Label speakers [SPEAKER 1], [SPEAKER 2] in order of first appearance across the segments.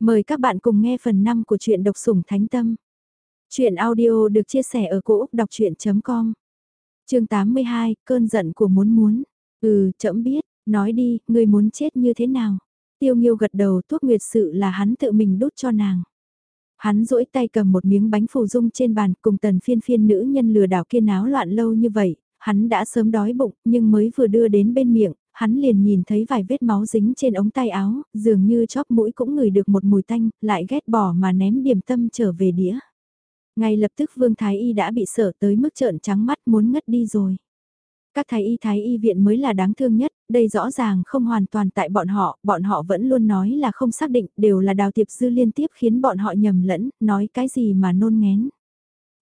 [SPEAKER 1] Mời các bạn cùng nghe phần 5 của truyện độc sủng thánh tâm. Chuyện audio được chia sẻ ở cỗ đọc chuyện.com Trường 82, cơn giận của muốn muốn. Ừ, chậm biết, nói đi, người muốn chết như thế nào? Tiêu nghiêu gật đầu thuốc nguyệt sự là hắn tự mình đút cho nàng. Hắn duỗi tay cầm một miếng bánh phù dung trên bàn cùng tần phiên phiên nữ nhân lừa đảo kia náo loạn lâu như vậy, hắn đã sớm đói bụng nhưng mới vừa đưa đến bên miệng, hắn liền nhìn thấy vài vết máu dính trên ống tay áo, dường như chóp mũi cũng ngửi được một mùi tanh, lại ghét bỏ mà ném điểm tâm trở về đĩa. Ngay lập tức Vương Thái Y đã bị sợ tới mức trợn trắng mắt muốn ngất đi rồi. Các thái y thái y viện mới là đáng thương nhất, đây rõ ràng không hoàn toàn tại bọn họ, bọn họ vẫn luôn nói là không xác định, đều là đào tiệp dư liên tiếp khiến bọn họ nhầm lẫn, nói cái gì mà nôn ngén.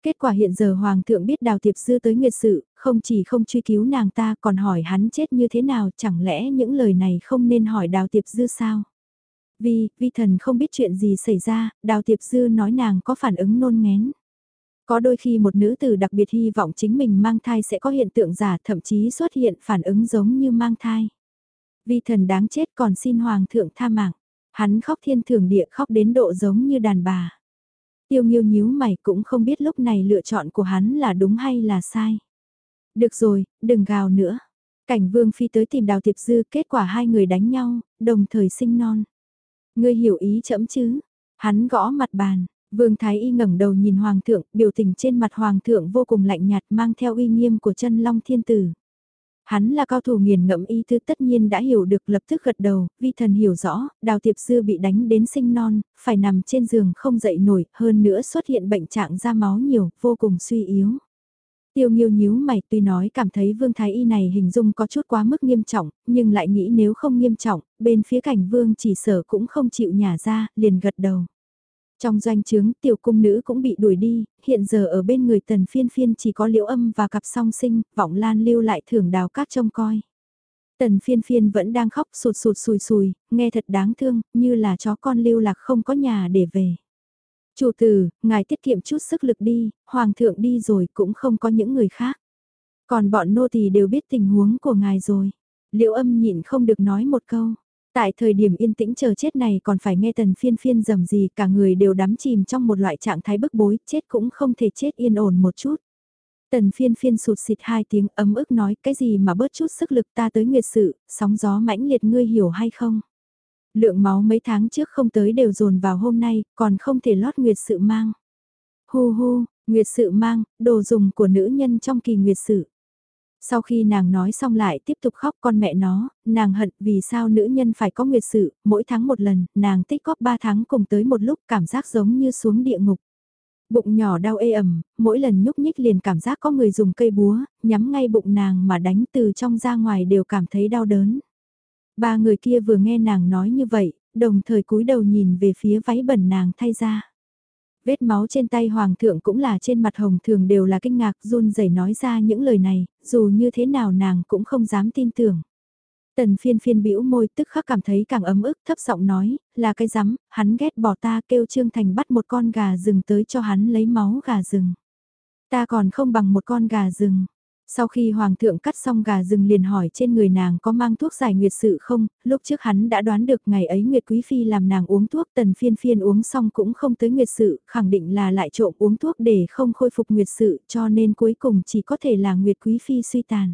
[SPEAKER 1] Kết quả hiện giờ Hoàng thượng biết Đào Tiệp Dư tới nguyệt sự, không chỉ không truy cứu nàng ta còn hỏi hắn chết như thế nào, chẳng lẽ những lời này không nên hỏi Đào Tiệp Dư sao? Vì, vi thần không biết chuyện gì xảy ra, Đào Tiệp Dư nói nàng có phản ứng nôn ngén. Có đôi khi một nữ tử đặc biệt hy vọng chính mình mang thai sẽ có hiện tượng giả thậm chí xuất hiện phản ứng giống như mang thai. Vi thần đáng chết còn xin Hoàng thượng tha mạng. Hắn khóc thiên thường địa khóc đến độ giống như đàn bà. Tiêu nghiêu nhíu mày cũng không biết lúc này lựa chọn của hắn là đúng hay là sai. Được rồi, đừng gào nữa. Cảnh vương phi tới tìm đào tiệp dư, kết quả hai người đánh nhau, đồng thời sinh non. Ngươi hiểu ý chậm chứ? Hắn gõ mặt bàn, vương thái y ngẩng đầu nhìn hoàng thượng, biểu tình trên mặt hoàng thượng vô cùng lạnh nhạt mang theo uy nghiêm của chân long thiên tử. Hắn là cao thủ nghiền ngẫm y thư tất nhiên đã hiểu được lập tức gật đầu, vi thần hiểu rõ, đào tiệp sư bị đánh đến sinh non, phải nằm trên giường không dậy nổi, hơn nữa xuất hiện bệnh trạng ra máu nhiều, vô cùng suy yếu. Tiêu nghiêu nhíu mày tuy nói cảm thấy vương thái y này hình dung có chút quá mức nghiêm trọng, nhưng lại nghĩ nếu không nghiêm trọng, bên phía cảnh vương chỉ sở cũng không chịu nhả ra, liền gật đầu. Trong doanh trướng tiểu cung nữ cũng bị đuổi đi, hiện giờ ở bên người tần phiên phiên chỉ có liễu âm và cặp song sinh, vọng lan lưu lại thưởng đào các trông coi. Tần phiên phiên vẫn đang khóc sụt sụt sùi sùi, nghe thật đáng thương, như là chó con lưu lạc không có nhà để về. Chủ tử, ngài tiết kiệm chút sức lực đi, hoàng thượng đi rồi cũng không có những người khác. Còn bọn nô tỳ đều biết tình huống của ngài rồi. Liễu âm nhịn không được nói một câu. Tại thời điểm yên tĩnh chờ chết này còn phải nghe tần phiên phiên dầm gì cả người đều đắm chìm trong một loại trạng thái bức bối, chết cũng không thể chết yên ổn một chút. Tần phiên phiên sụt xịt hai tiếng ấm ức nói cái gì mà bớt chút sức lực ta tới nguyệt sự, sóng gió mãnh liệt ngươi hiểu hay không? Lượng máu mấy tháng trước không tới đều dồn vào hôm nay, còn không thể lót nguyệt sự mang. Hu hu, nguyệt sự mang, đồ dùng của nữ nhân trong kỳ nguyệt sự. Sau khi nàng nói xong lại tiếp tục khóc con mẹ nó, nàng hận vì sao nữ nhân phải có nguyệt sự, mỗi tháng một lần, nàng tích góp ba tháng cùng tới một lúc cảm giác giống như xuống địa ngục. Bụng nhỏ đau ê ẩm, mỗi lần nhúc nhích liền cảm giác có người dùng cây búa, nhắm ngay bụng nàng mà đánh từ trong ra ngoài đều cảm thấy đau đớn. Ba người kia vừa nghe nàng nói như vậy, đồng thời cúi đầu nhìn về phía váy bẩn nàng thay ra. Vết máu trên tay hoàng thượng cũng là trên mặt hồng thường đều là kinh ngạc run rẩy nói ra những lời này, dù như thế nào nàng cũng không dám tin tưởng. Tần phiên phiên bĩu môi tức khắc cảm thấy càng ấm ức thấp giọng nói, là cái rắm, hắn ghét bỏ ta kêu Trương Thành bắt một con gà rừng tới cho hắn lấy máu gà rừng. Ta còn không bằng một con gà rừng. Sau khi Hoàng thượng cắt xong gà rừng liền hỏi trên người nàng có mang thuốc giải nguyệt sự không, lúc trước hắn đã đoán được ngày ấy Nguyệt Quý Phi làm nàng uống thuốc tần phiên phiên uống xong cũng không tới nguyệt sự, khẳng định là lại trộm uống thuốc để không khôi phục nguyệt sự cho nên cuối cùng chỉ có thể là Nguyệt Quý Phi suy tàn.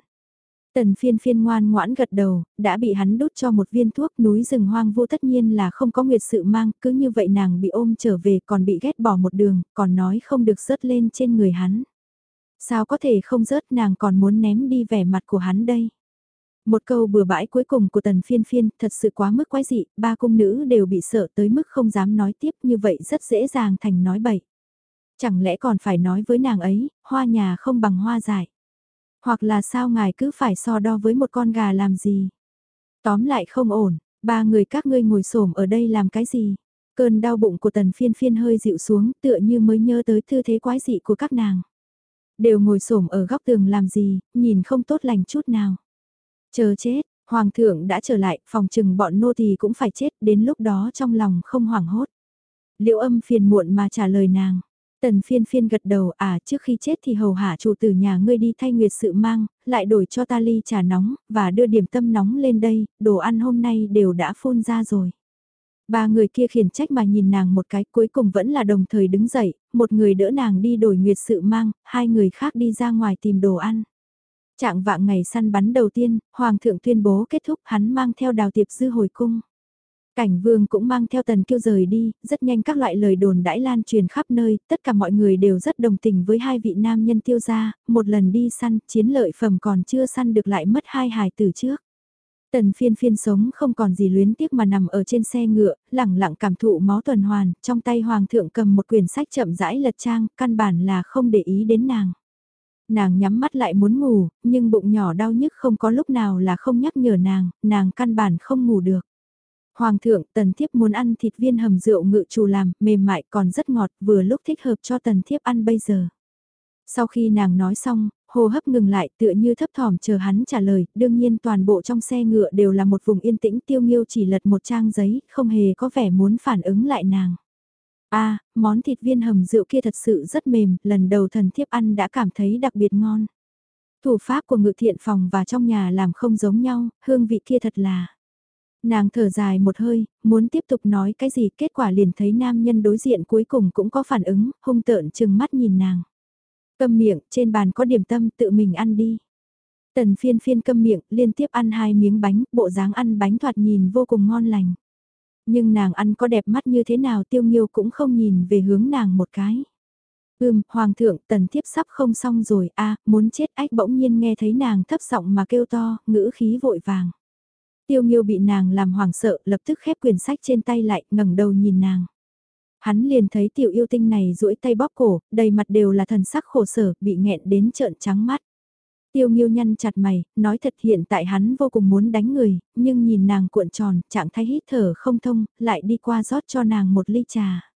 [SPEAKER 1] Tần phiên phiên ngoan ngoãn gật đầu, đã bị hắn đút cho một viên thuốc núi rừng hoang vô tất nhiên là không có nguyệt sự mang, cứ như vậy nàng bị ôm trở về còn bị ghét bỏ một đường, còn nói không được rớt lên trên người hắn. Sao có thể không rớt nàng còn muốn ném đi vẻ mặt của hắn đây. Một câu bừa bãi cuối cùng của tần phiên phiên thật sự quá mức quái dị, ba cung nữ đều bị sợ tới mức không dám nói tiếp như vậy rất dễ dàng thành nói bậy. Chẳng lẽ còn phải nói với nàng ấy, hoa nhà không bằng hoa dại. Hoặc là sao ngài cứ phải so đo với một con gà làm gì. Tóm lại không ổn, ba người các ngươi ngồi xổm ở đây làm cái gì. Cơn đau bụng của tần phiên phiên hơi dịu xuống tựa như mới nhớ tới tư thế quái dị của các nàng. Đều ngồi xổm ở góc tường làm gì, nhìn không tốt lành chút nào. Chờ chết, Hoàng thượng đã trở lại, phòng trừng bọn nô tỳ cũng phải chết, đến lúc đó trong lòng không hoảng hốt. Liệu âm phiền muộn mà trả lời nàng. Tần phiên phiên gật đầu à trước khi chết thì hầu hạ chủ tử nhà ngươi đi thay nguyệt sự mang, lại đổi cho ta ly trà nóng, và đưa điểm tâm nóng lên đây, đồ ăn hôm nay đều đã phun ra rồi. Ba người kia khiển trách mà nhìn nàng một cái cuối cùng vẫn là đồng thời đứng dậy, một người đỡ nàng đi đổi nguyệt sự mang, hai người khác đi ra ngoài tìm đồ ăn. Trạng vạng ngày săn bắn đầu tiên, Hoàng thượng tuyên bố kết thúc hắn mang theo đào tiệp dư hồi cung. Cảnh vương cũng mang theo tần kiêu rời đi, rất nhanh các loại lời đồn đãi lan truyền khắp nơi, tất cả mọi người đều rất đồng tình với hai vị nam nhân tiêu gia, một lần đi săn, chiến lợi phẩm còn chưa săn được lại mất hai hài tử trước. Tần phiên phiên sống không còn gì luyến tiếc mà nằm ở trên xe ngựa, lẳng lặng cảm thụ máu tuần hoàn, trong tay hoàng thượng cầm một quyển sách chậm rãi lật trang, căn bản là không để ý đến nàng. Nàng nhắm mắt lại muốn ngủ, nhưng bụng nhỏ đau nhức không có lúc nào là không nhắc nhở nàng, nàng căn bản không ngủ được. Hoàng thượng, tần thiếp muốn ăn thịt viên hầm rượu ngự trù làm, mềm mại còn rất ngọt, vừa lúc thích hợp cho tần thiếp ăn bây giờ. Sau khi nàng nói xong, hô hấp ngừng lại tựa như thấp thỏm chờ hắn trả lời, đương nhiên toàn bộ trong xe ngựa đều là một vùng yên tĩnh tiêu nghiêu chỉ lật một trang giấy, không hề có vẻ muốn phản ứng lại nàng. a món thịt viên hầm rượu kia thật sự rất mềm, lần đầu thần thiếp ăn đã cảm thấy đặc biệt ngon. Thủ pháp của ngự thiện phòng và trong nhà làm không giống nhau, hương vị kia thật là... Nàng thở dài một hơi, muốn tiếp tục nói cái gì kết quả liền thấy nam nhân đối diện cuối cùng cũng có phản ứng, hung tợn chừng mắt nhìn nàng. Câm miệng, trên bàn có điểm tâm tự mình ăn đi. Tần phiên phiên câm miệng, liên tiếp ăn hai miếng bánh, bộ dáng ăn bánh thoạt nhìn vô cùng ngon lành. Nhưng nàng ăn có đẹp mắt như thế nào tiêu nghiêu cũng không nhìn về hướng nàng một cái. Ưm, hoàng thượng, tần thiếp sắp không xong rồi, a muốn chết ách bỗng nhiên nghe thấy nàng thấp giọng mà kêu to, ngữ khí vội vàng. Tiêu nghiêu bị nàng làm hoảng sợ, lập tức khép quyển sách trên tay lại, ngẩng đầu nhìn nàng. Hắn liền thấy tiểu yêu tinh này duỗi tay bóp cổ, đầy mặt đều là thần sắc khổ sở, bị nghẹn đến trợn trắng mắt. Tiêu nghiêu nhăn chặt mày, nói thật hiện tại hắn vô cùng muốn đánh người, nhưng nhìn nàng cuộn tròn, trạng thái hít thở không thông, lại đi qua rót cho nàng một ly trà.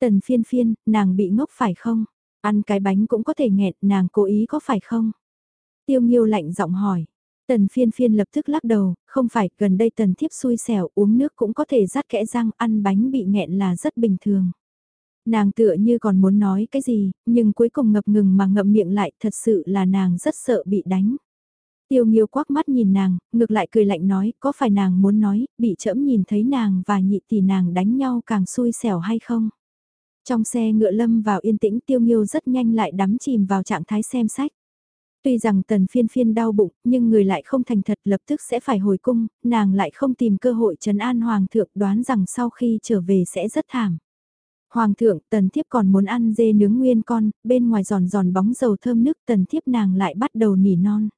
[SPEAKER 1] Tần phiên phiên, nàng bị ngốc phải không? Ăn cái bánh cũng có thể nghẹn, nàng cố ý có phải không? Tiêu nghiêu lạnh giọng hỏi. Tần phiên phiên lập tức lắc đầu, không phải, gần đây tần thiếp xui xẻo uống nước cũng có thể rát kẽ răng, ăn bánh bị nghẹn là rất bình thường. Nàng tựa như còn muốn nói cái gì, nhưng cuối cùng ngập ngừng mà ngậm miệng lại, thật sự là nàng rất sợ bị đánh. Tiêu nghiêu quắc mắt nhìn nàng, ngược lại cười lạnh nói, có phải nàng muốn nói, bị trẫm nhìn thấy nàng và nhị tỷ nàng đánh nhau càng xui xẻo hay không? Trong xe ngựa lâm vào yên tĩnh tiêu nghiêu rất nhanh lại đắm chìm vào trạng thái xem sách. Tuy rằng tần phiên phiên đau bụng, nhưng người lại không thành thật lập tức sẽ phải hồi cung, nàng lại không tìm cơ hội trấn an hoàng thượng đoán rằng sau khi trở về sẽ rất thảm. Hoàng thượng, tần thiếp còn muốn ăn dê nướng nguyên con, bên ngoài giòn giòn bóng dầu thơm nước tần thiếp nàng lại bắt đầu nỉ non.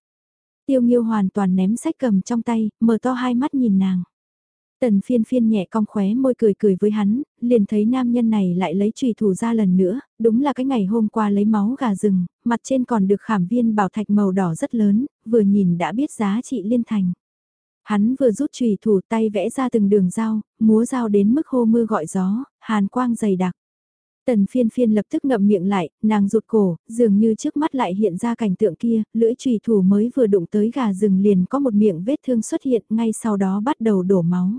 [SPEAKER 1] Tiêu nghiêu hoàn toàn ném sách cầm trong tay, mở to hai mắt nhìn nàng. Tần phiên phiên nhẹ cong khóe môi cười cười với hắn, liền thấy nam nhân này lại lấy trùy thủ ra lần nữa, đúng là cái ngày hôm qua lấy máu gà rừng, mặt trên còn được khảm viên bảo thạch màu đỏ rất lớn, vừa nhìn đã biết giá trị liên thành. Hắn vừa rút trùy thủ tay vẽ ra từng đường dao, múa dao đến mức hô mưa gọi gió, hàn quang dày đặc. Tần phiên phiên lập tức ngậm miệng lại, nàng rụt cổ, dường như trước mắt lại hiện ra cảnh tượng kia, lưỡi trùy thủ mới vừa đụng tới gà rừng liền có một miệng vết thương xuất hiện ngay sau đó bắt đầu đổ máu.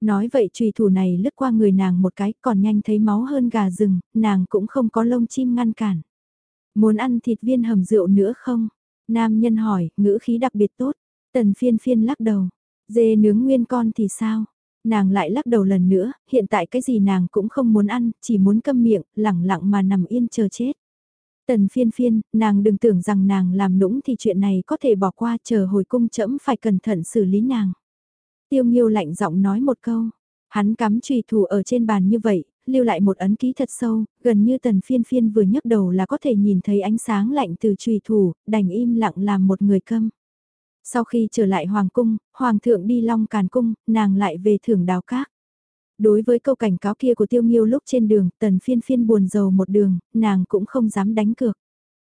[SPEAKER 1] Nói vậy trùy thủ này lướt qua người nàng một cái còn nhanh thấy máu hơn gà rừng, nàng cũng không có lông chim ngăn cản. Muốn ăn thịt viên hầm rượu nữa không? Nam nhân hỏi, ngữ khí đặc biệt tốt. Tần phiên phiên lắc đầu. Dê nướng nguyên con thì sao? Nàng lại lắc đầu lần nữa, hiện tại cái gì nàng cũng không muốn ăn, chỉ muốn câm miệng, lẳng lặng mà nằm yên chờ chết. Tần phiên phiên, nàng đừng tưởng rằng nàng làm nũng thì chuyện này có thể bỏ qua chờ hồi cung chẫm phải cẩn thận xử lý nàng. Tiêu Nghiêu lạnh giọng nói một câu. Hắn cắm trùy thủ ở trên bàn như vậy, lưu lại một ấn ký thật sâu, gần như tần phiên phiên vừa nhấc đầu là có thể nhìn thấy ánh sáng lạnh từ trùy thủ, đành im lặng làm một người câm. Sau khi trở lại Hoàng cung, Hoàng thượng đi Long Càn cung, nàng lại về thưởng đào các. Đối với câu cảnh cáo kia của tiêu nghiêu lúc trên đường, tần phiên phiên buồn rầu một đường, nàng cũng không dám đánh cược.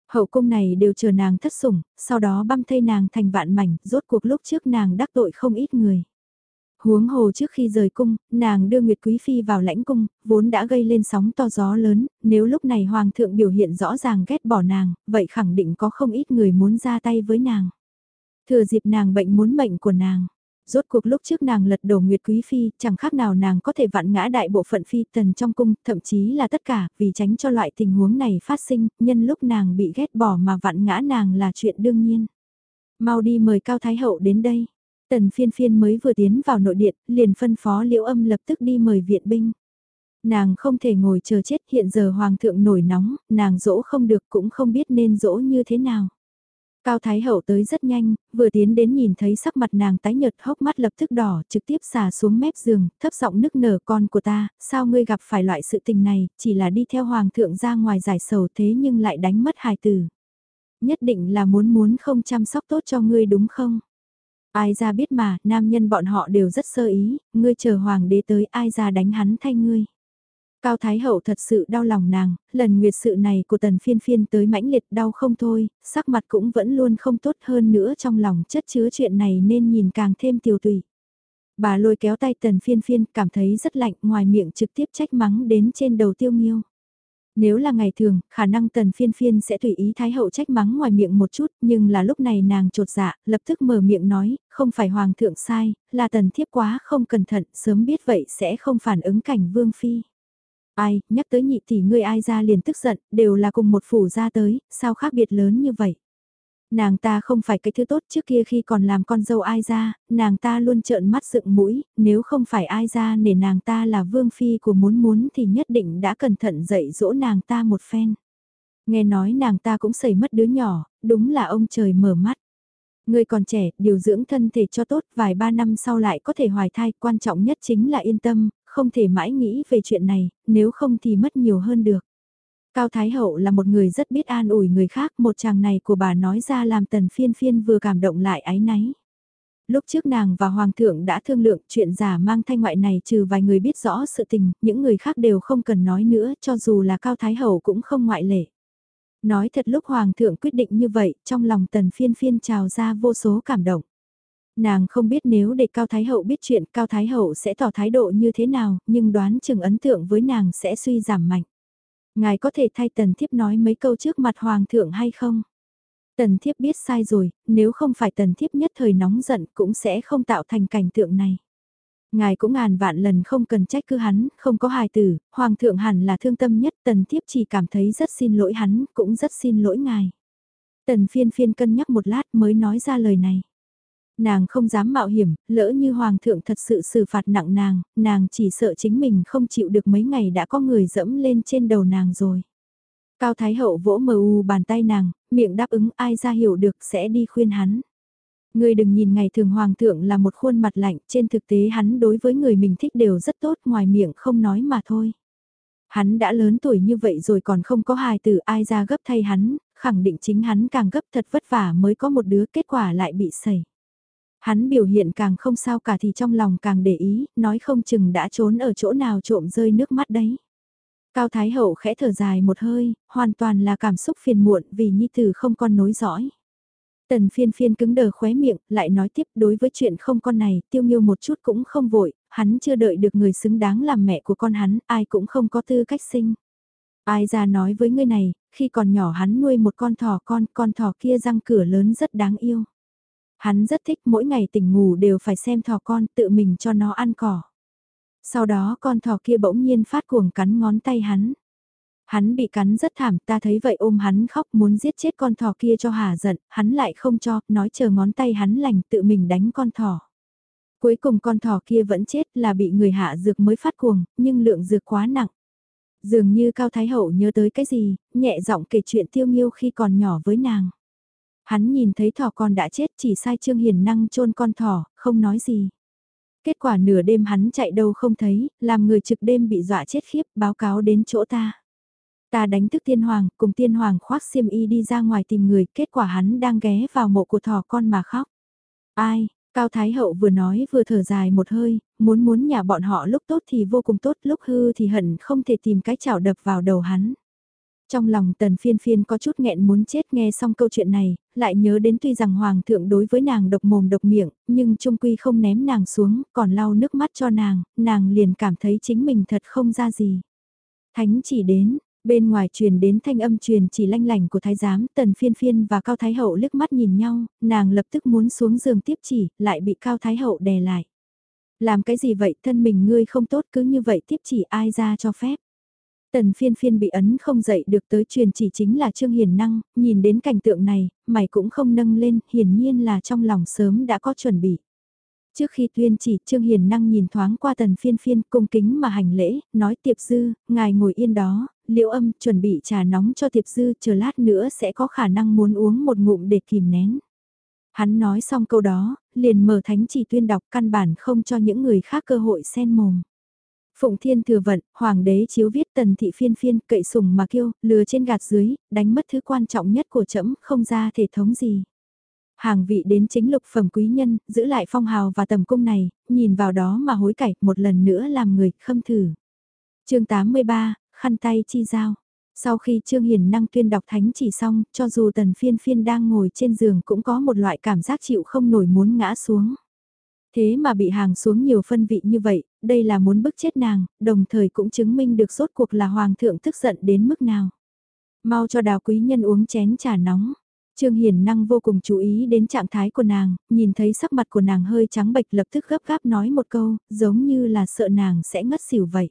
[SPEAKER 1] Hậu cung này đều chờ nàng thất sủng, sau đó băm thây nàng thành vạn mảnh, rốt cuộc lúc trước nàng đắc tội không ít người. Huống hồ trước khi rời cung, nàng đưa Nguyệt Quý Phi vào lãnh cung, vốn đã gây lên sóng to gió lớn, nếu lúc này Hoàng thượng biểu hiện rõ ràng ghét bỏ nàng, vậy khẳng định có không ít người muốn ra tay với nàng. Thừa dịp nàng bệnh muốn mệnh của nàng. Rốt cuộc lúc trước nàng lật đổ Nguyệt Quý Phi, chẳng khác nào nàng có thể vạn ngã đại bộ phận phi tần trong cung, thậm chí là tất cả, vì tránh cho loại tình huống này phát sinh, nhân lúc nàng bị ghét bỏ mà vạn ngã nàng là chuyện đương nhiên. Mau đi mời Cao Thái Hậu đến đây. Tần phiên phiên mới vừa tiến vào nội điện, liền phân phó liễu âm lập tức đi mời viện binh. Nàng không thể ngồi chờ chết hiện giờ hoàng thượng nổi nóng, nàng dỗ không được cũng không biết nên dỗ như thế nào. Cao Thái Hậu tới rất nhanh, vừa tiến đến nhìn thấy sắc mặt nàng tái nhợt hốc mắt lập tức đỏ, trực tiếp xả xuống mép giường, thấp giọng nức nở con của ta, sao ngươi gặp phải loại sự tình này, chỉ là đi theo hoàng thượng ra ngoài giải sầu thế nhưng lại đánh mất hài tử. Nhất định là muốn muốn không chăm sóc tốt cho ngươi đúng không? Ai ra biết mà, nam nhân bọn họ đều rất sơ ý, ngươi chờ hoàng đế tới ai ra đánh hắn thay ngươi. Cao Thái Hậu thật sự đau lòng nàng, lần nguyệt sự này của tần phiên phiên tới mãnh liệt đau không thôi, sắc mặt cũng vẫn luôn không tốt hơn nữa trong lòng chất chứa chuyện này nên nhìn càng thêm tiêu tùy. Bà lôi kéo tay tần phiên phiên cảm thấy rất lạnh ngoài miệng trực tiếp trách mắng đến trên đầu tiêu nghiêu. Nếu là ngày thường, khả năng tần phiên phiên sẽ tùy ý thái hậu trách mắng ngoài miệng một chút, nhưng là lúc này nàng trột dạ, lập tức mở miệng nói, không phải hoàng thượng sai, là tần thiếp quá không cẩn thận, sớm biết vậy sẽ không phản ứng cảnh vương phi. Ai, nhắc tới nhị tỷ ngươi ai ra liền tức giận, đều là cùng một phủ ra tới, sao khác biệt lớn như vậy. Nàng ta không phải cái thứ tốt trước kia khi còn làm con dâu ai ra, nàng ta luôn trợn mắt dựng mũi, nếu không phải ai ra để nàng ta là vương phi của muốn muốn thì nhất định đã cẩn thận dạy dỗ nàng ta một phen. Nghe nói nàng ta cũng xảy mất đứa nhỏ, đúng là ông trời mở mắt. Người còn trẻ, điều dưỡng thân thể cho tốt, vài ba năm sau lại có thể hoài thai, quan trọng nhất chính là yên tâm, không thể mãi nghĩ về chuyện này, nếu không thì mất nhiều hơn được. Cao Thái Hậu là một người rất biết an ủi người khác, một chàng này của bà nói ra làm tần phiên phiên vừa cảm động lại ái náy. Lúc trước nàng và Hoàng thượng đã thương lượng chuyện giả mang thanh ngoại này trừ vài người biết rõ sự tình, những người khác đều không cần nói nữa cho dù là Cao Thái Hậu cũng không ngoại lệ. Nói thật lúc Hoàng thượng quyết định như vậy, trong lòng tần phiên phiên trào ra vô số cảm động. Nàng không biết nếu để Cao Thái Hậu biết chuyện Cao Thái Hậu sẽ tỏ thái độ như thế nào, nhưng đoán chừng ấn tượng với nàng sẽ suy giảm mạnh. Ngài có thể thay tần thiếp nói mấy câu trước mặt Hoàng thượng hay không? Tần thiếp biết sai rồi, nếu không phải tần thiếp nhất thời nóng giận cũng sẽ không tạo thành cảnh tượng này. Ngài cũng ngàn vạn lần không cần trách cứ hắn, không có hài tử, hoàng thượng hẳn là thương tâm nhất, tần thiếp chỉ cảm thấy rất xin lỗi hắn, cũng rất xin lỗi ngài. Tần phiên phiên cân nhắc một lát mới nói ra lời này. Nàng không dám mạo hiểm, lỡ như hoàng thượng thật sự xử phạt nặng nàng, nàng chỉ sợ chính mình không chịu được mấy ngày đã có người dẫm lên trên đầu nàng rồi. Cao Thái Hậu vỗ mờ u bàn tay nàng, miệng đáp ứng ai ra hiểu được sẽ đi khuyên hắn. Người đừng nhìn ngày thường hoàng thượng là một khuôn mặt lạnh, trên thực tế hắn đối với người mình thích đều rất tốt ngoài miệng không nói mà thôi. Hắn đã lớn tuổi như vậy rồi còn không có hài tử ai ra gấp thay hắn, khẳng định chính hắn càng gấp thật vất vả mới có một đứa kết quả lại bị sẩy. Hắn biểu hiện càng không sao cả thì trong lòng càng để ý, nói không chừng đã trốn ở chỗ nào trộm rơi nước mắt đấy. Cao Thái Hậu khẽ thở dài một hơi, hoàn toàn là cảm xúc phiền muộn vì Nhi Tử không con nối dõi. Tần phiên phiên cứng đờ khóe miệng, lại nói tiếp đối với chuyện không con này, tiêu nghiêu một chút cũng không vội, hắn chưa đợi được người xứng đáng làm mẹ của con hắn, ai cũng không có tư cách sinh. Ai ra nói với ngươi này, khi còn nhỏ hắn nuôi một con thỏ con, con thỏ kia răng cửa lớn rất đáng yêu. Hắn rất thích mỗi ngày tỉnh ngủ đều phải xem thỏ con tự mình cho nó ăn cỏ. Sau đó con thỏ kia bỗng nhiên phát cuồng cắn ngón tay hắn. Hắn bị cắn rất thảm, ta thấy vậy ôm hắn khóc muốn giết chết con thỏ kia cho hà giận, hắn lại không cho, nói chờ ngón tay hắn lành tự mình đánh con thỏ. Cuối cùng con thỏ kia vẫn chết là bị người hạ dược mới phát cuồng, nhưng lượng dược quá nặng. Dường như Cao Thái Hậu nhớ tới cái gì, nhẹ giọng kể chuyện tiêu nghiêu khi còn nhỏ với nàng. Hắn nhìn thấy thỏ con đã chết chỉ sai Trương Hiền năng chôn con thỏ, không nói gì. Kết quả nửa đêm hắn chạy đâu không thấy, làm người trực đêm bị dọa chết khiếp, báo cáo đến chỗ ta. Ta đánh thức tiên hoàng, cùng tiên hoàng khoác xiêm y đi ra ngoài tìm người, kết quả hắn đang ghé vào mộ của thỏ con mà khóc. Ai, Cao Thái Hậu vừa nói vừa thở dài một hơi, muốn muốn nhà bọn họ lúc tốt thì vô cùng tốt, lúc hư thì hận không thể tìm cái chảo đập vào đầu hắn. Trong lòng tần phiên phiên có chút nghẹn muốn chết nghe xong câu chuyện này, lại nhớ đến tuy rằng hoàng thượng đối với nàng độc mồm độc miệng, nhưng trung quy không ném nàng xuống, còn lau nước mắt cho nàng, nàng liền cảm thấy chính mình thật không ra gì. Thánh chỉ đến, bên ngoài truyền đến thanh âm truyền chỉ lanh lành của thái giám, tần phiên phiên và cao thái hậu liếc mắt nhìn nhau, nàng lập tức muốn xuống giường tiếp chỉ, lại bị cao thái hậu đè lại. Làm cái gì vậy thân mình ngươi không tốt cứ như vậy tiếp chỉ ai ra cho phép. Tần phiên phiên bị ấn không dậy được tới truyền chỉ chính là Trương Hiền Năng, nhìn đến cảnh tượng này, mày cũng không nâng lên, hiển nhiên là trong lòng sớm đã có chuẩn bị. Trước khi tuyên chỉ, Trương Hiền năng nhìn thoáng qua tần phiên phiên cung kính mà hành lễ, nói tiệp dư, ngài ngồi yên đó, liễu âm chuẩn bị trà nóng cho tiệp dư, chờ lát nữa sẽ có khả năng muốn uống một ngụm để kìm nén. Hắn nói xong câu đó, liền mở thánh chỉ tuyên đọc căn bản không cho những người khác cơ hội xen mồm. Phụng Thiên thừa vận, Hoàng đế chiếu viết tần thị phiên phiên cậy sùng mà kêu, lừa trên gạt dưới, đánh mất thứ quan trọng nhất của trẫm không ra thể thống gì. Hàng vị đến chính lục phẩm quý nhân, giữ lại phong hào và tầm cung này, nhìn vào đó mà hối cải, một lần nữa làm người, khâm thử. chương 83, khăn tay chi giao. Sau khi Trương Hiền năng tuyên đọc thánh chỉ xong, cho dù tần phiên phiên đang ngồi trên giường cũng có một loại cảm giác chịu không nổi muốn ngã xuống. Thế mà bị hàng xuống nhiều phân vị như vậy, đây là muốn bức chết nàng, đồng thời cũng chứng minh được rốt cuộc là hoàng thượng tức giận đến mức nào. Mau cho đào quý nhân uống chén trà nóng. Trương Hiền Năng vô cùng chú ý đến trạng thái của nàng, nhìn thấy sắc mặt của nàng hơi trắng bệch lập tức gấp gáp nói một câu, giống như là sợ nàng sẽ ngất xỉu vậy.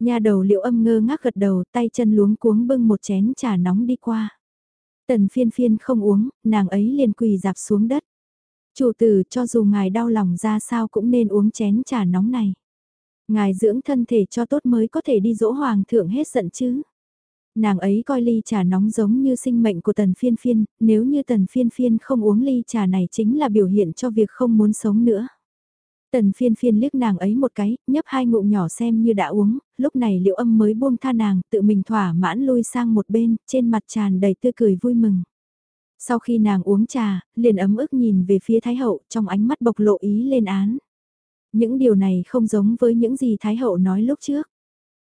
[SPEAKER 1] Nhà đầu liệu âm ngơ ngác gật đầu, tay chân luống cuống bưng một chén trà nóng đi qua. Tần phiên phiên không uống, nàng ấy liền quỳ dạp xuống đất. Chủ tử cho dù ngài đau lòng ra sao cũng nên uống chén trà nóng này. Ngài dưỡng thân thể cho tốt mới có thể đi dỗ hoàng thượng hết giận chứ. Nàng ấy coi ly trà nóng giống như sinh mệnh của tần phiên phiên, nếu như tần phiên phiên không uống ly trà này chính là biểu hiện cho việc không muốn sống nữa. Tần phiên phiên liếc nàng ấy một cái, nhấp hai ngụm nhỏ xem như đã uống, lúc này liệu âm mới buông tha nàng, tự mình thỏa mãn lui sang một bên, trên mặt tràn đầy tươi cười vui mừng. Sau khi nàng uống trà, liền ấm ức nhìn về phía Thái Hậu, trong ánh mắt bộc lộ ý lên án. Những điều này không giống với những gì Thái Hậu nói lúc trước.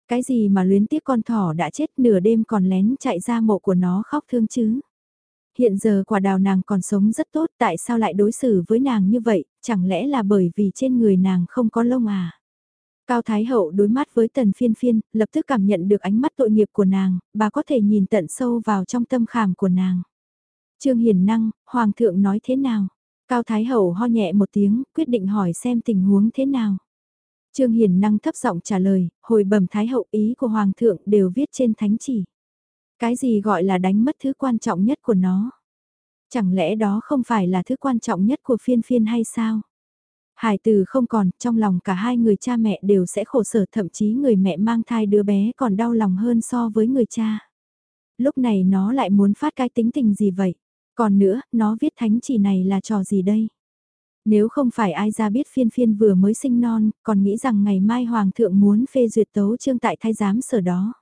[SPEAKER 1] Cái gì mà luyến tiếc con thỏ đã chết nửa đêm còn lén chạy ra mộ của nó khóc thương chứ? Hiện giờ quả đào nàng còn sống rất tốt tại sao lại đối xử với nàng như vậy, chẳng lẽ là bởi vì trên người nàng không có lông à? Cao Thái Hậu đối mắt với tần phiên phiên, lập tức cảm nhận được ánh mắt tội nghiệp của nàng, bà có thể nhìn tận sâu vào trong tâm khảm của nàng. Trương Hiền Năng, Hoàng thượng nói thế nào? Cao Thái Hậu ho nhẹ một tiếng, quyết định hỏi xem tình huống thế nào. Trương Hiền Năng thấp giọng trả lời, hồi bẩm Thái Hậu ý của Hoàng thượng đều viết trên thánh chỉ. Cái gì gọi là đánh mất thứ quan trọng nhất của nó? Chẳng lẽ đó không phải là thứ quan trọng nhất của phiên phiên hay sao? Hải từ không còn, trong lòng cả hai người cha mẹ đều sẽ khổ sở thậm chí người mẹ mang thai đứa bé còn đau lòng hơn so với người cha. Lúc này nó lại muốn phát cái tính tình gì vậy? Còn nữa, nó viết thánh chỉ này là trò gì đây? Nếu không phải ai ra biết phiên phiên vừa mới sinh non, còn nghĩ rằng ngày mai Hoàng thượng muốn phê duyệt tấu trương tại thái giám sở đó.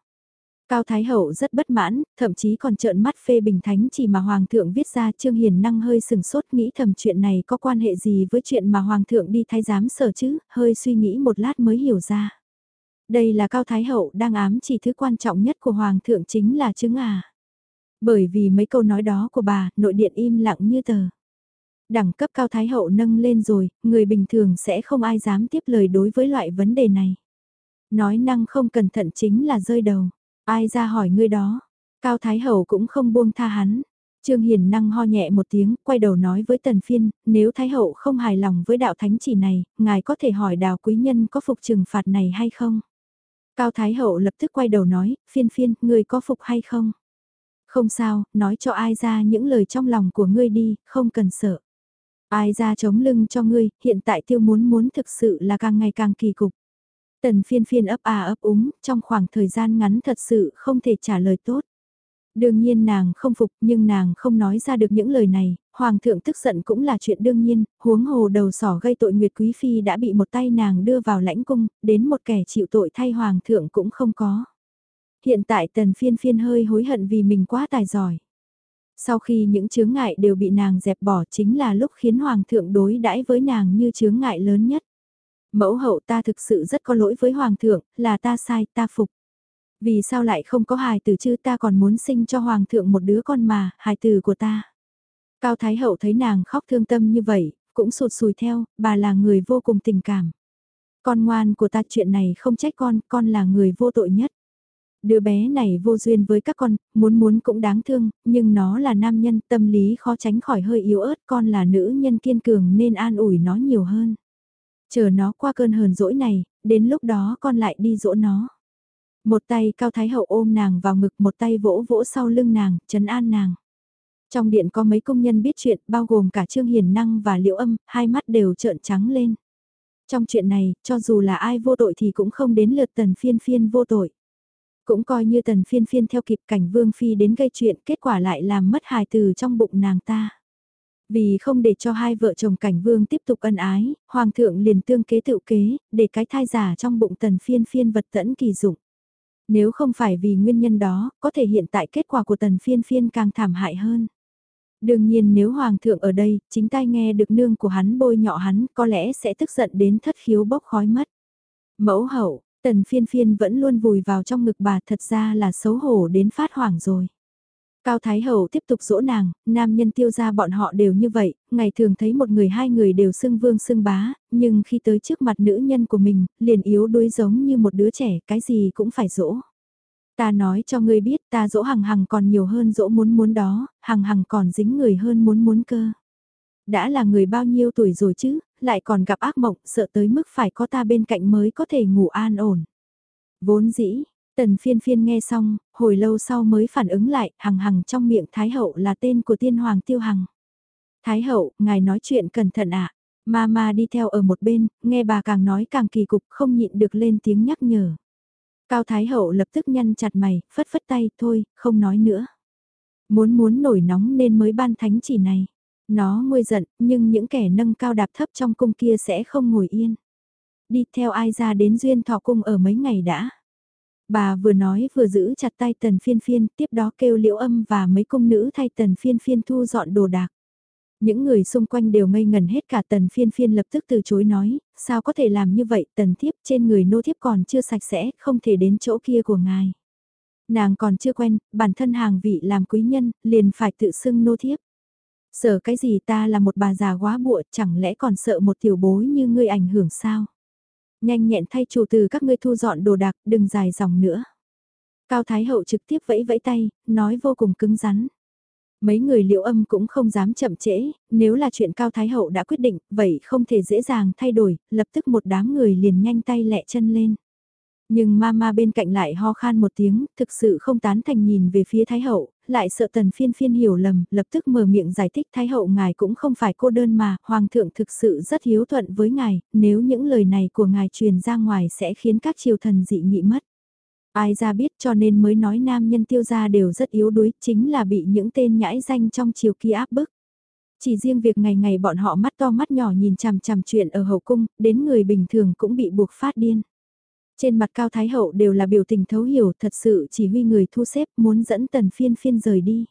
[SPEAKER 1] Cao Thái Hậu rất bất mãn, thậm chí còn trợn mắt phê bình thánh chỉ mà Hoàng thượng viết ra Trương Hiền năng hơi sừng sốt nghĩ thầm chuyện này có quan hệ gì với chuyện mà Hoàng thượng đi thái giám sở chứ, hơi suy nghĩ một lát mới hiểu ra. Đây là Cao Thái Hậu đang ám chỉ thứ quan trọng nhất của Hoàng thượng chính là chứng à. Bởi vì mấy câu nói đó của bà, nội điện im lặng như tờ. Đẳng cấp cao Thái Hậu nâng lên rồi, người bình thường sẽ không ai dám tiếp lời đối với loại vấn đề này. Nói năng không cẩn thận chính là rơi đầu. Ai ra hỏi ngươi đó? Cao Thái Hậu cũng không buông tha hắn. Trương Hiền năng ho nhẹ một tiếng, quay đầu nói với Tần Phiên, nếu Thái Hậu không hài lòng với đạo thánh chỉ này, ngài có thể hỏi đào quý nhân có phục trừng phạt này hay không? Cao Thái Hậu lập tức quay đầu nói, Phiên Phiên, người có phục hay không? Không sao, nói cho ai ra những lời trong lòng của ngươi đi, không cần sợ. Ai ra chống lưng cho ngươi, hiện tại tiêu muốn muốn thực sự là càng ngày càng kỳ cục. Tần phiên phiên ấp à ấp úng, trong khoảng thời gian ngắn thật sự không thể trả lời tốt. Đương nhiên nàng không phục nhưng nàng không nói ra được những lời này, hoàng thượng tức giận cũng là chuyện đương nhiên, huống hồ đầu sỏ gây tội Nguyệt Quý Phi đã bị một tay nàng đưa vào lãnh cung, đến một kẻ chịu tội thay hoàng thượng cũng không có. Hiện tại tần phiên phiên hơi hối hận vì mình quá tài giỏi. Sau khi những chướng ngại đều bị nàng dẹp bỏ chính là lúc khiến hoàng thượng đối đãi với nàng như chướng ngại lớn nhất. Mẫu hậu ta thực sự rất có lỗi với hoàng thượng, là ta sai, ta phục. Vì sao lại không có hài tử chứ ta còn muốn sinh cho hoàng thượng một đứa con mà, hài tử của ta. Cao Thái Hậu thấy nàng khóc thương tâm như vậy, cũng sụt sùi theo, bà là người vô cùng tình cảm. Con ngoan của ta chuyện này không trách con, con là người vô tội nhất. Đứa bé này vô duyên với các con, muốn muốn cũng đáng thương, nhưng nó là nam nhân, tâm lý khó tránh khỏi hơi yếu ớt, con là nữ nhân kiên cường nên an ủi nó nhiều hơn. Chờ nó qua cơn hờn dỗi này, đến lúc đó con lại đi dỗ nó. Một tay Cao Thái Hậu ôm nàng vào ngực, một tay vỗ vỗ sau lưng nàng, chấn an nàng. Trong điện có mấy công nhân biết chuyện, bao gồm cả Trương Hiền Năng và Liễu Âm, hai mắt đều trợn trắng lên. Trong chuyện này, cho dù là ai vô tội thì cũng không đến lượt tần phiên phiên vô tội. Cũng coi như tần phiên phiên theo kịp cảnh Vương Phi đến gây chuyện, kết quả lại làm mất hài từ trong bụng nàng ta. Vì không để cho hai vợ chồng cảnh vương tiếp tục ân ái, hoàng thượng liền tương kế tự kế, để cái thai giả trong bụng tần phiên phiên vật tẫn kỳ dụng. Nếu không phải vì nguyên nhân đó, có thể hiện tại kết quả của tần phiên phiên càng thảm hại hơn. Đương nhiên nếu hoàng thượng ở đây, chính tai nghe được nương của hắn bôi nhọ hắn, có lẽ sẽ tức giận đến thất khiếu bốc khói mất. Mẫu hậu, tần phiên phiên vẫn luôn vùi vào trong ngực bà thật ra là xấu hổ đến phát hoảng rồi. Cao Thái Hậu tiếp tục dỗ nàng, nam nhân tiêu gia bọn họ đều như vậy, ngày thường thấy một người hai người đều xưng vương xưng bá, nhưng khi tới trước mặt nữ nhân của mình, liền yếu đuối giống như một đứa trẻ, cái gì cũng phải dỗ. Ta nói cho ngươi biết ta dỗ hằng hằng còn nhiều hơn dỗ muốn muốn đó, hằng hằng còn dính người hơn muốn muốn cơ. Đã là người bao nhiêu tuổi rồi chứ, lại còn gặp ác mộng, sợ tới mức phải có ta bên cạnh mới có thể ngủ an ổn. Vốn dĩ, Tần phiên phiên nghe xong, hồi lâu sau mới phản ứng lại, hằng hằng trong miệng Thái Hậu là tên của tiên hoàng tiêu hằng. Thái Hậu, ngài nói chuyện cẩn thận ạ. À. Mama đi theo ở một bên, nghe bà càng nói càng kỳ cục không nhịn được lên tiếng nhắc nhở. Cao Thái Hậu lập tức nhăn chặt mày, phất phất tay, thôi, không nói nữa. Muốn muốn nổi nóng nên mới ban thánh chỉ này. Nó nguôi giận, nhưng những kẻ nâng cao đạp thấp trong cung kia sẽ không ngồi yên. Đi theo ai ra đến duyên thọ cung ở mấy ngày đã. Bà vừa nói vừa giữ chặt tay tần phiên phiên, tiếp đó kêu liễu âm và mấy cung nữ thay tần phiên phiên thu dọn đồ đạc. Những người xung quanh đều ngây ngần hết cả tần phiên phiên lập tức từ chối nói, sao có thể làm như vậy tần thiếp trên người nô thiếp còn chưa sạch sẽ, không thể đến chỗ kia của ngài. Nàng còn chưa quen, bản thân hàng vị làm quý nhân, liền phải tự xưng nô thiếp. Sợ cái gì ta là một bà già quá bụa, chẳng lẽ còn sợ một tiểu bối như ngươi ảnh hưởng sao? Nhanh nhẹn thay chủ từ các ngươi thu dọn đồ đạc, đừng dài dòng nữa. Cao Thái Hậu trực tiếp vẫy vẫy tay, nói vô cùng cứng rắn. Mấy người liệu âm cũng không dám chậm trễ, nếu là chuyện Cao Thái Hậu đã quyết định, vậy không thể dễ dàng thay đổi, lập tức một đám người liền nhanh tay lẹ chân lên. Nhưng mama bên cạnh lại ho khan một tiếng, thực sự không tán thành nhìn về phía Thái Hậu, lại sợ tần phiên phiên hiểu lầm, lập tức mở miệng giải thích Thái Hậu ngài cũng không phải cô đơn mà, Hoàng thượng thực sự rất hiếu thuận với ngài, nếu những lời này của ngài truyền ra ngoài sẽ khiến các triều thần dị nghị mất. Ai ra biết cho nên mới nói nam nhân tiêu gia đều rất yếu đuối, chính là bị những tên nhãi danh trong triều kia áp bức. Chỉ riêng việc ngày ngày bọn họ mắt to mắt nhỏ nhìn chằm chằm chuyện ở hậu cung, đến người bình thường cũng bị buộc phát điên. Trên mặt Cao Thái Hậu đều là biểu tình thấu hiểu thật sự chỉ huy người thu xếp muốn dẫn tần phiên phiên rời đi.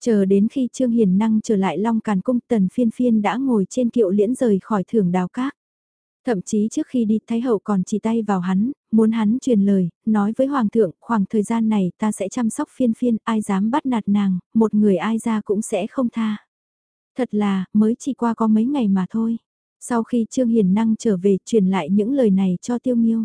[SPEAKER 1] Chờ đến khi Trương Hiền Năng trở lại Long Càn Cung tần phiên phiên đã ngồi trên kiệu liễn rời khỏi thưởng đào cát Thậm chí trước khi đi Thái Hậu còn chỉ tay vào hắn, muốn hắn truyền lời, nói với Hoàng thượng, khoảng thời gian này ta sẽ chăm sóc phiên phiên, ai dám bắt nạt nàng, một người ai ra cũng sẽ không tha. Thật là, mới chỉ qua có mấy ngày mà thôi. Sau khi Trương Hiền Năng trở về truyền lại những lời này cho Tiêu Miêu.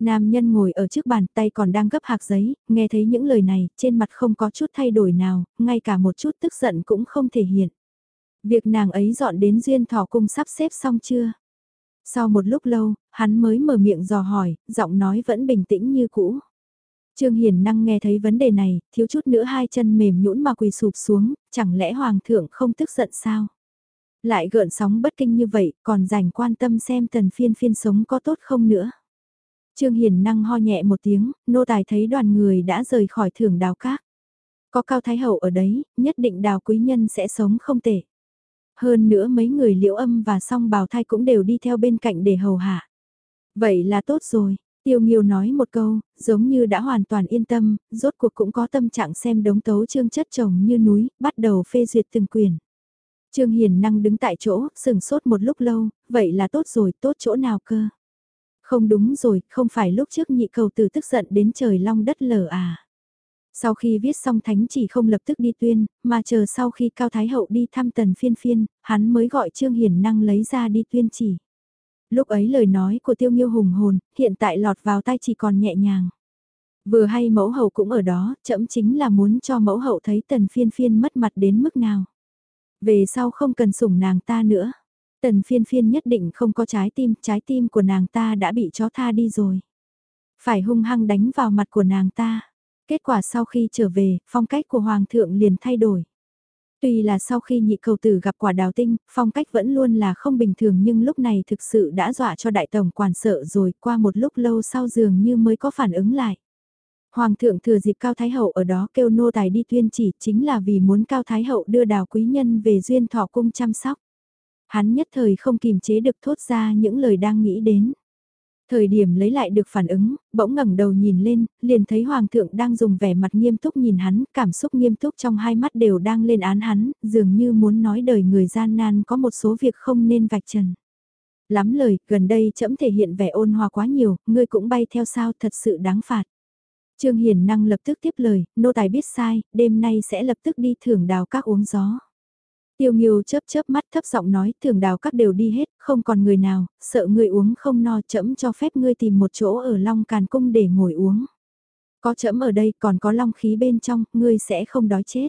[SPEAKER 1] Nam nhân ngồi ở trước bàn tay còn đang gấp hạc giấy, nghe thấy những lời này, trên mặt không có chút thay đổi nào, ngay cả một chút tức giận cũng không thể hiện. Việc nàng ấy dọn đến duyên thọ cung sắp xếp xong chưa? Sau một lúc lâu, hắn mới mở miệng dò hỏi, giọng nói vẫn bình tĩnh như cũ. Trương Hiền năng nghe thấy vấn đề này, thiếu chút nữa hai chân mềm nhũn mà quỳ sụp xuống, chẳng lẽ Hoàng thượng không tức giận sao? Lại gợn sóng bất kinh như vậy, còn dành quan tâm xem tần phiên phiên sống có tốt không nữa. Trương Hiền năng ho nhẹ một tiếng, nô tài thấy đoàn người đã rời khỏi thưởng đào các. Có cao thái hậu ở đấy, nhất định đào quý nhân sẽ sống không tệ. Hơn nữa mấy người liễu âm và song bào thai cũng đều đi theo bên cạnh để hầu hạ. Vậy là tốt rồi, tiêu nghiêu nói một câu, giống như đã hoàn toàn yên tâm, rốt cuộc cũng có tâm trạng xem đống tấu trương chất chồng như núi, bắt đầu phê duyệt từng quyền. Trương Hiền năng đứng tại chỗ, sừng sốt một lúc lâu, vậy là tốt rồi, tốt chỗ nào cơ? Không đúng rồi, không phải lúc trước nhị cầu từ tức giận đến trời long đất lở à. Sau khi viết xong thánh chỉ không lập tức đi tuyên, mà chờ sau khi Cao Thái Hậu đi thăm tần phiên phiên, hắn mới gọi Trương hiển Năng lấy ra đi tuyên chỉ. Lúc ấy lời nói của tiêu nghiêu hùng hồn, hiện tại lọt vào tay chỉ còn nhẹ nhàng. Vừa hay mẫu hậu cũng ở đó, chậm chính là muốn cho mẫu hậu thấy tần phiên phiên mất mặt đến mức nào. Về sau không cần sủng nàng ta nữa. Tần phiên phiên nhất định không có trái tim, trái tim của nàng ta đã bị chó tha đi rồi. Phải hung hăng đánh vào mặt của nàng ta. Kết quả sau khi trở về, phong cách của Hoàng thượng liền thay đổi. Tuy là sau khi nhị cầu tử gặp quả đào tinh, phong cách vẫn luôn là không bình thường nhưng lúc này thực sự đã dọa cho đại tổng quản sợ rồi qua một lúc lâu sau dường như mới có phản ứng lại. Hoàng thượng thừa dịp Cao Thái Hậu ở đó kêu nô tài đi tuyên chỉ chính là vì muốn Cao Thái Hậu đưa đào quý nhân về duyên thọ cung chăm sóc. Hắn nhất thời không kìm chế được thốt ra những lời đang nghĩ đến. Thời điểm lấy lại được phản ứng, bỗng ngẩng đầu nhìn lên, liền thấy Hoàng thượng đang dùng vẻ mặt nghiêm túc nhìn hắn, cảm xúc nghiêm túc trong hai mắt đều đang lên án hắn, dường như muốn nói đời người gian nan có một số việc không nên vạch trần. Lắm lời, gần đây trẫm thể hiện vẻ ôn hòa quá nhiều, ngươi cũng bay theo sao thật sự đáng phạt. Trương Hiền Năng lập tức tiếp lời, nô tài biết sai, đêm nay sẽ lập tức đi thưởng đào các uống gió. Tiêu Nghiêu chớp chớp mắt thấp giọng nói, thường đào các đều đi hết, không còn người nào, sợ ngươi uống không no chậm cho phép ngươi tìm một chỗ ở Long Càn Cung để ngồi uống. Có chậm ở đây còn có long khí bên trong, ngươi sẽ không đói chết.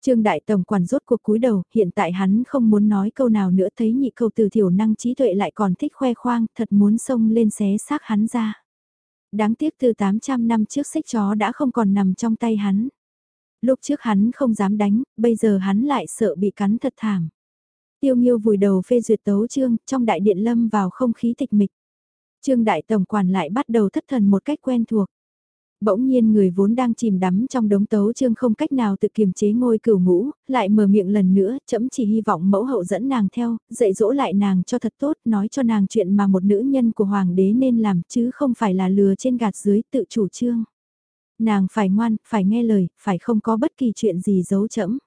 [SPEAKER 1] Trương Đại Tổng quản rốt cuộc cúi đầu, hiện tại hắn không muốn nói câu nào nữa thấy nhị câu từ thiểu năng trí tuệ lại còn thích khoe khoang, thật muốn xông lên xé xác hắn ra. Đáng tiếc từ 800 năm trước xích chó đã không còn nằm trong tay hắn. Lúc trước hắn không dám đánh, bây giờ hắn lại sợ bị cắn thật thảm. Tiêu Nghiêu vùi đầu phê duyệt tấu chương, trong đại điện lâm vào không khí tịch mịch. Trương đại tổng quản lại bắt đầu thất thần một cách quen thuộc. Bỗng nhiên người vốn đang chìm đắm trong đống tấu chương không cách nào tự kiềm chế ngôi cửu ngũ, lại mở miệng lần nữa, chấm chỉ hy vọng mẫu hậu dẫn nàng theo, dạy dỗ lại nàng cho thật tốt, nói cho nàng chuyện mà một nữ nhân của hoàng đế nên làm chứ không phải là lừa trên gạt dưới tự chủ trương. Nàng phải ngoan, phải nghe lời, phải không có bất kỳ chuyện gì giấu chẫm.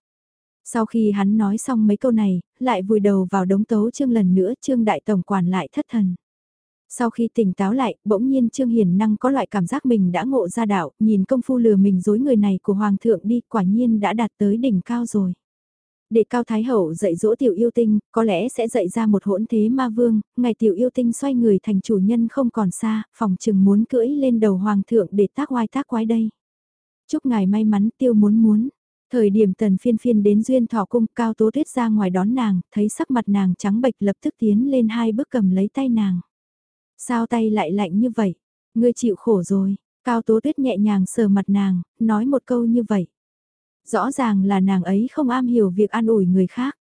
[SPEAKER 1] Sau khi hắn nói xong mấy câu này, lại vùi đầu vào đống tấu chương lần nữa, trương đại tổng quản lại thất thần. Sau khi tỉnh táo lại, bỗng nhiên Trương Hiền Năng có loại cảm giác mình đã ngộ ra đạo, nhìn công phu lừa mình dối người này của Hoàng thượng đi, quả nhiên đã đạt tới đỉnh cao rồi. Để Cao Thái Hậu dạy dỗ tiểu yêu tinh, có lẽ sẽ dạy ra một hỗn thế ma vương, ngày tiểu yêu tinh xoay người thành chủ nhân không còn xa, phòng chừng muốn cưỡi lên đầu Hoàng thượng để tác oai tác quái đây. Chúc ngài may mắn tiêu muốn muốn. Thời điểm tần phiên phiên đến duyên thọ cung cao tố tuyết ra ngoài đón nàng, thấy sắc mặt nàng trắng bệch lập tức tiến lên hai bước cầm lấy tay nàng. Sao tay lại lạnh như vậy? Ngươi chịu khổ rồi. Cao Tố Tuyết nhẹ nhàng sờ mặt nàng, nói một câu như vậy. Rõ ràng là nàng ấy không am hiểu việc an ủi người khác.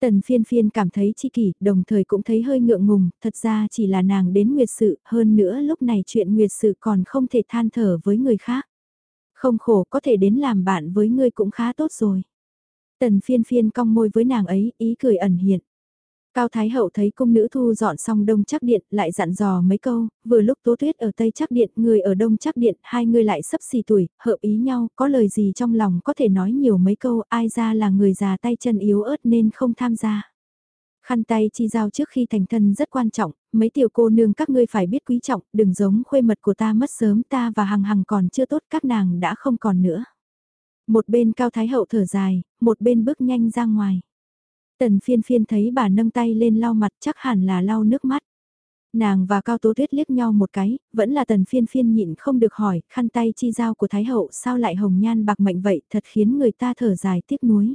[SPEAKER 1] Tần phiên phiên cảm thấy chi kỷ, đồng thời cũng thấy hơi ngượng ngùng, thật ra chỉ là nàng đến nguyệt sự, hơn nữa lúc này chuyện nguyệt sự còn không thể than thở với người khác. Không khổ có thể đến làm bạn với ngươi cũng khá tốt rồi. Tần phiên phiên cong môi với nàng ấy, ý cười ẩn hiện. Cao Thái Hậu thấy cung nữ thu dọn xong đông chắc điện, lại dặn dò mấy câu, vừa lúc tố tuyết ở tây chắc điện, người ở đông chắc điện, hai người lại sắp xì tuổi, hợp ý nhau, có lời gì trong lòng có thể nói nhiều mấy câu, ai ra là người già tay chân yếu ớt nên không tham gia. Khăn tay chi giao trước khi thành thân rất quan trọng, mấy tiểu cô nương các ngươi phải biết quý trọng, đừng giống khuê mật của ta mất sớm ta và hằng hằng còn chưa tốt các nàng đã không còn nữa. Một bên cao thái hậu thở dài, một bên bước nhanh ra ngoài. Tần phiên phiên thấy bà nâng tay lên lau mặt chắc hẳn là lau nước mắt. Nàng và Cao Tố Tuyết liếc nhau một cái, vẫn là tần phiên phiên nhịn không được hỏi, khăn tay chi giao của Thái Hậu sao lại hồng nhan bạc mệnh vậy thật khiến người ta thở dài tiếc nuối.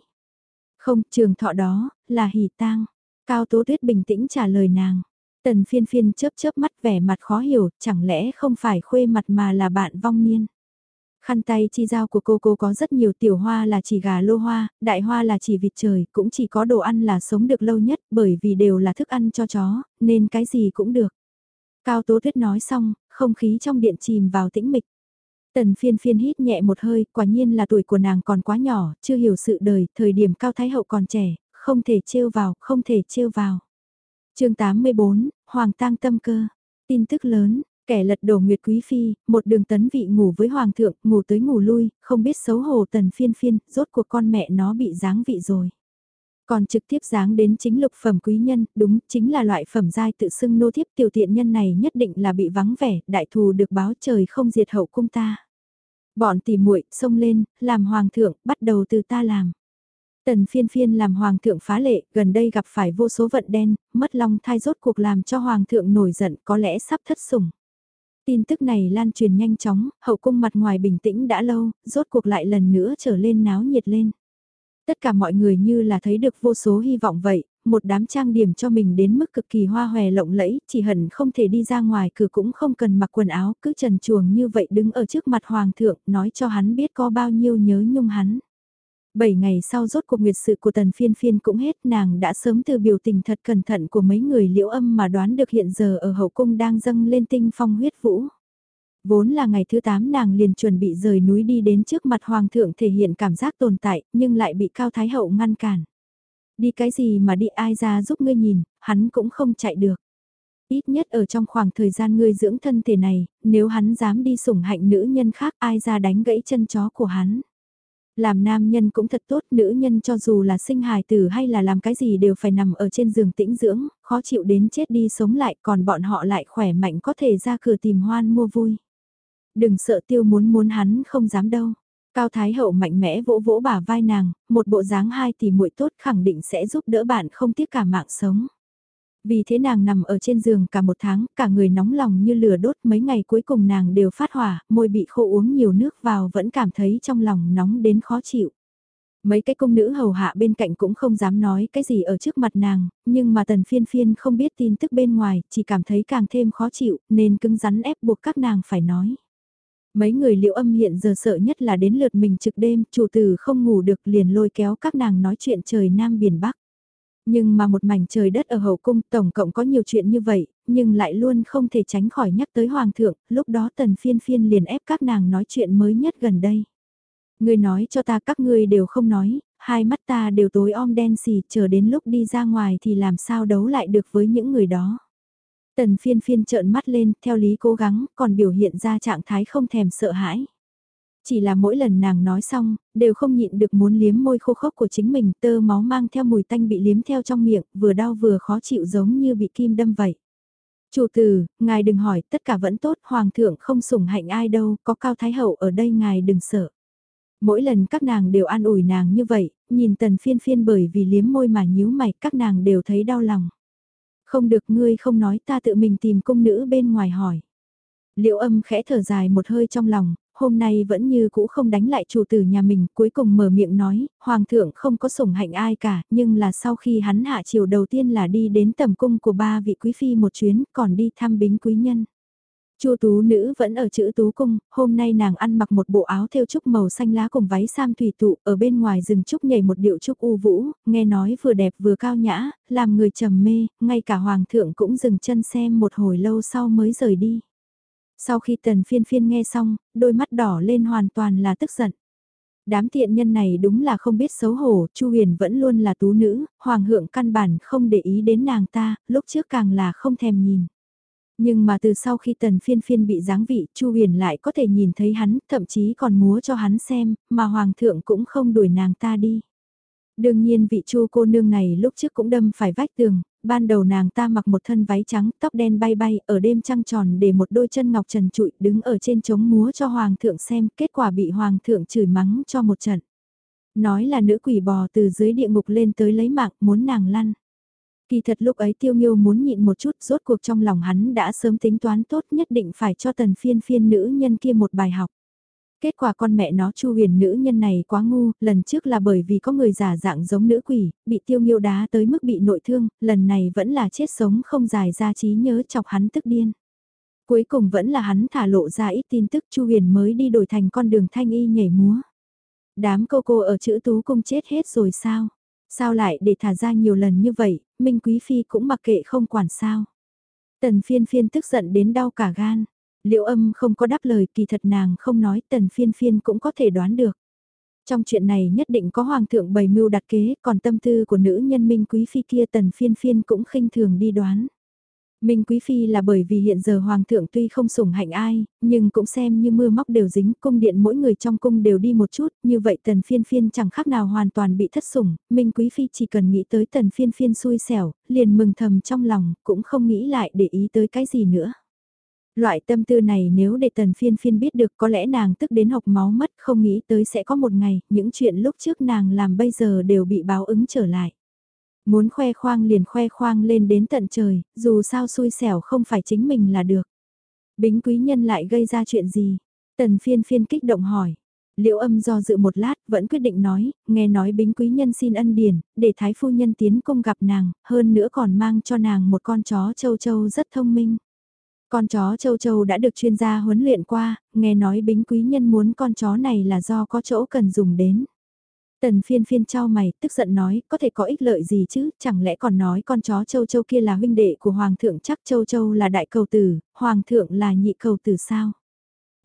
[SPEAKER 1] Không, trường thọ đó, là hỷ tang. Cao Tố Tuyết bình tĩnh trả lời nàng. Tần phiên phiên chớp chớp mắt vẻ mặt khó hiểu, chẳng lẽ không phải khuê mặt mà là bạn vong niên. Khăn tay chi dao của cô cô có rất nhiều tiểu hoa là chỉ gà lô hoa, đại hoa là chỉ vịt trời, cũng chỉ có đồ ăn là sống được lâu nhất bởi vì đều là thức ăn cho chó, nên cái gì cũng được. Cao Tố Tuyết nói xong, không khí trong điện chìm vào tĩnh mịch. Tần phiên phiên hít nhẹ một hơi, quả nhiên là tuổi của nàng còn quá nhỏ, chưa hiểu sự đời, thời điểm Cao Thái Hậu còn trẻ, không thể trêu vào, không thể trêu vào. chương 84, Hoàng tang tâm cơ. Tin tức lớn, Kẻ lật đổ Nguyệt Quý Phi, một đường tấn vị ngủ với Hoàng thượng, ngủ tới ngủ lui, không biết xấu hổ tần phiên phiên, rốt cuộc con mẹ nó bị giáng vị rồi. Còn trực tiếp giáng đến chính lục phẩm quý nhân, đúng, chính là loại phẩm giai tự xưng nô thiếp tiểu tiện nhân này nhất định là bị vắng vẻ, đại thù được báo trời không diệt hậu cung ta. Bọn tỉ muội xông lên, làm hoàng thượng, bắt đầu từ ta làm. Tần phiên phiên làm hoàng thượng phá lệ, gần đây gặp phải vô số vận đen, mất long thai rốt cuộc làm cho hoàng thượng nổi giận có lẽ sắp thất sủng. Tin tức này lan truyền nhanh chóng, hậu cung mặt ngoài bình tĩnh đã lâu, rốt cuộc lại lần nữa trở lên náo nhiệt lên. Tất cả mọi người như là thấy được vô số hy vọng vậy, một đám trang điểm cho mình đến mức cực kỳ hoa hòe lộng lẫy, chỉ hận không thể đi ra ngoài cửa cũng không cần mặc quần áo, cứ trần chuồng như vậy đứng ở trước mặt hoàng thượng, nói cho hắn biết có bao nhiêu nhớ nhung hắn. Bảy ngày sau rốt cuộc nguyệt sự của tần phiên phiên cũng hết nàng đã sớm từ biểu tình thật cẩn thận của mấy người liễu âm mà đoán được hiện giờ ở hậu cung đang dâng lên tinh phong huyết vũ. Vốn là ngày thứ 8 nàng liền chuẩn bị rời núi đi đến trước mặt hoàng thượng thể hiện cảm giác tồn tại nhưng lại bị cao thái hậu ngăn cản. Đi cái gì mà đi ai ra giúp ngươi nhìn, hắn cũng không chạy được. Ít nhất ở trong khoảng thời gian ngươi dưỡng thân thể này, nếu hắn dám đi sủng hạnh nữ nhân khác ai ra đánh gãy chân chó của hắn. Làm nam nhân cũng thật tốt, nữ nhân cho dù là sinh hài tử hay là làm cái gì đều phải nằm ở trên giường tĩnh dưỡng, khó chịu đến chết đi sống lại còn bọn họ lại khỏe mạnh có thể ra cửa tìm hoan mua vui. Đừng sợ tiêu muốn muốn hắn không dám đâu. Cao Thái Hậu mạnh mẽ vỗ vỗ bả vai nàng, một bộ dáng hai tỷ muội tốt khẳng định sẽ giúp đỡ bạn không tiếc cả mạng sống. Vì thế nàng nằm ở trên giường cả một tháng, cả người nóng lòng như lửa đốt mấy ngày cuối cùng nàng đều phát hỏa, môi bị khô uống nhiều nước vào vẫn cảm thấy trong lòng nóng đến khó chịu. Mấy cái công nữ hầu hạ bên cạnh cũng không dám nói cái gì ở trước mặt nàng, nhưng mà tần phiên phiên không biết tin tức bên ngoài, chỉ cảm thấy càng thêm khó chịu, nên cứng rắn ép buộc các nàng phải nói. Mấy người liệu âm hiện giờ sợ nhất là đến lượt mình trực đêm, chủ tử không ngủ được liền lôi kéo các nàng nói chuyện trời Nam Biển Bắc. Nhưng mà một mảnh trời đất ở hậu cung tổng cộng có nhiều chuyện như vậy, nhưng lại luôn không thể tránh khỏi nhắc tới hoàng thượng, lúc đó tần phiên phiên liền ép các nàng nói chuyện mới nhất gần đây. Người nói cho ta các ngươi đều không nói, hai mắt ta đều tối om đen xì, chờ đến lúc đi ra ngoài thì làm sao đấu lại được với những người đó. Tần phiên phiên trợn mắt lên, theo lý cố gắng, còn biểu hiện ra trạng thái không thèm sợ hãi. Chỉ là mỗi lần nàng nói xong, đều không nhịn được muốn liếm môi khô khốc của chính mình, tơ máu mang theo mùi tanh bị liếm theo trong miệng, vừa đau vừa khó chịu giống như bị kim đâm vậy. Chủ tử, ngài đừng hỏi, tất cả vẫn tốt, hoàng thượng không sủng hạnh ai đâu, có cao thái hậu ở đây ngài đừng sợ. Mỗi lần các nàng đều an ủi nàng như vậy, nhìn tần phiên phiên bởi vì liếm môi mà nhíu mày, các nàng đều thấy đau lòng. Không được ngươi không nói ta tự mình tìm cung nữ bên ngoài hỏi. Liệu âm khẽ thở dài một hơi trong lòng, hôm nay vẫn như cũ không đánh lại chủ tử nhà mình, cuối cùng mở miệng nói, hoàng thượng không có sủng hạnh ai cả, nhưng là sau khi hắn hạ chiều đầu tiên là đi đến tầm cung của ba vị quý phi một chuyến, còn đi thăm bính quý nhân. Chu tú nữ vẫn ở chữ tú cung, hôm nay nàng ăn mặc một bộ áo thêu trúc màu xanh lá cùng váy sam thủy tụ, ở bên ngoài rừng trúc nhảy một điệu trúc u vũ, nghe nói vừa đẹp vừa cao nhã, làm người trầm mê, ngay cả hoàng thượng cũng dừng chân xem một hồi lâu sau mới rời đi. Sau khi tần phiên phiên nghe xong, đôi mắt đỏ lên hoàn toàn là tức giận. Đám tiện nhân này đúng là không biết xấu hổ, Chu Huyền vẫn luôn là tú nữ, hoàng hượng căn bản không để ý đến nàng ta, lúc trước càng là không thèm nhìn. Nhưng mà từ sau khi tần phiên phiên bị giáng vị, Chu Huyền lại có thể nhìn thấy hắn, thậm chí còn múa cho hắn xem, mà hoàng thượng cũng không đuổi nàng ta đi. Đương nhiên vị chu cô nương này lúc trước cũng đâm phải vách tường, ban đầu nàng ta mặc một thân váy trắng, tóc đen bay bay, ở đêm trăng tròn để một đôi chân ngọc trần trụi đứng ở trên trống múa cho hoàng thượng xem, kết quả bị hoàng thượng chửi mắng cho một trận. Nói là nữ quỷ bò từ dưới địa ngục lên tới lấy mạng muốn nàng lăn. Kỳ thật lúc ấy tiêu nghiêu muốn nhịn một chút, rốt cuộc trong lòng hắn đã sớm tính toán tốt nhất định phải cho tần phiên phiên nữ nhân kia một bài học. Kết quả con mẹ nó chu huyền nữ nhân này quá ngu, lần trước là bởi vì có người giả dạng giống nữ quỷ, bị tiêu nghiêu đá tới mức bị nội thương, lần này vẫn là chết sống không dài ra trí nhớ chọc hắn tức điên. Cuối cùng vẫn là hắn thả lộ ra ít tin tức chu huyền mới đi đổi thành con đường thanh y nhảy múa. Đám cô cô ở chữ tú cung chết hết rồi sao? Sao lại để thả ra nhiều lần như vậy, Minh Quý Phi cũng mặc kệ không quản sao? Tần phiên phiên tức giận đến đau cả gan. Liệu âm không có đáp lời kỳ thật nàng không nói tần phiên phiên cũng có thể đoán được. Trong chuyện này nhất định có hoàng thượng bày mưu đặt kế, còn tâm tư của nữ nhân minh quý phi kia tần phiên phiên cũng khinh thường đi đoán. Minh Quý Phi là bởi vì hiện giờ Hoàng thượng tuy không sủng hạnh ai, nhưng cũng xem như mưa móc đều dính, cung điện mỗi người trong cung đều đi một chút, như vậy tần phiên phiên chẳng khác nào hoàn toàn bị thất sủng, Minh Quý Phi chỉ cần nghĩ tới tần phiên phiên xui xẻo, liền mừng thầm trong lòng, cũng không nghĩ lại để ý tới cái gì nữa. Loại tâm tư này nếu để tần phiên phiên biết được có lẽ nàng tức đến học máu mất không nghĩ tới sẽ có một ngày, những chuyện lúc trước nàng làm bây giờ đều bị báo ứng trở lại. Muốn khoe khoang liền khoe khoang lên đến tận trời, dù sao xui xẻo không phải chính mình là được. Bính quý nhân lại gây ra chuyện gì? Tần phiên phiên kích động hỏi. Liệu âm do dự một lát, vẫn quyết định nói, nghe nói bính quý nhân xin ân điển, để thái phu nhân tiến công gặp nàng, hơn nữa còn mang cho nàng một con chó châu châu rất thông minh. Con chó châu châu đã được chuyên gia huấn luyện qua, nghe nói bính quý nhân muốn con chó này là do có chỗ cần dùng đến. Tần phiên phiên trao mày, tức giận nói, có thể có ích lợi gì chứ, chẳng lẽ còn nói con chó châu châu kia là huynh đệ của hoàng thượng chắc châu châu là đại cầu tử, hoàng thượng là nhị cầu tử sao?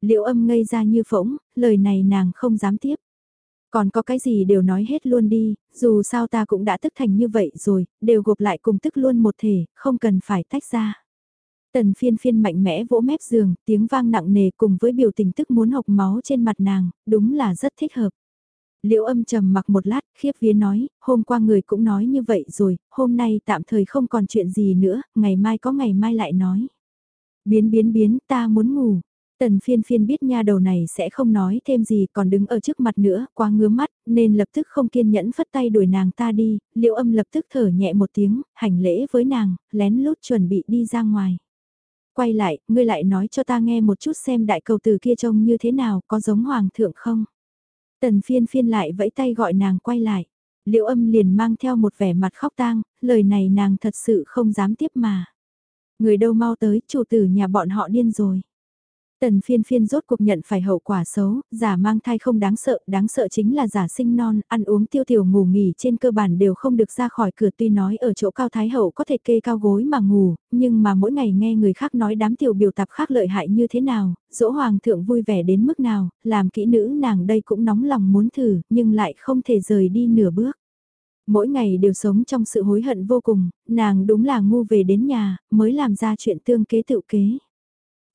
[SPEAKER 1] Liệu âm ngây ra như phỗng, lời này nàng không dám tiếp. Còn có cái gì đều nói hết luôn đi, dù sao ta cũng đã tức thành như vậy rồi, đều gộp lại cùng tức luôn một thể, không cần phải tách ra. Tần phiên phiên mạnh mẽ vỗ mép giường, tiếng vang nặng nề cùng với biểu tình tức muốn học máu trên mặt nàng, đúng là rất thích hợp. Liễu âm trầm mặc một lát, khiếp vía nói, hôm qua người cũng nói như vậy rồi, hôm nay tạm thời không còn chuyện gì nữa, ngày mai có ngày mai lại nói. Biến biến biến, ta muốn ngủ. Tần phiên phiên biết nha đầu này sẽ không nói thêm gì còn đứng ở trước mặt nữa, quá ngứa mắt, nên lập tức không kiên nhẫn phất tay đuổi nàng ta đi, liễu âm lập tức thở nhẹ một tiếng, hành lễ với nàng, lén lút chuẩn bị đi ra ngoài. Quay lại, ngươi lại nói cho ta nghe một chút xem đại cầu từ kia trông như thế nào, có giống hoàng thượng không? Tần phiên phiên lại vẫy tay gọi nàng quay lại. Liễu âm liền mang theo một vẻ mặt khóc tang, lời này nàng thật sự không dám tiếp mà. Người đâu mau tới, chủ tử nhà bọn họ điên rồi. Tần phiên phiên rốt cuộc nhận phải hậu quả xấu, giả mang thai không đáng sợ, đáng sợ chính là giả sinh non, ăn uống tiêu tiểu ngủ nghỉ trên cơ bản đều không được ra khỏi cửa tuy nói ở chỗ cao thái hậu có thể kê cao gối mà ngủ, nhưng mà mỗi ngày nghe người khác nói đám tiểu biểu tạp khác lợi hại như thế nào, dỗ hoàng thượng vui vẻ đến mức nào, làm kỹ nữ nàng đây cũng nóng lòng muốn thử, nhưng lại không thể rời đi nửa bước mỗi ngày đều sống trong sự hối hận vô cùng, nàng đúng là ngu về đến nhà, mới làm ra chuyện tương kế tự kế.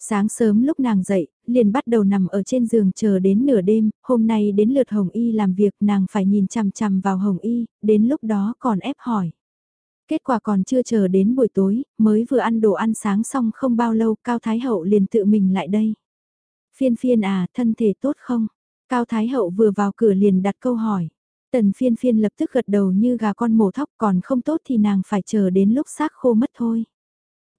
[SPEAKER 1] Sáng sớm lúc nàng dậy, liền bắt đầu nằm ở trên giường chờ đến nửa đêm, hôm nay đến lượt Hồng Y làm việc nàng phải nhìn chằm chằm vào Hồng Y, đến lúc đó còn ép hỏi. Kết quả còn chưa chờ đến buổi tối, mới vừa ăn đồ ăn sáng xong không bao lâu Cao Thái Hậu liền tự mình lại đây. Phiên phiên à, thân thể tốt không? Cao Thái Hậu vừa vào cửa liền đặt câu hỏi. Tần phiên phiên lập tức gật đầu như gà con mổ thóc còn không tốt thì nàng phải chờ đến lúc xác khô mất thôi.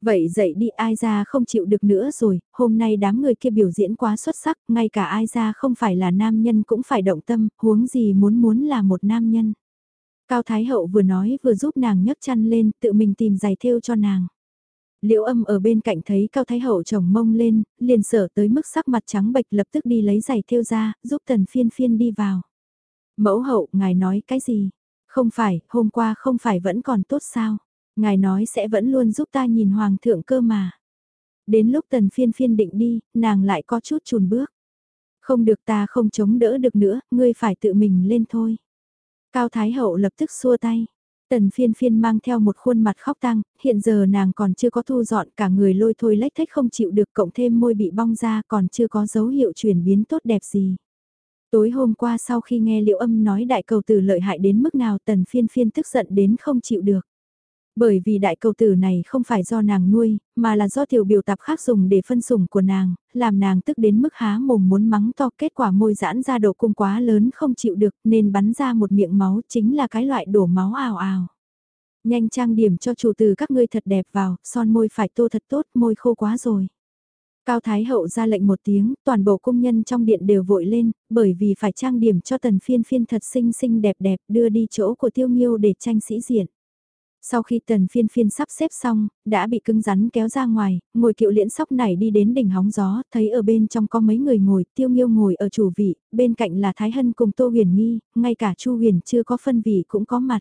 [SPEAKER 1] Vậy dậy đi ai ra không chịu được nữa rồi, hôm nay đám người kia biểu diễn quá xuất sắc, ngay cả ai ra không phải là nam nhân cũng phải động tâm, huống gì muốn muốn là một nam nhân. Cao Thái Hậu vừa nói vừa giúp nàng nhấc chăn lên, tự mình tìm giày thêu cho nàng. Liễu âm ở bên cạnh thấy Cao Thái Hậu chồng mông lên, liền sở tới mức sắc mặt trắng bệch lập tức đi lấy giày thêu ra, giúp tần phiên phiên đi vào. Mẫu hậu, ngài nói cái gì? Không phải, hôm qua không phải vẫn còn tốt sao? Ngài nói sẽ vẫn luôn giúp ta nhìn hoàng thượng cơ mà. Đến lúc tần phiên phiên định đi, nàng lại có chút chùn bước. Không được ta không chống đỡ được nữa, ngươi phải tự mình lên thôi. Cao Thái Hậu lập tức xua tay. Tần phiên phiên mang theo một khuôn mặt khóc tăng, hiện giờ nàng còn chưa có thu dọn cả người lôi thôi lách thách không chịu được cộng thêm môi bị bong ra còn chưa có dấu hiệu chuyển biến tốt đẹp gì. Tối hôm qua sau khi nghe liệu âm nói đại cầu tử lợi hại đến mức nào tần phiên phiên tức giận đến không chịu được. Bởi vì đại cầu tử này không phải do nàng nuôi, mà là do tiểu biểu tạp khác dùng để phân sủng của nàng, làm nàng tức đến mức há mồm muốn mắng to kết quả môi giãn ra độ cung quá lớn không chịu được nên bắn ra một miệng máu chính là cái loại đổ máu ào ào. Nhanh trang điểm cho chủ tử các ngươi thật đẹp vào, son môi phải tô thật tốt, môi khô quá rồi. Cao Thái Hậu ra lệnh một tiếng, toàn bộ công nhân trong điện đều vội lên, bởi vì phải trang điểm cho tần phiên phiên thật xinh xinh đẹp đẹp đưa đi chỗ của tiêu nghiêu để tranh sĩ diện. Sau khi tần phiên phiên sắp xếp xong, đã bị cứng rắn kéo ra ngoài, ngồi kiệu liễn sóc này đi đến đỉnh hóng gió, thấy ở bên trong có mấy người ngồi, tiêu nghiêu ngồi ở chủ vị, bên cạnh là Thái Hân cùng Tô Huyền Nghi, ngay cả Chu Huyền chưa có phân vị cũng có mặt.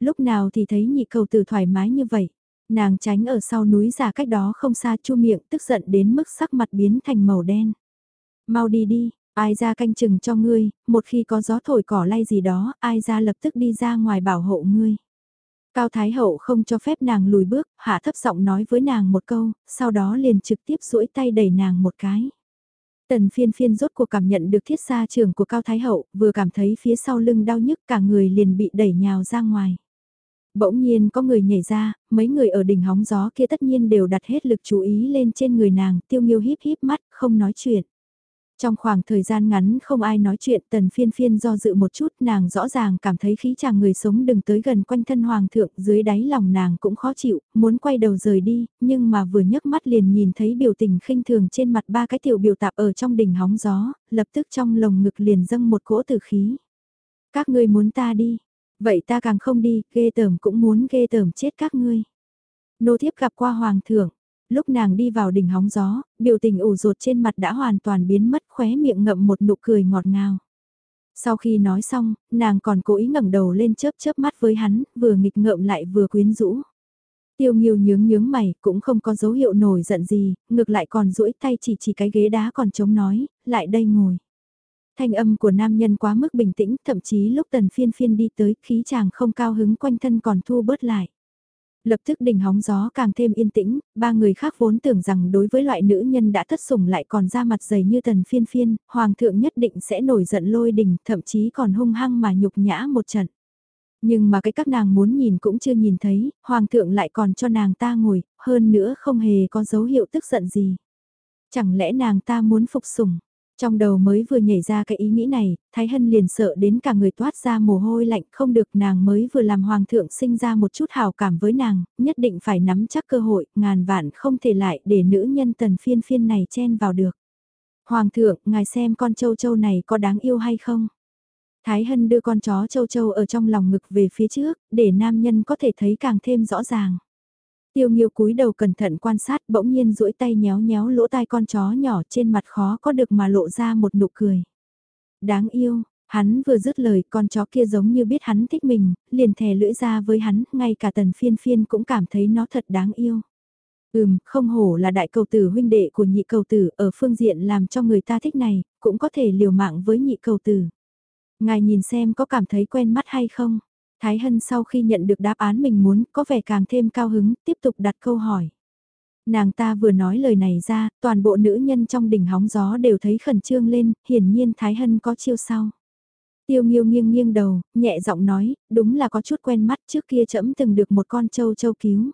[SPEAKER 1] Lúc nào thì thấy nhị cầu tử thoải mái như vậy, nàng tránh ở sau núi giả cách đó không xa chu miệng tức giận đến mức sắc mặt biến thành màu đen. Mau đi đi, ai ra canh chừng cho ngươi, một khi có gió thổi cỏ lay gì đó, ai ra lập tức đi ra ngoài bảo hộ ngươi. Cao Thái Hậu không cho phép nàng lùi bước, hạ thấp giọng nói với nàng một câu, sau đó liền trực tiếp duỗi tay đẩy nàng một cái. Tần phiên phiên rốt cuộc cảm nhận được thiết xa trường của Cao Thái Hậu, vừa cảm thấy phía sau lưng đau nhức cả người liền bị đẩy nhào ra ngoài. Bỗng nhiên có người nhảy ra, mấy người ở đỉnh hóng gió kia tất nhiên đều đặt hết lực chú ý lên trên người nàng, tiêu nghiêu híp híp mắt, không nói chuyện. Trong khoảng thời gian ngắn không ai nói chuyện tần phiên phiên do dự một chút nàng rõ ràng cảm thấy khí chàng người sống đừng tới gần quanh thân hoàng thượng dưới đáy lòng nàng cũng khó chịu, muốn quay đầu rời đi, nhưng mà vừa nhấc mắt liền nhìn thấy biểu tình khinh thường trên mặt ba cái tiểu biểu tạp ở trong đỉnh hóng gió, lập tức trong lồng ngực liền dâng một cỗ tử khí. Các ngươi muốn ta đi, vậy ta càng không đi, ghê tởm cũng muốn ghê tởm chết các ngươi. Nô thiếp gặp qua hoàng thượng, lúc nàng đi vào đỉnh hóng gió, biểu tình ủ rột trên mặt đã hoàn toàn biến mất khóe miệng ngậm một nụ cười ngọt ngào. Sau khi nói xong, nàng còn cố ý ngẩng đầu lên chớp chớp mắt với hắn, vừa nghịch ngợm lại vừa quyến rũ. Tiêu nghiêu nhướng nhướng mày, cũng không có dấu hiệu nổi giận gì, ngược lại còn duỗi tay chỉ chỉ cái ghế đá còn chống nói, lại đây ngồi. Thanh âm của nam nhân quá mức bình tĩnh, thậm chí lúc tần phiên phiên đi tới, khí chàng không cao hứng quanh thân còn thu bớt lại. Lập tức đỉnh hóng gió càng thêm yên tĩnh, ba người khác vốn tưởng rằng đối với loại nữ nhân đã thất sủng lại còn ra mặt dày như tần phiên phiên, hoàng thượng nhất định sẽ nổi giận lôi đình, thậm chí còn hung hăng mà nhục nhã một trận. Nhưng mà cái các nàng muốn nhìn cũng chưa nhìn thấy, hoàng thượng lại còn cho nàng ta ngồi, hơn nữa không hề có dấu hiệu tức giận gì. Chẳng lẽ nàng ta muốn phục sủng? Trong đầu mới vừa nhảy ra cái ý nghĩ này, Thái Hân liền sợ đến cả người toát ra mồ hôi lạnh không được nàng mới vừa làm hoàng thượng sinh ra một chút hào cảm với nàng, nhất định phải nắm chắc cơ hội, ngàn vạn không thể lại để nữ nhân tần phiên phiên này chen vào được. Hoàng thượng, ngài xem con châu châu này có đáng yêu hay không? Thái Hân đưa con chó châu châu ở trong lòng ngực về phía trước, để nam nhân có thể thấy càng thêm rõ ràng. Tiêu Nghiêu cúi đầu cẩn thận quan sát bỗng nhiên duỗi tay nhéo nhéo lỗ tai con chó nhỏ trên mặt khó có được mà lộ ra một nụ cười. Đáng yêu, hắn vừa dứt lời con chó kia giống như biết hắn thích mình, liền thè lưỡi ra với hắn, ngay cả tần phiên phiên cũng cảm thấy nó thật đáng yêu. Ừm, không hổ là đại cầu tử huynh đệ của nhị cầu tử ở phương diện làm cho người ta thích này, cũng có thể liều mạng với nhị cầu tử. Ngài nhìn xem có cảm thấy quen mắt hay không? Thái Hân sau khi nhận được đáp án mình muốn có vẻ càng thêm cao hứng, tiếp tục đặt câu hỏi. Nàng ta vừa nói lời này ra, toàn bộ nữ nhân trong đỉnh hóng gió đều thấy khẩn trương lên, hiển nhiên Thái Hân có chiêu sau. Tiêu nghiêu nghiêng nghiêng đầu, nhẹ giọng nói, đúng là có chút quen mắt trước kia trẫm từng được một con châu châu cứu.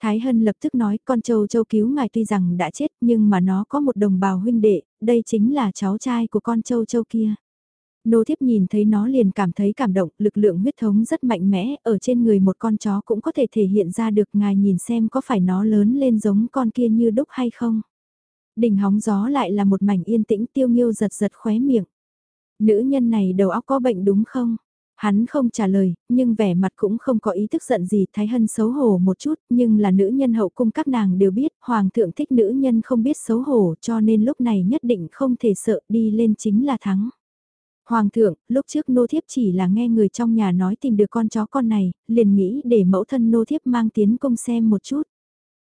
[SPEAKER 1] Thái Hân lập tức nói con châu châu cứu ngài tuy rằng đã chết nhưng mà nó có một đồng bào huynh đệ, đây chính là cháu trai của con châu châu kia. Nô thiếp nhìn thấy nó liền cảm thấy cảm động, lực lượng huyết thống rất mạnh mẽ, ở trên người một con chó cũng có thể thể hiện ra được ngài nhìn xem có phải nó lớn lên giống con kia như đúc hay không. Đỉnh hóng gió lại là một mảnh yên tĩnh tiêu nghiêu giật giật khóe miệng. Nữ nhân này đầu óc có bệnh đúng không? Hắn không trả lời, nhưng vẻ mặt cũng không có ý thức giận gì, Thái Hân xấu hổ một chút, nhưng là nữ nhân hậu cung các nàng đều biết, Hoàng thượng thích nữ nhân không biết xấu hổ cho nên lúc này nhất định không thể sợ đi lên chính là thắng. Hoàng thượng, lúc trước nô thiếp chỉ là nghe người trong nhà nói tìm được con chó con này, liền nghĩ để mẫu thân nô thiếp mang tiến công xem một chút.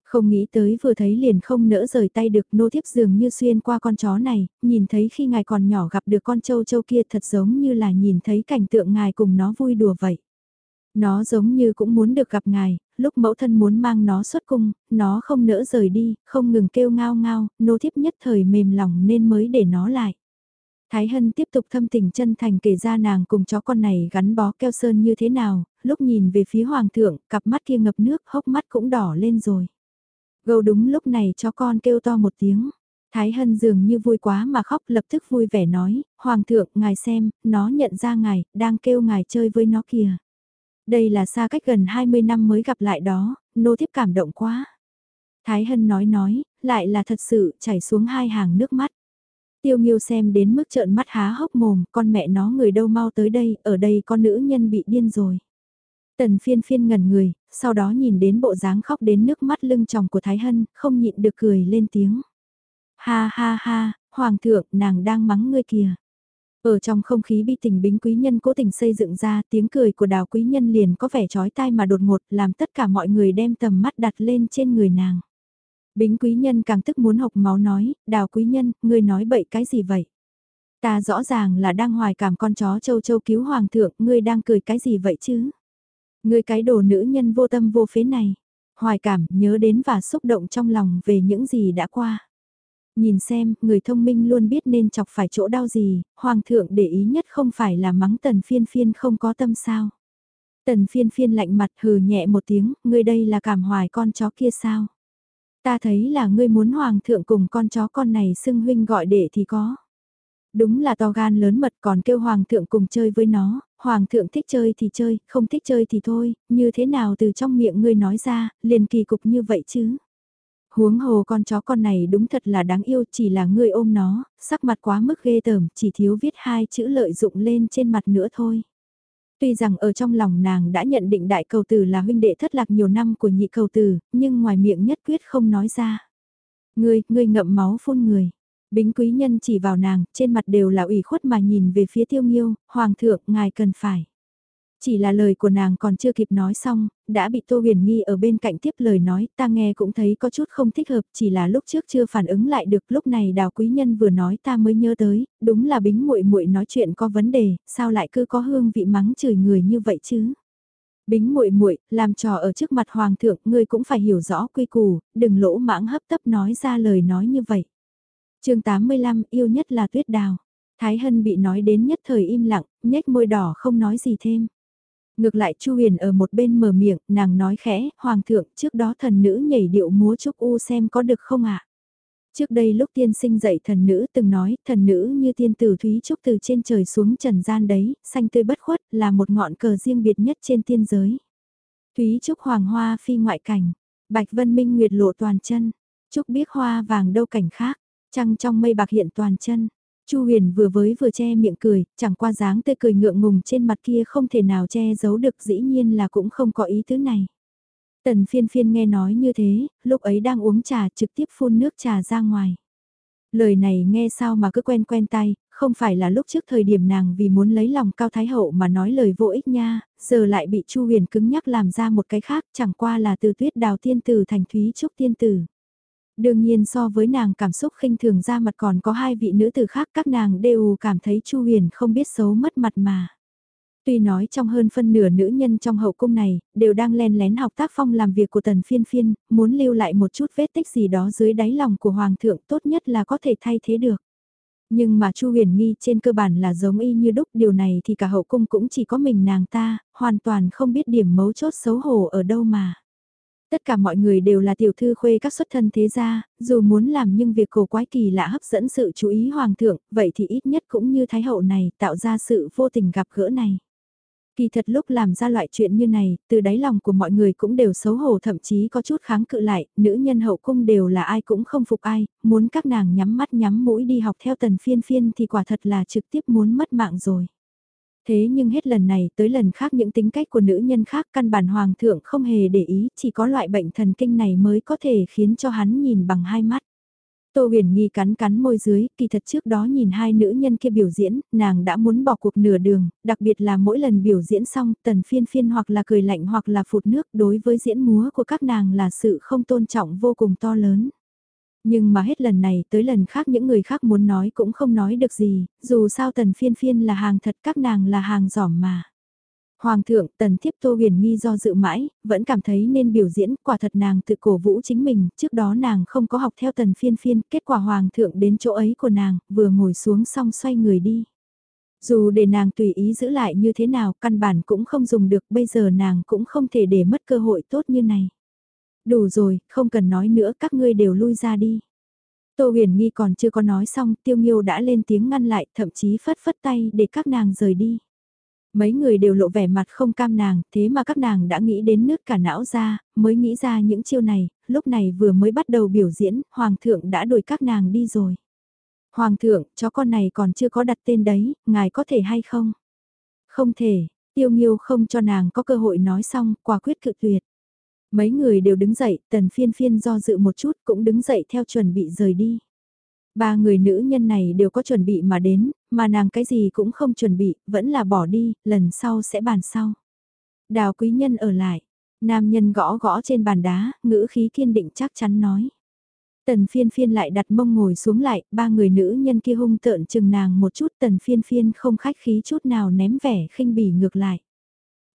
[SPEAKER 1] Không nghĩ tới vừa thấy liền không nỡ rời tay được nô thiếp dường như xuyên qua con chó này, nhìn thấy khi ngài còn nhỏ gặp được con châu châu kia thật giống như là nhìn thấy cảnh tượng ngài cùng nó vui đùa vậy. Nó giống như cũng muốn được gặp ngài, lúc mẫu thân muốn mang nó xuất cung, nó không nỡ rời đi, không ngừng kêu ngao ngao, nô thiếp nhất thời mềm lòng nên mới để nó lại. Thái Hân tiếp tục thâm tình chân thành kể ra nàng cùng chó con này gắn bó keo sơn như thế nào, lúc nhìn về phía hoàng thượng, cặp mắt kia ngập nước, hốc mắt cũng đỏ lên rồi. Gâu đúng lúc này cho con kêu to một tiếng. Thái Hân dường như vui quá mà khóc lập tức vui vẻ nói, Hoàng thượng, ngài xem, nó nhận ra ngài, đang kêu ngài chơi với nó kìa. Đây là xa cách gần 20 năm mới gặp lại đó, nô thiếp cảm động quá. Thái Hân nói nói, lại là thật sự chảy xuống hai hàng nước mắt. Tiêu Nghiêu xem đến mức trợn mắt há hốc mồm, con mẹ nó người đâu mau tới đây, ở đây con nữ nhân bị điên rồi. Tần phiên phiên ngẩn người, sau đó nhìn đến bộ dáng khóc đến nước mắt lưng tròng của Thái Hân, không nhịn được cười lên tiếng. Ha ha ha, Hoàng thượng, nàng đang mắng ngươi kìa. Ở trong không khí bi tình bính quý nhân cố tình xây dựng ra tiếng cười của đào quý nhân liền có vẻ trói tai mà đột ngột làm tất cả mọi người đem tầm mắt đặt lên trên người nàng. Bính quý nhân càng tức muốn hộc máu nói, đào quý nhân, ngươi nói bậy cái gì vậy? Ta rõ ràng là đang hoài cảm con chó châu châu cứu hoàng thượng, ngươi đang cười cái gì vậy chứ? Ngươi cái đồ nữ nhân vô tâm vô phế này. Hoài cảm nhớ đến và xúc động trong lòng về những gì đã qua. Nhìn xem, người thông minh luôn biết nên chọc phải chỗ đau gì, hoàng thượng để ý nhất không phải là mắng tần phiên phiên không có tâm sao. Tần phiên phiên lạnh mặt hừ nhẹ một tiếng, ngươi đây là cảm hoài con chó kia sao? Ta thấy là ngươi muốn hoàng thượng cùng con chó con này xưng huynh gọi đệ thì có. Đúng là to gan lớn mật còn kêu hoàng thượng cùng chơi với nó, hoàng thượng thích chơi thì chơi, không thích chơi thì thôi, như thế nào từ trong miệng ngươi nói ra, liền kỳ cục như vậy chứ. Huống hồ con chó con này đúng thật là đáng yêu chỉ là ngươi ôm nó, sắc mặt quá mức ghê tởm, chỉ thiếu viết hai chữ lợi dụng lên trên mặt nữa thôi. Tuy rằng ở trong lòng nàng đã nhận định đại cầu tử là huynh đệ thất lạc nhiều năm của nhị cầu tử, nhưng ngoài miệng nhất quyết không nói ra. Ngươi, ngươi ngậm máu phun người. Bính quý nhân chỉ vào nàng, trên mặt đều là ủy khuất mà nhìn về phía tiêu nghiêu, hoàng thượng, ngài cần phải. Chỉ là lời của nàng còn chưa kịp nói xong, đã bị Tô Huyền Nghi ở bên cạnh tiếp lời nói, ta nghe cũng thấy có chút không thích hợp, chỉ là lúc trước chưa phản ứng lại được, lúc này Đào Quý Nhân vừa nói ta mới nhớ tới, đúng là Bính muội muội nói chuyện có vấn đề, sao lại cứ có hương vị mắng chửi người như vậy chứ? Bính muội muội, làm trò ở trước mặt hoàng thượng, ngươi cũng phải hiểu rõ quy củ, đừng lỗ mãng hấp tấp nói ra lời nói như vậy. Chương 85, yêu nhất là Tuyết Đào. Thái Hân bị nói đến nhất thời im lặng, nhếch môi đỏ không nói gì thêm. Ngược lại Chu Huyền ở một bên mở miệng, nàng nói khẽ, Hoàng thượng, trước đó thần nữ nhảy điệu múa trúc u xem có được không ạ? Trước đây lúc tiên sinh dạy thần nữ từng nói, thần nữ như tiên tử Thúy Trúc từ trên trời xuống trần gian đấy, xanh tươi bất khuất, là một ngọn cờ riêng biệt nhất trên tiên giới. Thúy Trúc hoàng hoa phi ngoại cảnh, Bạch Vân Minh nguyệt lộ toàn chân, Trúc biết hoa vàng đâu cảnh khác, trăng trong mây bạc hiện toàn chân. Chu Huyền vừa với vừa che miệng cười, chẳng qua dáng tươi cười ngượng ngùng trên mặt kia không thể nào che giấu được dĩ nhiên là cũng không có ý thứ này. Tần phiên phiên nghe nói như thế, lúc ấy đang uống trà trực tiếp phun nước trà ra ngoài. Lời này nghe sao mà cứ quen quen tay, không phải là lúc trước thời điểm nàng vì muốn lấy lòng Cao Thái Hậu mà nói lời vô ích nha, giờ lại bị Chu Huyền cứng nhắc làm ra một cái khác chẳng qua là từ tuyết đào tiên tử thành thúy trúc tiên tử. Đương nhiên so với nàng cảm xúc khinh thường ra mặt còn có hai vị nữ tử khác các nàng đều cảm thấy Chu Huyền không biết xấu mất mặt mà. Tuy nói trong hơn phân nửa nữ nhân trong hậu cung này, đều đang len lén học tác phong làm việc của tần phiên phiên, muốn lưu lại một chút vết tích gì đó dưới đáy lòng của hoàng thượng tốt nhất là có thể thay thế được. Nhưng mà Chu huyền nghi trên cơ bản là giống y như đúc điều này thì cả hậu cung cũng chỉ có mình nàng ta, hoàn toàn không biết điểm mấu chốt xấu hổ ở đâu mà. Tất cả mọi người đều là tiểu thư khuê các xuất thân thế gia, dù muốn làm nhưng việc cổ quái kỳ lạ hấp dẫn sự chú ý hoàng thượng, vậy thì ít nhất cũng như thái hậu này tạo ra sự vô tình gặp gỡ này. Kỳ thật lúc làm ra loại chuyện như này, từ đáy lòng của mọi người cũng đều xấu hổ thậm chí có chút kháng cự lại, nữ nhân hậu cung đều là ai cũng không phục ai, muốn các nàng nhắm mắt nhắm mũi đi học theo tần phiên phiên thì quả thật là trực tiếp muốn mất mạng rồi. Thế nhưng hết lần này tới lần khác những tính cách của nữ nhân khác căn bản hoàng thượng không hề để ý, chỉ có loại bệnh thần kinh này mới có thể khiến cho hắn nhìn bằng hai mắt. Tô huyền nghi cắn cắn môi dưới, kỳ thật trước đó nhìn hai nữ nhân kia biểu diễn, nàng đã muốn bỏ cuộc nửa đường, đặc biệt là mỗi lần biểu diễn xong, tần phiên phiên hoặc là cười lạnh hoặc là phụt nước đối với diễn múa của các nàng là sự không tôn trọng vô cùng to lớn. Nhưng mà hết lần này tới lần khác những người khác muốn nói cũng không nói được gì, dù sao tần phiên phiên là hàng thật các nàng là hàng giỏm mà. Hoàng thượng, tần thiếp tô huyền nghi do dự mãi, vẫn cảm thấy nên biểu diễn, quả thật nàng tự cổ vũ chính mình, trước đó nàng không có học theo tần phiên phiên, kết quả hoàng thượng đến chỗ ấy của nàng, vừa ngồi xuống xong xoay người đi. Dù để nàng tùy ý giữ lại như thế nào, căn bản cũng không dùng được, bây giờ nàng cũng không thể để mất cơ hội tốt như này. Đủ rồi, không cần nói nữa, các ngươi đều lui ra đi. Tô huyền nghi còn chưa có nói xong, tiêu nghiêu đã lên tiếng ngăn lại, thậm chí phất phất tay để các nàng rời đi. Mấy người đều lộ vẻ mặt không cam nàng, thế mà các nàng đã nghĩ đến nước cả não ra, mới nghĩ ra những chiêu này, lúc này vừa mới bắt đầu biểu diễn, hoàng thượng đã đuổi các nàng đi rồi. Hoàng thượng, chó con này còn chưa có đặt tên đấy, ngài có thể hay không? Không thể, tiêu nghiêu không cho nàng có cơ hội nói xong, quả quyết cự tuyệt. Mấy người đều đứng dậy, tần phiên phiên do dự một chút cũng đứng dậy theo chuẩn bị rời đi. Ba người nữ nhân này đều có chuẩn bị mà đến, mà nàng cái gì cũng không chuẩn bị, vẫn là bỏ đi, lần sau sẽ bàn sau. Đào quý nhân ở lại, nam nhân gõ gõ trên bàn đá, ngữ khí kiên định chắc chắn nói. Tần phiên phiên lại đặt mông ngồi xuống lại, ba người nữ nhân kia hung tợn chừng nàng một chút tần phiên phiên không khách khí chút nào ném vẻ khinh bỉ ngược lại.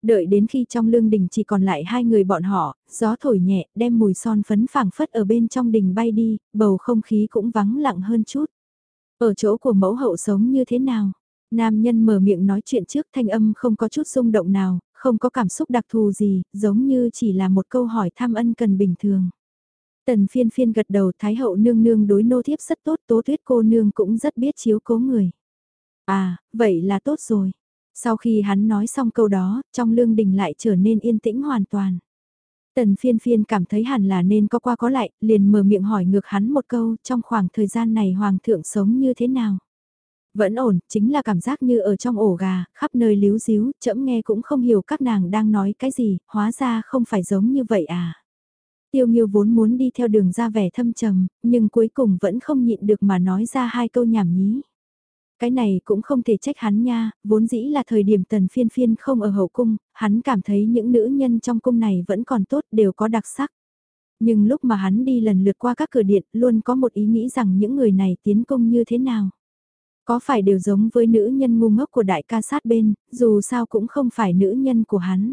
[SPEAKER 1] Đợi đến khi trong lương đình chỉ còn lại hai người bọn họ, gió thổi nhẹ, đem mùi son phấn phảng phất ở bên trong đình bay đi, bầu không khí cũng vắng lặng hơn chút. Ở chỗ của mẫu hậu sống như thế nào? Nam nhân mở miệng nói chuyện trước thanh âm không có chút rung động nào, không có cảm xúc đặc thù gì, giống như chỉ là một câu hỏi thăm ân cần bình thường. Tần phiên phiên gật đầu Thái hậu nương nương đối nô thiếp rất tốt, tố tuyết cô nương cũng rất biết chiếu cố người. À, vậy là tốt rồi. Sau khi hắn nói xong câu đó, trong lương đình lại trở nên yên tĩnh hoàn toàn. Tần phiên phiên cảm thấy hẳn là nên có qua có lại, liền mở miệng hỏi ngược hắn một câu, trong khoảng thời gian này hoàng thượng sống như thế nào? Vẫn ổn, chính là cảm giác như ở trong ổ gà, khắp nơi líu díu, chậm nghe cũng không hiểu các nàng đang nói cái gì, hóa ra không phải giống như vậy à. Tiêu Nghiêu vốn muốn đi theo đường ra vẻ thâm trầm, nhưng cuối cùng vẫn không nhịn được mà nói ra hai câu nhảm nhí. Cái này cũng không thể trách hắn nha, vốn dĩ là thời điểm tần phiên phiên không ở hậu cung, hắn cảm thấy những nữ nhân trong cung này vẫn còn tốt đều có đặc sắc. Nhưng lúc mà hắn đi lần lượt qua các cửa điện luôn có một ý nghĩ rằng những người này tiến công như thế nào. Có phải đều giống với nữ nhân ngu ngốc của đại ca sát bên, dù sao cũng không phải nữ nhân của hắn.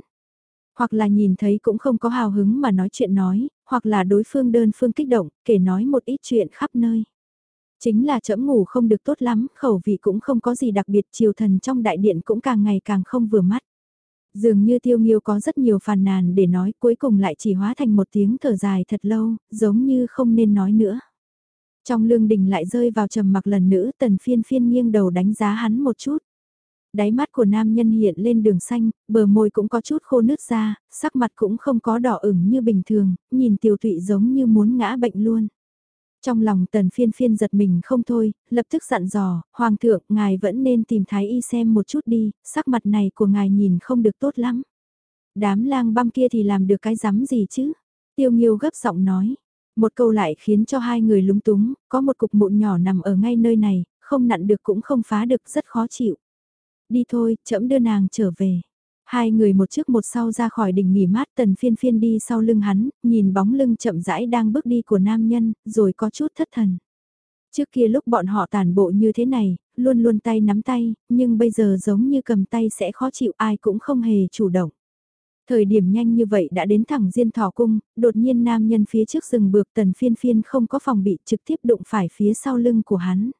[SPEAKER 1] Hoặc là nhìn thấy cũng không có hào hứng mà nói chuyện nói, hoặc là đối phương đơn phương kích động, kể nói một ít chuyện khắp nơi. Chính là chậm ngủ không được tốt lắm, khẩu vị cũng không có gì đặc biệt, triều thần trong đại điện cũng càng ngày càng không vừa mắt. Dường như tiêu nghiêu có rất nhiều phàn nàn để nói cuối cùng lại chỉ hóa thành một tiếng thở dài thật lâu, giống như không nên nói nữa. Trong lương đình lại rơi vào trầm mặc lần nữa tần phiên phiên nghiêng đầu đánh giá hắn một chút. Đáy mắt của nam nhân hiện lên đường xanh, bờ môi cũng có chút khô nước ra, sắc mặt cũng không có đỏ ửng như bình thường, nhìn tiêu tụy giống như muốn ngã bệnh luôn. Trong lòng tần phiên phiên giật mình không thôi, lập tức dặn dò, Hoàng thượng, ngài vẫn nên tìm thái y xem một chút đi, sắc mặt này của ngài nhìn không được tốt lắm. Đám lang băm kia thì làm được cái rắm gì chứ? Tiêu nghiêu gấp giọng nói. Một câu lại khiến cho hai người lúng túng, có một cục mụn nhỏ nằm ở ngay nơi này, không nặn được cũng không phá được rất khó chịu. Đi thôi, chậm đưa nàng trở về. Hai người một trước một sau ra khỏi đỉnh nghỉ mát tần phiên phiên đi sau lưng hắn, nhìn bóng lưng chậm rãi đang bước đi của nam nhân, rồi có chút thất thần. Trước kia lúc bọn họ tàn bộ như thế này, luôn luôn tay nắm tay, nhưng bây giờ giống như cầm tay sẽ khó chịu ai cũng không hề chủ động. Thời điểm nhanh như vậy đã đến thẳng diên thỏ cung, đột nhiên nam nhân phía trước rừng bược tần phiên phiên không có phòng bị trực tiếp đụng phải phía sau lưng của hắn.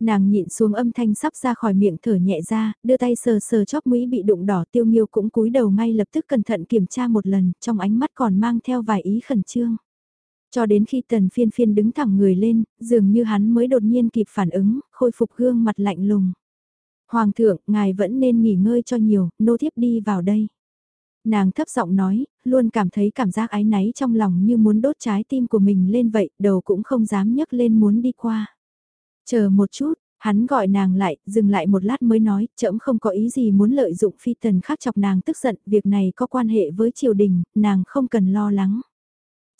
[SPEAKER 1] Nàng nhịn xuống âm thanh sắp ra khỏi miệng thở nhẹ ra, đưa tay sờ sờ chóp mũi bị đụng đỏ tiêu nghiêu cũng cúi đầu ngay lập tức cẩn thận kiểm tra một lần, trong ánh mắt còn mang theo vài ý khẩn trương. Cho đến khi tần phiên phiên đứng thẳng người lên, dường như hắn mới đột nhiên kịp phản ứng, khôi phục gương mặt lạnh lùng. Hoàng thượng, ngài vẫn nên nghỉ ngơi cho nhiều, nô thiếp đi vào đây. Nàng thấp giọng nói, luôn cảm thấy cảm giác ái náy trong lòng như muốn đốt trái tim của mình lên vậy, đầu cũng không dám nhấc lên muốn đi qua. Chờ một chút, hắn gọi nàng lại, dừng lại một lát mới nói, trẫm không có ý gì muốn lợi dụng phi tần khác chọc nàng tức giận, việc này có quan hệ với triều đình, nàng không cần lo lắng.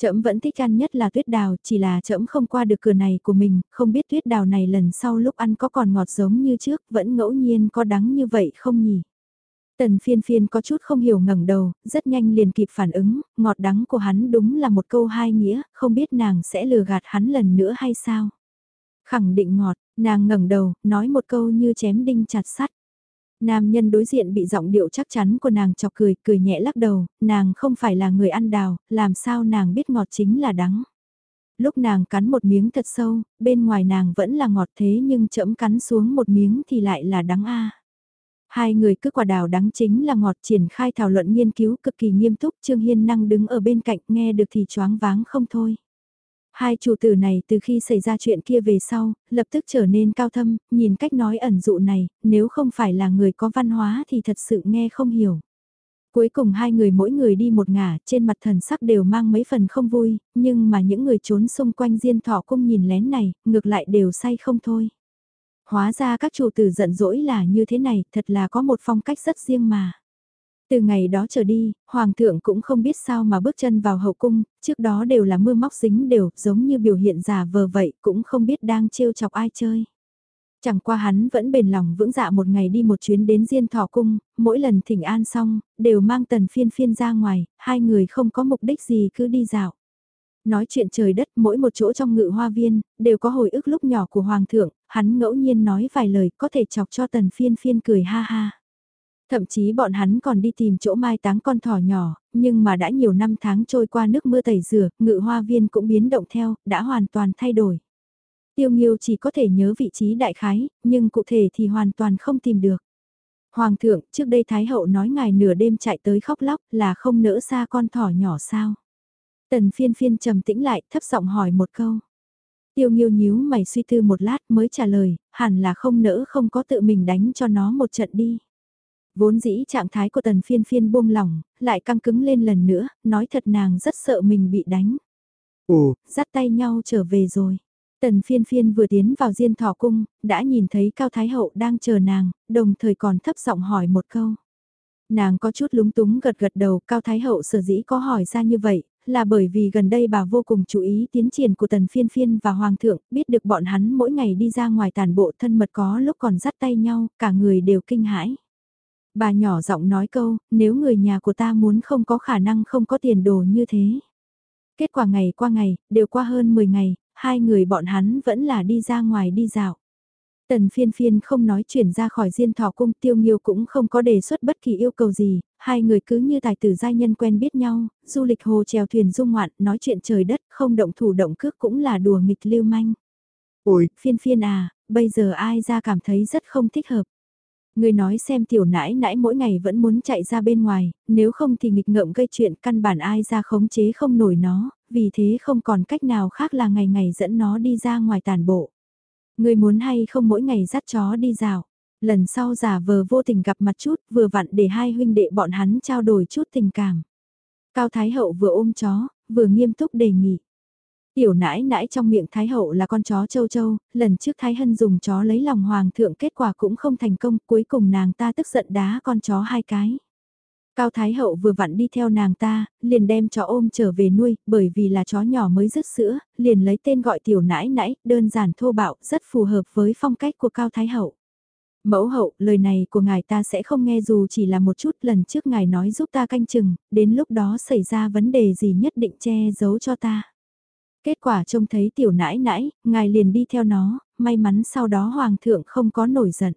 [SPEAKER 1] Trẫm vẫn thích ăn nhất là tuyết đào, chỉ là trẫm không qua được cửa này của mình, không biết tuyết đào này lần sau lúc ăn có còn ngọt giống như trước, vẫn ngẫu nhiên có đắng như vậy không nhỉ? Tần phiên phiên có chút không hiểu ngẩng đầu, rất nhanh liền kịp phản ứng, ngọt đắng của hắn đúng là một câu hai nghĩa, không biết nàng sẽ lừa gạt hắn lần nữa hay sao? Khẳng định ngọt, nàng ngẩng đầu, nói một câu như chém đinh chặt sắt. Nam nhân đối diện bị giọng điệu chắc chắn của nàng chọc cười, cười nhẹ lắc đầu, nàng không phải là người ăn đào, làm sao nàng biết ngọt chính là đắng. Lúc nàng cắn một miếng thật sâu, bên ngoài nàng vẫn là ngọt thế nhưng chậm cắn xuống một miếng thì lại là đắng a. Hai người cứ quả đào đắng chính là ngọt triển khai thảo luận nghiên cứu cực kỳ nghiêm túc Trương Hiên năng đứng ở bên cạnh nghe được thì choáng váng không thôi. Hai chủ tử này từ khi xảy ra chuyện kia về sau, lập tức trở nên cao thâm, nhìn cách nói ẩn dụ này, nếu không phải là người có văn hóa thì thật sự nghe không hiểu. Cuối cùng hai người mỗi người đi một ngả, trên mặt thần sắc đều mang mấy phần không vui, nhưng mà những người trốn xung quanh diên thọ cung nhìn lén này, ngược lại đều say không thôi. Hóa ra các chủ tử giận dỗi là như thế này, thật là có một phong cách rất riêng mà. Từ ngày đó trở đi, Hoàng thượng cũng không biết sao mà bước chân vào hậu cung, trước đó đều là mưa móc dính đều, giống như biểu hiện giả vờ vậy, cũng không biết đang trêu chọc ai chơi. Chẳng qua hắn vẫn bền lòng vững dạ một ngày đi một chuyến đến Diên Thọ Cung, mỗi lần thỉnh an xong, đều mang tần phiên phiên ra ngoài, hai người không có mục đích gì cứ đi dạo. Nói chuyện trời đất mỗi một chỗ trong ngự hoa viên, đều có hồi ức lúc nhỏ của Hoàng thượng, hắn ngẫu nhiên nói vài lời có thể chọc cho tần phiên phiên cười ha ha. Thậm chí bọn hắn còn đi tìm chỗ mai táng con thỏ nhỏ, nhưng mà đã nhiều năm tháng trôi qua nước mưa tẩy rửa, ngự hoa viên cũng biến động theo, đã hoàn toàn thay đổi. Tiêu Nghiêu chỉ có thể nhớ vị trí đại khái, nhưng cụ thể thì hoàn toàn không tìm được. Hoàng thượng, trước đây Thái hậu nói ngài nửa đêm chạy tới khóc lóc là không nỡ xa con thỏ nhỏ sao. Tần phiên phiên trầm tĩnh lại, thấp giọng hỏi một câu. Tiêu Nghiêu nhíu mày suy tư một lát mới trả lời, hẳn là không nỡ không có tự mình đánh cho nó một trận đi. Vốn dĩ trạng thái của tần phiên phiên buông lỏng, lại căng cứng lên lần nữa, nói thật nàng rất sợ mình bị đánh. Ồ, dắt tay nhau trở về rồi. Tần phiên phiên vừa tiến vào diên thọ cung, đã nhìn thấy Cao Thái Hậu đang chờ nàng, đồng thời còn thấp giọng hỏi một câu. Nàng có chút lúng túng gật gật đầu, Cao Thái Hậu sở dĩ có hỏi ra như vậy, là bởi vì gần đây bà vô cùng chú ý tiến triển của tần phiên phiên và hoàng thượng, biết được bọn hắn mỗi ngày đi ra ngoài tàn bộ thân mật có lúc còn dắt tay nhau, cả người đều kinh hãi. Bà nhỏ giọng nói câu, nếu người nhà của ta muốn không có khả năng không có tiền đồ như thế. Kết quả ngày qua ngày, đều qua hơn 10 ngày, hai người bọn hắn vẫn là đi ra ngoài đi dạo. Tần phiên phiên không nói chuyển ra khỏi diên thọ cung tiêu nghiêu cũng không có đề xuất bất kỳ yêu cầu gì, hai người cứ như tài tử giai nhân quen biết nhau, du lịch hồ chèo thuyền dung ngoạn, nói chuyện trời đất, không động thủ động cước cũng là đùa nghịch lưu manh. Ôi, phiên phiên à, bây giờ ai ra cảm thấy rất không thích hợp. Người nói xem tiểu nãi nãi mỗi ngày vẫn muốn chạy ra bên ngoài, nếu không thì nghịch ngợm gây chuyện căn bản ai ra khống chế không nổi nó, vì thế không còn cách nào khác là ngày ngày dẫn nó đi ra ngoài tàn bộ. Người muốn hay không mỗi ngày dắt chó đi dạo. Lần sau giả vờ vô tình gặp mặt chút vừa vặn để hai huynh đệ bọn hắn trao đổi chút tình cảm. Cao Thái Hậu vừa ôm chó, vừa nghiêm túc đề nghị. Tiểu nãi nãi trong miệng Thái Hậu là con chó châu châu, lần trước Thái Hân dùng chó lấy lòng Hoàng thượng kết quả cũng không thành công, cuối cùng nàng ta tức giận đá con chó hai cái. Cao Thái Hậu vừa vặn đi theo nàng ta, liền đem chó ôm trở về nuôi, bởi vì là chó nhỏ mới rứt sữa, liền lấy tên gọi tiểu nãi nãi, đơn giản thô bạo, rất phù hợp với phong cách của Cao Thái Hậu. Mẫu hậu, lời này của ngài ta sẽ không nghe dù chỉ là một chút lần trước ngài nói giúp ta canh chừng, đến lúc đó xảy ra vấn đề gì nhất định che giấu cho ta. Kết quả trông thấy tiểu nãi nãi, ngài liền đi theo nó, may mắn sau đó hoàng thượng không có nổi giận.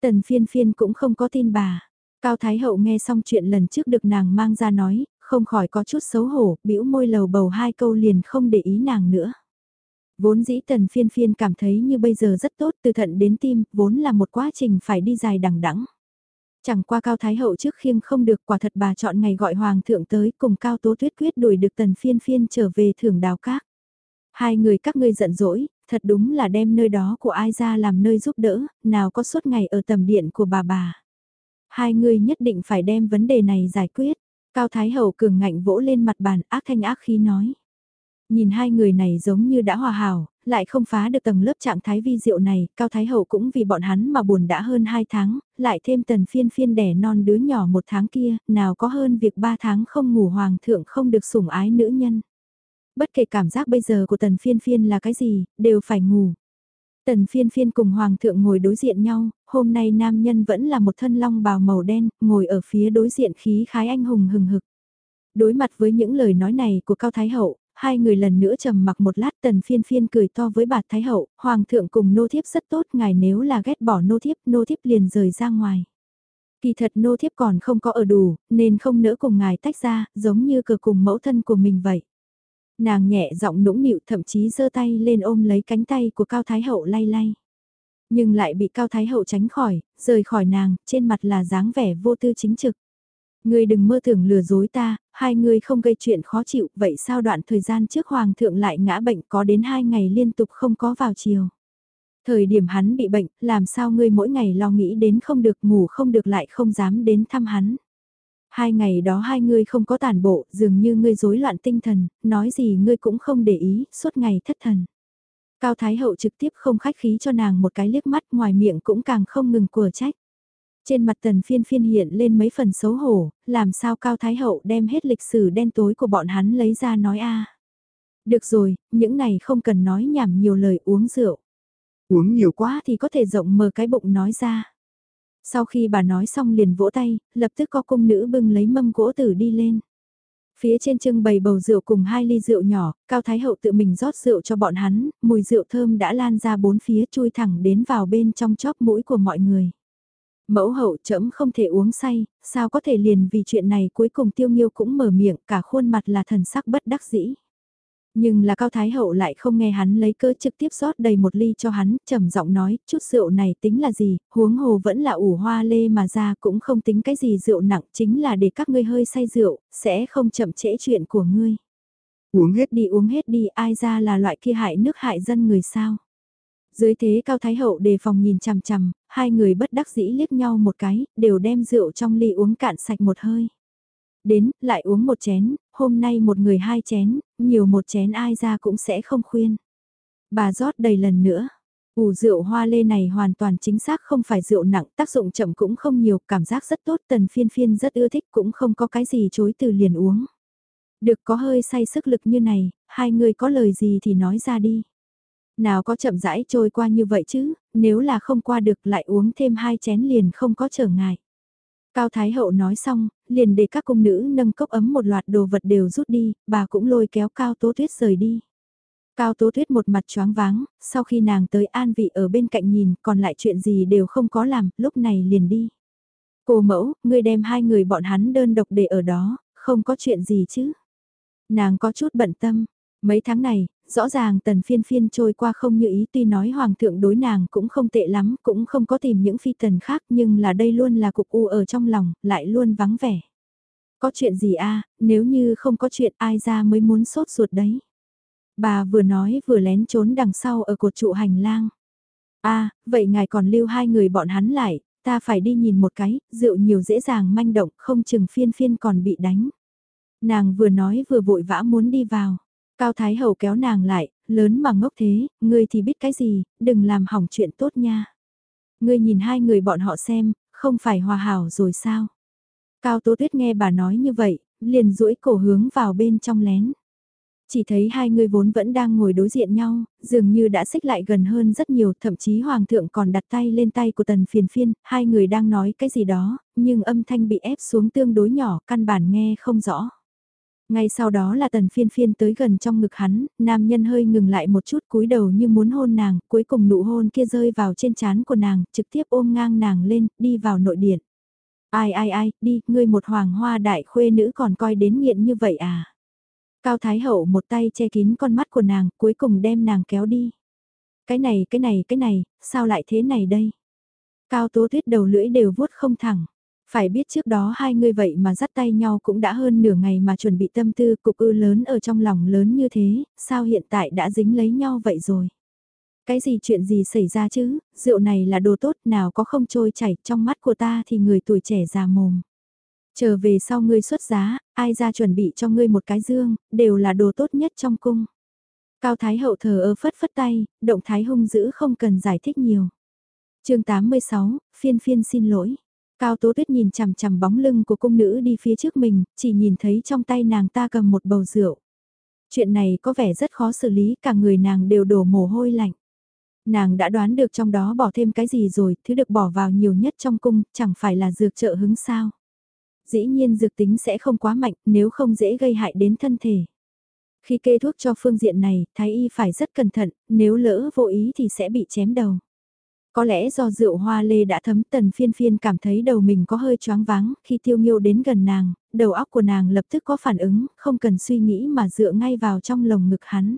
[SPEAKER 1] Tần phiên phiên cũng không có tin bà. Cao Thái Hậu nghe xong chuyện lần trước được nàng mang ra nói, không khỏi có chút xấu hổ, bĩu môi lầu bầu hai câu liền không để ý nàng nữa. Vốn dĩ tần phiên phiên cảm thấy như bây giờ rất tốt từ thận đến tim, vốn là một quá trình phải đi dài đằng đẵng. Chẳng qua Cao Thái Hậu trước khiêng không được quả thật bà chọn ngày gọi Hoàng thượng tới cùng Cao Tố Tuyết quyết đuổi được tần phiên phiên trở về thưởng đào các. Hai người các ngươi giận dỗi, thật đúng là đem nơi đó của ai ra làm nơi giúp đỡ, nào có suốt ngày ở tầm điện của bà bà. Hai người nhất định phải đem vấn đề này giải quyết. Cao Thái Hậu cường ngạnh vỗ lên mặt bàn ác thanh ác khí nói. Nhìn hai người này giống như đã hòa hảo, lại không phá được tầng lớp trạng thái vi diệu này, Cao Thái Hậu cũng vì bọn hắn mà buồn đã hơn hai tháng, lại thêm tần phiên phiên đẻ non đứa nhỏ một tháng kia, nào có hơn việc ba tháng không ngủ hoàng thượng không được sủng ái nữ nhân. Bất kể cảm giác bây giờ của tần phiên phiên là cái gì, đều phải ngủ. Tần phiên phiên cùng hoàng thượng ngồi đối diện nhau, hôm nay nam nhân vẫn là một thân long bào màu đen, ngồi ở phía đối diện khí khái anh hùng hừng hực. Đối mặt với những lời nói này của Cao Thái Hậu, hai người lần nữa trầm mặc một lát tần phiên phiên cười to với bà Thái Hậu, Hoàng thượng cùng nô thiếp rất tốt, ngài nếu là ghét bỏ nô thiếp, nô thiếp liền rời ra ngoài. Kỳ thật nô thiếp còn không có ở đủ, nên không nỡ cùng ngài tách ra, giống như cờ cùng mẫu thân của mình vậy. Nàng nhẹ giọng nũng nịu thậm chí giơ tay lên ôm lấy cánh tay của Cao Thái Hậu lay lay. Nhưng lại bị Cao Thái Hậu tránh khỏi, rời khỏi nàng, trên mặt là dáng vẻ vô tư chính trực. Ngươi đừng mơ tưởng lừa dối ta, hai người không gây chuyện khó chịu, vậy sao đoạn thời gian trước Hoàng thượng lại ngã bệnh có đến hai ngày liên tục không có vào chiều. Thời điểm hắn bị bệnh, làm sao ngươi mỗi ngày lo nghĩ đến không được ngủ không được lại không dám đến thăm hắn. Hai ngày đó hai ngươi không có tàn bộ, dường như ngươi rối loạn tinh thần, nói gì ngươi cũng không để ý, suốt ngày thất thần. Cao Thái Hậu trực tiếp không khách khí cho nàng một cái liếc mắt ngoài miệng cũng càng không ngừng của trách. Trên mặt tần phiên phiên hiện lên mấy phần xấu hổ, làm sao Cao Thái Hậu đem hết lịch sử đen tối của bọn hắn lấy ra nói a Được rồi, những này không cần nói nhảm nhiều lời uống rượu. Uống nhiều quá thì có thể rộng mở cái bụng nói ra. Sau khi bà nói xong liền vỗ tay, lập tức có cung nữ bưng lấy mâm gỗ tử đi lên. Phía trên trưng bày bầu rượu cùng hai ly rượu nhỏ, Cao Thái Hậu tự mình rót rượu cho bọn hắn, mùi rượu thơm đã lan ra bốn phía chui thẳng đến vào bên trong chóp mũi của mọi người. Mẫu hậu chậm không thể uống say, sao có thể liền vì chuyện này cuối cùng tiêu nghiêu cũng mở miệng cả khuôn mặt là thần sắc bất đắc dĩ. Nhưng là Cao Thái Hậu lại không nghe hắn lấy cớ trực tiếp rót đầy một ly cho hắn, trầm giọng nói, chút rượu này tính là gì, huống hồ vẫn là ủ hoa lê mà ra cũng không tính cái gì rượu nặng, chính là để các ngươi hơi say rượu, sẽ không chậm trễ chuyện của ngươi. Uống hết đi uống hết đi, ai ra là loại kia hại nước hại dân người sao. Dưới thế Cao Thái Hậu đề phòng nhìn chằm chằm, hai người bất đắc dĩ liếc nhau một cái, đều đem rượu trong ly uống cạn sạch một hơi. Đến, lại uống một chén, hôm nay một người hai chén, nhiều một chén ai ra cũng sẽ không khuyên. Bà rót đầy lần nữa. Ủ rượu hoa lê này hoàn toàn chính xác không phải rượu nặng, tác dụng chậm cũng không nhiều, cảm giác rất tốt, tần phiên phiên rất ưa thích cũng không có cái gì chối từ liền uống. Được có hơi say sức lực như này, hai người có lời gì thì nói ra đi. Nào có chậm rãi trôi qua như vậy chứ, nếu là không qua được lại uống thêm hai chén liền không có trở ngại. Cao Thái Hậu nói xong, liền để các cung nữ nâng cốc ấm một loạt đồ vật đều rút đi, bà cũng lôi kéo Cao Tố Tuyết rời đi. Cao Tố Tuyết một mặt choáng váng, sau khi nàng tới an vị ở bên cạnh nhìn, còn lại chuyện gì đều không có làm, lúc này liền đi. Cô mẫu, ngươi đem hai người bọn hắn đơn độc để ở đó, không có chuyện gì chứ. Nàng có chút bận tâm, mấy tháng này, rõ ràng tần phiên phiên trôi qua không như ý tuy nói hoàng thượng đối nàng cũng không tệ lắm, cũng không có tìm những phi tần khác nhưng là đây luôn là cục u ở trong lòng, lại luôn vắng vẻ. Có chuyện gì a nếu như không có chuyện ai ra mới muốn sốt ruột đấy. Bà vừa nói vừa lén trốn đằng sau ở cột trụ hành lang. a vậy ngài còn lưu hai người bọn hắn lại, ta phải đi nhìn một cái, rượu nhiều dễ dàng manh động, không chừng phiên phiên còn bị đánh. Nàng vừa nói vừa vội vã muốn đi vào. Cao Thái Hậu kéo nàng lại, lớn mà ngốc thế, ngươi thì biết cái gì, đừng làm hỏng chuyện tốt nha. Ngươi nhìn hai người bọn họ xem, không phải hòa hảo rồi sao? Cao Tố Tuyết nghe bà nói như vậy, liền duỗi cổ hướng vào bên trong lén. Chỉ thấy hai người vốn vẫn đang ngồi đối diện nhau, dường như đã xích lại gần hơn rất nhiều, thậm chí Hoàng thượng còn đặt tay lên tay của tần phiền phiên, hai người đang nói cái gì đó, nhưng âm thanh bị ép xuống tương đối nhỏ, căn bản nghe không rõ. Ngay sau đó là tần phiên phiên tới gần trong ngực hắn, nam nhân hơi ngừng lại một chút cúi đầu như muốn hôn nàng, cuối cùng nụ hôn kia rơi vào trên trán của nàng, trực tiếp ôm ngang nàng lên, đi vào nội điện. Ai ai ai, đi, ngươi một hoàng hoa đại khuê nữ còn coi đến nghiện như vậy à? Cao Thái Hậu một tay che kín con mắt của nàng, cuối cùng đem nàng kéo đi. Cái này, cái này, cái này, sao lại thế này đây? Cao Tố Tuyết đầu lưỡi đều vuốt không thẳng. Phải biết trước đó hai người vậy mà dắt tay nhau cũng đã hơn nửa ngày mà chuẩn bị tâm tư cục ư lớn ở trong lòng lớn như thế, sao hiện tại đã dính lấy nhau vậy rồi? Cái gì chuyện gì xảy ra chứ, rượu này là đồ tốt nào có không trôi chảy trong mắt của ta thì người tuổi trẻ già mồm. Chờ về sau ngươi xuất giá, ai ra chuẩn bị cho ngươi một cái dương, đều là đồ tốt nhất trong cung. Cao Thái Hậu thờ ơ phất phất tay, động thái hung dữ không cần giải thích nhiều. chương 86, phiên phiên xin lỗi. Cao Tố Tuyết nhìn chằm chằm bóng lưng của cung nữ đi phía trước mình, chỉ nhìn thấy trong tay nàng ta cầm một bầu rượu. Chuyện này có vẻ rất khó xử lý, cả người nàng đều đổ mồ hôi lạnh. Nàng đã đoán được trong đó bỏ thêm cái gì rồi, thứ được bỏ vào nhiều nhất trong cung, chẳng phải là dược trợ hứng sao. Dĩ nhiên dược tính sẽ không quá mạnh, nếu không dễ gây hại đến thân thể. Khi kê thuốc cho phương diện này, thái y phải rất cẩn thận, nếu lỡ vô ý thì sẽ bị chém đầu. Có lẽ do rượu hoa lê đã thấm tần phiên phiên cảm thấy đầu mình có hơi choáng váng, khi tiêu nghiêu đến gần nàng, đầu óc của nàng lập tức có phản ứng, không cần suy nghĩ mà dựa ngay vào trong lồng ngực hắn.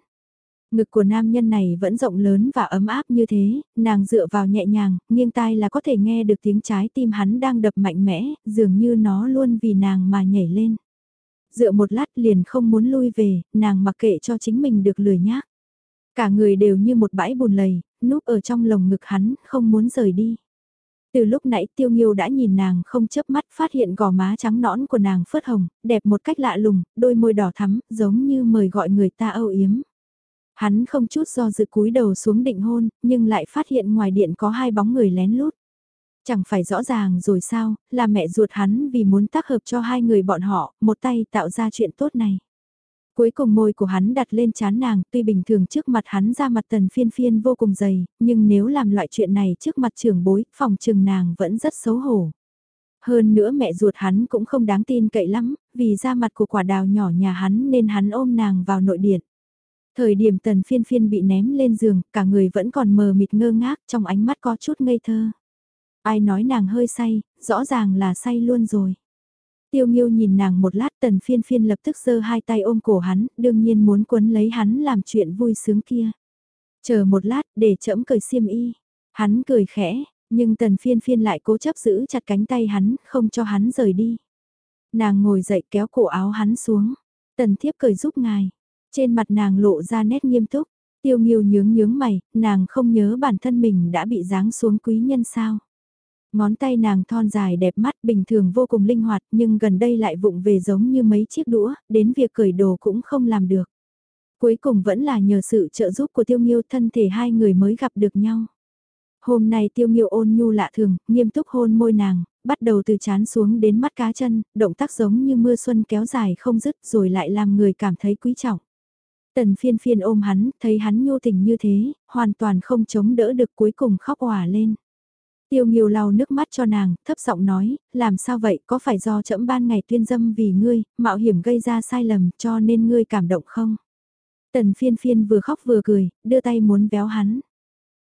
[SPEAKER 1] Ngực của nam nhân này vẫn rộng lớn và ấm áp như thế, nàng dựa vào nhẹ nhàng, nghiêng tai là có thể nghe được tiếng trái tim hắn đang đập mạnh mẽ, dường như nó luôn vì nàng mà nhảy lên. Dựa một lát liền không muốn lui về, nàng mặc kệ cho chính mình được lười nhác. Cả người đều như một bãi bùn lầy, núp ở trong lồng ngực hắn, không muốn rời đi. Từ lúc nãy tiêu nghiêu đã nhìn nàng không chớp mắt phát hiện gò má trắng nõn của nàng phớt hồng, đẹp một cách lạ lùng, đôi môi đỏ thắm, giống như mời gọi người ta âu yếm. Hắn không chút do dự cúi đầu xuống định hôn, nhưng lại phát hiện ngoài điện có hai bóng người lén lút. Chẳng phải rõ ràng rồi sao, là mẹ ruột hắn vì muốn tác hợp cho hai người bọn họ, một tay tạo ra chuyện tốt này. Cuối cùng môi của hắn đặt lên chán nàng, tuy bình thường trước mặt hắn ra mặt tần phiên phiên vô cùng dày, nhưng nếu làm loại chuyện này trước mặt trưởng bối, phòng trường nàng vẫn rất xấu hổ. Hơn nữa mẹ ruột hắn cũng không đáng tin cậy lắm, vì ra mặt của quả đào nhỏ nhà hắn nên hắn ôm nàng vào nội điện. Thời điểm tần phiên phiên bị ném lên giường, cả người vẫn còn mờ mịt ngơ ngác trong ánh mắt có chút ngây thơ. Ai nói nàng hơi say, rõ ràng là say luôn rồi. Tiêu Nghiêu nhìn nàng một lát tần phiên phiên lập tức giơ hai tay ôm cổ hắn, đương nhiên muốn quấn lấy hắn làm chuyện vui sướng kia. Chờ một lát để chẫm cởi xiêm y. Hắn cười khẽ, nhưng tần phiên phiên lại cố chấp giữ chặt cánh tay hắn, không cho hắn rời đi. Nàng ngồi dậy kéo cổ áo hắn xuống. Tần thiếp cười giúp ngài. Trên mặt nàng lộ ra nét nghiêm túc. Tiêu Nghiêu nhướng nhướng mày, nàng không nhớ bản thân mình đã bị giáng xuống quý nhân sao. Ngón tay nàng thon dài đẹp mắt bình thường vô cùng linh hoạt nhưng gần đây lại vụng về giống như mấy chiếc đũa, đến việc cởi đồ cũng không làm được. Cuối cùng vẫn là nhờ sự trợ giúp của tiêu nghiêu thân thể hai người mới gặp được nhau. Hôm nay tiêu nghiêu ôn nhu lạ thường, nghiêm túc hôn môi nàng, bắt đầu từ chán xuống đến mắt cá chân, động tác giống như mưa xuân kéo dài không dứt rồi lại làm người cảm thấy quý trọng. Tần phiên phiên ôm hắn, thấy hắn nhu tình như thế, hoàn toàn không chống đỡ được cuối cùng khóc hòa lên. Tiêu Nghiêu lau nước mắt cho nàng, thấp giọng nói, làm sao vậy, có phải do trẫm ban ngày tuyên dâm vì ngươi, mạo hiểm gây ra sai lầm cho nên ngươi cảm động không? Tần phiên phiên vừa khóc vừa cười, đưa tay muốn véo hắn.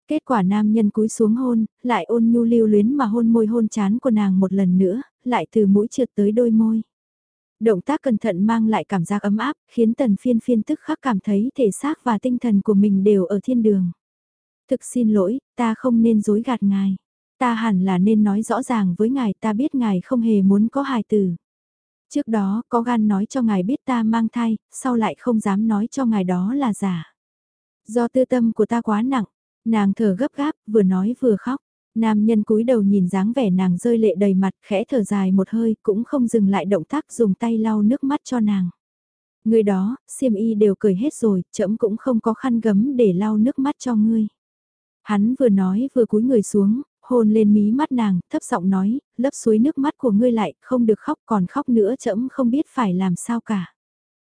[SPEAKER 1] Kết quả nam nhân cúi xuống hôn, lại ôn nhu lưu luyến mà hôn môi hôn chán của nàng một lần nữa, lại từ mũi trượt tới đôi môi. Động tác cẩn thận mang lại cảm giác ấm áp, khiến tần phiên phiên tức khắc cảm thấy thể xác và tinh thần của mình đều ở thiên đường. Thực xin lỗi, ta không nên dối gạt ngài. Ta hẳn là nên nói rõ ràng với ngài ta biết ngài không hề muốn có hài tử. Trước đó có gan nói cho ngài biết ta mang thai, sau lại không dám nói cho ngài đó là giả. Do tư tâm của ta quá nặng, nàng thở gấp gáp, vừa nói vừa khóc. Nam nhân cúi đầu nhìn dáng vẻ nàng rơi lệ đầy mặt, khẽ thở dài một hơi, cũng không dừng lại động tác dùng tay lau nước mắt cho nàng. Người đó, xiêm y đều cười hết rồi, chậm cũng không có khăn gấm để lau nước mắt cho ngươi. Hắn vừa nói vừa cúi người xuống, hôn lên mí mắt nàng, thấp giọng nói, lấp suối nước mắt của ngươi lại, không được khóc còn khóc nữa chậm không biết phải làm sao cả.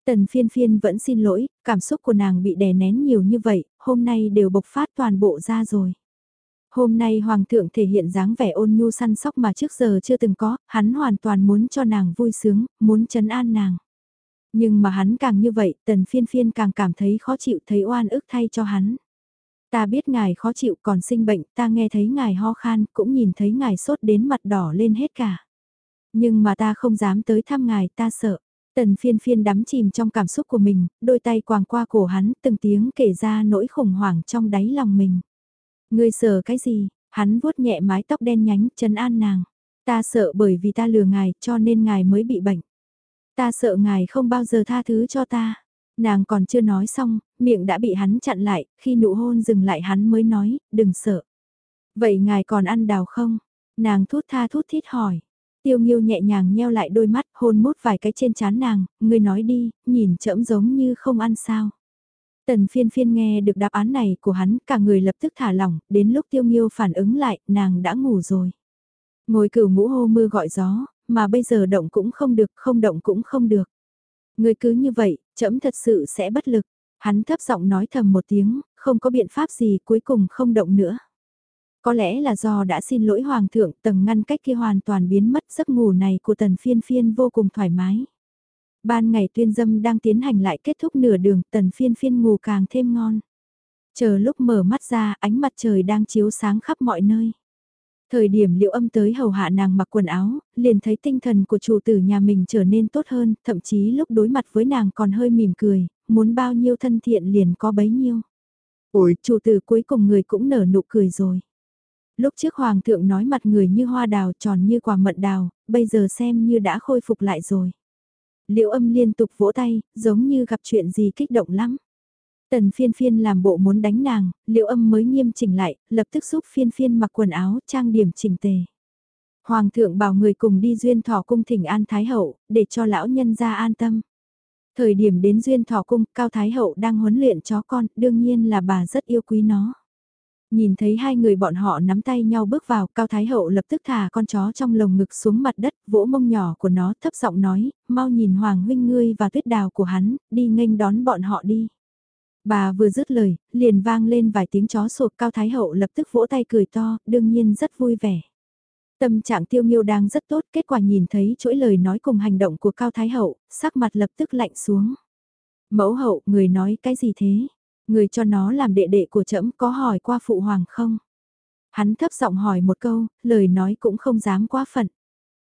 [SPEAKER 1] Tần phiên phiên vẫn xin lỗi, cảm xúc của nàng bị đè nén nhiều như vậy, hôm nay đều bộc phát toàn bộ ra rồi. Hôm nay Hoàng thượng thể hiện dáng vẻ ôn nhu săn sóc mà trước giờ chưa từng có, hắn hoàn toàn muốn cho nàng vui sướng, muốn chấn an nàng. Nhưng mà hắn càng như vậy, tần phiên phiên càng cảm thấy khó chịu thấy oan ức thay cho hắn. Ta biết ngài khó chịu còn sinh bệnh, ta nghe thấy ngài ho khan, cũng nhìn thấy ngài sốt đến mặt đỏ lên hết cả. Nhưng mà ta không dám tới thăm ngài, ta sợ. Tần phiên phiên đắm chìm trong cảm xúc của mình, đôi tay quàng qua cổ hắn, từng tiếng kể ra nỗi khủng hoảng trong đáy lòng mình. Ngươi sợ cái gì? Hắn vuốt nhẹ mái tóc đen nhánh, trấn an nàng. Ta sợ bởi vì ta lừa ngài, cho nên ngài mới bị bệnh. Ta sợ ngài không bao giờ tha thứ cho ta. Nàng còn chưa nói xong, miệng đã bị hắn chặn lại, khi nụ hôn dừng lại hắn mới nói, đừng sợ. Vậy ngài còn ăn đào không? Nàng thút tha thút thít hỏi. Tiêu Nghiêu nhẹ nhàng nheo lại đôi mắt, hôn mút vài cái trên trán nàng, ngươi nói đi, nhìn chậm giống như không ăn sao. Tần phiên phiên nghe được đáp án này của hắn, cả người lập tức thả lỏng, đến lúc Tiêu Nghiêu phản ứng lại, nàng đã ngủ rồi. Ngồi cửu ngũ hô mưa gọi gió, mà bây giờ động cũng không được, không động cũng không được. người cứ như vậy, chậm thật sự sẽ bất lực. Hắn thấp giọng nói thầm một tiếng, không có biện pháp gì cuối cùng không động nữa. Có lẽ là do đã xin lỗi hoàng thượng tầng ngăn cách kia hoàn toàn biến mất giấc ngủ này của tần phiên phiên vô cùng thoải mái. Ban ngày tuyên dâm đang tiến hành lại kết thúc nửa đường tần phiên phiên ngủ càng thêm ngon. Chờ lúc mở mắt ra ánh mặt trời đang chiếu sáng khắp mọi nơi. Thời điểm liệu âm tới hầu hạ nàng mặc quần áo, liền thấy tinh thần của chủ tử nhà mình trở nên tốt hơn, thậm chí lúc đối mặt với nàng còn hơi mỉm cười, muốn bao nhiêu thân thiện liền có bấy nhiêu. Ôi, chủ tử cuối cùng người cũng nở nụ cười rồi. Lúc trước hoàng thượng nói mặt người như hoa đào tròn như quả mận đào, bây giờ xem như đã khôi phục lại rồi. Liệu âm liên tục vỗ tay, giống như gặp chuyện gì kích động lắm. Tần phiên phiên làm bộ muốn đánh nàng, liệu âm mới nghiêm chỉnh lại, lập tức giúp phiên phiên mặc quần áo, trang điểm chỉnh tề. Hoàng thượng bảo người cùng đi duyên thọ cung thỉnh an Thái Hậu, để cho lão nhân ra an tâm. Thời điểm đến duyên thọ cung, Cao Thái Hậu đang huấn luyện chó con, đương nhiên là bà rất yêu quý nó. Nhìn thấy hai người bọn họ nắm tay nhau bước vào, Cao Thái Hậu lập tức thả con chó trong lồng ngực xuống mặt đất, vỗ mông nhỏ của nó thấp giọng nói, mau nhìn Hoàng huynh ngươi và tuyết đào của hắn, đi nghênh đón bọn họ đi. Bà vừa dứt lời, liền vang lên vài tiếng chó sột Cao Thái Hậu lập tức vỗ tay cười to, đương nhiên rất vui vẻ. Tâm trạng tiêu nghiêu đang rất tốt, kết quả nhìn thấy chuỗi lời nói cùng hành động của Cao Thái Hậu, sắc mặt lập tức lạnh xuống. Mẫu hậu, người nói cái gì thế? Người cho nó làm đệ đệ của trẫm có hỏi qua phụ hoàng không? Hắn thấp giọng hỏi một câu, lời nói cũng không dám quá phận.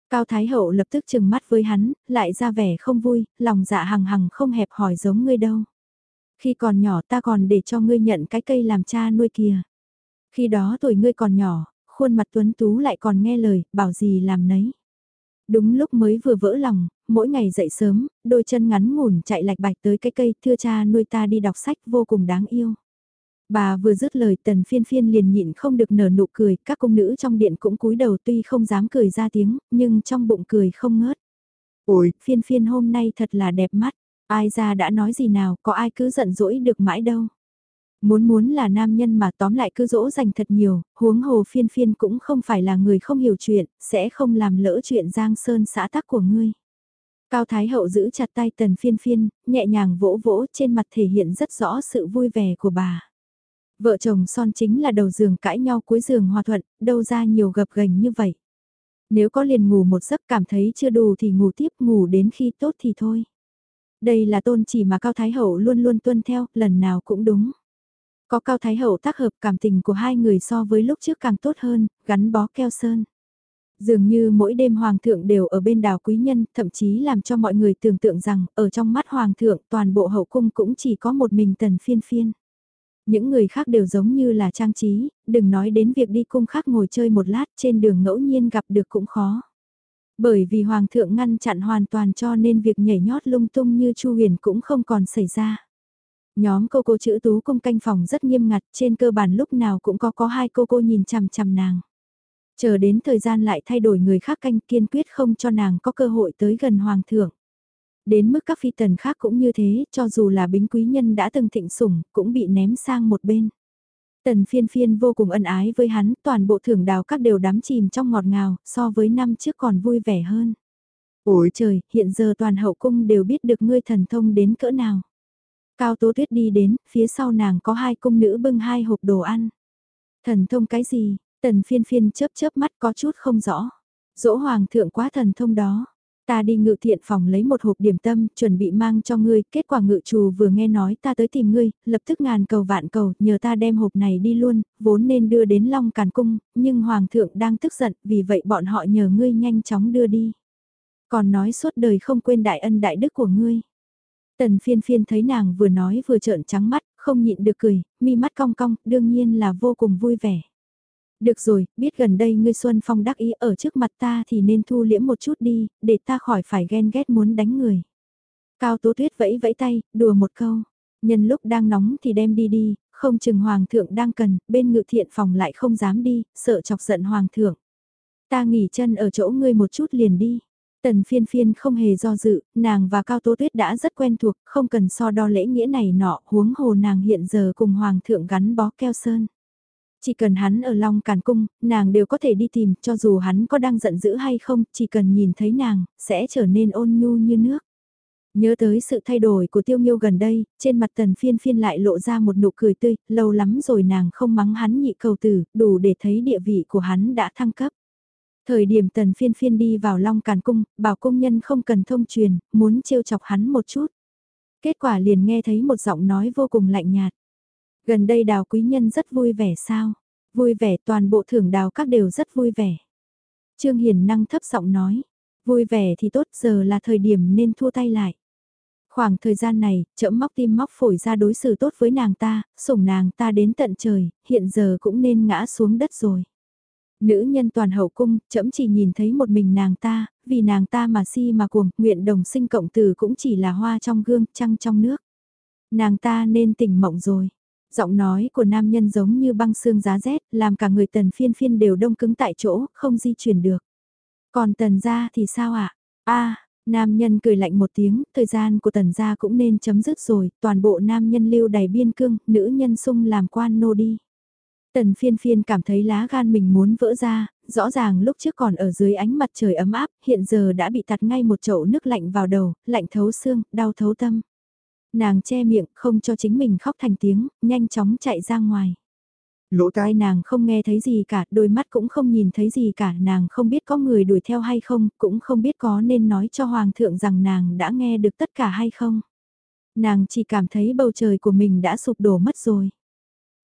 [SPEAKER 1] Cao Thái Hậu lập tức chừng mắt với hắn, lại ra vẻ không vui, lòng dạ hằng hằng không hẹp hỏi giống ngươi đâu. Khi còn nhỏ ta còn để cho ngươi nhận cái cây làm cha nuôi kìa. Khi đó tuổi ngươi còn nhỏ, khuôn mặt tuấn tú lại còn nghe lời, bảo gì làm nấy. Đúng lúc mới vừa vỡ lòng, mỗi ngày dậy sớm, đôi chân ngắn ngủn chạy lạch bạch tới cái cây thưa cha nuôi ta đi đọc sách vô cùng đáng yêu. Bà vừa dứt lời tần phiên phiên liền nhịn không được nở nụ cười, các cung nữ trong điện cũng cúi đầu tuy không dám cười ra tiếng, nhưng trong bụng cười không ngớt. Ôi, phiên phiên hôm nay thật là đẹp mắt, ai ra đã nói gì nào, có ai cứ giận dỗi được mãi đâu. Muốn muốn là nam nhân mà tóm lại cứ dỗ dành thật nhiều, huống hồ phiên phiên cũng không phải là người không hiểu chuyện, sẽ không làm lỡ chuyện giang sơn xã tắc của ngươi. Cao Thái Hậu giữ chặt tay tần phiên phiên, nhẹ nhàng vỗ vỗ trên mặt thể hiện rất rõ sự vui vẻ của bà. Vợ chồng son chính là đầu giường cãi nhau cuối giường hòa thuận, đâu ra nhiều gập gành như vậy. Nếu có liền ngủ một giấc cảm thấy chưa đủ thì ngủ tiếp ngủ đến khi tốt thì thôi. Đây là tôn chỉ mà Cao Thái Hậu luôn luôn tuân theo, lần nào cũng đúng. Có Cao Thái Hậu tác hợp cảm tình của hai người so với lúc trước càng tốt hơn, gắn bó keo sơn. Dường như mỗi đêm Hoàng thượng đều ở bên đào quý nhân, thậm chí làm cho mọi người tưởng tượng rằng, ở trong mắt Hoàng thượng toàn bộ hậu cung cũng chỉ có một mình tần phiên phiên. Những người khác đều giống như là trang trí, đừng nói đến việc đi cung khác ngồi chơi một lát trên đường ngẫu nhiên gặp được cũng khó. Bởi vì Hoàng thượng ngăn chặn hoàn toàn cho nên việc nhảy nhót lung tung như Chu Huyền cũng không còn xảy ra. Nhóm cô cô chữ tú cung canh phòng rất nghiêm ngặt, trên cơ bản lúc nào cũng có có hai cô cô nhìn chằm chằm nàng. Chờ đến thời gian lại thay đổi người khác canh kiên quyết không cho nàng có cơ hội tới gần hoàng thượng. Đến mức các phi tần khác cũng như thế, cho dù là bính quý nhân đã từng thịnh sủng, cũng bị ném sang một bên. Tần phiên phiên vô cùng ân ái với hắn, toàn bộ thưởng đào các đều đắm chìm trong ngọt ngào, so với năm trước còn vui vẻ hơn. Ôi trời, hiện giờ toàn hậu cung đều biết được ngươi thần thông đến cỡ nào. Cao Tố Tuyết đi đến, phía sau nàng có hai cung nữ bưng hai hộp đồ ăn. Thần thông cái gì? Tần phiên phiên chớp chớp mắt có chút không rõ. Dỗ hoàng thượng quá thần thông đó. Ta đi ngự thiện phòng lấy một hộp điểm tâm, chuẩn bị mang cho ngươi, kết quả ngự trù vừa nghe nói ta tới tìm ngươi, lập tức ngàn cầu vạn cầu, nhờ ta đem hộp này đi luôn, vốn nên đưa đến Long Càn Cung, nhưng Hoàng thượng đang tức giận, vì vậy bọn họ nhờ ngươi nhanh chóng đưa đi. Còn nói suốt đời không quên đại ân đại đức của ngươi. Tần phiên phiên thấy nàng vừa nói vừa trợn trắng mắt, không nhịn được cười, mi mắt cong cong, đương nhiên là vô cùng vui vẻ. Được rồi, biết gần đây ngươi Xuân Phong đắc ý ở trước mặt ta thì nên thu liễm một chút đi, để ta khỏi phải ghen ghét muốn đánh người. Cao Tố Tuyết vẫy vẫy tay, đùa một câu. Nhân lúc đang nóng thì đem đi đi, không chừng Hoàng thượng đang cần, bên ngự thiện phòng lại không dám đi, sợ chọc giận Hoàng thượng. Ta nghỉ chân ở chỗ ngươi một chút liền đi. Tần phiên phiên không hề do dự, nàng và Cao Tố Tuyết đã rất quen thuộc, không cần so đo lễ nghĩa này nọ, huống hồ nàng hiện giờ cùng Hoàng thượng gắn bó keo sơn. Chỉ cần hắn ở Long Càn Cung, nàng đều có thể đi tìm, cho dù hắn có đang giận dữ hay không, chỉ cần nhìn thấy nàng, sẽ trở nên ôn nhu như nước. Nhớ tới sự thay đổi của tiêu nghiêu gần đây, trên mặt tần phiên phiên lại lộ ra một nụ cười tươi, lâu lắm rồi nàng không mắng hắn nhị cầu tử, đủ để thấy địa vị của hắn đã thăng cấp. Thời điểm tần phiên phiên đi vào Long Càn Cung, bảo công nhân không cần thông truyền, muốn trêu chọc hắn một chút. Kết quả liền nghe thấy một giọng nói vô cùng lạnh nhạt. Gần đây đào quý nhân rất vui vẻ sao? Vui vẻ toàn bộ thưởng đào các đều rất vui vẻ. Trương Hiền năng thấp giọng nói. Vui vẻ thì tốt giờ là thời điểm nên thua tay lại. Khoảng thời gian này, chậm móc tim móc phổi ra đối xử tốt với nàng ta, sủng nàng ta đến tận trời, hiện giờ cũng nên ngã xuống đất rồi. Nữ nhân toàn hậu cung, chậm chỉ nhìn thấy một mình nàng ta, vì nàng ta mà si mà cuồng, nguyện đồng sinh cộng tử cũng chỉ là hoa trong gương, trăng trong nước. Nàng ta nên tỉnh mộng rồi. Giọng nói của nam nhân giống như băng xương giá rét, làm cả người tần phiên phiên đều đông cứng tại chỗ, không di chuyển được. Còn tần gia thì sao ạ? a nam nhân cười lạnh một tiếng, thời gian của tần gia cũng nên chấm dứt rồi, toàn bộ nam nhân lưu đầy biên cương, nữ nhân sung làm quan nô đi. Tần phiên phiên cảm thấy lá gan mình muốn vỡ ra, rõ ràng lúc trước còn ở dưới ánh mặt trời ấm áp, hiện giờ đã bị tạt ngay một chậu nước lạnh vào đầu, lạnh thấu xương, đau thấu tâm. Nàng che miệng không cho chính mình khóc thành tiếng, nhanh chóng chạy ra ngoài. Lỗ tai nàng không nghe thấy gì cả, đôi mắt cũng không nhìn thấy gì cả, nàng không biết có người đuổi theo hay không, cũng không biết có nên nói cho Hoàng thượng rằng nàng đã nghe được tất cả hay không. Nàng chỉ cảm thấy bầu trời của mình đã sụp đổ mất rồi.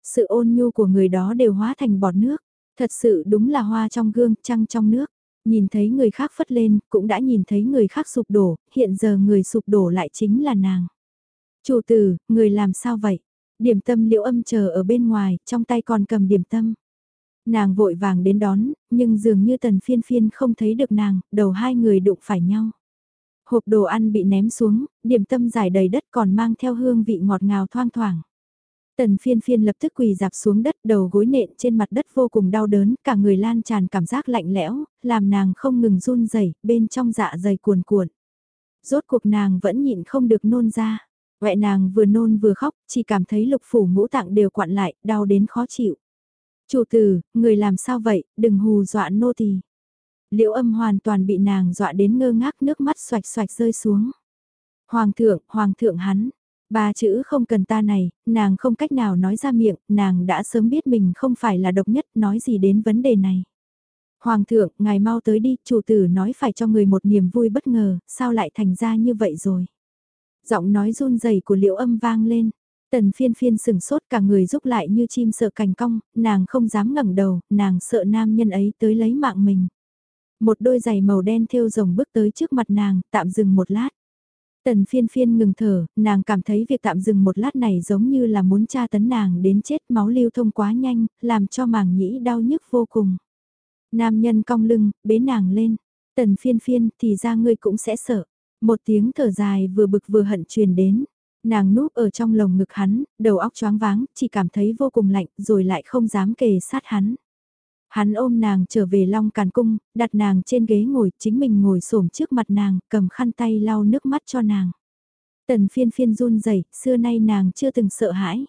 [SPEAKER 1] Sự ôn nhu của người đó đều hóa thành bọt nước, thật sự đúng là hoa trong gương, trăng trong nước. Nhìn thấy người khác phất lên, cũng đã nhìn thấy người khác sụp đổ, hiện giờ người sụp đổ lại chính là nàng. Chủ tử, người làm sao vậy? Điểm tâm liễu âm chờ ở bên ngoài, trong tay còn cầm điểm tâm. Nàng vội vàng đến đón, nhưng dường như tần phiên phiên không thấy được nàng, đầu hai người đụng phải nhau. Hộp đồ ăn bị ném xuống, điểm tâm giải đầy đất còn mang theo hương vị ngọt ngào thoang thoảng. Tần phiên phiên lập tức quỳ dạp xuống đất đầu gối nện trên mặt đất vô cùng đau đớn, cả người lan tràn cảm giác lạnh lẽo, làm nàng không ngừng run rẩy bên trong dạ dày cuồn cuộn. Rốt cuộc nàng vẫn nhịn không được nôn ra. Quẹ nàng vừa nôn vừa khóc, chỉ cảm thấy lục phủ ngũ tạng đều quặn lại, đau đến khó chịu. Chủ tử, người làm sao vậy, đừng hù dọa nô tỳ. Liễu âm hoàn toàn bị nàng dọa đến ngơ ngác nước mắt xoạch xoạch rơi xuống. Hoàng thượng, hoàng thượng hắn. Ba chữ không cần ta này, nàng không cách nào nói ra miệng, nàng đã sớm biết mình không phải là độc nhất nói gì đến vấn đề này. Hoàng thượng, ngài mau tới đi, chủ tử nói phải cho người một niềm vui bất ngờ, sao lại thành ra như vậy rồi. Giọng nói run rẩy của liễu âm vang lên. Tần phiên phiên sừng sốt cả người rúc lại như chim sợ cành cong, nàng không dám ngẩng đầu, nàng sợ nam nhân ấy tới lấy mạng mình. Một đôi giày màu đen thêu rồng bước tới trước mặt nàng, tạm dừng một lát. Tần phiên phiên ngừng thở, nàng cảm thấy việc tạm dừng một lát này giống như là muốn tra tấn nàng đến chết máu lưu thông quá nhanh, làm cho màng nhĩ đau nhức vô cùng. Nam nhân cong lưng, bế nàng lên. Tần phiên phiên thì ra ngươi cũng sẽ sợ. Một tiếng thở dài vừa bực vừa hận truyền đến. Nàng núp ở trong lồng ngực hắn, đầu óc choáng váng, chỉ cảm thấy vô cùng lạnh rồi lại không dám kề sát hắn. Hắn ôm nàng trở về long càn cung, đặt nàng trên ghế ngồi, chính mình ngồi xổm trước mặt nàng, cầm khăn tay lau nước mắt cho nàng. Tần phiên phiên run rẩy xưa nay nàng chưa từng sợ hãi.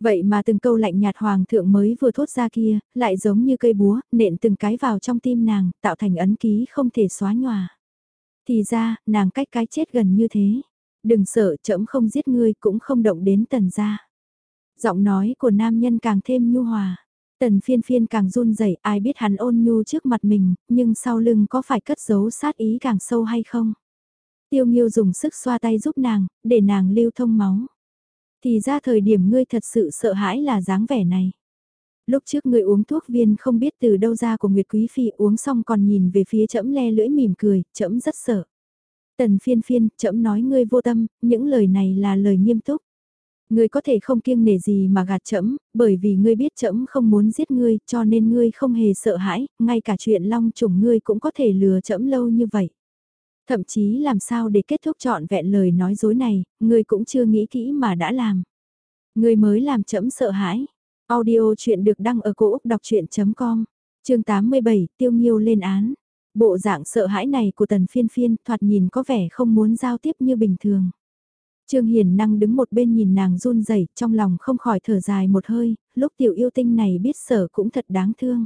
[SPEAKER 1] Vậy mà từng câu lạnh nhạt hoàng thượng mới vừa thốt ra kia, lại giống như cây búa, nện từng cái vào trong tim nàng, tạo thành ấn ký không thể xóa nhòa. Thì ra, nàng cách cái chết gần như thế. Đừng sợ trẫm không giết ngươi cũng không động đến tần gia. Giọng nói của nam nhân càng thêm nhu hòa. Tần phiên phiên càng run rẩy ai biết hắn ôn nhu trước mặt mình, nhưng sau lưng có phải cất giấu sát ý càng sâu hay không? Tiêu Nghiêu dùng sức xoa tay giúp nàng, để nàng lưu thông máu. Thì ra thời điểm ngươi thật sự sợ hãi là dáng vẻ này. Lúc trước ngươi uống thuốc viên không biết từ đâu ra của Nguyệt Quý Phi uống xong còn nhìn về phía trẫm le lưỡi mỉm cười, trẫm rất sợ. Tần phiên phiên, trẫm nói ngươi vô tâm, những lời này là lời nghiêm túc. Ngươi có thể không kiêng nể gì mà gạt trẫm bởi vì ngươi biết trẫm không muốn giết ngươi, cho nên ngươi không hề sợ hãi, ngay cả chuyện long trùng ngươi cũng có thể lừa trẫm lâu như vậy. Thậm chí làm sao để kết thúc trọn vẹn lời nói dối này, ngươi cũng chưa nghĩ kỹ mà đã làm. Ngươi mới làm trẫm sợ hãi. Audio chuyện được đăng ở cổ Úc đọc chuyện.com, chương 87, tiêu nghiêu lên án. Bộ dạng sợ hãi này của tần phiên phiên thoạt nhìn có vẻ không muốn giao tiếp như bình thường. Trương Hiền năng đứng một bên nhìn nàng run rẩy trong lòng không khỏi thở dài một hơi, lúc tiểu yêu tinh này biết sở cũng thật đáng thương.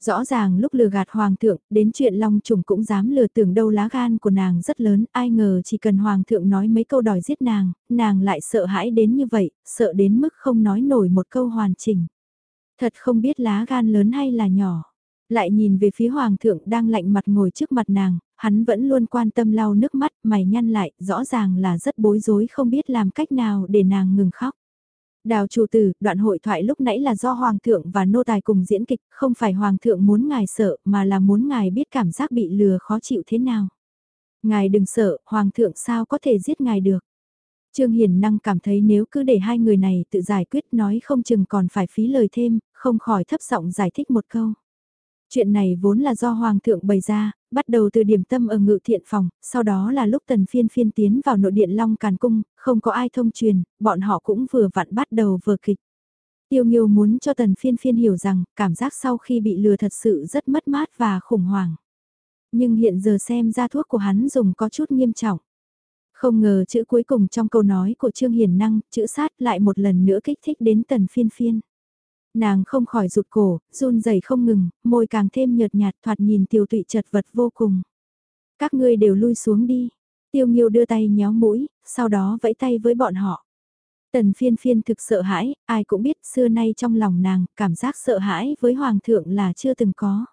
[SPEAKER 1] Rõ ràng lúc lừa gạt hoàng thượng, đến chuyện long trùng cũng dám lừa tưởng đâu lá gan của nàng rất lớn, ai ngờ chỉ cần hoàng thượng nói mấy câu đòi giết nàng, nàng lại sợ hãi đến như vậy, sợ đến mức không nói nổi một câu hoàn chỉnh. Thật không biết lá gan lớn hay là nhỏ. Lại nhìn về phía hoàng thượng đang lạnh mặt ngồi trước mặt nàng, hắn vẫn luôn quan tâm lau nước mắt, mày nhăn lại, rõ ràng là rất bối rối không biết làm cách nào để nàng ngừng khóc. Đào chủ tử, đoạn hội thoại lúc nãy là do Hoàng thượng và nô tài cùng diễn kịch, không phải Hoàng thượng muốn ngài sợ mà là muốn ngài biết cảm giác bị lừa khó chịu thế nào. Ngài đừng sợ, Hoàng thượng sao có thể giết ngài được. Trương Hiền Năng cảm thấy nếu cứ để hai người này tự giải quyết nói không chừng còn phải phí lời thêm, không khỏi thấp giọng giải thích một câu. Chuyện này vốn là do Hoàng thượng bày ra, bắt đầu từ điểm tâm ở ngự thiện phòng, sau đó là lúc tần phiên phiên tiến vào nội điện Long Càn Cung, không có ai thông truyền, bọn họ cũng vừa vặn bắt đầu vừa kịch. Tiêu Nghiêu muốn cho tần phiên phiên hiểu rằng, cảm giác sau khi bị lừa thật sự rất mất mát và khủng hoảng. Nhưng hiện giờ xem ra thuốc của hắn dùng có chút nghiêm trọng. Không ngờ chữ cuối cùng trong câu nói của Trương Hiền Năng, chữ sát lại một lần nữa kích thích đến tần phiên phiên. Nàng không khỏi rụt cổ, run rẩy không ngừng, môi càng thêm nhợt nhạt thoạt nhìn tiêu tụy chật vật vô cùng. Các ngươi đều lui xuống đi. Tiêu Nghiêu đưa tay nhéo mũi, sau đó vẫy tay với bọn họ. Tần phiên phiên thực sợ hãi, ai cũng biết xưa nay trong lòng nàng, cảm giác sợ hãi với hoàng thượng là chưa từng có.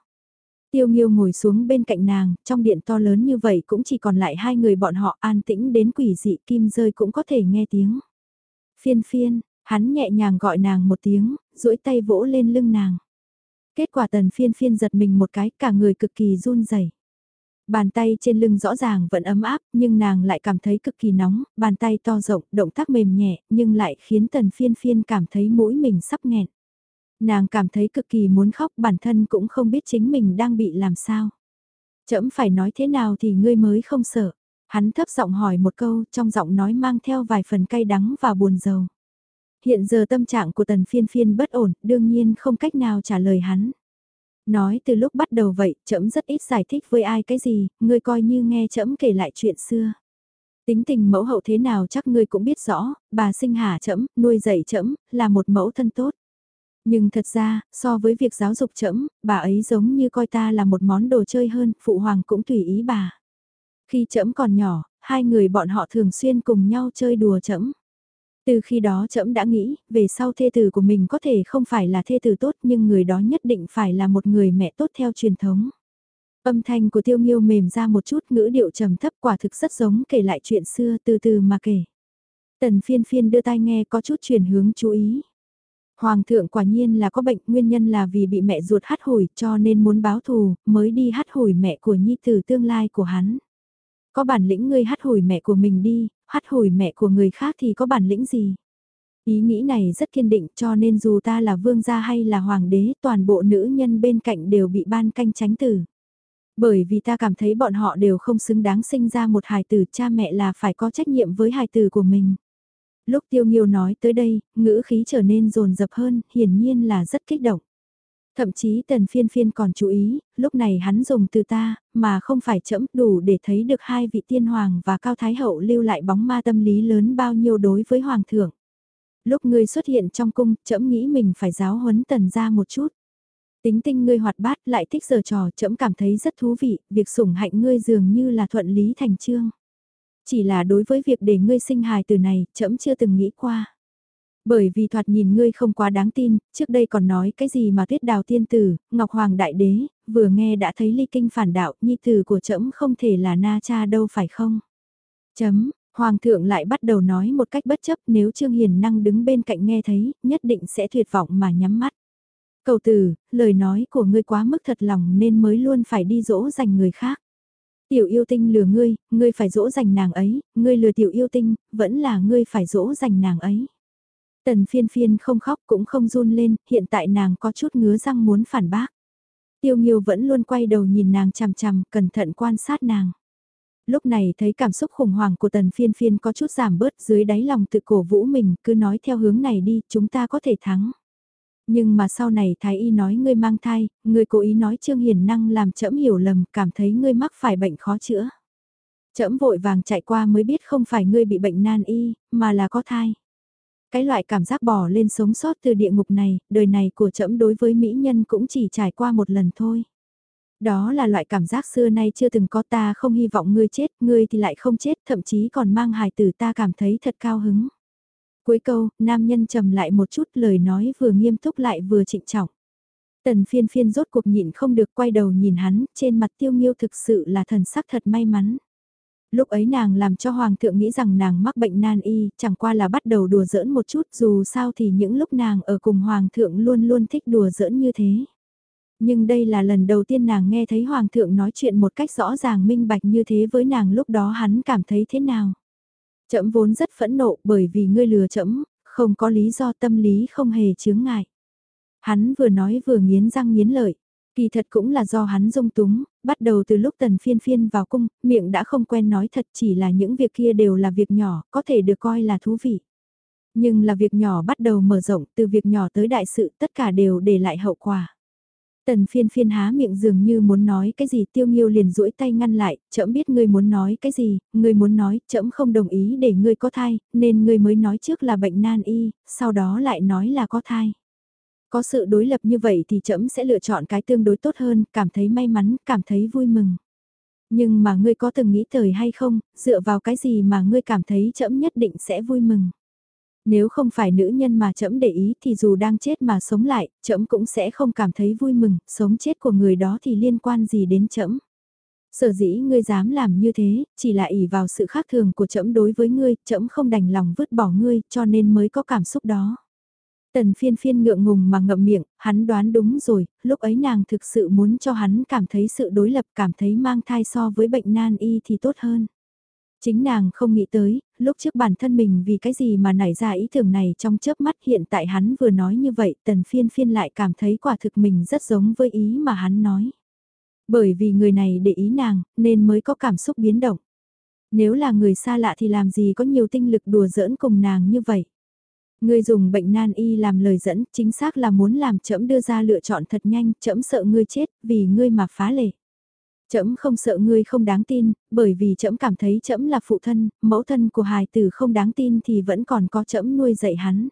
[SPEAKER 1] Tiêu Nghiêu ngồi xuống bên cạnh nàng, trong điện to lớn như vậy cũng chỉ còn lại hai người bọn họ an tĩnh đến quỷ dị kim rơi cũng có thể nghe tiếng. Phiên phiên, hắn nhẹ nhàng gọi nàng một tiếng, duỗi tay vỗ lên lưng nàng. Kết quả tần phiên phiên giật mình một cái cả người cực kỳ run rẩy. Bàn tay trên lưng rõ ràng vẫn ấm áp, nhưng nàng lại cảm thấy cực kỳ nóng, bàn tay to rộng, động tác mềm nhẹ, nhưng lại khiến tần phiên phiên cảm thấy mũi mình sắp nghẹn. Nàng cảm thấy cực kỳ muốn khóc, bản thân cũng không biết chính mình đang bị làm sao. Chậm phải nói thế nào thì ngươi mới không sợ. Hắn thấp giọng hỏi một câu, trong giọng nói mang theo vài phần cay đắng và buồn rầu. Hiện giờ tâm trạng của tần phiên phiên bất ổn, đương nhiên không cách nào trả lời hắn. Nói từ lúc bắt đầu vậy, trẫm rất ít giải thích với ai cái gì, ngươi coi như nghe trẫm kể lại chuyện xưa. Tính tình mẫu hậu thế nào chắc ngươi cũng biết rõ, bà sinh hạ trẫm, nuôi dạy trẫm, là một mẫu thân tốt. Nhưng thật ra, so với việc giáo dục trẫm, bà ấy giống như coi ta là một món đồ chơi hơn, phụ hoàng cũng tùy ý bà. Khi trẫm còn nhỏ, hai người bọn họ thường xuyên cùng nhau chơi đùa trẫm. Từ khi đó trẫm đã nghĩ, về sau thê tử của mình có thể không phải là thê tử tốt nhưng người đó nhất định phải là một người mẹ tốt theo truyền thống. Âm thanh của tiêu nghiêu mềm ra một chút ngữ điệu trầm thấp quả thực rất giống kể lại chuyện xưa từ từ mà kể. Tần phiên phiên đưa tai nghe có chút chuyển hướng chú ý. Hoàng thượng quả nhiên là có bệnh nguyên nhân là vì bị mẹ ruột hắt hồi cho nên muốn báo thù mới đi hắt hồi mẹ của nhi tử tương lai của hắn. Có bản lĩnh ngươi hắt hồi mẹ của mình đi, hắt hồi mẹ của người khác thì có bản lĩnh gì? Ý nghĩ này rất kiên định cho nên dù ta là vương gia hay là hoàng đế toàn bộ nữ nhân bên cạnh đều bị ban canh tránh tử. Bởi vì ta cảm thấy bọn họ đều không xứng đáng sinh ra một hài tử cha mẹ là phải có trách nhiệm với hài tử của mình. Lúc tiêu nghiêu nói tới đây, ngữ khí trở nên rồn rập hơn, hiển nhiên là rất kích động. Thậm chí tần phiên phiên còn chú ý, lúc này hắn dùng từ ta, mà không phải chẫm đủ để thấy được hai vị tiên hoàng và cao thái hậu lưu lại bóng ma tâm lý lớn bao nhiêu đối với hoàng thượng. Lúc ngươi xuất hiện trong cung, chẫm nghĩ mình phải giáo huấn tần ra một chút. Tính tinh ngươi hoạt bát lại thích giờ trò chẫm cảm thấy rất thú vị, việc sủng hạnh ngươi dường như là thuận lý thành trương. Chỉ là đối với việc để ngươi sinh hài từ này, chẫm chưa từng nghĩ qua. Bởi vì thoạt nhìn ngươi không quá đáng tin, trước đây còn nói cái gì mà tuyết đào tiên tử, ngọc hoàng đại đế, vừa nghe đã thấy ly kinh phản đạo, nhi tử của trẫm không thể là na cha đâu phải không? Chấm, hoàng thượng lại bắt đầu nói một cách bất chấp nếu Trương Hiền năng đứng bên cạnh nghe thấy, nhất định sẽ tuyệt vọng mà nhắm mắt. Cầu tử, lời nói của ngươi quá mức thật lòng nên mới luôn phải đi dỗ dành người khác. Tiểu yêu tinh lừa ngươi, ngươi phải dỗ dành nàng ấy, ngươi lừa tiểu yêu tinh, vẫn là ngươi phải dỗ dành nàng ấy. Tần phiên phiên không khóc cũng không run lên, hiện tại nàng có chút ngứa răng muốn phản bác. Tiêu Nghiêu vẫn luôn quay đầu nhìn nàng chằm chằm, cẩn thận quan sát nàng. Lúc này thấy cảm xúc khủng hoảng của tần phiên phiên có chút giảm bớt dưới đáy lòng tự cổ vũ mình, cứ nói theo hướng này đi, chúng ta có thể thắng. Nhưng mà sau này Thái Y nói ngươi mang thai, ngươi cố ý nói Trương Hiền năng làm trẫm hiểu lầm, cảm thấy ngươi mắc phải bệnh khó chữa. Trẫm vội vàng chạy qua mới biết không phải ngươi bị bệnh nan y, mà là có thai. Cái loại cảm giác bỏ lên sống sót từ địa ngục này, đời này của trẫm đối với mỹ nhân cũng chỉ trải qua một lần thôi. Đó là loại cảm giác xưa nay chưa từng có ta không hy vọng ngươi chết, ngươi thì lại không chết, thậm chí còn mang hài tử ta cảm thấy thật cao hứng. Cuối câu, nam nhân trầm lại một chút lời nói vừa nghiêm túc lại vừa trịnh trọng. Tần phiên phiên rốt cuộc nhịn không được quay đầu nhìn hắn, trên mặt tiêu nghiêu thực sự là thần sắc thật may mắn. Lúc ấy nàng làm cho hoàng thượng nghĩ rằng nàng mắc bệnh nan y, chẳng qua là bắt đầu đùa giỡn một chút dù sao thì những lúc nàng ở cùng hoàng thượng luôn luôn thích đùa giỡn như thế. Nhưng đây là lần đầu tiên nàng nghe thấy hoàng thượng nói chuyện một cách rõ ràng minh bạch như thế với nàng lúc đó hắn cảm thấy thế nào. Trẫm vốn rất phẫn nộ bởi vì ngươi lừa trẫm, không có lý do tâm lý không hề chướng ngại. Hắn vừa nói vừa nghiến răng nghiến lợi. Kỳ thật cũng là do hắn dung túng, bắt đầu từ lúc tần phiên phiên vào cung, miệng đã không quen nói thật chỉ là những việc kia đều là việc nhỏ, có thể được coi là thú vị. Nhưng là việc nhỏ bắt đầu mở rộng, từ việc nhỏ tới đại sự tất cả đều để lại hậu quả. Tần phiên phiên há miệng dường như muốn nói cái gì tiêu nghiêu liền duỗi tay ngăn lại, chậm biết ngươi muốn nói cái gì, ngươi muốn nói, chậm không đồng ý để ngươi có thai, nên ngươi mới nói trước là bệnh nan y, sau đó lại nói là có thai. Có sự đối lập như vậy thì trẫm sẽ lựa chọn cái tương đối tốt hơn, cảm thấy may mắn, cảm thấy vui mừng. Nhưng mà ngươi có từng nghĩ thời hay không, dựa vào cái gì mà ngươi cảm thấy trẫm nhất định sẽ vui mừng. Nếu không phải nữ nhân mà trẫm để ý thì dù đang chết mà sống lại, trẫm cũng sẽ không cảm thấy vui mừng, sống chết của người đó thì liên quan gì đến trẫm. Sở dĩ ngươi dám làm như thế, chỉ là ỷ vào sự khác thường của trẫm đối với ngươi, trẫm không đành lòng vứt bỏ ngươi, cho nên mới có cảm xúc đó. Tần phiên phiên ngượng ngùng mà ngậm miệng, hắn đoán đúng rồi, lúc ấy nàng thực sự muốn cho hắn cảm thấy sự đối lập cảm thấy mang thai so với bệnh nan y thì tốt hơn. Chính nàng không nghĩ tới, lúc trước bản thân mình vì cái gì mà nảy ra ý tưởng này trong chớp mắt hiện tại hắn vừa nói như vậy tần phiên phiên lại cảm thấy quả thực mình rất giống với ý mà hắn nói. Bởi vì người này để ý nàng, nên mới có cảm xúc biến động. Nếu là người xa lạ thì làm gì có nhiều tinh lực đùa giỡn cùng nàng như vậy. Ngươi dùng bệnh nan y làm lời dẫn, chính xác là muốn làm trẫm đưa ra lựa chọn thật nhanh, trẫm sợ ngươi chết, vì ngươi mà phá lệ. Trẫm không sợ ngươi không đáng tin, bởi vì trẫm cảm thấy trẫm là phụ thân, mẫu thân của hài tử không đáng tin thì vẫn còn có trẫm nuôi dạy hắn.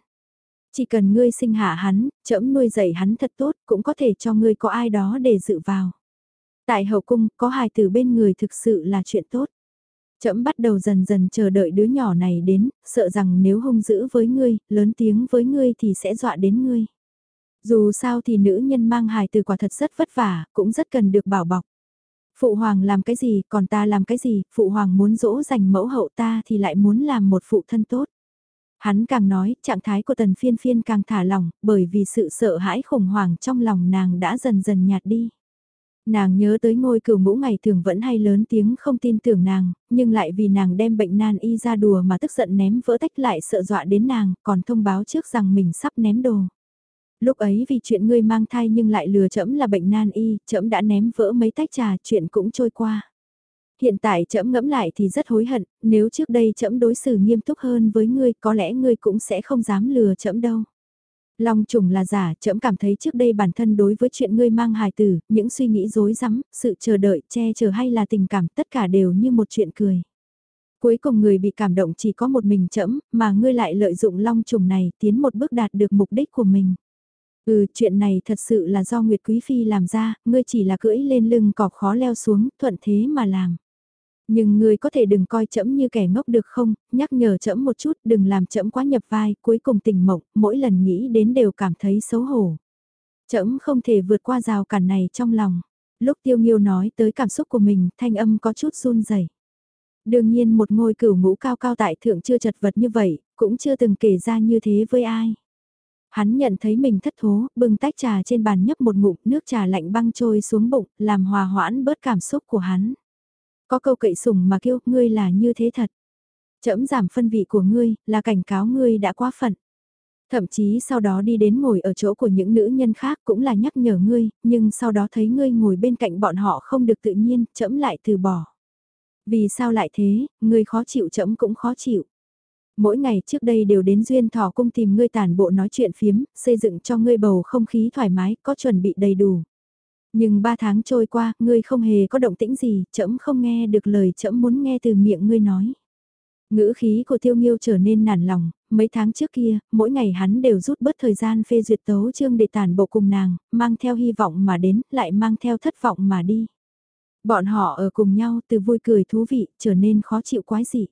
[SPEAKER 1] Chỉ cần ngươi sinh hạ hắn, trẫm nuôi dạy hắn thật tốt, cũng có thể cho ngươi có ai đó để dự vào. Tại hậu cung, có hài tử bên người thực sự là chuyện tốt chậm bắt đầu dần dần chờ đợi đứa nhỏ này đến, sợ rằng nếu hung dữ với ngươi, lớn tiếng với ngươi thì sẽ dọa đến ngươi. Dù sao thì nữ nhân mang hài từ quả thật rất vất vả, cũng rất cần được bảo bọc. Phụ hoàng làm cái gì, còn ta làm cái gì, phụ hoàng muốn dỗ dành mẫu hậu ta thì lại muốn làm một phụ thân tốt. Hắn càng nói, trạng thái của tần phiên phiên càng thả lỏng, bởi vì sự sợ hãi khủng hoảng trong lòng nàng đã dần dần nhạt đi. Nàng nhớ tới ngôi cửu ngũ ngày thường vẫn hay lớn tiếng không tin tưởng nàng, nhưng lại vì nàng đem bệnh nan y ra đùa mà tức giận ném vỡ tách lại sợ dọa đến nàng, còn thông báo trước rằng mình sắp ném đồ. Lúc ấy vì chuyện ngươi mang thai nhưng lại lừa trẫm là bệnh nan y, trẫm đã ném vỡ mấy tách trà, chuyện cũng trôi qua. Hiện tại trẫm ngẫm lại thì rất hối hận, nếu trước đây trẫm đối xử nghiêm túc hơn với ngươi, có lẽ ngươi cũng sẽ không dám lừa trẫm đâu. Long trùng là giả, trẫm cảm thấy trước đây bản thân đối với chuyện ngươi mang hài tử, những suy nghĩ dối rắm, sự chờ đợi, che chở hay là tình cảm, tất cả đều như một chuyện cười. Cuối cùng người bị cảm động chỉ có một mình trẫm, mà ngươi lại lợi dụng long trùng này tiến một bước đạt được mục đích của mình. Ừ, chuyện này thật sự là do Nguyệt Quý Phi làm ra, ngươi chỉ là cưỡi lên lưng cọp khó leo xuống, thuận thế mà làm. Nhưng ngươi có thể đừng coi trẫm như kẻ ngốc được không, nhắc nhở trẫm một chút, đừng làm trẫm quá nhập vai, cuối cùng tình mộng, mỗi lần nghĩ đến đều cảm thấy xấu hổ. Trẫm không thể vượt qua rào cản này trong lòng. Lúc tiêu nghiêu nói tới cảm xúc của mình, thanh âm có chút run rẩy. Đương nhiên một ngôi cửu ngũ cao cao tại thượng chưa chật vật như vậy, cũng chưa từng kể ra như thế với ai. Hắn nhận thấy mình thất thố, bưng tách trà trên bàn nhấp một ngụm nước trà lạnh băng trôi xuống bụng, làm hòa hoãn bớt cảm xúc của hắn. Có câu cậy sùng mà kêu, ngươi là như thế thật. Chậm giảm phân vị của ngươi, là cảnh cáo ngươi đã quá phận. Thậm chí sau đó đi đến ngồi ở chỗ của những nữ nhân khác cũng là nhắc nhở ngươi, nhưng sau đó thấy ngươi ngồi bên cạnh bọn họ không được tự nhiên, chậm lại từ bỏ. Vì sao lại thế, ngươi khó chịu chậm cũng khó chịu mỗi ngày trước đây đều đến duyên thỏ cung tìm ngươi tản bộ nói chuyện phiếm, xây dựng cho ngươi bầu không khí thoải mái, có chuẩn bị đầy đủ. Nhưng ba tháng trôi qua, ngươi không hề có động tĩnh gì, trẫm không nghe được lời trẫm muốn nghe từ miệng ngươi nói. Ngữ khí của tiêu nghiêu trở nên nản lòng, mấy tháng trước kia, mỗi ngày hắn đều rút bớt thời gian phê duyệt tấu chương để tản bộ cùng nàng, mang theo hy vọng mà đến, lại mang theo thất vọng mà đi. Bọn họ ở cùng nhau từ vui cười thú vị, trở nên khó chịu quái dị.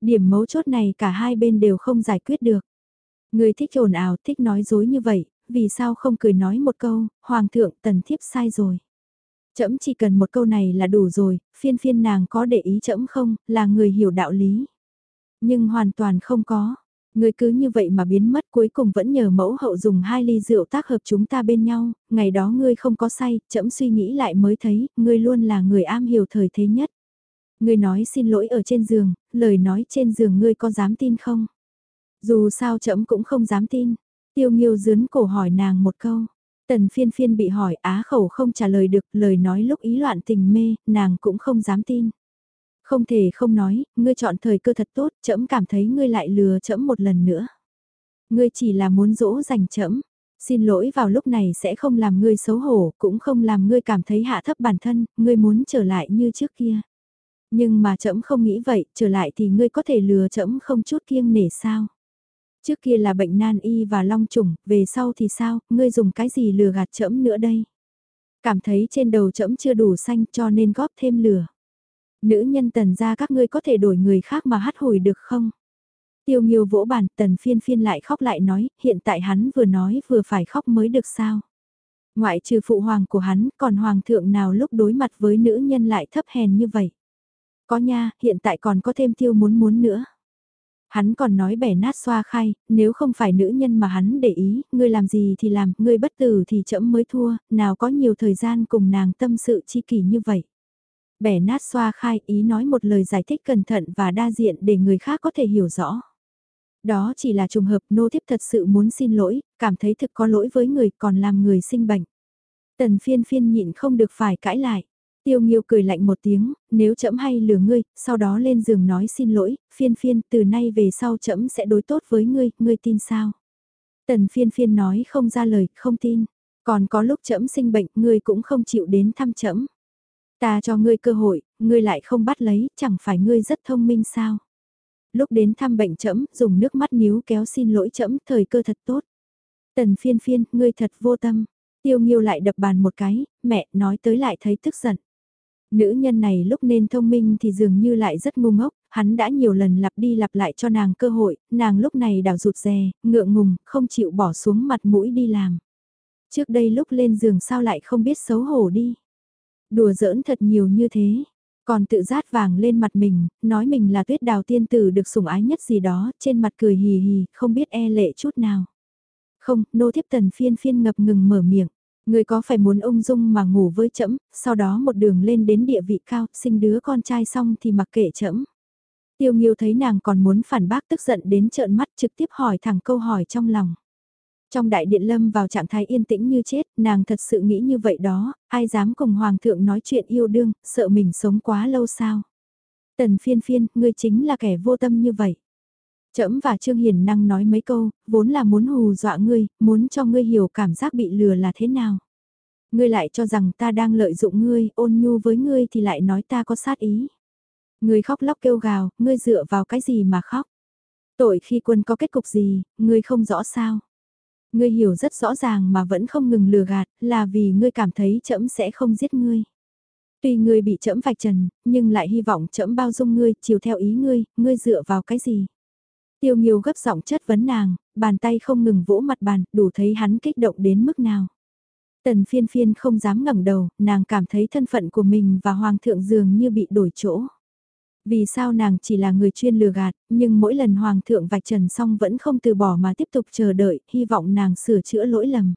[SPEAKER 1] Điểm mấu chốt này cả hai bên đều không giải quyết được. Người thích ồn ào, thích nói dối như vậy, vì sao không cười nói một câu, Hoàng thượng tần thiếp sai rồi. Chấm chỉ cần một câu này là đủ rồi, phiên phiên nàng có để ý chấm không, là người hiểu đạo lý. Nhưng hoàn toàn không có. Người cứ như vậy mà biến mất cuối cùng vẫn nhờ mẫu hậu dùng hai ly rượu tác hợp chúng ta bên nhau, ngày đó ngươi không có say, chậm suy nghĩ lại mới thấy, ngươi luôn là người am hiểu thời thế nhất. Ngươi nói xin lỗi ở trên giường, lời nói trên giường ngươi có dám tin không? Dù sao chậm cũng không dám tin. Tiêu nghiêu dướn cổ hỏi nàng một câu. Tần phiên phiên bị hỏi á khẩu không trả lời được lời nói lúc ý loạn tình mê, nàng cũng không dám tin. Không thể không nói, ngươi chọn thời cơ thật tốt, Trẫm cảm thấy ngươi lại lừa trẫm một lần nữa. Ngươi chỉ là muốn dỗ dành trẫm. xin lỗi vào lúc này sẽ không làm ngươi xấu hổ, cũng không làm ngươi cảm thấy hạ thấp bản thân, ngươi muốn trở lại như trước kia. Nhưng mà trẫm không nghĩ vậy, trở lại thì ngươi có thể lừa trẫm không chút kiêng nể sao? Trước kia là bệnh nan y và long trùng, về sau thì sao, ngươi dùng cái gì lừa gạt trẫm nữa đây? Cảm thấy trên đầu trẫm chưa đủ xanh cho nên góp thêm lừa. Nữ nhân tần ra các ngươi có thể đổi người khác mà hắt hồi được không? Tiêu nghiêu vỗ bàn tần phiên phiên lại khóc lại nói, hiện tại hắn vừa nói vừa phải khóc mới được sao? Ngoại trừ phụ hoàng của hắn, còn hoàng thượng nào lúc đối mặt với nữ nhân lại thấp hèn như vậy? Có nha, hiện tại còn có thêm tiêu muốn muốn nữa. Hắn còn nói bẻ nát xoa khai, nếu không phải nữ nhân mà hắn để ý, ngươi làm gì thì làm, ngươi bất tử thì chậm mới thua, nào có nhiều thời gian cùng nàng tâm sự chi kỷ như vậy. Bẻ nát xoa khai ý nói một lời giải thích cẩn thận và đa diện để người khác có thể hiểu rõ. Đó chỉ là trùng hợp nô thiếp thật sự muốn xin lỗi, cảm thấy thực có lỗi với người còn làm người sinh bệnh. Tần phiên phiên nhịn không được phải cãi lại. Tiêu Nghiêu cười lạnh một tiếng, nếu chậm hay lừa ngươi, sau đó lên giường nói xin lỗi, phiên phiên, từ nay về sau chậm sẽ đối tốt với ngươi, ngươi tin sao? Tần phiên phiên nói không ra lời, không tin. Còn có lúc chậm sinh bệnh, ngươi cũng không chịu đến thăm chậm. Ta cho ngươi cơ hội, ngươi lại không bắt lấy, chẳng phải ngươi rất thông minh sao? Lúc đến thăm bệnh chậm, dùng nước mắt níu kéo xin lỗi chậm, thời cơ thật tốt. Tần phiên phiên, ngươi thật vô tâm. Tiêu nghiêu lại đập bàn một cái, mẹ nói tới lại thấy tức giận. Nữ nhân này lúc nên thông minh thì dường như lại rất ngu ngốc, hắn đã nhiều lần lặp đi lặp lại cho nàng cơ hội, nàng lúc này đảo rụt rè, ngượng ngùng, không chịu bỏ xuống mặt mũi đi làm. Trước đây lúc lên giường sao lại không biết xấu hổ đi. Đùa giỡn thật nhiều như thế, còn tự rát vàng lên mặt mình, nói mình là tuyết đào tiên tử được sủng ái nhất gì đó, trên mặt cười hì hì, không biết e lệ chút nào. Không, nô thiếp tần phiên phiên ngập ngừng mở miệng. Người có phải muốn ung dung mà ngủ với trẫm, sau đó một đường lên đến địa vị cao, sinh đứa con trai xong thì mặc kệ trẫm. Tiêu Nghiêu thấy nàng còn muốn phản bác tức giận đến trợn mắt trực tiếp hỏi thẳng câu hỏi trong lòng. Trong đại điện lâm vào trạng thái yên tĩnh như chết, nàng thật sự nghĩ như vậy đó, ai dám cùng hoàng thượng nói chuyện yêu đương, sợ mình sống quá lâu sao. Tần phiên phiên, ngươi chính là kẻ vô tâm như vậy. Trẫm và Trương Hiền năng nói mấy câu, vốn là muốn hù dọa ngươi, muốn cho ngươi hiểu cảm giác bị lừa là thế nào. Ngươi lại cho rằng ta đang lợi dụng ngươi, ôn nhu với ngươi thì lại nói ta có sát ý. Ngươi khóc lóc kêu gào, ngươi dựa vào cái gì mà khóc. Tội khi quân có kết cục gì, ngươi không rõ sao. Ngươi hiểu rất rõ ràng mà vẫn không ngừng lừa gạt, là vì ngươi cảm thấy trẫm sẽ không giết ngươi. Tuy ngươi bị trẫm vạch trần, nhưng lại hy vọng trẫm bao dung ngươi, chiều theo ý ngươi, ngươi dựa vào cái gì. Tiêu Nghiêu gấp giọng chất vấn nàng, bàn tay không ngừng vỗ mặt bàn, đủ thấy hắn kích động đến mức nào. Tần phiên phiên không dám ngẩng đầu, nàng cảm thấy thân phận của mình và Hoàng thượng dường như bị đổi chỗ. Vì sao nàng chỉ là người chuyên lừa gạt, nhưng mỗi lần Hoàng thượng vạch trần xong vẫn không từ bỏ mà tiếp tục chờ đợi, hy vọng nàng sửa chữa lỗi lầm.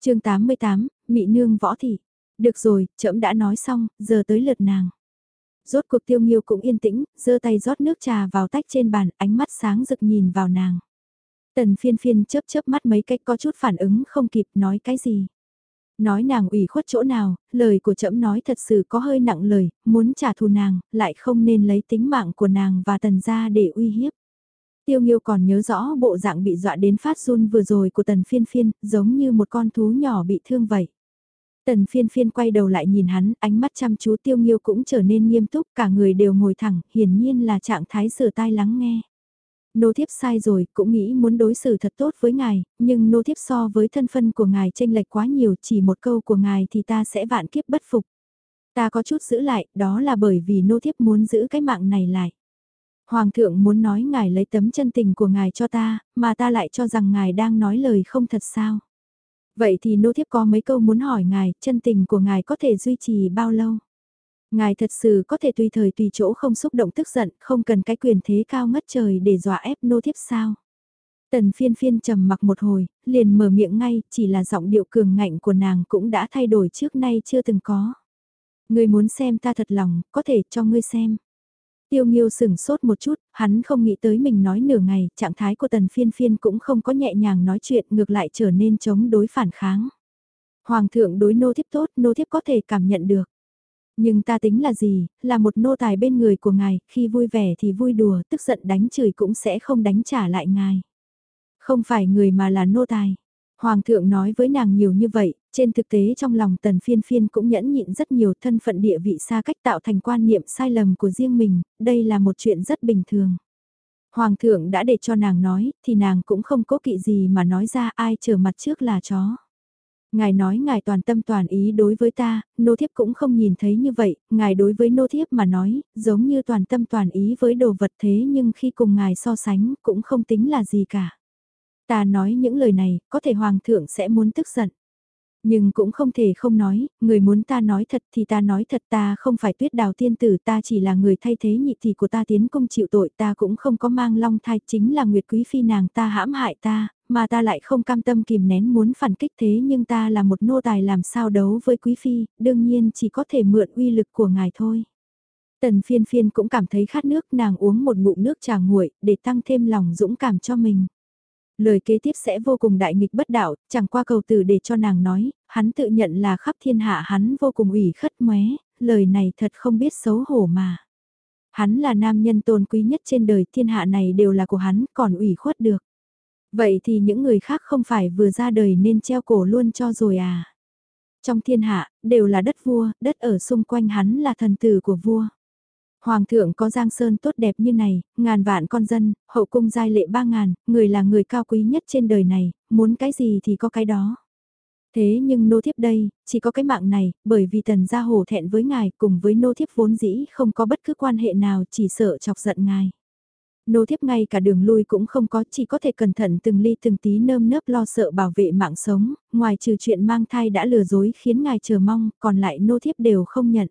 [SPEAKER 1] chương 88, Mị Nương Võ Thị. Được rồi, trẫm đã nói xong, giờ tới lượt nàng. Rốt cuộc tiêu nghiêu cũng yên tĩnh, giơ tay rót nước trà vào tách trên bàn, ánh mắt sáng rực nhìn vào nàng. Tần phiên phiên chớp chớp mắt mấy cách có chút phản ứng không kịp nói cái gì. Nói nàng ủy khuất chỗ nào, lời của trẫm nói thật sự có hơi nặng lời, muốn trả thù nàng, lại không nên lấy tính mạng của nàng và tần gia để uy hiếp. Tiêu Nghiêu còn nhớ rõ bộ dạng bị dọa đến phát run vừa rồi của tần phiên phiên, giống như một con thú nhỏ bị thương vậy. Tần phiên phiên quay đầu lại nhìn hắn, ánh mắt chăm chú tiêu nghiêu cũng trở nên nghiêm túc, cả người đều ngồi thẳng, hiển nhiên là trạng thái sửa tai lắng nghe. Nô thiếp sai rồi, cũng nghĩ muốn đối xử thật tốt với ngài, nhưng nô thiếp so với thân phân của ngài tranh lệch quá nhiều, chỉ một câu của ngài thì ta sẽ vạn kiếp bất phục. Ta có chút giữ lại, đó là bởi vì nô thiếp muốn giữ cái mạng này lại. Hoàng thượng muốn nói ngài lấy tấm chân tình của ngài cho ta, mà ta lại cho rằng ngài đang nói lời không thật sao. Vậy thì nô thiếp có mấy câu muốn hỏi ngài, chân tình của ngài có thể duy trì bao lâu? Ngài thật sự có thể tùy thời tùy chỗ không xúc động tức giận, không cần cái quyền thế cao ngất trời để dọa ép nô thiếp sao? Tần phiên phiên trầm mặc một hồi, liền mở miệng ngay, chỉ là giọng điệu cường ngạnh của nàng cũng đã thay đổi trước nay chưa từng có. Người muốn xem ta thật lòng, có thể cho ngươi xem. Tiêu Nghiêu sừng sốt một chút, hắn không nghĩ tới mình nói nửa ngày, trạng thái của tần phiên phiên cũng không có nhẹ nhàng nói chuyện ngược lại trở nên chống đối phản kháng. Hoàng thượng đối nô thiếp tốt, nô thiếp có thể cảm nhận được. Nhưng ta tính là gì, là một nô tài bên người của ngài, khi vui vẻ thì vui đùa, tức giận đánh chửi cũng sẽ không đánh trả lại ngài. Không phải người mà là nô tài. Hoàng thượng nói với nàng nhiều như vậy, trên thực tế trong lòng tần phiên phiên cũng nhẫn nhịn rất nhiều thân phận địa vị xa cách tạo thành quan niệm sai lầm của riêng mình, đây là một chuyện rất bình thường. Hoàng thượng đã để cho nàng nói, thì nàng cũng không cố kỵ gì mà nói ra ai trở mặt trước là chó. Ngài nói ngài toàn tâm toàn ý đối với ta, nô thiếp cũng không nhìn thấy như vậy, ngài đối với nô thiếp mà nói, giống như toàn tâm toàn ý với đồ vật thế nhưng khi cùng ngài so sánh cũng không tính là gì cả. Ta nói những lời này, có thể hoàng thượng sẽ muốn tức giận. Nhưng cũng không thể không nói, người muốn ta nói thật thì ta nói thật ta không phải tuyết đào tiên tử ta chỉ là người thay thế nhị thì của ta tiến công chịu tội ta cũng không có mang long thai chính là nguyệt quý phi nàng ta hãm hại ta, mà ta lại không cam tâm kìm nén muốn phản kích thế nhưng ta là một nô tài làm sao đấu với quý phi, đương nhiên chỉ có thể mượn uy lực của ngài thôi. Tần phiên phiên cũng cảm thấy khát nước nàng uống một ngụm nước trà nguội để tăng thêm lòng dũng cảm cho mình. Lời kế tiếp sẽ vô cùng đại nghịch bất đạo, chẳng qua cầu từ để cho nàng nói, hắn tự nhận là khắp thiên hạ hắn vô cùng ủy khất mé, lời này thật không biết xấu hổ mà. Hắn là nam nhân tôn quý nhất trên đời thiên hạ này đều là của hắn, còn ủy khuất được. Vậy thì những người khác không phải vừa ra đời nên treo cổ luôn cho rồi à? Trong thiên hạ, đều là đất vua, đất ở xung quanh hắn là thần tử của vua. Hoàng thượng có giang sơn tốt đẹp như này, ngàn vạn con dân, hậu cung giai lệ ba ngàn, người là người cao quý nhất trên đời này, muốn cái gì thì có cái đó. Thế nhưng nô thiếp đây, chỉ có cái mạng này, bởi vì tần gia hổ thẹn với ngài cùng với nô thiếp vốn dĩ không có bất cứ quan hệ nào chỉ sợ chọc giận ngài. Nô thiếp ngay cả đường lui cũng không có, chỉ có thể cẩn thận từng ly từng tí nơm nớp lo sợ bảo vệ mạng sống, ngoài trừ chuyện mang thai đã lừa dối khiến ngài chờ mong, còn lại nô thiếp đều không nhận.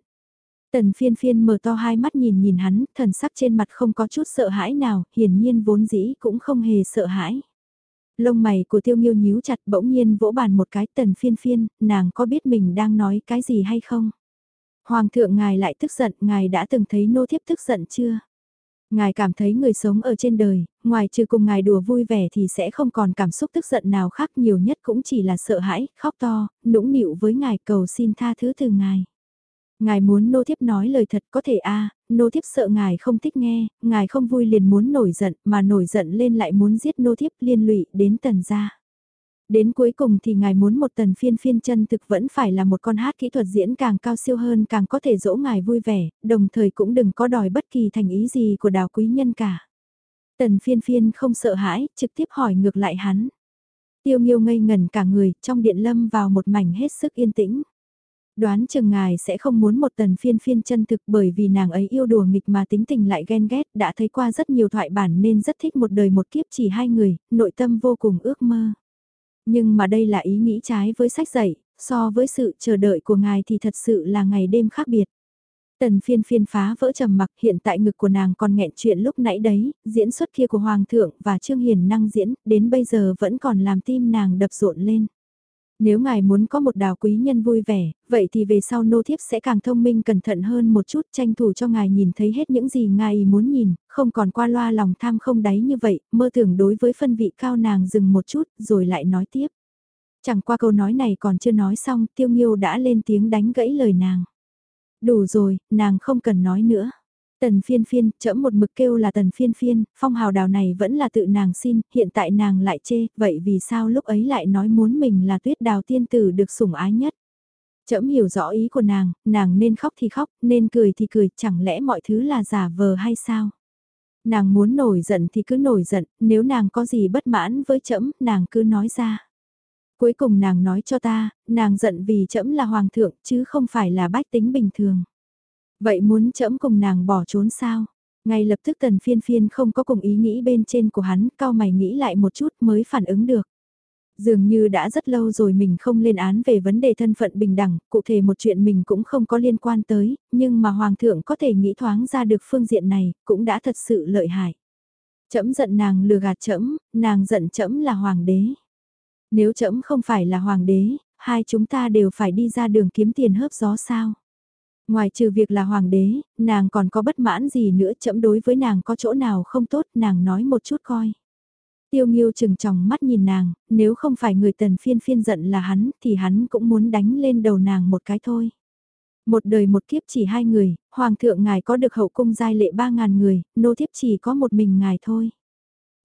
[SPEAKER 1] Tần phiên phiên mở to hai mắt nhìn nhìn hắn, thần sắc trên mặt không có chút sợ hãi nào, hiển nhiên vốn dĩ cũng không hề sợ hãi. Lông mày của tiêu nghiêu nhíu chặt bỗng nhiên vỗ bàn một cái tần phiên phiên, nàng có biết mình đang nói cái gì hay không? Hoàng thượng ngài lại tức giận, ngài đã từng thấy nô thiếp tức giận chưa? Ngài cảm thấy người sống ở trên đời, ngoài trừ cùng ngài đùa vui vẻ thì sẽ không còn cảm xúc tức giận nào khác nhiều nhất cũng chỉ là sợ hãi, khóc to, nũng nịu với ngài cầu xin tha thứ từ ngài. Ngài muốn nô thiếp nói lời thật có thể a nô thiếp sợ ngài không thích nghe, ngài không vui liền muốn nổi giận, mà nổi giận lên lại muốn giết nô thiếp liên lụy đến tần gia. Đến cuối cùng thì ngài muốn một tần phiên phiên chân thực vẫn phải là một con hát kỹ thuật diễn càng cao siêu hơn càng có thể dỗ ngài vui vẻ, đồng thời cũng đừng có đòi bất kỳ thành ý gì của đào quý nhân cả. Tần phiên phiên không sợ hãi, trực tiếp hỏi ngược lại hắn. Tiêu nghiêu ngây ngần cả người, trong điện lâm vào một mảnh hết sức yên tĩnh. Đoán chừng ngài sẽ không muốn một tần phiên phiên chân thực bởi vì nàng ấy yêu đùa nghịch mà tính tình lại ghen ghét, đã thấy qua rất nhiều thoại bản nên rất thích một đời một kiếp chỉ hai người, nội tâm vô cùng ước mơ. Nhưng mà đây là ý nghĩ trái với sách dạy, so với sự chờ đợi của ngài thì thật sự là ngày đêm khác biệt. Tần phiên phiên phá vỡ trầm mặc hiện tại ngực của nàng còn nghẹn chuyện lúc nãy đấy, diễn xuất kia của Hoàng thượng và Trương Hiền năng diễn, đến bây giờ vẫn còn làm tim nàng đập rộn lên. Nếu ngài muốn có một đào quý nhân vui vẻ, vậy thì về sau nô thiếp sẽ càng thông minh cẩn thận hơn một chút tranh thủ cho ngài nhìn thấy hết những gì ngài muốn nhìn, không còn qua loa lòng tham không đáy như vậy, mơ tưởng đối với phân vị cao nàng dừng một chút rồi lại nói tiếp. Chẳng qua câu nói này còn chưa nói xong tiêu nghiêu đã lên tiếng đánh gãy lời nàng. Đủ rồi, nàng không cần nói nữa. Tần phiên phiên, chẫm một mực kêu là tần phiên phiên, phong hào đào này vẫn là tự nàng xin, hiện tại nàng lại chê, vậy vì sao lúc ấy lại nói muốn mình là tuyết đào tiên tử được sủng ái nhất. Chẫm hiểu rõ ý của nàng, nàng nên khóc thì khóc, nên cười thì cười, chẳng lẽ mọi thứ là giả vờ hay sao? Nàng muốn nổi giận thì cứ nổi giận, nếu nàng có gì bất mãn với chẫm, nàng cứ nói ra. Cuối cùng nàng nói cho ta, nàng giận vì chẫm là hoàng thượng chứ không phải là bách tính bình thường. Vậy muốn chẫm cùng nàng bỏ trốn sao? Ngay lập tức tần phiên phiên không có cùng ý nghĩ bên trên của hắn, cao mày nghĩ lại một chút mới phản ứng được. Dường như đã rất lâu rồi mình không lên án về vấn đề thân phận bình đẳng, cụ thể một chuyện mình cũng không có liên quan tới, nhưng mà Hoàng thượng có thể nghĩ thoáng ra được phương diện này, cũng đã thật sự lợi hại. Chấm giận nàng lừa gạt chấm, nàng giận chấm là Hoàng đế. Nếu chấm không phải là Hoàng đế, hai chúng ta đều phải đi ra đường kiếm tiền hớp gió sao? Ngoài trừ việc là hoàng đế, nàng còn có bất mãn gì nữa chậm đối với nàng có chỗ nào không tốt nàng nói một chút coi. Tiêu nghiêu chừng tròng mắt nhìn nàng, nếu không phải người tần phiên phiên giận là hắn thì hắn cũng muốn đánh lên đầu nàng một cái thôi. Một đời một kiếp chỉ hai người, hoàng thượng ngài có được hậu cung giai lệ ba ngàn người, nô thiếp chỉ có một mình ngài thôi.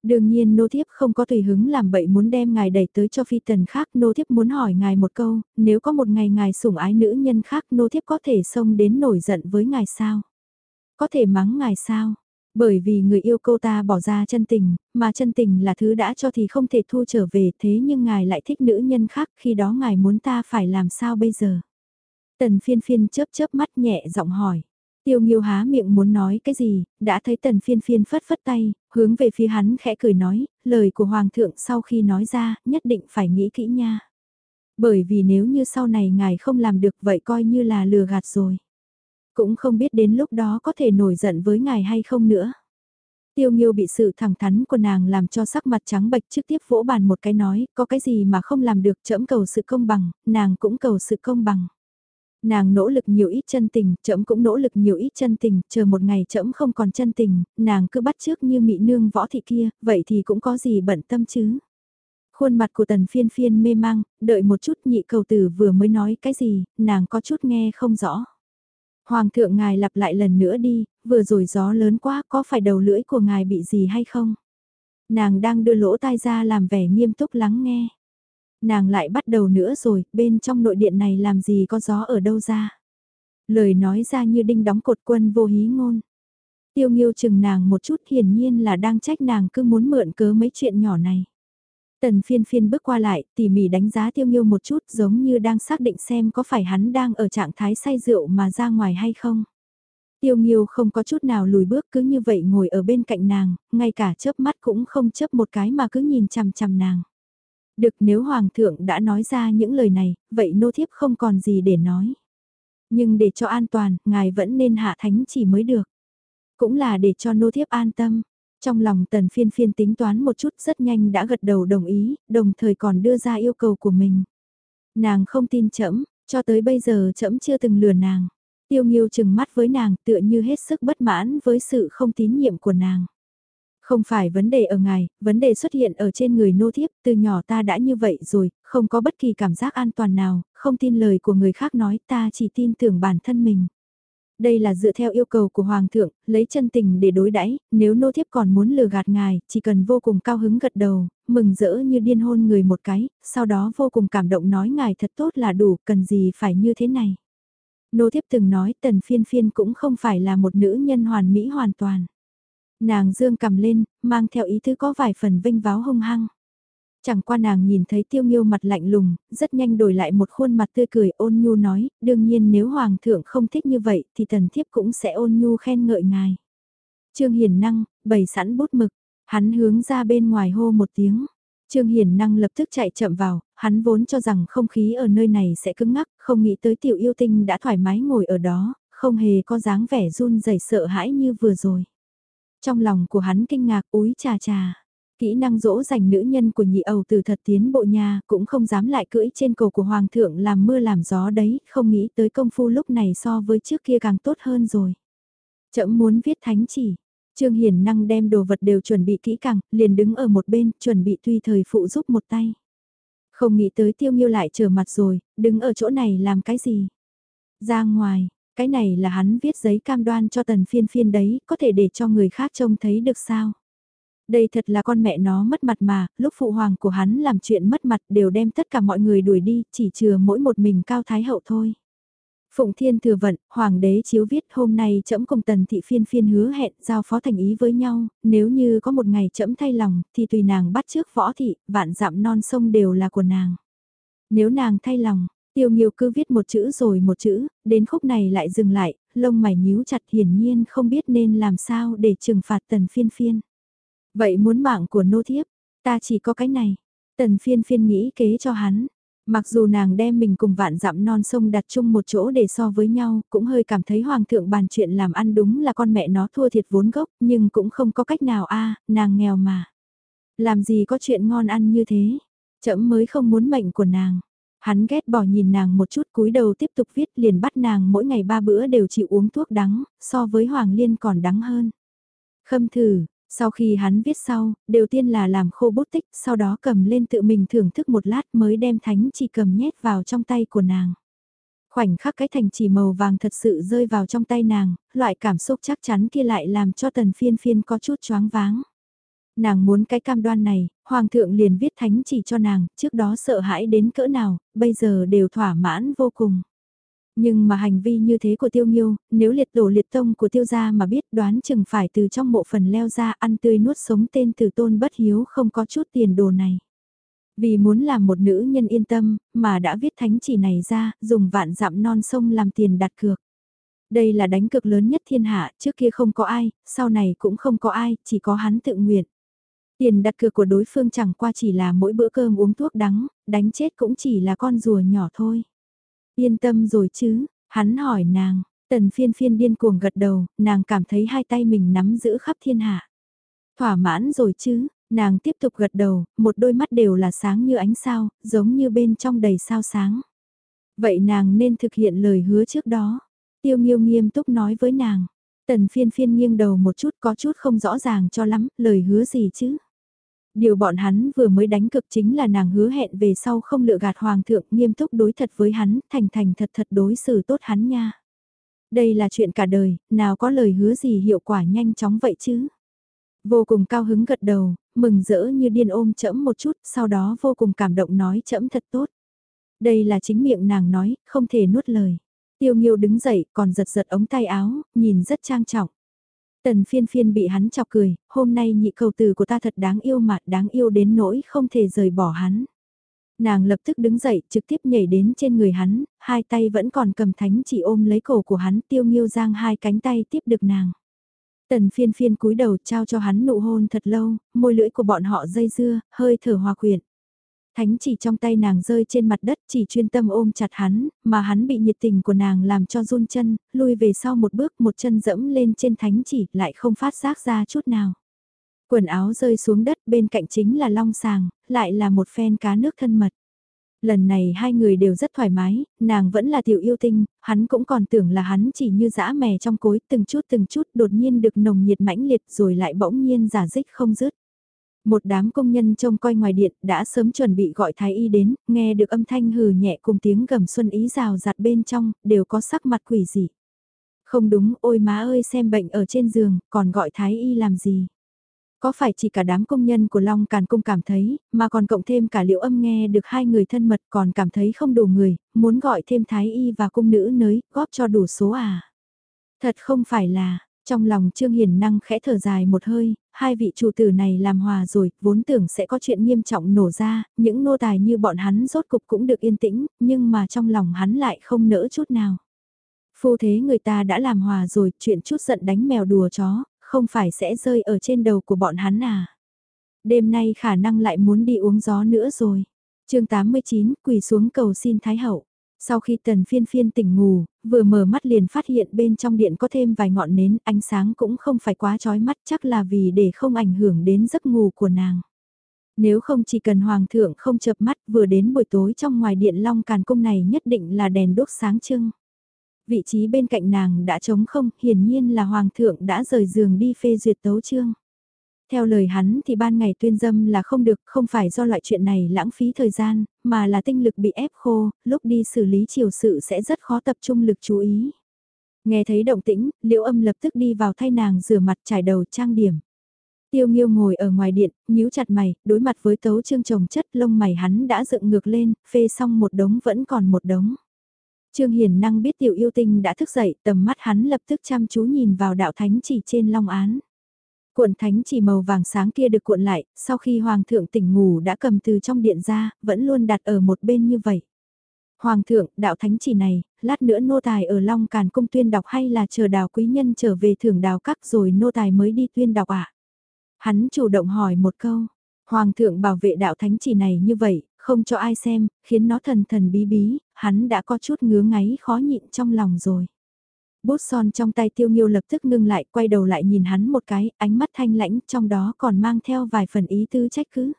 [SPEAKER 1] Đương nhiên nô thiếp không có tùy hứng làm bậy muốn đem ngài đẩy tới cho phi tần khác, nô thiếp muốn hỏi ngài một câu, nếu có một ngày ngài sủng ái nữ nhân khác nô thiếp có thể xông đến nổi giận với ngài sao? Có thể mắng ngài sao? Bởi vì người yêu cô ta bỏ ra chân tình, mà chân tình là thứ đã cho thì không thể thu trở về thế nhưng ngài lại thích nữ nhân khác khi đó ngài muốn ta phải làm sao bây giờ? Tần phiên phiên chớp chớp mắt nhẹ giọng hỏi. Tiêu Nghiêu há miệng muốn nói cái gì, đã thấy tần phiên phiên phất phất tay, hướng về phía hắn khẽ cười nói, lời của Hoàng thượng sau khi nói ra, nhất định phải nghĩ kỹ nha. Bởi vì nếu như sau này ngài không làm được vậy coi như là lừa gạt rồi. Cũng không biết đến lúc đó có thể nổi giận với ngài hay không nữa. Tiêu Nghiêu bị sự thẳng thắn của nàng làm cho sắc mặt trắng bệch trước tiếp vỗ bàn một cái nói, có cái gì mà không làm được chẫm cầu sự công bằng, nàng cũng cầu sự công bằng. Nàng nỗ lực nhiều ít chân tình, trẫm cũng nỗ lực nhiều ít chân tình, chờ một ngày trẫm không còn chân tình, nàng cứ bắt trước như mị nương võ thị kia, vậy thì cũng có gì bận tâm chứ. Khuôn mặt của tần phiên phiên mê mang, đợi một chút nhị cầu tử vừa mới nói cái gì, nàng có chút nghe không rõ. Hoàng thượng ngài lặp lại lần nữa đi, vừa rồi gió lớn quá có phải đầu lưỡi của ngài bị gì hay không? Nàng đang đưa lỗ tai ra làm vẻ nghiêm túc lắng nghe. Nàng lại bắt đầu nữa rồi, bên trong nội điện này làm gì có gió ở đâu ra. Lời nói ra như đinh đóng cột quân vô hí ngôn. Tiêu nghiêu chừng nàng một chút hiển nhiên là đang trách nàng cứ muốn mượn cớ mấy chuyện nhỏ này. Tần phiên phiên bước qua lại, tỉ mỉ đánh giá tiêu nghiêu một chút giống như đang xác định xem có phải hắn đang ở trạng thái say rượu mà ra ngoài hay không. Tiêu nghiêu không có chút nào lùi bước cứ như vậy ngồi ở bên cạnh nàng, ngay cả chớp mắt cũng không chớp một cái mà cứ nhìn chằm chằm nàng. Được nếu Hoàng thượng đã nói ra những lời này, vậy nô thiếp không còn gì để nói. Nhưng để cho an toàn, ngài vẫn nên hạ thánh chỉ mới được. Cũng là để cho nô thiếp an tâm. Trong lòng tần phiên phiên tính toán một chút rất nhanh đã gật đầu đồng ý, đồng thời còn đưa ra yêu cầu của mình. Nàng không tin chậm, cho tới bây giờ chậm chưa từng lừa nàng. Tiêu nghiêu chừng mắt với nàng tựa như hết sức bất mãn với sự không tín nhiệm của nàng. Không phải vấn đề ở ngài, vấn đề xuất hiện ở trên người nô thiếp, từ nhỏ ta đã như vậy rồi, không có bất kỳ cảm giác an toàn nào, không tin lời của người khác nói ta chỉ tin tưởng bản thân mình. Đây là dựa theo yêu cầu của Hoàng thượng, lấy chân tình để đối đãi nếu nô thiếp còn muốn lừa gạt ngài, chỉ cần vô cùng cao hứng gật đầu, mừng rỡ như điên hôn người một cái, sau đó vô cùng cảm động nói ngài thật tốt là đủ, cần gì phải như thế này. Nô thiếp từng nói tần phiên phiên cũng không phải là một nữ nhân hoàn mỹ hoàn toàn. Nàng dương cầm lên, mang theo ý thứ có vài phần vinh váo hung hăng. Chẳng qua nàng nhìn thấy tiêu nghiêu mặt lạnh lùng, rất nhanh đổi lại một khuôn mặt tươi cười ôn nhu nói, đương nhiên nếu hoàng thượng không thích như vậy thì thần thiếp cũng sẽ ôn nhu khen ngợi ngài. Trương Hiền Năng, bày sẵn bút mực, hắn hướng ra bên ngoài hô một tiếng. Trương Hiền Năng lập tức chạy chậm vào, hắn vốn cho rằng không khí ở nơi này sẽ cứng ngắc, không nghĩ tới tiểu yêu tinh đã thoải mái ngồi ở đó, không hề có dáng vẻ run rẩy sợ hãi như vừa rồi. Trong lòng của hắn kinh ngạc úi trà trà. Kỹ năng dỗ dành nữ nhân của nhị ầu từ thật tiến bộ nhà cũng không dám lại cưỡi trên cầu của hoàng thượng làm mưa làm gió đấy, không nghĩ tới công phu lúc này so với trước kia càng tốt hơn rồi. Chậm muốn viết thánh chỉ, Trương hiển năng đem đồ vật đều chuẩn bị kỹ càng, liền đứng ở một bên, chuẩn bị tùy thời phụ giúp một tay. Không nghĩ tới tiêu nghiêu lại trở mặt rồi, đứng ở chỗ này làm cái gì? Ra ngoài, cái này là hắn viết giấy cam đoan cho tần phiên phiên đấy, có thể để cho người khác trông thấy được sao? Đây thật là con mẹ nó mất mặt mà, lúc phụ hoàng của hắn làm chuyện mất mặt đều đem tất cả mọi người đuổi đi, chỉ chừa mỗi một mình cao thái hậu thôi. Phụng Thiên thừa vận, Hoàng đế chiếu viết hôm nay trẫm cùng tần thị phiên phiên hứa hẹn giao phó thành ý với nhau, nếu như có một ngày trẫm thay lòng thì tùy nàng bắt trước võ thị, vạn dặm non sông đều là của nàng. Nếu nàng thay lòng, tiêu nghiêu cứ viết một chữ rồi một chữ, đến khúc này lại dừng lại, lông mày nhíu chặt hiển nhiên không biết nên làm sao để trừng phạt tần phiên phiên. Vậy muốn mạng của nô thiếp, ta chỉ có cái này. Tần phiên phiên nghĩ kế cho hắn. Mặc dù nàng đem mình cùng vạn dặm non sông đặt chung một chỗ để so với nhau, cũng hơi cảm thấy hoàng thượng bàn chuyện làm ăn đúng là con mẹ nó thua thiệt vốn gốc, nhưng cũng không có cách nào a nàng nghèo mà. Làm gì có chuyện ngon ăn như thế, chậm mới không muốn mệnh của nàng. Hắn ghét bỏ nhìn nàng một chút cúi đầu tiếp tục viết liền bắt nàng mỗi ngày ba bữa đều chịu uống thuốc đắng, so với Hoàng Liên còn đắng hơn. Khâm thử, sau khi hắn viết sau, đầu tiên là làm khô bút tích, sau đó cầm lên tự mình thưởng thức một lát mới đem thánh chỉ cầm nhét vào trong tay của nàng. Khoảnh khắc cái thành chỉ màu vàng thật sự rơi vào trong tay nàng, loại cảm xúc chắc chắn kia lại làm cho tần phiên phiên có chút choáng váng. Nàng muốn cái cam đoan này, hoàng thượng liền viết thánh chỉ cho nàng, trước đó sợ hãi đến cỡ nào, bây giờ đều thỏa mãn vô cùng. Nhưng mà hành vi như thế của tiêu nghiêu, nếu liệt đổ liệt tông của tiêu gia mà biết đoán chừng phải từ trong bộ phần leo ra ăn tươi nuốt sống tên tử tôn bất hiếu không có chút tiền đồ này. Vì muốn làm một nữ nhân yên tâm, mà đã viết thánh chỉ này ra, dùng vạn dặm non sông làm tiền đặt cược. Đây là đánh cược lớn nhất thiên hạ, trước kia không có ai, sau này cũng không có ai, chỉ có hắn tự nguyện. Tiền đặt cược của đối phương chẳng qua chỉ là mỗi bữa cơm uống thuốc đắng, đánh chết cũng chỉ là con rùa nhỏ thôi. Yên tâm rồi chứ, hắn hỏi nàng, tần phiên phiên điên cuồng gật đầu, nàng cảm thấy hai tay mình nắm giữ khắp thiên hạ. Thỏa mãn rồi chứ, nàng tiếp tục gật đầu, một đôi mắt đều là sáng như ánh sao, giống như bên trong đầy sao sáng. Vậy nàng nên thực hiện lời hứa trước đó. Tiêu nghiêu nghiêm túc nói với nàng. Tần phiên phiên nghiêng đầu một chút có chút không rõ ràng cho lắm, lời hứa gì chứ. Điều bọn hắn vừa mới đánh cực chính là nàng hứa hẹn về sau không lựa gạt hoàng thượng nghiêm túc đối thật với hắn, thành thành thật thật đối xử tốt hắn nha. Đây là chuyện cả đời, nào có lời hứa gì hiệu quả nhanh chóng vậy chứ. Vô cùng cao hứng gật đầu, mừng rỡ như điên ôm chẫm một chút, sau đó vô cùng cảm động nói chẫm thật tốt. Đây là chính miệng nàng nói, không thể nuốt lời. Tiêu Nghiêu đứng dậy, còn giật giật ống tay áo, nhìn rất trang trọng. Tần phiên phiên bị hắn chọc cười, hôm nay nhị cầu từ của ta thật đáng yêu mà đáng yêu đến nỗi không thể rời bỏ hắn. Nàng lập tức đứng dậy, trực tiếp nhảy đến trên người hắn, hai tay vẫn còn cầm thánh chỉ ôm lấy cổ của hắn, tiêu nghiêu giang hai cánh tay tiếp được nàng. Tần phiên phiên cúi đầu trao cho hắn nụ hôn thật lâu, môi lưỡi của bọn họ dây dưa, hơi thở hòa quyện. Thánh chỉ trong tay nàng rơi trên mặt đất chỉ chuyên tâm ôm chặt hắn, mà hắn bị nhiệt tình của nàng làm cho run chân, lui về sau một bước một chân dẫm lên trên thánh chỉ lại không phát giác ra chút nào. Quần áo rơi xuống đất bên cạnh chính là long sàng, lại là một phen cá nước thân mật. Lần này hai người đều rất thoải mái, nàng vẫn là tiểu yêu tinh, hắn cũng còn tưởng là hắn chỉ như dã mè trong cối từng chút từng chút đột nhiên được nồng nhiệt mãnh liệt rồi lại bỗng nhiên giả dích không dứt. Một đám công nhân trông coi ngoài điện đã sớm chuẩn bị gọi thái y đến, nghe được âm thanh hừ nhẹ cùng tiếng gầm xuân ý rào rạt bên trong, đều có sắc mặt quỷ dị. Không đúng, ôi má ơi xem bệnh ở trên giường, còn gọi thái y làm gì? Có phải chỉ cả đám công nhân của Long Càn Cung cảm thấy, mà còn cộng thêm cả liệu âm nghe được hai người thân mật còn cảm thấy không đủ người, muốn gọi thêm thái y và cung nữ nới, góp cho đủ số à? Thật không phải là, trong lòng Trương Hiền năng khẽ thở dài một hơi, hai vị chủ tử này làm hòa rồi, vốn tưởng sẽ có chuyện nghiêm trọng nổ ra, những nô tài như bọn hắn rốt cục cũng được yên tĩnh, nhưng mà trong lòng hắn lại không nỡ chút nào. Phu thế người ta đã làm hòa rồi, chuyện chút giận đánh mèo đùa chó, không phải sẽ rơi ở trên đầu của bọn hắn à. Đêm nay khả năng lại muốn đi uống gió nữa rồi. chương 89 quỳ xuống cầu xin Thái Hậu. Sau khi tần phiên phiên tỉnh ngủ, vừa mở mắt liền phát hiện bên trong điện có thêm vài ngọn nến, ánh sáng cũng không phải quá chói mắt chắc là vì để không ảnh hưởng đến giấc ngủ của nàng. Nếu không chỉ cần hoàng thượng không chợp mắt vừa đến buổi tối trong ngoài điện long càn cung này nhất định là đèn đốt sáng trưng. Vị trí bên cạnh nàng đã trống không, hiển nhiên là hoàng thượng đã rời giường đi phê duyệt tấu chương. Theo lời hắn thì ban ngày tuyên dâm là không được, không phải do loại chuyện này lãng phí thời gian, mà là tinh lực bị ép khô, lúc đi xử lý chiều sự sẽ rất khó tập trung lực chú ý. Nghe thấy động tĩnh, liễu âm lập tức đi vào thay nàng rửa mặt trải đầu trang điểm. Tiêu nghiêu ngồi ở ngoài điện, nhíu chặt mày, đối mặt với tấu trương trồng chất lông mày hắn đã dựng ngược lên, phê xong một đống vẫn còn một đống. Trương Hiền năng biết tiểu yêu tinh đã thức dậy, tầm mắt hắn lập tức chăm chú nhìn vào đạo thánh chỉ trên long án. Cuộn thánh chỉ màu vàng sáng kia được cuộn lại, sau khi Hoàng thượng tỉnh ngủ đã cầm từ trong điện ra, vẫn luôn đặt ở một bên như vậy. Hoàng thượng, đạo thánh chỉ này, lát nữa nô tài ở Long Càn Cung tuyên đọc hay là chờ đào quý nhân trở về thưởng đào các rồi nô tài mới đi tuyên đọc ạ? À? Hắn chủ động hỏi một câu, Hoàng thượng bảo vệ đạo thánh chỉ này như vậy, không cho ai xem, khiến nó thần thần bí bí, hắn đã có chút ngứa ngáy khó nhịn trong lòng rồi. Bút son trong tay tiêu nghiêu lập tức ngưng lại, quay đầu lại nhìn hắn một cái, ánh mắt thanh lãnh, trong đó còn mang theo vài phần ý tư trách cứ.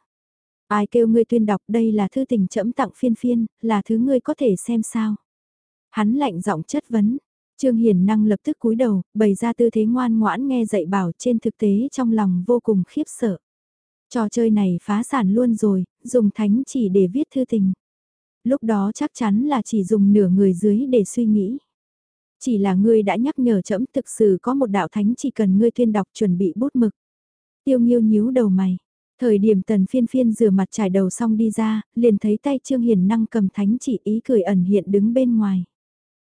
[SPEAKER 1] Ai kêu ngươi tuyên đọc đây là thư tình trẫm tặng phiên phiên, là thứ ngươi có thể xem sao. Hắn lạnh giọng chất vấn, Trương Hiền năng lập tức cúi đầu, bày ra tư thế ngoan ngoãn nghe dạy bảo trên thực tế trong lòng vô cùng khiếp sợ. Trò chơi này phá sản luôn rồi, dùng thánh chỉ để viết thư tình. Lúc đó chắc chắn là chỉ dùng nửa người dưới để suy nghĩ. Chỉ là ngươi đã nhắc nhở trẫm thực sự có một đạo thánh chỉ cần ngươi tuyên đọc chuẩn bị bút mực. Tiêu nghiêu nhíu đầu mày. Thời điểm tần phiên phiên rửa mặt trải đầu xong đi ra, liền thấy tay Trương Hiền năng cầm thánh chỉ ý cười ẩn hiện đứng bên ngoài.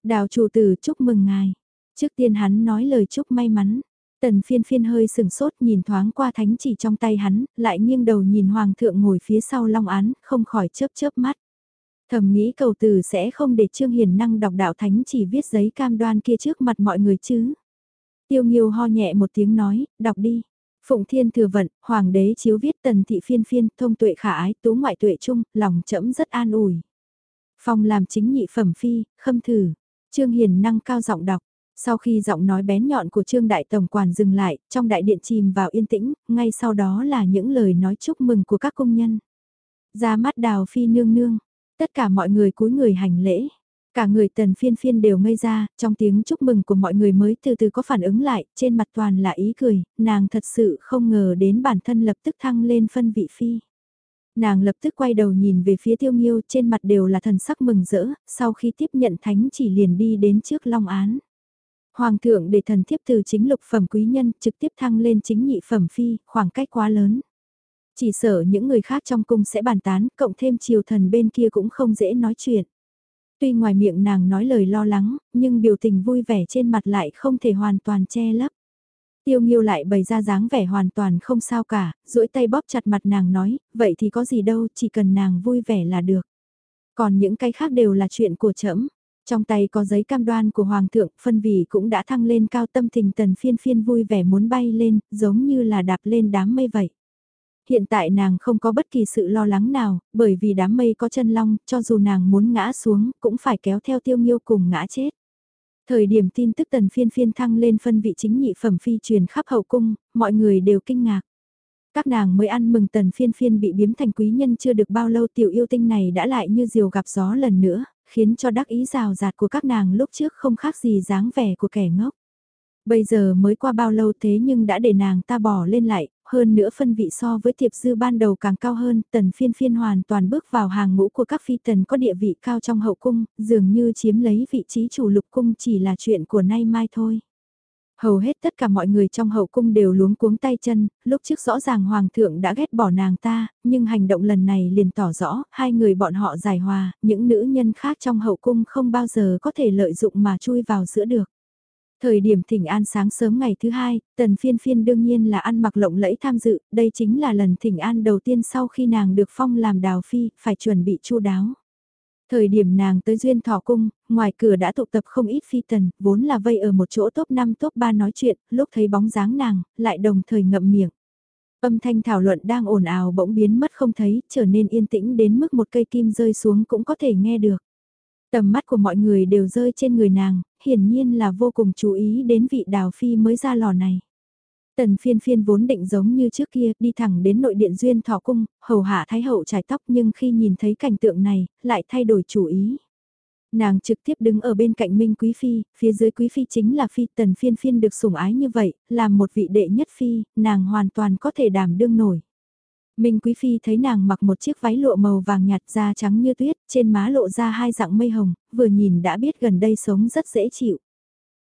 [SPEAKER 1] Đào chủ tử chúc mừng ngài. Trước tiên hắn nói lời chúc may mắn. Tần phiên phiên hơi sừng sốt nhìn thoáng qua thánh chỉ trong tay hắn, lại nghiêng đầu nhìn hoàng thượng ngồi phía sau long án, không khỏi chớp chớp mắt. Thầm nghĩ cầu từ sẽ không để Trương Hiền năng đọc đạo thánh chỉ viết giấy cam đoan kia trước mặt mọi người chứ. Tiêu Nghiêu ho nhẹ một tiếng nói, đọc đi. Phụng Thiên thừa vận, Hoàng đế chiếu viết tần thị phiên phiên, thông tuệ khả ái, tú ngoại tuệ trung, lòng chẫm rất an ủi. Phong làm chính nhị phẩm phi, khâm thử. Trương Hiền năng cao giọng đọc. Sau khi giọng nói bén nhọn của Trương Đại Tổng Quản dừng lại, trong đại điện chìm vào yên tĩnh, ngay sau đó là những lời nói chúc mừng của các công nhân. Ra mắt đào phi nương nương, Tất cả mọi người cúi người hành lễ. Cả người tần phiên phiên đều ngây ra, trong tiếng chúc mừng của mọi người mới từ từ có phản ứng lại, trên mặt toàn là ý cười, nàng thật sự không ngờ đến bản thân lập tức thăng lên phân vị phi. Nàng lập tức quay đầu nhìn về phía tiêu nghiêu trên mặt đều là thần sắc mừng rỡ, sau khi tiếp nhận thánh chỉ liền đi đến trước long án. Hoàng thượng để thần thiếp từ chính lục phẩm quý nhân trực tiếp thăng lên chính nhị phẩm phi, khoảng cách quá lớn. Chỉ sợ những người khác trong cung sẽ bàn tán, cộng thêm triều thần bên kia cũng không dễ nói chuyện. Tuy ngoài miệng nàng nói lời lo lắng, nhưng biểu tình vui vẻ trên mặt lại không thể hoàn toàn che lấp. Tiêu Nghiêu lại bày ra dáng vẻ hoàn toàn không sao cả, duỗi tay bóp chặt mặt nàng nói, vậy thì có gì đâu, chỉ cần nàng vui vẻ là được. Còn những cái khác đều là chuyện của trẫm. Trong tay có giấy cam đoan của Hoàng thượng, phân vị cũng đã thăng lên cao tâm tình tần phiên phiên vui vẻ muốn bay lên, giống như là đạp lên đám mây vậy. Hiện tại nàng không có bất kỳ sự lo lắng nào, bởi vì đám mây có chân long, cho dù nàng muốn ngã xuống, cũng phải kéo theo tiêu nghiêu cùng ngã chết. Thời điểm tin tức tần phiên phiên thăng lên phân vị chính nhị phẩm phi truyền khắp hậu cung, mọi người đều kinh ngạc. Các nàng mới ăn mừng tần phiên phiên bị biếm thành quý nhân chưa được bao lâu tiểu yêu tinh này đã lại như diều gặp gió lần nữa, khiến cho đắc ý rào rạt của các nàng lúc trước không khác gì dáng vẻ của kẻ ngốc. Bây giờ mới qua bao lâu thế nhưng đã để nàng ta bỏ lên lại, hơn nữa phân vị so với thiệp dư ban đầu càng cao hơn, tần phiên phiên hoàn toàn bước vào hàng ngũ của các phi tần có địa vị cao trong hậu cung, dường như chiếm lấy vị trí chủ lục cung chỉ là chuyện của nay mai thôi. Hầu hết tất cả mọi người trong hậu cung đều luống cuống tay chân, lúc trước rõ ràng hoàng thượng đã ghét bỏ nàng ta, nhưng hành động lần này liền tỏ rõ, hai người bọn họ giải hòa, những nữ nhân khác trong hậu cung không bao giờ có thể lợi dụng mà chui vào giữa được. Thời điểm thỉnh an sáng sớm ngày thứ hai, tần phiên phiên đương nhiên là ăn mặc lộng lẫy tham dự, đây chính là lần thỉnh an đầu tiên sau khi nàng được phong làm đào phi, phải chuẩn bị chu đáo. Thời điểm nàng tới duyên thọ cung, ngoài cửa đã tụ tập không ít phi tần, vốn là vây ở một chỗ top 5 top 3 nói chuyện, lúc thấy bóng dáng nàng, lại đồng thời ngậm miệng. Âm thanh thảo luận đang ồn ào bỗng biến mất không thấy, trở nên yên tĩnh đến mức một cây kim rơi xuống cũng có thể nghe được. Tầm mắt của mọi người đều rơi trên người nàng, hiển nhiên là vô cùng chú ý đến vị đào phi mới ra lò này. Tần phiên phiên vốn định giống như trước kia đi thẳng đến nội điện duyên thọ cung, hầu hạ thái hậu trải tóc nhưng khi nhìn thấy cảnh tượng này, lại thay đổi chủ ý. Nàng trực tiếp đứng ở bên cạnh Minh Quý Phi, phía dưới Quý Phi chính là Phi tần phiên phiên được sủng ái như vậy, làm một vị đệ nhất Phi, nàng hoàn toàn có thể đảm đương nổi. Minh Quý Phi thấy nàng mặc một chiếc váy lụa màu vàng nhạt da trắng như tuyết, trên má lộ ra hai dạng mây hồng, vừa nhìn đã biết gần đây sống rất dễ chịu.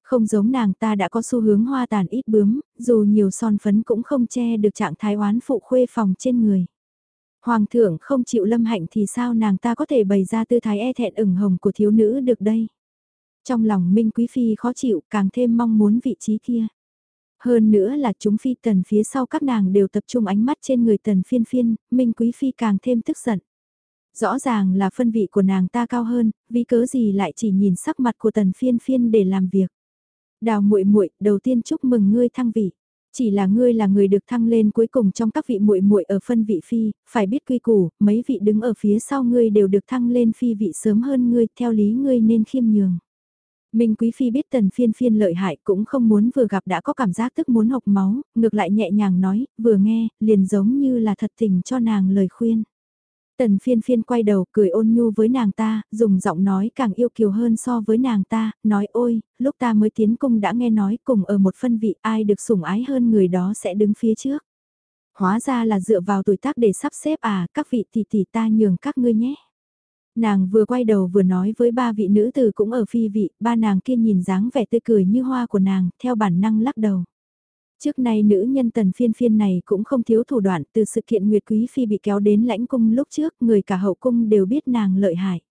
[SPEAKER 1] Không giống nàng ta đã có xu hướng hoa tàn ít bướm, dù nhiều son phấn cũng không che được trạng thái oán phụ khuê phòng trên người. Hoàng thượng không chịu lâm hạnh thì sao nàng ta có thể bày ra tư thái e thẹn ửng hồng của thiếu nữ được đây. Trong lòng Minh Quý Phi khó chịu càng thêm mong muốn vị trí kia. Hơn nữa là chúng phi tần phía sau các nàng đều tập trung ánh mắt trên người tần phiên phiên, Minh Quý Phi càng thêm tức giận. Rõ ràng là phân vị của nàng ta cao hơn, vì cớ gì lại chỉ nhìn sắc mặt của tần phiên phiên để làm việc. Đào muội muội đầu tiên chúc mừng ngươi thăng vị. Chỉ là ngươi là người được thăng lên cuối cùng trong các vị muội muội ở phân vị phi, phải biết quy củ, mấy vị đứng ở phía sau ngươi đều được thăng lên phi vị sớm hơn ngươi, theo lý ngươi nên khiêm nhường. Minh Quý Phi biết tần phiên phiên lợi hại cũng không muốn vừa gặp đã có cảm giác tức muốn học máu, ngược lại nhẹ nhàng nói, vừa nghe, liền giống như là thật tình cho nàng lời khuyên. Tần phiên phiên quay đầu cười ôn nhu với nàng ta, dùng giọng nói càng yêu kiều hơn so với nàng ta, nói ôi, lúc ta mới tiến cung đã nghe nói cùng ở một phân vị ai được sủng ái hơn người đó sẽ đứng phía trước. Hóa ra là dựa vào tuổi tác để sắp xếp à, các vị tỷ tỷ ta nhường các ngươi nhé. Nàng vừa quay đầu vừa nói với ba vị nữ tử cũng ở phi vị, ba nàng kia nhìn dáng vẻ tươi cười như hoa của nàng, theo bản năng lắc đầu. Trước nay nữ nhân tần phiên phiên này cũng không thiếu thủ đoạn từ sự kiện Nguyệt Quý Phi bị kéo đến lãnh cung lúc trước, người cả hậu cung đều biết nàng lợi hại.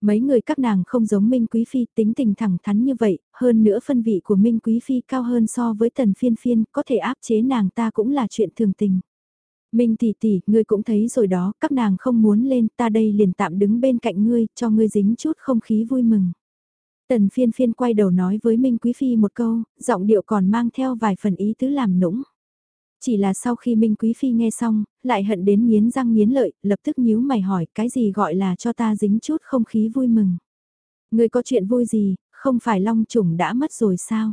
[SPEAKER 1] Mấy người các nàng không giống Minh Quý Phi tính tình thẳng thắn như vậy, hơn nữa phân vị của Minh Quý Phi cao hơn so với tần phiên phiên, có thể áp chế nàng ta cũng là chuyện thường tình. Minh tỷ tỷ, ngươi cũng thấy rồi đó, các nàng không muốn lên, ta đây liền tạm đứng bên cạnh ngươi, cho ngươi dính chút không khí vui mừng. Tần phiên phiên quay đầu nói với Minh Quý Phi một câu, giọng điệu còn mang theo vài phần ý tứ làm nũng. Chỉ là sau khi Minh Quý Phi nghe xong, lại hận đến miến răng miến lợi, lập tức nhíu mày hỏi cái gì gọi là cho ta dính chút không khí vui mừng. Ngươi có chuyện vui gì, không phải long trùng đã mất rồi sao?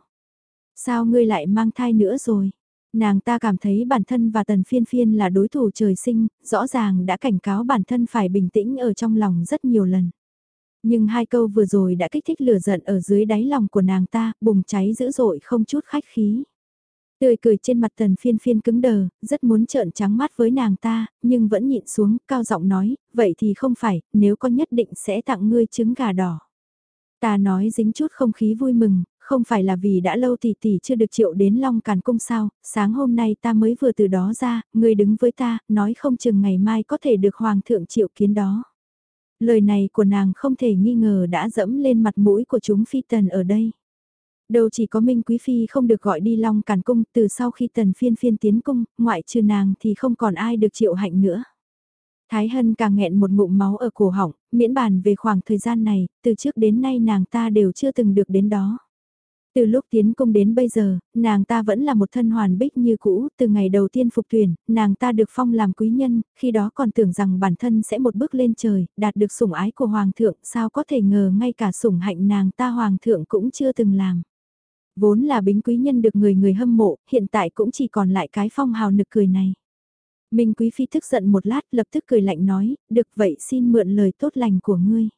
[SPEAKER 1] Sao ngươi lại mang thai nữa rồi? Nàng ta cảm thấy bản thân và tần phiên phiên là đối thủ trời sinh, rõ ràng đã cảnh cáo bản thân phải bình tĩnh ở trong lòng rất nhiều lần. Nhưng hai câu vừa rồi đã kích thích lửa giận ở dưới đáy lòng của nàng ta, bùng cháy dữ dội không chút khách khí. Tươi cười trên mặt tần phiên phiên cứng đờ, rất muốn trợn trắng mắt với nàng ta, nhưng vẫn nhịn xuống, cao giọng nói, vậy thì không phải, nếu có nhất định sẽ tặng ngươi trứng gà đỏ. Ta nói dính chút không khí vui mừng, không phải là vì đã lâu tỷ tỷ chưa được triệu đến Long Càn Cung sao, sáng hôm nay ta mới vừa từ đó ra, người đứng với ta, nói không chừng ngày mai có thể được Hoàng thượng triệu kiến đó. Lời này của nàng không thể nghi ngờ đã dẫm lên mặt mũi của chúng phi tần ở đây. Đâu chỉ có Minh Quý Phi không được gọi đi Long Càn Cung, từ sau khi tần phiên phiên tiến cung, ngoại trừ nàng thì không còn ai được triệu hạnh nữa. Thái Hân càng nghẹn một ngụm máu ở cổ họng, miễn bàn về khoảng thời gian này, từ trước đến nay nàng ta đều chưa từng được đến đó. Từ lúc tiến cung đến bây giờ, nàng ta vẫn là một thân hoàn bích như cũ, từ ngày đầu tiên phục tuyển, nàng ta được phong làm quý nhân, khi đó còn tưởng rằng bản thân sẽ một bước lên trời, đạt được sủng ái của hoàng thượng, sao có thể ngờ ngay cả sủng hạnh nàng ta hoàng thượng cũng chưa từng làm. Vốn là bính quý nhân được người người hâm mộ, hiện tại cũng chỉ còn lại cái phong hào nực cười này. Minh Quý Phi tức giận một lát lập tức cười lạnh nói, được vậy xin mượn lời tốt lành của ngươi.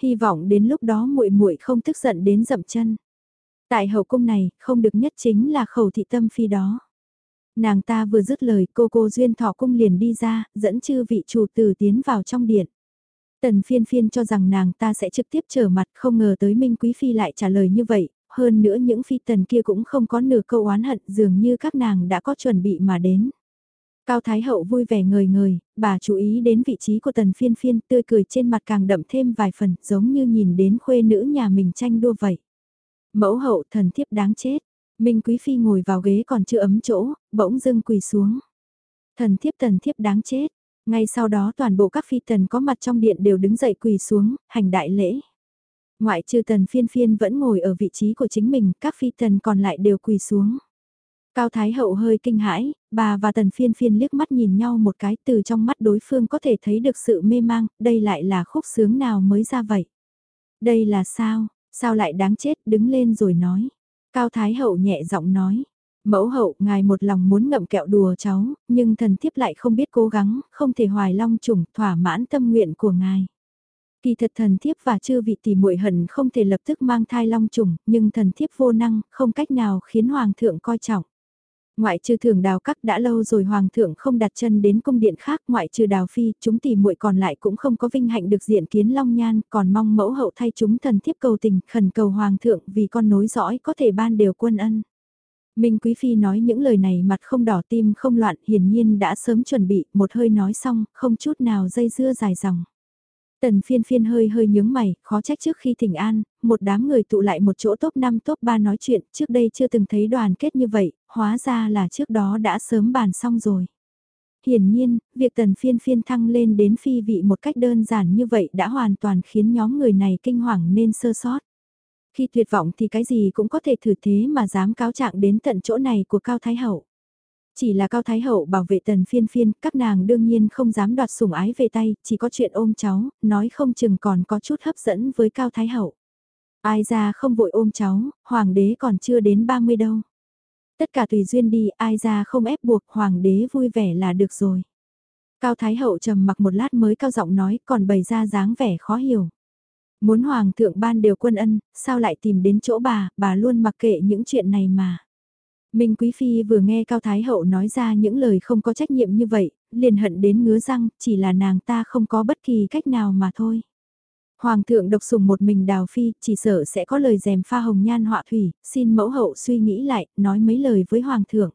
[SPEAKER 1] Hy vọng đến lúc đó muội muội không tức giận đến dậm chân. Tại hậu cung này, không được nhất chính là khẩu thị tâm phi đó. Nàng ta vừa dứt lời cô cô duyên thọ cung liền đi ra, dẫn chư vị chủ tử tiến vào trong điện. Tần phiên phiên cho rằng nàng ta sẽ trực tiếp trở mặt không ngờ tới Minh Quý Phi lại trả lời như vậy, hơn nữa những phi tần kia cũng không có nửa câu oán hận dường như các nàng đã có chuẩn bị mà đến. Cao Thái Hậu vui vẻ ngời ngời, bà chú ý đến vị trí của tần phiên phiên tươi cười trên mặt càng đậm thêm vài phần giống như nhìn đến khuê nữ nhà mình tranh đua vậy. Mẫu hậu thần thiếp đáng chết, Minh Quý Phi ngồi vào ghế còn chưa ấm chỗ, bỗng dưng quỳ xuống. Thần thiếp thần thiếp đáng chết, ngay sau đó toàn bộ các phi tần có mặt trong điện đều đứng dậy quỳ xuống, hành đại lễ. Ngoại trừ tần phiên phiên vẫn ngồi ở vị trí của chính mình, các phi tần còn lại đều quỳ xuống. Cao Thái Hậu hơi kinh hãi, bà và tần phiên phiên liếc mắt nhìn nhau một cái từ trong mắt đối phương có thể thấy được sự mê mang, đây lại là khúc sướng nào mới ra vậy. Đây là sao, sao lại đáng chết đứng lên rồi nói. Cao Thái Hậu nhẹ giọng nói. Mẫu hậu, ngài một lòng muốn ngậm kẹo đùa cháu, nhưng thần thiếp lại không biết cố gắng, không thể hoài long trùng, thỏa mãn tâm nguyện của ngài. Kỳ thật thần thiếp và chư vị tỷ muội hận không thể lập tức mang thai long trùng, nhưng thần thiếp vô năng, không cách nào khiến hoàng thượng coi trọng. Ngoại trừ thường đào các đã lâu rồi hoàng thượng không đặt chân đến cung điện khác, ngoại trừ đào phi, chúng tỷ muội còn lại cũng không có vinh hạnh được diện kiến long nhan, còn mong mẫu hậu thay chúng thần thiếp cầu tình, khẩn cầu hoàng thượng vì con nối dõi có thể ban đều quân ân. Minh Quý Phi nói những lời này mặt không đỏ tim không loạn, hiển nhiên đã sớm chuẩn bị, một hơi nói xong, không chút nào dây dưa dài dòng. Tần phiên phiên hơi hơi nhướng mày, khó trách trước khi thỉnh an, một đám người tụ lại một chỗ top 5 top 3 nói chuyện, trước đây chưa từng thấy đoàn kết như vậy, hóa ra là trước đó đã sớm bàn xong rồi. Hiển nhiên, việc tần phiên phiên thăng lên đến phi vị một cách đơn giản như vậy đã hoàn toàn khiến nhóm người này kinh hoàng nên sơ sót. Khi tuyệt vọng thì cái gì cũng có thể thử thế mà dám cáo trạng đến tận chỗ này của Cao Thái Hậu. Chỉ là Cao Thái Hậu bảo vệ tần phiên phiên, các nàng đương nhiên không dám đoạt sủng ái về tay, chỉ có chuyện ôm cháu, nói không chừng còn có chút hấp dẫn với Cao Thái Hậu. Ai ra không vội ôm cháu, hoàng đế còn chưa đến 30 đâu. Tất cả tùy duyên đi, ai ra không ép buộc, hoàng đế vui vẻ là được rồi. Cao Thái Hậu trầm mặc một lát mới cao giọng nói, còn bày ra dáng vẻ khó hiểu. Muốn hoàng thượng ban đều quân ân, sao lại tìm đến chỗ bà, bà luôn mặc kệ những chuyện này mà. Minh Quý Phi vừa nghe Cao Thái Hậu nói ra những lời không có trách nhiệm như vậy, liền hận đến ngứa răng, chỉ là nàng ta không có bất kỳ cách nào mà thôi. Hoàng thượng độc sủng một mình đào phi, chỉ sợ sẽ có lời dèm pha hồng nhan họa thủy, xin mẫu hậu suy nghĩ lại, nói mấy lời với hoàng thượng.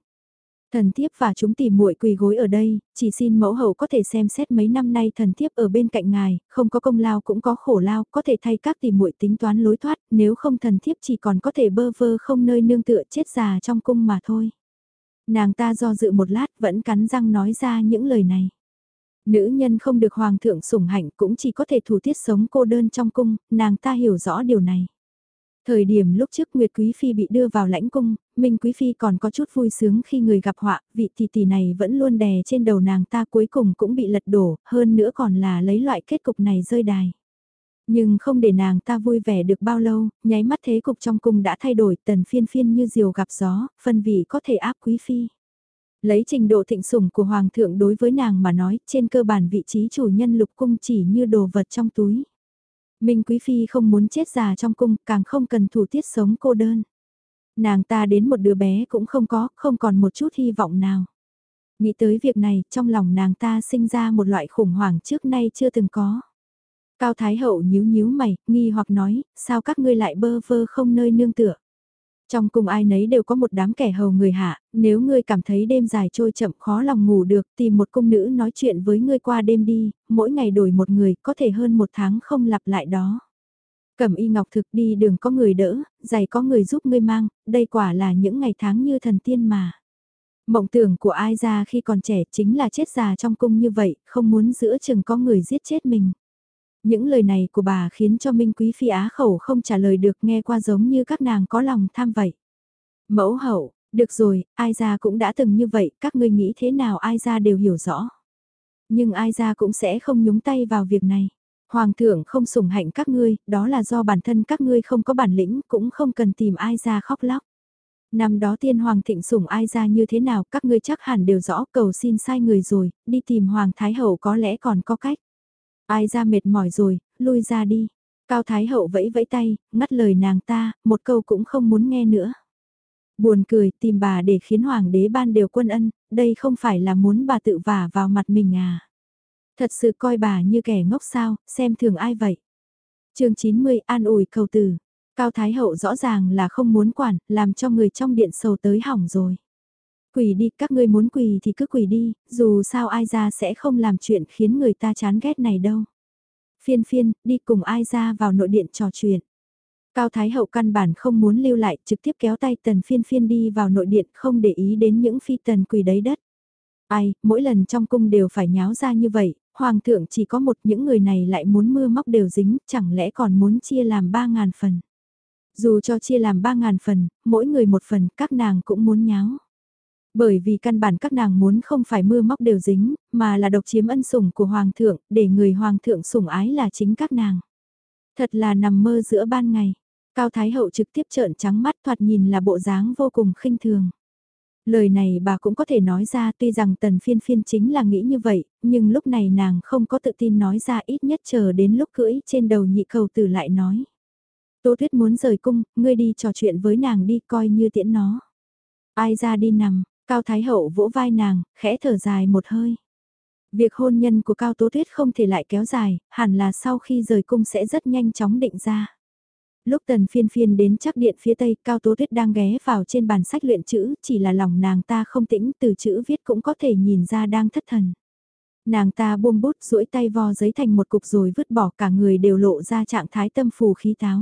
[SPEAKER 1] Thần thiếp và chúng tìm muội quỳ gối ở đây, chỉ xin mẫu hậu có thể xem xét mấy năm nay thần thiếp ở bên cạnh ngài, không có công lao cũng có khổ lao, có thể thay các tìm muội tính toán lối thoát, nếu không thần thiếp chỉ còn có thể bơ vơ không nơi nương tựa chết già trong cung mà thôi. Nàng ta do dự một lát vẫn cắn răng nói ra những lời này. Nữ nhân không được hoàng thượng sủng hạnh cũng chỉ có thể thủ tiết sống cô đơn trong cung, nàng ta hiểu rõ điều này. Thời điểm lúc trước Nguyệt Quý Phi bị đưa vào lãnh cung, Minh Quý Phi còn có chút vui sướng khi người gặp họa, vị tỷ tỷ này vẫn luôn đè trên đầu nàng ta cuối cùng cũng bị lật đổ, hơn nữa còn là lấy loại kết cục này rơi đài. Nhưng không để nàng ta vui vẻ được bao lâu, nháy mắt thế cục trong cung đã thay đổi tần phiên phiên như diều gặp gió, phân vị có thể áp Quý Phi. Lấy trình độ thịnh sủng của Hoàng thượng đối với nàng mà nói, trên cơ bản vị trí chủ nhân lục cung chỉ như đồ vật trong túi. Minh Quý Phi không muốn chết già trong cung, càng không cần thủ tiết sống cô đơn. Nàng ta đến một đứa bé cũng không có, không còn một chút hy vọng nào. Nghĩ tới việc này, trong lòng nàng ta sinh ra một loại khủng hoảng trước nay chưa từng có. Cao Thái Hậu nhíu nhíu mày, nghi hoặc nói, sao các ngươi lại bơ vơ không nơi nương tựa. Trong cung ai nấy đều có một đám kẻ hầu người hạ, nếu ngươi cảm thấy đêm dài trôi chậm khó lòng ngủ được tìm một cung nữ nói chuyện với ngươi qua đêm đi, mỗi ngày đổi một người có thể hơn một tháng không lặp lại đó. Cẩm y ngọc thực đi đường có người đỡ, giày có người giúp ngươi mang, đây quả là những ngày tháng như thần tiên mà. Mộng tưởng của ai ra khi còn trẻ chính là chết già trong cung như vậy, không muốn giữa chừng có người giết chết mình. Những lời này của bà khiến cho Minh Quý Phi Á khẩu không trả lời được nghe qua giống như các nàng có lòng tham vậy. Mẫu hậu, được rồi, ai ra cũng đã từng như vậy, các ngươi nghĩ thế nào ai ra đều hiểu rõ. Nhưng ai ra cũng sẽ không nhúng tay vào việc này. Hoàng thượng không sủng hạnh các ngươi, đó là do bản thân các ngươi không có bản lĩnh, cũng không cần tìm ai ra khóc lóc. Năm đó tiên hoàng thịnh sủng ai ra như thế nào, các ngươi chắc hẳn đều rõ cầu xin sai người rồi, đi tìm hoàng thái hậu có lẽ còn có cách. Ai ra mệt mỏi rồi, lui ra đi. Cao thái hậu vẫy vẫy tay, ngắt lời nàng ta, một câu cũng không muốn nghe nữa. Buồn cười, tìm bà để khiến hoàng đế ban đều quân ân, đây không phải là muốn bà tự vả vào mặt mình à. Thật sự coi bà như kẻ ngốc sao, xem thường ai vậy. chương 90 an ủi cầu tử. Cao Thái Hậu rõ ràng là không muốn quản, làm cho người trong điện sầu tới hỏng rồi. Quỳ đi, các ngươi muốn quỳ thì cứ quỳ đi, dù sao ai ra sẽ không làm chuyện khiến người ta chán ghét này đâu. Phiên phiên, đi cùng ai ra vào nội điện trò chuyện. Cao Thái Hậu căn bản không muốn lưu lại, trực tiếp kéo tay tần phiên phiên đi vào nội điện không để ý đến những phi tần quỳ đấy đất. Ai, mỗi lần trong cung đều phải nháo ra như vậy, hoàng thượng chỉ có một những người này lại muốn mưa móc đều dính, chẳng lẽ còn muốn chia làm ba ngàn phần. Dù cho chia làm ba ngàn phần, mỗi người một phần, các nàng cũng muốn nháo. Bởi vì căn bản các nàng muốn không phải mưa móc đều dính, mà là độc chiếm ân sủng của hoàng thượng, để người hoàng thượng sủng ái là chính các nàng. Thật là nằm mơ giữa ban ngày. Cao Thái Hậu trực tiếp trợn trắng mắt thoạt nhìn là bộ dáng vô cùng khinh thường. Lời này bà cũng có thể nói ra tuy rằng tần phiên phiên chính là nghĩ như vậy, nhưng lúc này nàng không có tự tin nói ra ít nhất chờ đến lúc cưỡi trên đầu nhị cầu tử lại nói. Tô Tuyết muốn rời cung, ngươi đi trò chuyện với nàng đi coi như tiễn nó. Ai ra đi nằm, Cao Thái Hậu vỗ vai nàng, khẽ thở dài một hơi. Việc hôn nhân của Cao Tố Tuyết không thể lại kéo dài, hẳn là sau khi rời cung sẽ rất nhanh chóng định ra. Lúc tần phiên phiên đến chắc điện phía tây, Cao Tố Tuyết đang ghé vào trên bàn sách luyện chữ, chỉ là lòng nàng ta không tĩnh, từ chữ viết cũng có thể nhìn ra đang thất thần. Nàng ta buông bút duỗi tay vo giấy thành một cục rồi vứt bỏ cả người đều lộ ra trạng thái tâm phù khí táo.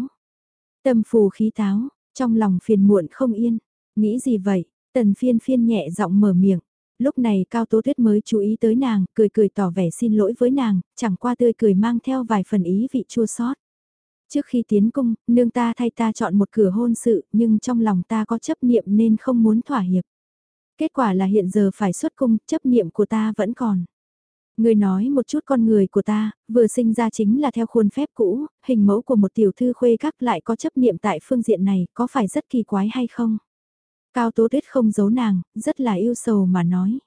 [SPEAKER 1] Tâm phù khí táo, trong lòng phiền muộn không yên, nghĩ gì vậy, tần phiên phiên nhẹ giọng mở miệng. Lúc này Cao Tố Tuyết mới chú ý tới nàng, cười cười tỏ vẻ xin lỗi với nàng, chẳng qua tươi cười mang theo vài phần ý vị chua xót. Trước khi tiến cung, nương ta thay ta chọn một cửa hôn sự, nhưng trong lòng ta có chấp niệm nên không muốn thỏa hiệp. Kết quả là hiện giờ phải xuất cung, chấp niệm của ta vẫn còn. Người nói một chút con người của ta, vừa sinh ra chính là theo khuôn phép cũ, hình mẫu của một tiểu thư khuê các lại có chấp niệm tại phương diện này, có phải rất kỳ quái hay không? Cao Tố Tuyết không giấu nàng, rất là yêu sầu mà nói.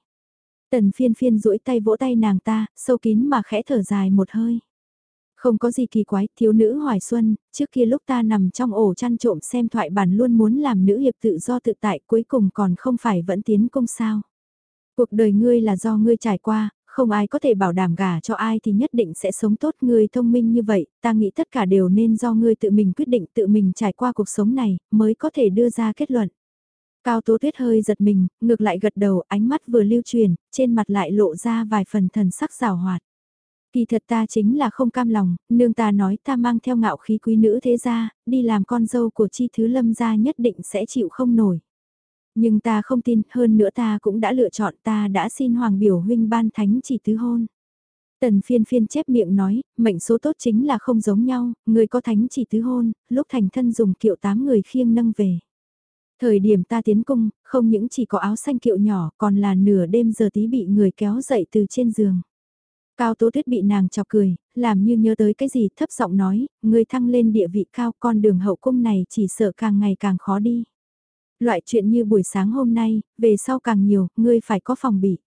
[SPEAKER 1] Tần phiên phiên duỗi tay vỗ tay nàng ta, sâu kín mà khẽ thở dài một hơi. Không có gì kỳ quái, thiếu nữ hoài xuân, trước kia lúc ta nằm trong ổ chăn trộm xem thoại bản luôn muốn làm nữ hiệp tự do tự tại cuối cùng còn không phải vẫn tiến công sao. Cuộc đời ngươi là do ngươi trải qua, không ai có thể bảo đảm gả cho ai thì nhất định sẽ sống tốt ngươi thông minh như vậy, ta nghĩ tất cả đều nên do ngươi tự mình quyết định tự mình trải qua cuộc sống này, mới có thể đưa ra kết luận. Cao Tố Tuyết hơi giật mình, ngược lại gật đầu, ánh mắt vừa lưu truyền, trên mặt lại lộ ra vài phần thần sắc rào hoạt. Kỳ thật ta chính là không cam lòng, nương ta nói ta mang theo ngạo khí quý nữ thế gia, đi làm con dâu của chi thứ lâm gia nhất định sẽ chịu không nổi. Nhưng ta không tin, hơn nữa ta cũng đã lựa chọn ta đã xin Hoàng biểu huynh ban thánh chỉ tứ hôn. Tần phiên phiên chép miệng nói, mệnh số tốt chính là không giống nhau, người có thánh chỉ tứ hôn, lúc thành thân dùng kiệu tám người khiêng nâng về. Thời điểm ta tiến cung, không những chỉ có áo xanh kiệu nhỏ, còn là nửa đêm giờ tí bị người kéo dậy từ trên giường. Cao Tố Tuyết bị nàng chọc cười, làm như nhớ tới cái gì thấp giọng nói, người thăng lên địa vị cao con đường hậu cung này chỉ sợ càng ngày càng khó đi. Loại chuyện như buổi sáng hôm nay, về sau càng nhiều, ngươi phải có phòng bị.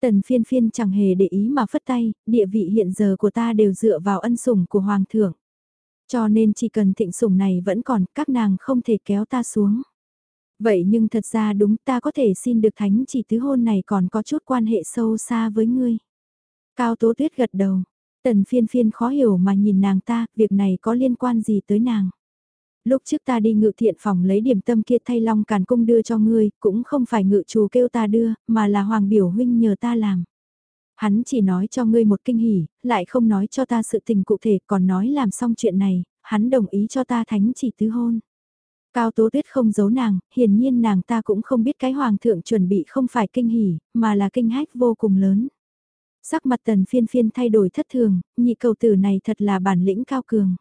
[SPEAKER 1] Tần phiên phiên chẳng hề để ý mà phất tay, địa vị hiện giờ của ta đều dựa vào ân sủng của Hoàng thượng. Cho nên chỉ cần thịnh sủng này vẫn còn, các nàng không thể kéo ta xuống. Vậy nhưng thật ra đúng ta có thể xin được thánh chỉ tứ hôn này còn có chút quan hệ sâu xa với ngươi. Cao Tố Tuyết gật đầu. Tần phiên phiên khó hiểu mà nhìn nàng ta, việc này có liên quan gì tới nàng. lúc trước ta đi ngự thiện phòng lấy điểm tâm kia thay long càn cung đưa cho ngươi, cũng không phải ngự chủ kêu ta đưa, mà là hoàng biểu huynh nhờ ta làm. Hắn chỉ nói cho ngươi một kinh hỉ, lại không nói cho ta sự tình cụ thể, còn nói làm xong chuyện này, hắn đồng ý cho ta thánh chỉ tứ hôn. Cao Tố Tuyết không giấu nàng, hiển nhiên nàng ta cũng không biết cái hoàng thượng chuẩn bị không phải kinh hỉ, mà là kinh hách vô cùng lớn. Sắc mặt tần phiên phiên thay đổi thất thường, nhị cầu tử này thật là bản lĩnh cao cường.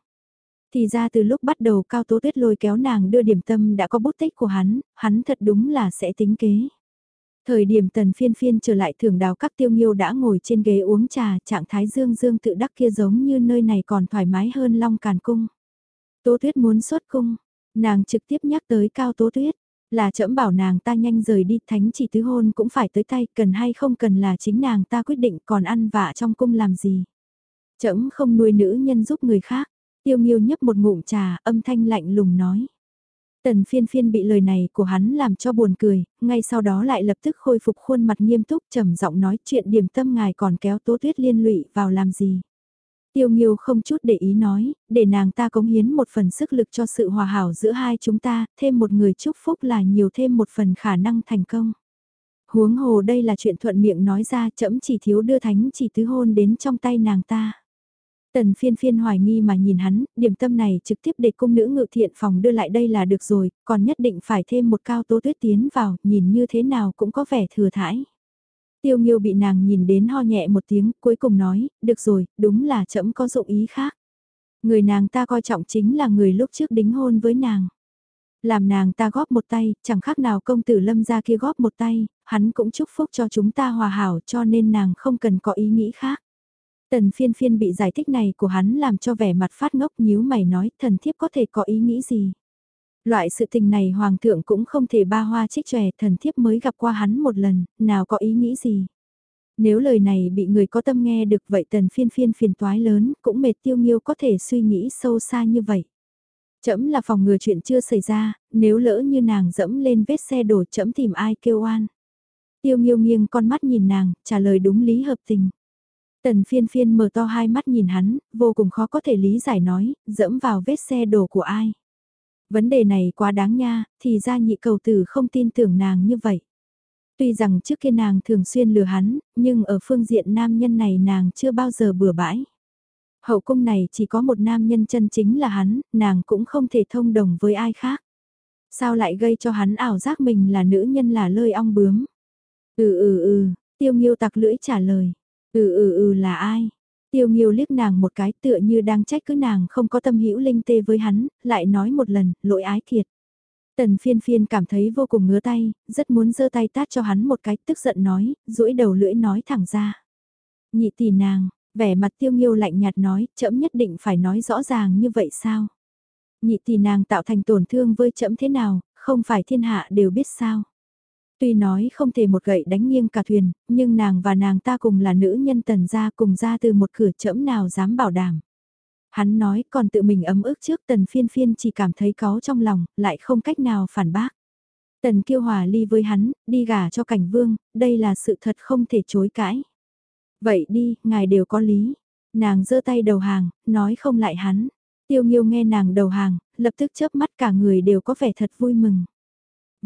[SPEAKER 1] Thì ra từ lúc bắt đầu Cao Tố Tuyết lôi kéo nàng đưa điểm tâm đã có bút tích của hắn, hắn thật đúng là sẽ tính kế. Thời điểm tần phiên phiên trở lại thưởng đào các tiêu nghiêu đã ngồi trên ghế uống trà, trạng thái dương dương tự đắc kia giống như nơi này còn thoải mái hơn long càn cung. Tố Tuyết muốn xuất cung, nàng trực tiếp nhắc tới Cao Tố Tuyết, là trẫm bảo nàng ta nhanh rời đi, thánh chỉ tứ hôn cũng phải tới tay, cần hay không cần là chính nàng ta quyết định còn ăn vạ trong cung làm gì. Trẫm không nuôi nữ nhân giúp người khác, tiêu nghiêu nhấp một ngụm trà, âm thanh lạnh lùng nói. Tần phiên phiên bị lời này của hắn làm cho buồn cười, ngay sau đó lại lập tức khôi phục khuôn mặt nghiêm túc trầm giọng nói chuyện điểm tâm ngài còn kéo tố tuyết liên lụy vào làm gì. Tiêu Nghiêu không chút để ý nói, để nàng ta cống hiến một phần sức lực cho sự hòa hảo giữa hai chúng ta, thêm một người chúc phúc là nhiều thêm một phần khả năng thành công. Huống hồ đây là chuyện thuận miệng nói ra chậm chỉ thiếu đưa thánh chỉ tứ hôn đến trong tay nàng ta. Tần phiên phiên hoài nghi mà nhìn hắn, điểm tâm này trực tiếp để cung nữ ngự thiện phòng đưa lại đây là được rồi, còn nhất định phải thêm một cao tố tuyết tiến vào, nhìn như thế nào cũng có vẻ thừa thãi. Tiêu Nghiêu bị nàng nhìn đến ho nhẹ một tiếng, cuối cùng nói, được rồi, đúng là trẫm có dụng ý khác. Người nàng ta coi trọng chính là người lúc trước đính hôn với nàng. Làm nàng ta góp một tay, chẳng khác nào công tử lâm ra kia góp một tay, hắn cũng chúc phúc cho chúng ta hòa hảo cho nên nàng không cần có ý nghĩ khác. Tần phiên phiên bị giải thích này của hắn làm cho vẻ mặt phát ngốc nhíu mày nói thần thiếp có thể có ý nghĩ gì. Loại sự tình này hoàng thượng cũng không thể ba hoa trích tròe thần thiếp mới gặp qua hắn một lần, nào có ý nghĩ gì. Nếu lời này bị người có tâm nghe được vậy tần phiên phiên phiền toái lớn, cũng mệt tiêu nghiêu có thể suy nghĩ sâu xa như vậy. Chấm là phòng ngừa chuyện chưa xảy ra, nếu lỡ như nàng dẫm lên vết xe đổ chấm tìm ai kêu oan. Tiêu nghiêu nghiêng con mắt nhìn nàng, trả lời đúng lý hợp tình. Tần phiên phiên mở to hai mắt nhìn hắn, vô cùng khó có thể lý giải nói, dẫm vào vết xe đổ của ai. Vấn đề này quá đáng nha, thì ra nhị cầu tử không tin tưởng nàng như vậy. Tuy rằng trước kia nàng thường xuyên lừa hắn, nhưng ở phương diện nam nhân này nàng chưa bao giờ bừa bãi. Hậu cung này chỉ có một nam nhân chân chính là hắn, nàng cũng không thể thông đồng với ai khác. Sao lại gây cho hắn ảo giác mình là nữ nhân là lơi ong bướm? Ừ ừ ừ, tiêu nghiêu tặc lưỡi trả lời. Ừ ừ ừ là ai? Tiêu Nghiêu liếc nàng một cái tựa như đang trách cứ nàng không có tâm hữu linh tê với hắn, lại nói một lần, lỗi ái thiệt. Tần phiên phiên cảm thấy vô cùng ngứa tay, rất muốn giơ tay tát cho hắn một cái, tức giận nói, duỗi đầu lưỡi nói thẳng ra. Nhị tỷ nàng, vẻ mặt tiêu nghiêu lạnh nhạt nói, chậm nhất định phải nói rõ ràng như vậy sao? Nhị tỷ nàng tạo thành tổn thương với chậm thế nào, không phải thiên hạ đều biết sao? Tuy nói không thể một gậy đánh nghiêng cả thuyền, nhưng nàng và nàng ta cùng là nữ nhân tần gia cùng ra từ một cửa chẫm nào dám bảo đảm. Hắn nói còn tự mình ấm ức trước tần phiên phiên chỉ cảm thấy có trong lòng, lại không cách nào phản bác. Tần kiêu hòa ly với hắn, đi gả cho cảnh vương, đây là sự thật không thể chối cãi. Vậy đi, ngài đều có lý. Nàng giơ tay đầu hàng, nói không lại hắn. Tiêu nghiêu nghe nàng đầu hàng, lập tức chớp mắt cả người đều có vẻ thật vui mừng.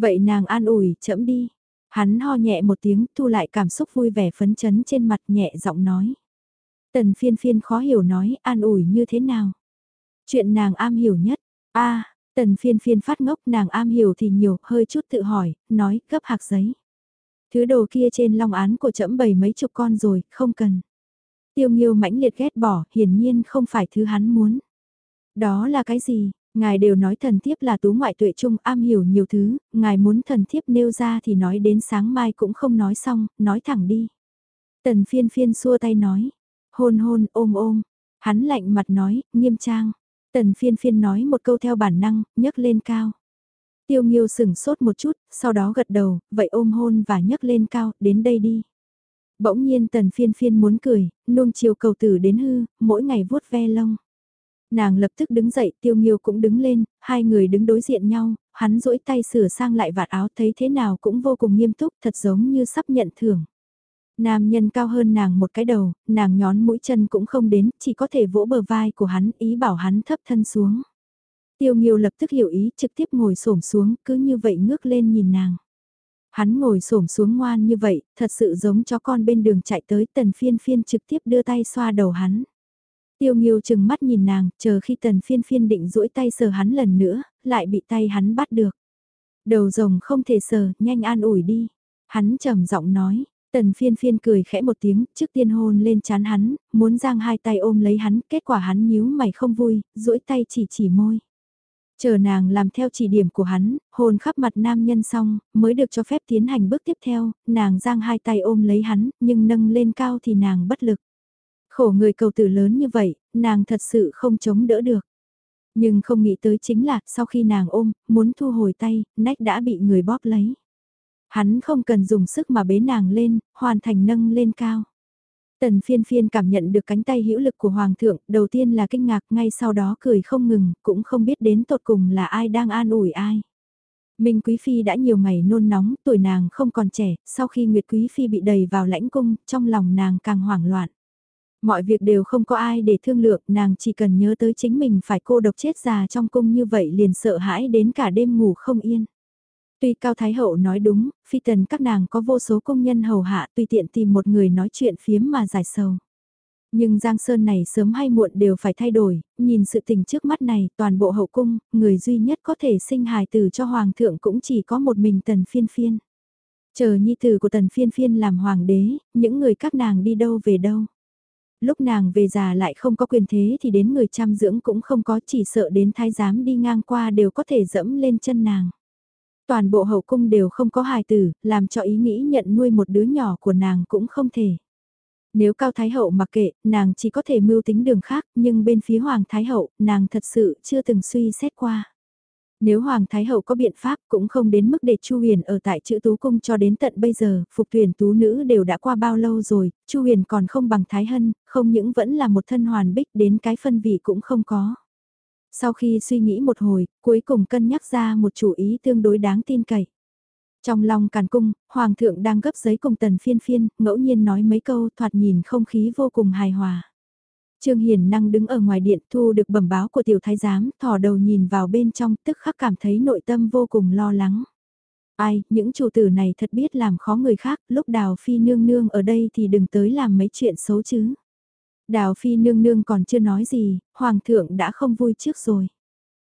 [SPEAKER 1] Vậy nàng an ủi, chậm đi. Hắn ho nhẹ một tiếng, thu lại cảm xúc vui vẻ phấn chấn trên mặt nhẹ giọng nói. Tần phiên phiên khó hiểu nói, an ủi như thế nào? Chuyện nàng am hiểu nhất. a tần phiên phiên phát ngốc nàng am hiểu thì nhiều, hơi chút tự hỏi, nói, gấp hạc giấy. Thứ đồ kia trên long án của trẫm bầy mấy chục con rồi, không cần. Tiêu nghiêu mãnh liệt ghét bỏ, hiển nhiên không phải thứ hắn muốn. Đó là cái gì? Ngài đều nói thần thiếp là tú ngoại tuệ trung am hiểu nhiều thứ, ngài muốn thần thiếp nêu ra thì nói đến sáng mai cũng không nói xong, nói thẳng đi. Tần phiên phiên xua tay nói, hôn hôn ôm ôm, hắn lạnh mặt nói, nghiêm trang. Tần phiên phiên nói một câu theo bản năng, nhấc lên cao. Tiêu nghiêu sửng sốt một chút, sau đó gật đầu, vậy ôm hôn và nhấc lên cao, đến đây đi. Bỗng nhiên tần phiên phiên muốn cười, nuông chiều cầu tử đến hư, mỗi ngày vuốt ve lông. Nàng lập tức đứng dậy, tiêu nghiêu cũng đứng lên, hai người đứng đối diện nhau, hắn duỗi tay sửa sang lại vạt áo thấy thế nào cũng vô cùng nghiêm túc, thật giống như sắp nhận thưởng. Nam nhân cao hơn nàng một cái đầu, nàng nhón mũi chân cũng không đến, chỉ có thể vỗ bờ vai của hắn, ý bảo hắn thấp thân xuống. Tiêu Nghiêu lập tức hiểu ý trực tiếp ngồi xổm xuống cứ như vậy ngước lên nhìn nàng. Hắn ngồi xổm xuống ngoan như vậy, thật sự giống chó con bên đường chạy tới tần phiên phiên trực tiếp đưa tay xoa đầu hắn. Tiêu Nghiêu chừng mắt nhìn nàng, chờ khi tần phiên phiên định duỗi tay sờ hắn lần nữa, lại bị tay hắn bắt được. Đầu rồng không thể sờ, nhanh an ủi đi. Hắn trầm giọng nói, tần phiên phiên cười khẽ một tiếng, trước tiên hôn lên chán hắn, muốn giang hai tay ôm lấy hắn, kết quả hắn nhíu mày không vui, duỗi tay chỉ chỉ môi. Chờ nàng làm theo chỉ điểm của hắn, hôn khắp mặt nam nhân xong, mới được cho phép tiến hành bước tiếp theo, nàng giang hai tay ôm lấy hắn, nhưng nâng lên cao thì nàng bất lực. Khổ người cầu tử lớn như vậy, nàng thật sự không chống đỡ được. Nhưng không nghĩ tới chính là, sau khi nàng ôm, muốn thu hồi tay, nách đã bị người bóp lấy. Hắn không cần dùng sức mà bế nàng lên, hoàn thành nâng lên cao. Tần phiên phiên cảm nhận được cánh tay hữu lực của Hoàng thượng, đầu tiên là kinh ngạc, ngay sau đó cười không ngừng, cũng không biết đến tột cùng là ai đang an ủi ai. Minh Quý Phi đã nhiều ngày nôn nóng, tuổi nàng không còn trẻ, sau khi Nguyệt Quý Phi bị đầy vào lãnh cung, trong lòng nàng càng hoảng loạn. Mọi việc đều không có ai để thương lượng, nàng chỉ cần nhớ tới chính mình phải cô độc chết già trong cung như vậy liền sợ hãi đến cả đêm ngủ không yên. Tuy Cao Thái Hậu nói đúng, phi tần các nàng có vô số công nhân hầu hạ tùy tiện tìm một người nói chuyện phiếm mà giải sầu. Nhưng Giang Sơn này sớm hay muộn đều phải thay đổi, nhìn sự tình trước mắt này, toàn bộ hậu cung, người duy nhất có thể sinh hài tử cho Hoàng thượng cũng chỉ có một mình tần phiên phiên. Chờ nhi tử của tần phiên phiên làm hoàng đế, những người các nàng đi đâu về đâu. Lúc nàng về già lại không có quyền thế thì đến người chăm dưỡng cũng không có chỉ sợ đến thái giám đi ngang qua đều có thể dẫm lên chân nàng. Toàn bộ hậu cung đều không có hài tử, làm cho ý nghĩ nhận nuôi một đứa nhỏ của nàng cũng không thể. Nếu Cao Thái Hậu mặc kệ, nàng chỉ có thể mưu tính đường khác, nhưng bên phía Hoàng Thái Hậu, nàng thật sự chưa từng suy xét qua. Nếu Hoàng Thái Hậu có biện pháp cũng không đến mức để Chu Huyền ở tại chữ tú cung cho đến tận bây giờ, phục tuyển tú nữ đều đã qua bao lâu rồi, Chu Huyền còn không bằng Thái Hân, không những vẫn là một thân hoàn bích đến cái phân vị cũng không có. Sau khi suy nghĩ một hồi, cuối cùng cân nhắc ra một chủ ý tương đối đáng tin cậy. Trong lòng càn cung, Hoàng thượng đang gấp giấy cùng tần phiên phiên, ngẫu nhiên nói mấy câu thoạt nhìn không khí vô cùng hài hòa. Trương Hiền năng đứng ở ngoài điện thu được bẩm báo của tiểu thái giám, thò đầu nhìn vào bên trong tức khắc cảm thấy nội tâm vô cùng lo lắng. Ai, những chủ tử này thật biết làm khó người khác, lúc đào phi nương nương ở đây thì đừng tới làm mấy chuyện xấu chứ. Đào phi nương nương còn chưa nói gì, hoàng thượng đã không vui trước rồi.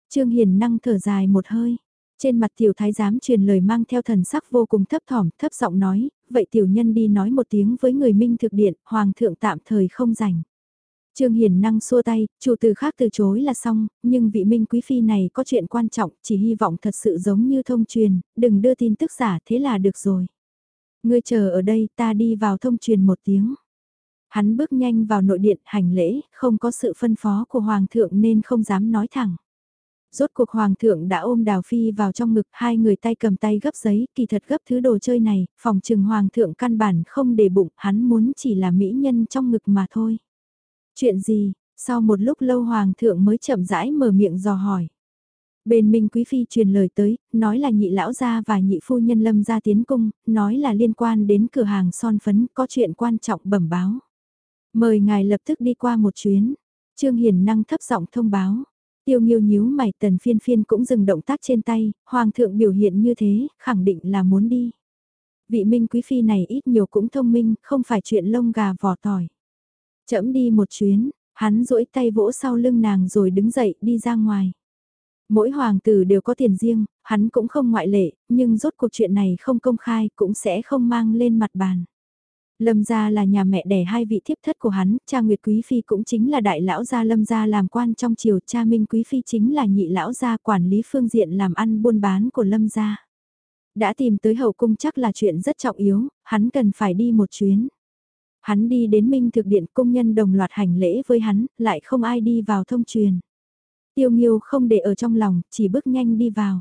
[SPEAKER 1] Trương Hiền năng thở dài một hơi. Trên mặt tiểu thái giám truyền lời mang theo thần sắc vô cùng thấp thỏm, thấp giọng nói, vậy tiểu nhân đi nói một tiếng với người minh thực điện, hoàng thượng tạm thời không rảnh. Trương Hiền năng xua tay, chủ từ khác từ chối là xong, nhưng vị minh quý phi này có chuyện quan trọng, chỉ hy vọng thật sự giống như thông truyền, đừng đưa tin tức giả thế là được rồi. Ngươi chờ ở đây ta đi vào thông truyền một tiếng. Hắn bước nhanh vào nội điện hành lễ, không có sự phân phó của Hoàng thượng nên không dám nói thẳng. Rốt cuộc Hoàng thượng đã ôm Đào Phi vào trong ngực hai người tay cầm tay gấp giấy, kỳ thật gấp thứ đồ chơi này, phòng trừng Hoàng thượng căn bản không để bụng, hắn muốn chỉ là mỹ nhân trong ngực mà thôi. Chuyện gì, sau một lúc lâu Hoàng thượng mới chậm rãi mở miệng dò hỏi. Bên Minh Quý Phi truyền lời tới, nói là nhị lão gia và nhị phu nhân lâm gia tiến cung, nói là liên quan đến cửa hàng son phấn có chuyện quan trọng bẩm báo. Mời ngài lập tức đi qua một chuyến. Trương Hiền năng thấp giọng thông báo. Tiêu nghiêu nhíu mày tần phiên phiên cũng dừng động tác trên tay, hoàng thượng biểu hiện như thế, khẳng định là muốn đi. Vị minh quý phi này ít nhiều cũng thông minh, không phải chuyện lông gà vỏ tỏi. Chậm đi một chuyến, hắn duỗi tay vỗ sau lưng nàng rồi đứng dậy đi ra ngoài. Mỗi hoàng tử đều có tiền riêng, hắn cũng không ngoại lệ, nhưng rốt cuộc chuyện này không công khai cũng sẽ không mang lên mặt bàn. Lâm gia là nhà mẹ đẻ hai vị thiếp thất của hắn, cha Nguyệt Quý Phi cũng chính là đại lão gia Lâm gia làm quan trong triều, cha Minh Quý Phi chính là nhị lão gia quản lý phương diện làm ăn buôn bán của Lâm gia. Đã tìm tới hậu cung chắc là chuyện rất trọng yếu, hắn cần phải đi một chuyến. Hắn đi đến Minh Thực Điện công nhân đồng loạt hành lễ với hắn, lại không ai đi vào thông truyền. Tiêu Nghiêu không để ở trong lòng, chỉ bước nhanh đi vào.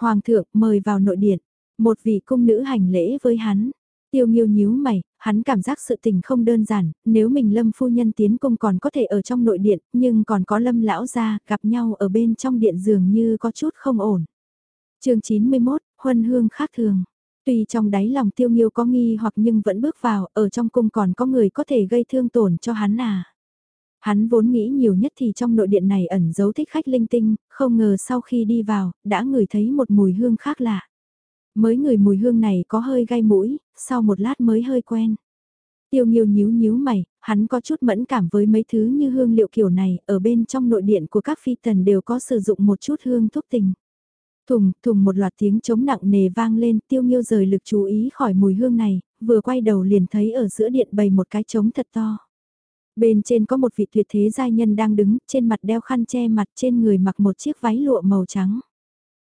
[SPEAKER 1] Hoàng thượng mời vào nội điện, một vị cung nữ hành lễ với hắn. Tiêu Nghiêu nhíu mày, hắn cảm giác sự tình không đơn giản, nếu mình Lâm phu nhân tiến cung còn có thể ở trong nội điện, nhưng còn có Lâm lão gia gặp nhau ở bên trong điện dường như có chút không ổn. Chương 91, Huân hương khác thường. Tuy trong đáy lòng Tiêu Nghiêu có nghi hoặc nhưng vẫn bước vào, ở trong cung còn có người có thể gây thương tổn cho hắn à. Hắn vốn nghĩ nhiều nhất thì trong nội điện này ẩn giấu thích khách linh tinh, không ngờ sau khi đi vào, đã ngửi thấy một mùi hương khác lạ. Mới người mùi hương này có hơi gai mũi, sau một lát mới hơi quen. Tiêu nghiêu nhíu nhíu mày, hắn có chút mẫn cảm với mấy thứ như hương liệu kiểu này, ở bên trong nội điện của các phi tần đều có sử dụng một chút hương thuốc tình. Thùng, thùng một loạt tiếng chống nặng nề vang lên, tiêu nghiêu rời lực chú ý khỏi mùi hương này, vừa quay đầu liền thấy ở giữa điện bày một cái trống thật to. Bên trên có một vị tuyệt thế giai nhân đang đứng, trên mặt đeo khăn che mặt trên người mặc một chiếc váy lụa màu trắng.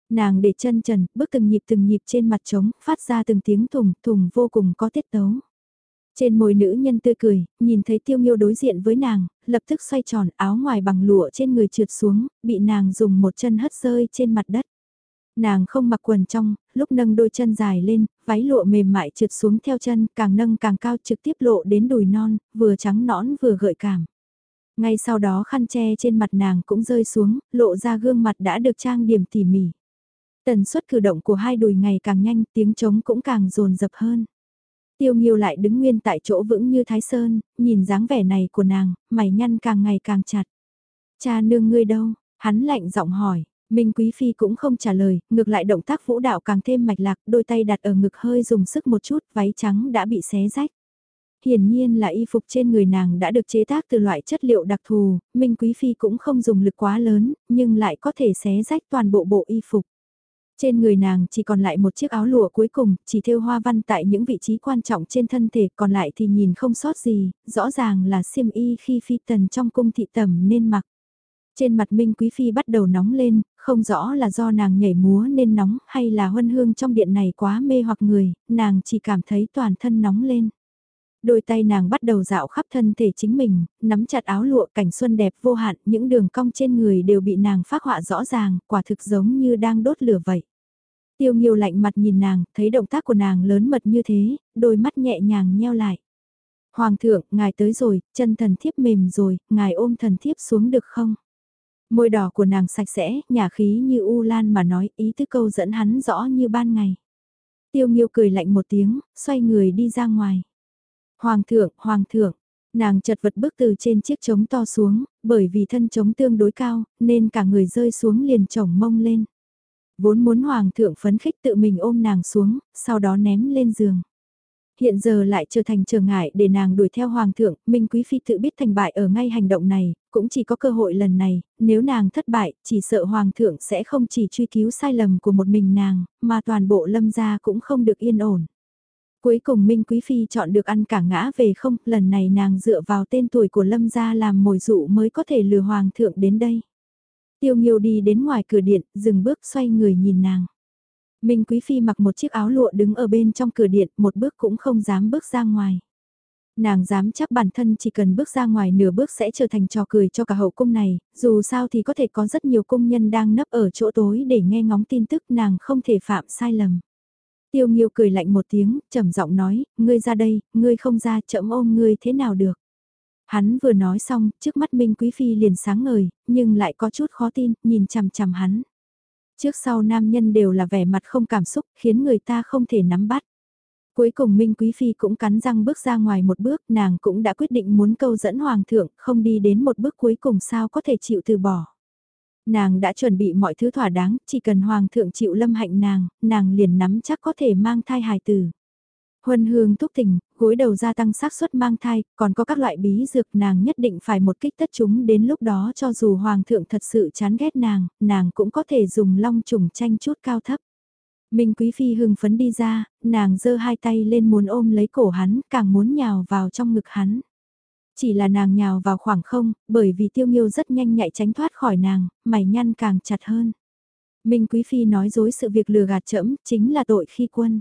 [SPEAKER 1] Nàng để chân trần, bước từng nhịp từng nhịp trên mặt trống, phát ra từng tiếng thùng, thùng vô cùng có tiết tấu. Trên môi nữ nhân tươi cười, nhìn thấy tiêu nghiêu đối diện với nàng, lập tức xoay tròn áo ngoài bằng lụa trên người trượt xuống, bị nàng dùng một chân hất rơi trên mặt đất. Nàng không mặc quần trong, lúc nâng đôi chân dài lên, váy lụa mềm mại trượt xuống theo chân, càng nâng càng cao trực tiếp lộ đến đùi non, vừa trắng nõn vừa gợi cảm. Ngay sau đó khăn che trên mặt nàng cũng rơi xuống, lộ ra gương mặt đã được trang điểm tỉ mỉ. Tần suất cử động của hai đùi ngày càng nhanh, tiếng trống cũng càng rồn rập hơn. Tiêu Nghiêu lại đứng nguyên tại chỗ vững như Thái Sơn, nhìn dáng vẻ này của nàng, mày nhăn càng ngày càng chặt. Cha nương ngươi đâu? Hắn lạnh giọng hỏi. Minh Quý Phi cũng không trả lời, ngược lại động tác vũ đạo càng thêm mạch lạc, đôi tay đặt ở ngực hơi dùng sức một chút, váy trắng đã bị xé rách. Hiển nhiên là y phục trên người nàng đã được chế tác từ loại chất liệu đặc thù, Minh Quý Phi cũng không dùng lực quá lớn, nhưng lại có thể xé rách toàn bộ bộ y phục. Trên người nàng chỉ còn lại một chiếc áo lụa cuối cùng, chỉ thêu hoa văn tại những vị trí quan trọng trên thân thể, còn lại thì nhìn không sót gì, rõ ràng là xiêm y khi phi tần trong cung thị tầm nên mặc. Trên mặt Minh Quý Phi bắt đầu nóng lên, không rõ là do nàng nhảy múa nên nóng hay là huân hương trong điện này quá mê hoặc người, nàng chỉ cảm thấy toàn thân nóng lên. Đôi tay nàng bắt đầu dạo khắp thân thể chính mình, nắm chặt áo lụa cảnh xuân đẹp vô hạn, những đường cong trên người đều bị nàng phát họa rõ ràng, quả thực giống như đang đốt lửa vậy. Tiêu Nghiêu lạnh mặt nhìn nàng, thấy động tác của nàng lớn mật như thế, đôi mắt nhẹ nhàng nheo lại. Hoàng thượng, ngài tới rồi, chân thần thiếp mềm rồi, ngài ôm thần thiếp xuống được không? Môi đỏ của nàng sạch sẽ, nhà khí như u lan mà nói ý thức câu dẫn hắn rõ như ban ngày. Tiêu Nghiêu cười lạnh một tiếng, xoay người đi ra ngoài. Hoàng thượng, hoàng thượng, nàng chật vật bước từ trên chiếc trống to xuống, bởi vì thân trống tương đối cao, nên cả người rơi xuống liền chồng mông lên vốn muốn hoàng thượng phấn khích tự mình ôm nàng xuống, sau đó ném lên giường. Hiện giờ lại trở thành trở ngại để nàng đuổi theo hoàng thượng, Minh Quý Phi tự biết thành bại ở ngay hành động này, cũng chỉ có cơ hội lần này, nếu nàng thất bại, chỉ sợ hoàng thượng sẽ không chỉ truy cứu sai lầm của một mình nàng, mà toàn bộ lâm gia cũng không được yên ổn. Cuối cùng Minh Quý Phi chọn được ăn cả ngã về không, lần này nàng dựa vào tên tuổi của lâm gia làm mồi dụ mới có thể lừa hoàng thượng đến đây. Tiêu Nghiêu đi đến ngoài cửa điện, dừng bước xoay người nhìn nàng. Minh Quý Phi mặc một chiếc áo lụa đứng ở bên trong cửa điện, một bước cũng không dám bước ra ngoài. Nàng dám chắc bản thân chỉ cần bước ra ngoài nửa bước sẽ trở thành trò cười cho cả hậu cung này, dù sao thì có thể có rất nhiều cung nhân đang nấp ở chỗ tối để nghe ngóng tin tức nàng không thể phạm sai lầm. Tiêu Nghiêu cười lạnh một tiếng, trầm giọng nói, ngươi ra đây, ngươi không ra chậm ôm ngươi thế nào được. Hắn vừa nói xong, trước mắt Minh Quý Phi liền sáng ngời, nhưng lại có chút khó tin, nhìn chằm chằm hắn. Trước sau nam nhân đều là vẻ mặt không cảm xúc, khiến người ta không thể nắm bắt. Cuối cùng Minh Quý Phi cũng cắn răng bước ra ngoài một bước, nàng cũng đã quyết định muốn câu dẫn Hoàng thượng, không đi đến một bước cuối cùng sao có thể chịu từ bỏ. Nàng đã chuẩn bị mọi thứ thỏa đáng, chỉ cần Hoàng thượng chịu lâm hạnh nàng, nàng liền nắm chắc có thể mang thai hài tử. Huân hương thúc tình, gối đầu gia tăng xác suất mang thai, còn có các loại bí dược nàng nhất định phải một kích tất chúng đến lúc đó cho dù hoàng thượng thật sự chán ghét nàng, nàng cũng có thể dùng long trùng tranh chút cao thấp. Minh Quý Phi hưng phấn đi ra, nàng giơ hai tay lên muốn ôm lấy cổ hắn, càng muốn nhào vào trong ngực hắn. Chỉ là nàng nhào vào khoảng không, bởi vì tiêu nghiêu rất nhanh nhạy tránh thoát khỏi nàng, mày nhăn càng chặt hơn. Minh Quý Phi nói dối sự việc lừa gạt trẫm chính là tội khi quân.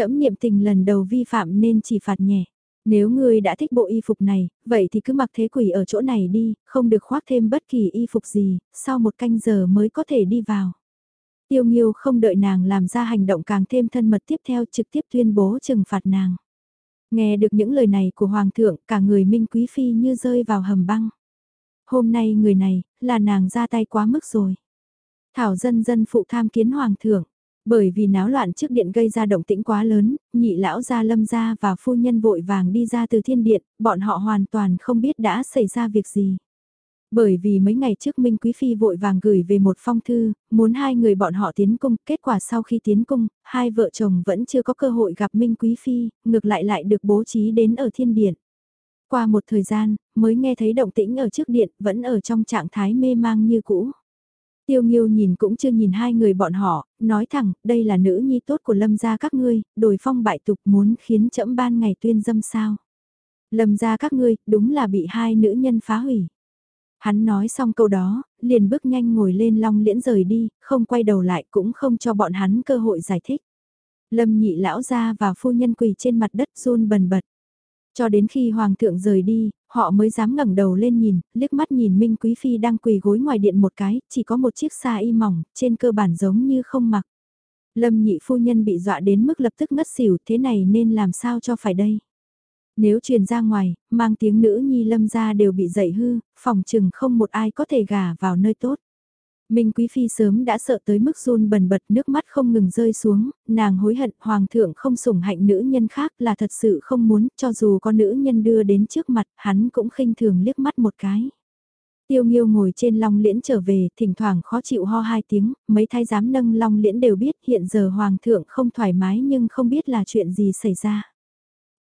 [SPEAKER 1] Trẫm niệm tình lần đầu vi phạm nên chỉ phạt nhẹ. Nếu ngươi đã thích bộ y phục này, vậy thì cứ mặc thế quỷ ở chỗ này đi, không được khoác thêm bất kỳ y phục gì, sau một canh giờ mới có thể đi vào. Tiêu Nghiêu không đợi nàng làm ra hành động càng thêm thân mật tiếp theo trực tiếp tuyên bố trừng phạt nàng. Nghe được những lời này của Hoàng thượng, cả người Minh Quý Phi như rơi vào hầm băng. Hôm nay người này, là nàng ra tay quá mức rồi. Thảo dân dân phụ tham kiến Hoàng thượng, bởi vì náo loạn trước điện gây ra động tĩnh quá lớn, nhị lão gia lâm gia và phu nhân vội vàng đi ra từ thiên điện, bọn họ hoàn toàn không biết đã xảy ra việc gì. Bởi vì mấy ngày trước Minh Quý Phi vội vàng gửi về một phong thư, muốn hai người bọn họ tiến cung, kết quả sau khi tiến cung, hai vợ chồng vẫn chưa có cơ hội gặp Minh Quý Phi, ngược lại lại được bố trí đến ở thiên điện. Qua một thời gian, mới nghe thấy động tĩnh ở trước điện, vẫn ở trong trạng thái mê mang như cũ. Tiêu Nghiêu nhìn cũng chưa nhìn hai người bọn họ, nói thẳng, đây là nữ nhi tốt của lâm gia các ngươi, đổi phong bại tục muốn khiến trẫm ban ngày tuyên dâm sao. Lâm gia các ngươi, đúng là bị hai nữ nhân phá hủy. Hắn nói xong câu đó, liền bước nhanh ngồi lên long liễn rời đi, không quay đầu lại cũng không cho bọn hắn cơ hội giải thích. Lâm nhị lão gia và phu nhân quỳ trên mặt đất run bần bật. Cho đến khi hoàng thượng rời đi, họ mới dám ngẩng đầu lên nhìn, liếc mắt nhìn Minh Quý Phi đang quỳ gối ngoài điện một cái, chỉ có một chiếc xa y mỏng, trên cơ bản giống như không mặc. Lâm nhị phu nhân bị dọa đến mức lập tức ngất xỉu, thế này nên làm sao cho phải đây? Nếu truyền ra ngoài, mang tiếng nữ nhi lâm ra đều bị dậy hư, phòng chừng không một ai có thể gả vào nơi tốt. Minh Quý Phi sớm đã sợ tới mức run bần bật nước mắt không ngừng rơi xuống, nàng hối hận Hoàng thượng không sủng hạnh nữ nhân khác là thật sự không muốn cho dù có nữ nhân đưa đến trước mặt hắn cũng khinh thường liếc mắt một cái. Tiêu Nghiêu ngồi trên long liễn trở về, thỉnh thoảng khó chịu ho hai tiếng, mấy thái giám nâng long liễn đều biết hiện giờ Hoàng thượng không thoải mái nhưng không biết là chuyện gì xảy ra.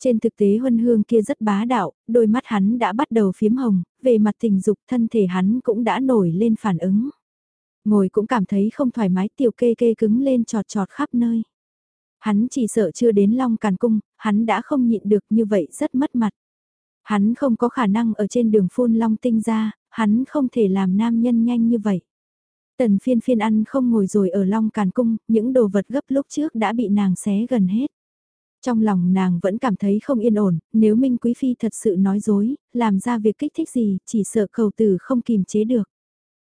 [SPEAKER 1] Trên thực tế huân hương kia rất bá đạo, đôi mắt hắn đã bắt đầu phiếm hồng, về mặt tình dục thân thể hắn cũng đã nổi lên phản ứng. Ngồi cũng cảm thấy không thoải mái tiểu kê kê cứng lên trọt trọt khắp nơi. Hắn chỉ sợ chưa đến long càn cung, hắn đã không nhịn được như vậy rất mất mặt. Hắn không có khả năng ở trên đường phun long tinh ra, hắn không thể làm nam nhân nhanh như vậy. Tần phiên phiên ăn không ngồi rồi ở long càn cung, những đồ vật gấp lúc trước đã bị nàng xé gần hết. Trong lòng nàng vẫn cảm thấy không yên ổn, nếu Minh Quý Phi thật sự nói dối, làm ra việc kích thích gì, chỉ sợ cầu tử không kìm chế được.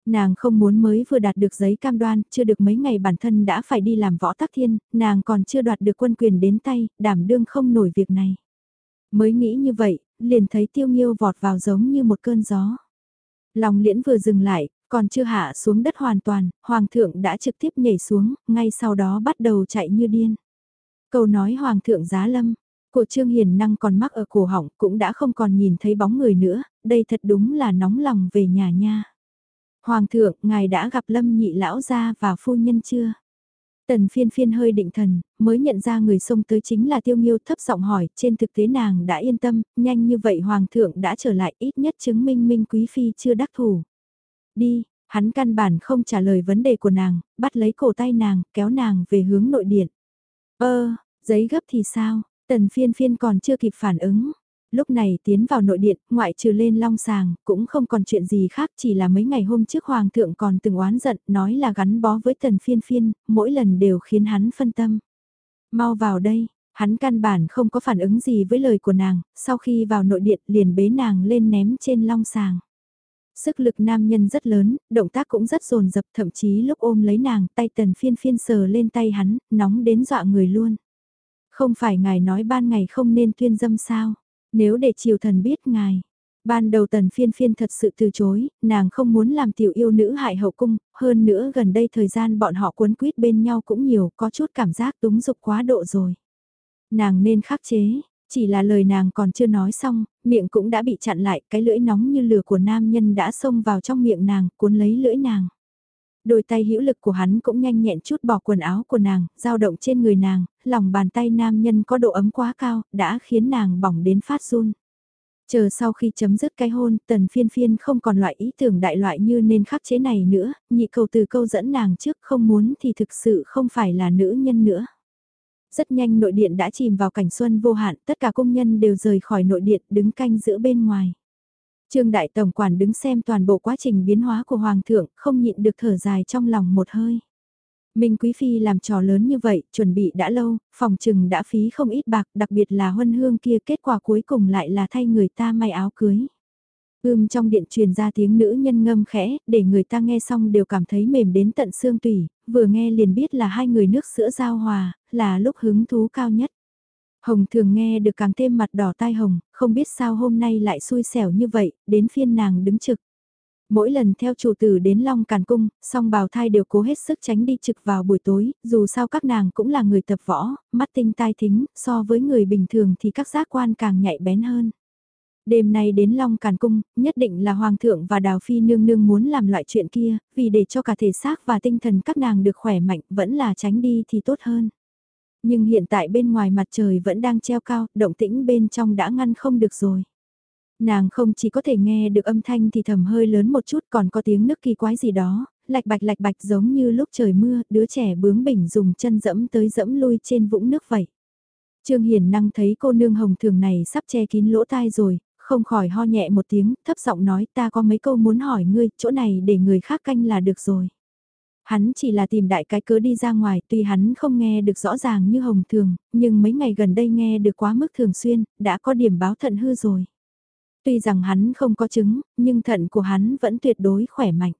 [SPEAKER 1] Nàng không muốn mới vừa đạt được giấy cam đoan, chưa được mấy ngày bản thân đã phải đi làm võ tắc thiên, nàng còn chưa đoạt được quân quyền đến tay, đảm đương không nổi việc này. Mới nghĩ như vậy, liền thấy tiêu nghiêu vọt vào giống như một cơn gió. Lòng liễn vừa dừng lại, còn chưa hạ xuống đất hoàn toàn, hoàng thượng đã trực tiếp nhảy xuống, ngay sau đó bắt đầu chạy như điên. Câu nói Hoàng thượng giá lâm, của Trương Hiền Năng còn mắc ở cổ họng cũng đã không còn nhìn thấy bóng người nữa, đây thật đúng là nóng lòng về nhà nha. Hoàng thượng, ngài đã gặp Lâm nhị lão gia và phu nhân chưa? Tần phiên phiên hơi định thần, mới nhận ra người xông tới chính là tiêu nghiêu thấp giọng hỏi, trên thực tế nàng đã yên tâm, nhanh như vậy hoàng thượng đã trở lại ít nhất chứng minh minh quý phi chưa đắc thủ. Đi, hắn căn bản không trả lời vấn đề của nàng, bắt lấy cổ tay nàng, kéo nàng về hướng nội điện. Ơ, giấy gấp thì sao? Tần phiên phiên còn chưa kịp phản ứng. Lúc này tiến vào nội điện, ngoại trừ lên long sàng, cũng không còn chuyện gì khác chỉ là mấy ngày hôm trước hoàng thượng còn từng oán giận, nói là gắn bó với tần phiên phiên, mỗi lần đều khiến hắn phân tâm. Mau vào đây, hắn căn bản không có phản ứng gì với lời của nàng, sau khi vào nội điện liền bế nàng lên ném trên long sàng. Sức lực nam nhân rất lớn, động tác cũng rất dồn dập thậm chí lúc ôm lấy nàng tay tần phiên phiên sờ lên tay hắn, nóng đến dọa người luôn. Không phải ngài nói ban ngày không nên tuyên dâm sao, nếu để triều thần biết ngài. Ban đầu tần phiên phiên thật sự từ chối, nàng không muốn làm tiểu yêu nữ hại hậu cung, hơn nữa gần đây thời gian bọn họ cuốn quýt bên nhau cũng nhiều, có chút cảm giác túng dục quá độ rồi. Nàng nên khắc chế, chỉ là lời nàng còn chưa nói xong, miệng cũng đã bị chặn lại, cái lưỡi nóng như lửa của nam nhân đã xông vào trong miệng nàng, cuốn lấy lưỡi nàng. Đôi tay hữu lực của hắn cũng nhanh nhẹn chút bỏ quần áo của nàng, dao động trên người nàng, lòng bàn tay nam nhân có độ ấm quá cao, đã khiến nàng bỏng đến phát run. Chờ sau khi chấm dứt cái hôn, tần phiên phiên không còn loại ý tưởng đại loại như nên khắc chế này nữa, nhị cầu từ câu dẫn nàng trước không muốn thì thực sự không phải là nữ nhân nữa. Rất nhanh nội điện đã chìm vào cảnh xuân vô hạn, tất cả công nhân đều rời khỏi nội điện đứng canh giữa bên ngoài. Trương Đại Tổng Quản đứng xem toàn bộ quá trình biến hóa của Hoàng thượng, không nhịn được thở dài trong lòng một hơi. Minh Quý Phi làm trò lớn như vậy, chuẩn bị đã lâu, phòng trừng đã phí không ít bạc, đặc biệt là huân hương kia kết quả cuối cùng lại là thay người ta may áo cưới. Ưm trong điện truyền ra tiếng nữ nhân ngâm khẽ, để người ta nghe xong đều cảm thấy mềm đến tận xương tủy, vừa nghe liền biết là hai người nước sữa giao hòa, là lúc hứng thú cao nhất. Hồng thường nghe được càng thêm mặt đỏ tai hồng, không biết sao hôm nay lại xui xẻo như vậy, đến phiên nàng đứng trực. Mỗi lần theo chủ tử đến Long Càn Cung, song bào thai đều cố hết sức tránh đi trực vào buổi tối, dù sao các nàng cũng là người tập võ, mắt tinh tai thính, so với người bình thường thì các giác quan càng nhạy bén hơn. Đêm nay đến Long Càn Cung, nhất định là Hoàng thượng và Đào Phi nương nương muốn làm loại chuyện kia, vì để cho cả thể xác và tinh thần các nàng được khỏe mạnh vẫn là tránh đi thì tốt hơn. Nhưng hiện tại bên ngoài mặt trời vẫn đang treo cao, động tĩnh bên trong đã ngăn không được rồi. Nàng không chỉ có thể nghe được âm thanh thì thầm hơi lớn một chút còn có tiếng nước kỳ quái gì đó, lạch bạch lạch bạch giống như lúc trời mưa, đứa trẻ bướng bỉnh dùng chân dẫm tới dẫm lui trên vũng nước vậy. Trương Hiền năng thấy cô nương hồng thường này sắp che kín lỗ tai rồi, không khỏi ho nhẹ một tiếng, thấp giọng nói ta có mấy câu muốn hỏi ngươi, chỗ này để người khác canh là được rồi. Hắn chỉ là tìm đại cái cớ đi ra ngoài, tuy hắn không nghe được rõ ràng như hồng thường, nhưng mấy ngày gần đây nghe được quá mức thường xuyên, đã có điểm báo thận hư rồi. Tuy rằng hắn không có chứng, nhưng thận của hắn vẫn tuyệt đối khỏe mạnh.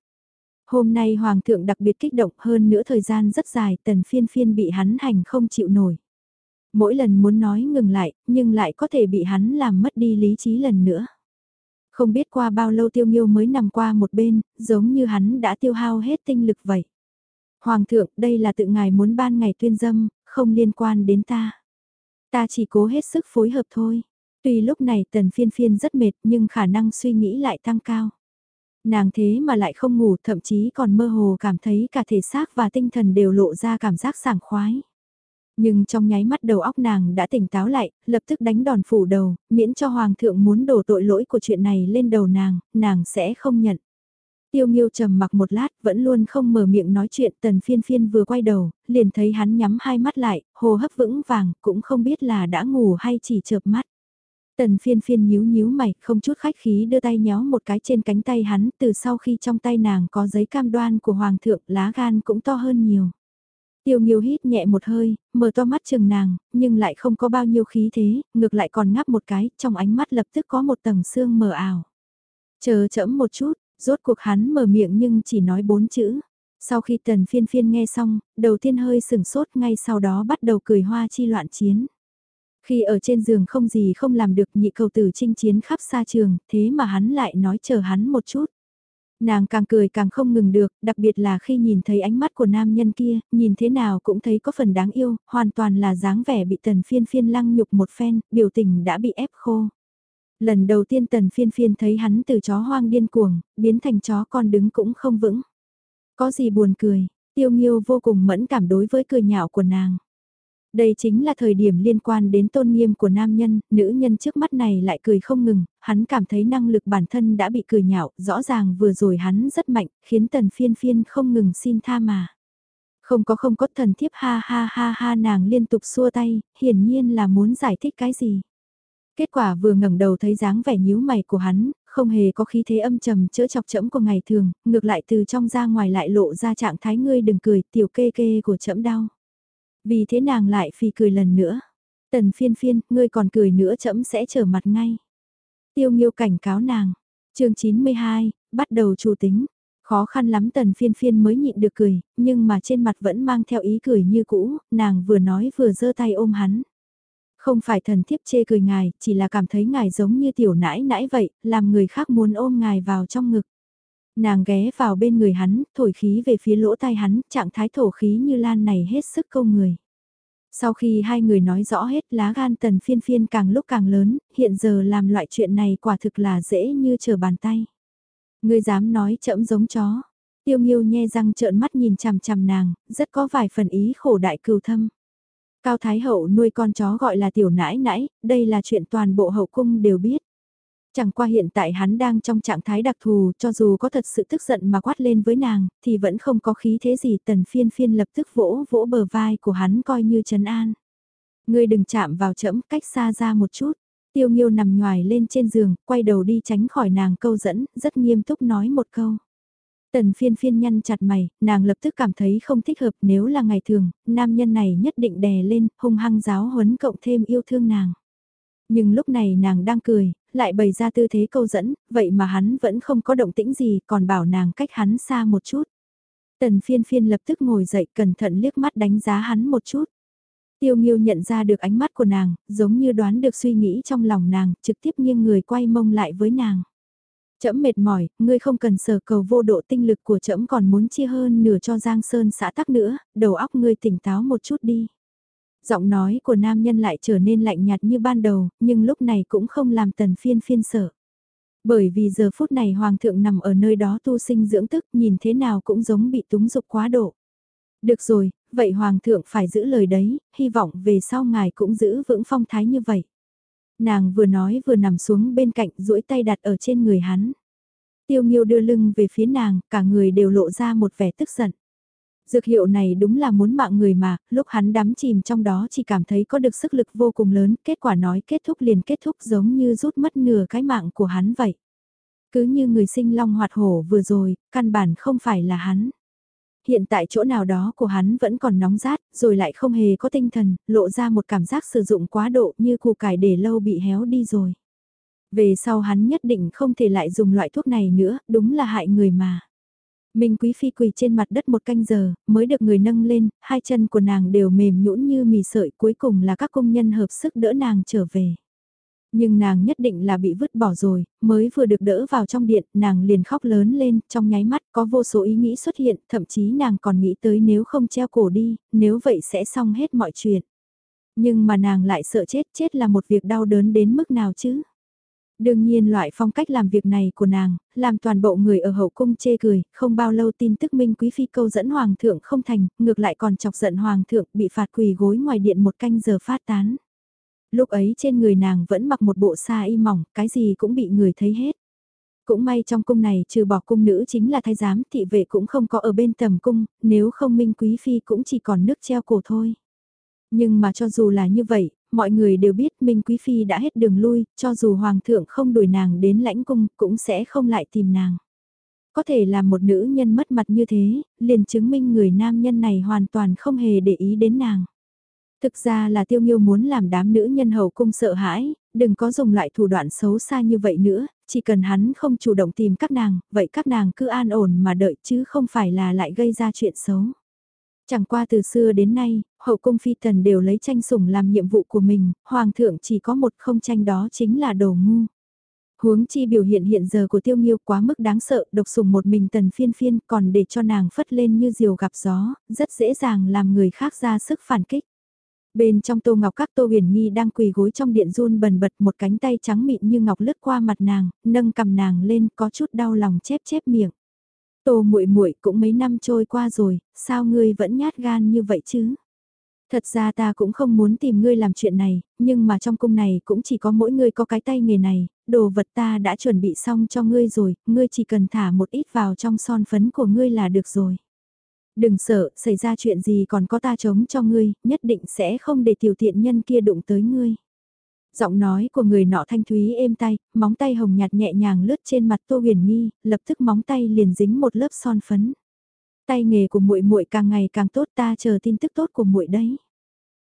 [SPEAKER 1] Hôm nay Hoàng thượng đặc biệt kích động hơn nữa thời gian rất dài tần phiên phiên bị hắn hành không chịu nổi. Mỗi lần muốn nói ngừng lại, nhưng lại có thể bị hắn làm mất đi lý trí lần nữa. Không biết qua bao lâu tiêu nghiêu mới nằm qua một bên, giống như hắn đã tiêu hao hết tinh lực vậy. Hoàng thượng, đây là tự ngài muốn ban ngày tuyên dâm, không liên quan đến ta. Ta chỉ cố hết sức phối hợp thôi. Tuy lúc này tần phiên phiên rất mệt nhưng khả năng suy nghĩ lại tăng cao. Nàng thế mà lại không ngủ thậm chí còn mơ hồ cảm thấy cả thể xác và tinh thần đều lộ ra cảm giác sảng khoái. Nhưng trong nháy mắt đầu óc nàng đã tỉnh táo lại, lập tức đánh đòn phủ đầu, miễn cho hoàng thượng muốn đổ tội lỗi của chuyện này lên đầu nàng, nàng sẽ không nhận. Tiêu Nghiêu trầm mặc một lát, vẫn luôn không mở miệng nói chuyện, Tần Phiên Phiên vừa quay đầu, liền thấy hắn nhắm hai mắt lại, hồ hấp vững vàng, cũng không biết là đã ngủ hay chỉ chợp mắt. Tần phiên phiên nhíu nhíu mày, không chút khách khí đưa tay nhéo một cái trên cánh tay hắn, từ sau khi trong tay nàng có giấy cam đoan của Hoàng thượng, lá gan cũng to hơn nhiều. Tiêu nghiêu hít nhẹ một hơi, mở to mắt chừng nàng, nhưng lại không có bao nhiêu khí thế, ngược lại còn ngáp một cái, trong ánh mắt lập tức có một tầng sương mờ ảo. Chờ chậm một chút, rốt cuộc hắn mở miệng nhưng chỉ nói bốn chữ. Sau khi tần phiên phiên nghe xong, đầu tiên hơi sừng sốt ngay sau đó bắt đầu cười hoa chi loạn chiến. Khi ở trên giường không gì không làm được nhị cầu tử chinh chiến khắp xa trường, thế mà hắn lại nói chờ hắn một chút. Nàng càng cười càng không ngừng được, đặc biệt là khi nhìn thấy ánh mắt của nam nhân kia, nhìn thế nào cũng thấy có phần đáng yêu, hoàn toàn là dáng vẻ bị tần phiên phiên lăng nhục một phen, biểu tình đã bị ép khô. Lần đầu tiên tần phiên phiên thấy hắn từ chó hoang điên cuồng, biến thành chó con đứng cũng không vững. Có gì buồn cười, tiêu nghiêu vô cùng mẫn cảm đối với cười nhạo của nàng. Đây chính là thời điểm liên quan đến tôn nghiêm của nam nhân, nữ nhân trước mắt này lại cười không ngừng, hắn cảm thấy năng lực bản thân đã bị cười nhạo, rõ ràng vừa rồi hắn rất mạnh, khiến tần phiên phiên không ngừng xin tha mà. Không có không có thần thiếp ha ha ha ha nàng liên tục xua tay, hiển nhiên là muốn giải thích cái gì. Kết quả vừa ngẩng đầu thấy dáng vẻ nhíu mày của hắn, không hề có khí thế âm trầm chữa chọc chẫm của ngày thường, ngược lại từ trong ra ngoài lại lộ ra trạng thái ngươi đừng cười, tiểu kê kê của chẫm đau. Vì thế nàng lại phì cười lần nữa. Tần phiên phiên, ngươi còn cười nữa chậm sẽ trở mặt ngay. Tiêu nghiêu cảnh cáo nàng. chương 92, bắt đầu chủ tính. Khó khăn lắm tần phiên phiên mới nhịn được cười, nhưng mà trên mặt vẫn mang theo ý cười như cũ, nàng vừa nói vừa giơ tay ôm hắn. Không phải thần thiếp chê cười ngài, chỉ là cảm thấy ngài giống như tiểu nãi nãi vậy, làm người khác muốn ôm ngài vào trong ngực. Nàng ghé vào bên người hắn, thổi khí về phía lỗ tai hắn, trạng thái thổ khí như lan này hết sức câu người. Sau khi hai người nói rõ hết lá gan tần phiên phiên càng lúc càng lớn, hiện giờ làm loại chuyện này quả thực là dễ như trở bàn tay. Ngươi dám nói chậm giống chó. Tiêu nghiêu nhe răng trợn mắt nhìn chằm chằm nàng, rất có vài phần ý khổ đại cừu thâm. Cao Thái Hậu nuôi con chó gọi là tiểu nãi nãi, đây là chuyện toàn bộ hậu cung đều biết. Chẳng qua hiện tại hắn đang trong trạng thái đặc thù, cho dù có thật sự tức giận mà quát lên với nàng, thì vẫn không có khí thế gì tần phiên phiên lập tức vỗ vỗ bờ vai của hắn coi như trấn an. Ngươi đừng chạm vào chẫm cách xa ra một chút. Tiêu nghiêu nằm ngoài lên trên giường, quay đầu đi tránh khỏi nàng câu dẫn, rất nghiêm túc nói một câu. Tần phiên phiên nhăn chặt mày, nàng lập tức cảm thấy không thích hợp nếu là ngày thường, nam nhân này nhất định đè lên, hung hăng giáo huấn cộng thêm yêu thương nàng. Nhưng lúc này nàng đang cười, lại bày ra tư thế câu dẫn, vậy mà hắn vẫn không có động tĩnh gì, còn bảo nàng cách hắn xa một chút. Tần phiên phiên lập tức ngồi dậy cẩn thận liếc mắt đánh giá hắn một chút. Tiêu Nghiêu nhận ra được ánh mắt của nàng, giống như đoán được suy nghĩ trong lòng nàng, trực tiếp nghiêng người quay mông lại với nàng. Trẫm mệt mỏi, ngươi không cần sở cầu vô độ tinh lực của trẫm còn muốn chia hơn nửa cho Giang Sơn xã tắc nữa, đầu óc ngươi tỉnh táo một chút đi. Giọng nói của nam nhân lại trở nên lạnh nhạt như ban đầu, nhưng lúc này cũng không làm tần phiên phiên sợ. Bởi vì giờ phút này hoàng thượng nằm ở nơi đó tu sinh dưỡng tức nhìn thế nào cũng giống bị túng dục quá độ. Được rồi, vậy hoàng thượng phải giữ lời đấy, hy vọng về sau ngài cũng giữ vững phong thái như vậy. Nàng vừa nói vừa nằm xuống bên cạnh duỗi tay đặt ở trên người hắn. Tiêu Nghiêu đưa lưng về phía nàng, cả người đều lộ ra một vẻ tức giận. Dược hiệu này đúng là muốn mạng người mà, lúc hắn đắm chìm trong đó chỉ cảm thấy có được sức lực vô cùng lớn, kết quả nói kết thúc liền kết thúc giống như rút mất nửa cái mạng của hắn vậy. Cứ như người sinh long hoạt hổ vừa rồi, căn bản không phải là hắn. Hiện tại chỗ nào đó của hắn vẫn còn nóng rát, rồi lại không hề có tinh thần, lộ ra một cảm giác sử dụng quá độ như củ cải để lâu bị héo đi rồi. Về sau hắn nhất định không thể lại dùng loại thuốc này nữa, đúng là hại người mà. Minh Quý Phi quỳ trên mặt đất một canh giờ, mới được người nâng lên, hai chân của nàng đều mềm nhũn như mì sợi cuối cùng là các công nhân hợp sức đỡ nàng trở về. Nhưng nàng nhất định là bị vứt bỏ rồi, mới vừa được đỡ vào trong điện, nàng liền khóc lớn lên, trong nháy mắt có vô số ý nghĩ xuất hiện, thậm chí nàng còn nghĩ tới nếu không treo cổ đi, nếu vậy sẽ xong hết mọi chuyện. Nhưng mà nàng lại sợ chết, chết là một việc đau đớn đến mức nào chứ? Đương nhiên loại phong cách làm việc này của nàng, làm toàn bộ người ở hậu cung chê cười, không bao lâu tin tức Minh Quý Phi câu dẫn Hoàng thượng không thành, ngược lại còn chọc giận Hoàng thượng bị phạt quỳ gối ngoài điện một canh giờ phát tán. Lúc ấy trên người nàng vẫn mặc một bộ sa y mỏng, cái gì cũng bị người thấy hết. Cũng may trong cung này trừ bỏ cung nữ chính là thái giám thị vệ cũng không có ở bên tầm cung, nếu không Minh Quý Phi cũng chỉ còn nước treo cổ thôi. Nhưng mà cho dù là như vậy, mọi người đều biết Minh Quý Phi đã hết đường lui, cho dù Hoàng thượng không đuổi nàng đến lãnh cung cũng sẽ không lại tìm nàng. Có thể là một nữ nhân mất mặt như thế, liền chứng minh người nam nhân này hoàn toàn không hề để ý đến nàng. Thực ra là tiêu nghiêu muốn làm đám nữ nhân hậu cung sợ hãi, đừng có dùng loại thủ đoạn xấu xa như vậy nữa, chỉ cần hắn không chủ động tìm các nàng, vậy các nàng cứ an ổn mà đợi chứ không phải là lại gây ra chuyện xấu. Chẳng qua từ xưa đến nay, hậu cung phi tần đều lấy tranh sủng làm nhiệm vụ của mình, hoàng thượng chỉ có một không tranh đó chính là đồ ngu. Huống chi biểu hiện hiện giờ của tiêu nghiêu quá mức đáng sợ, độc sủng một mình tần phiên phiên còn để cho nàng phất lên như diều gặp gió, rất dễ dàng làm người khác ra sức phản kích. Bên trong tô ngọc các tô huyền nghi đang quỳ gối trong điện run bần bật một cánh tay trắng mịn như ngọc lướt qua mặt nàng, nâng cầm nàng lên có chút đau lòng chép chép miệng. Tô muội muội cũng mấy năm trôi qua rồi, sao ngươi vẫn nhát gan như vậy chứ? Thật ra ta cũng không muốn tìm ngươi làm chuyện này, nhưng mà trong cung này cũng chỉ có mỗi ngươi có cái tay nghề này, đồ vật ta đã chuẩn bị xong cho ngươi rồi, ngươi chỉ cần thả một ít vào trong son phấn của ngươi là được rồi. Đừng sợ, xảy ra chuyện gì còn có ta chống cho ngươi, nhất định sẽ không để tiểu tiện nhân kia đụng tới ngươi. Giọng nói của người nọ thanh thúy êm tay, móng tay hồng nhạt nhẹ nhàng lướt trên mặt Tô Huyền Nghi, lập tức móng tay liền dính một lớp son phấn. Tay nghề của muội muội càng ngày càng tốt ta chờ tin tức tốt của muội đấy.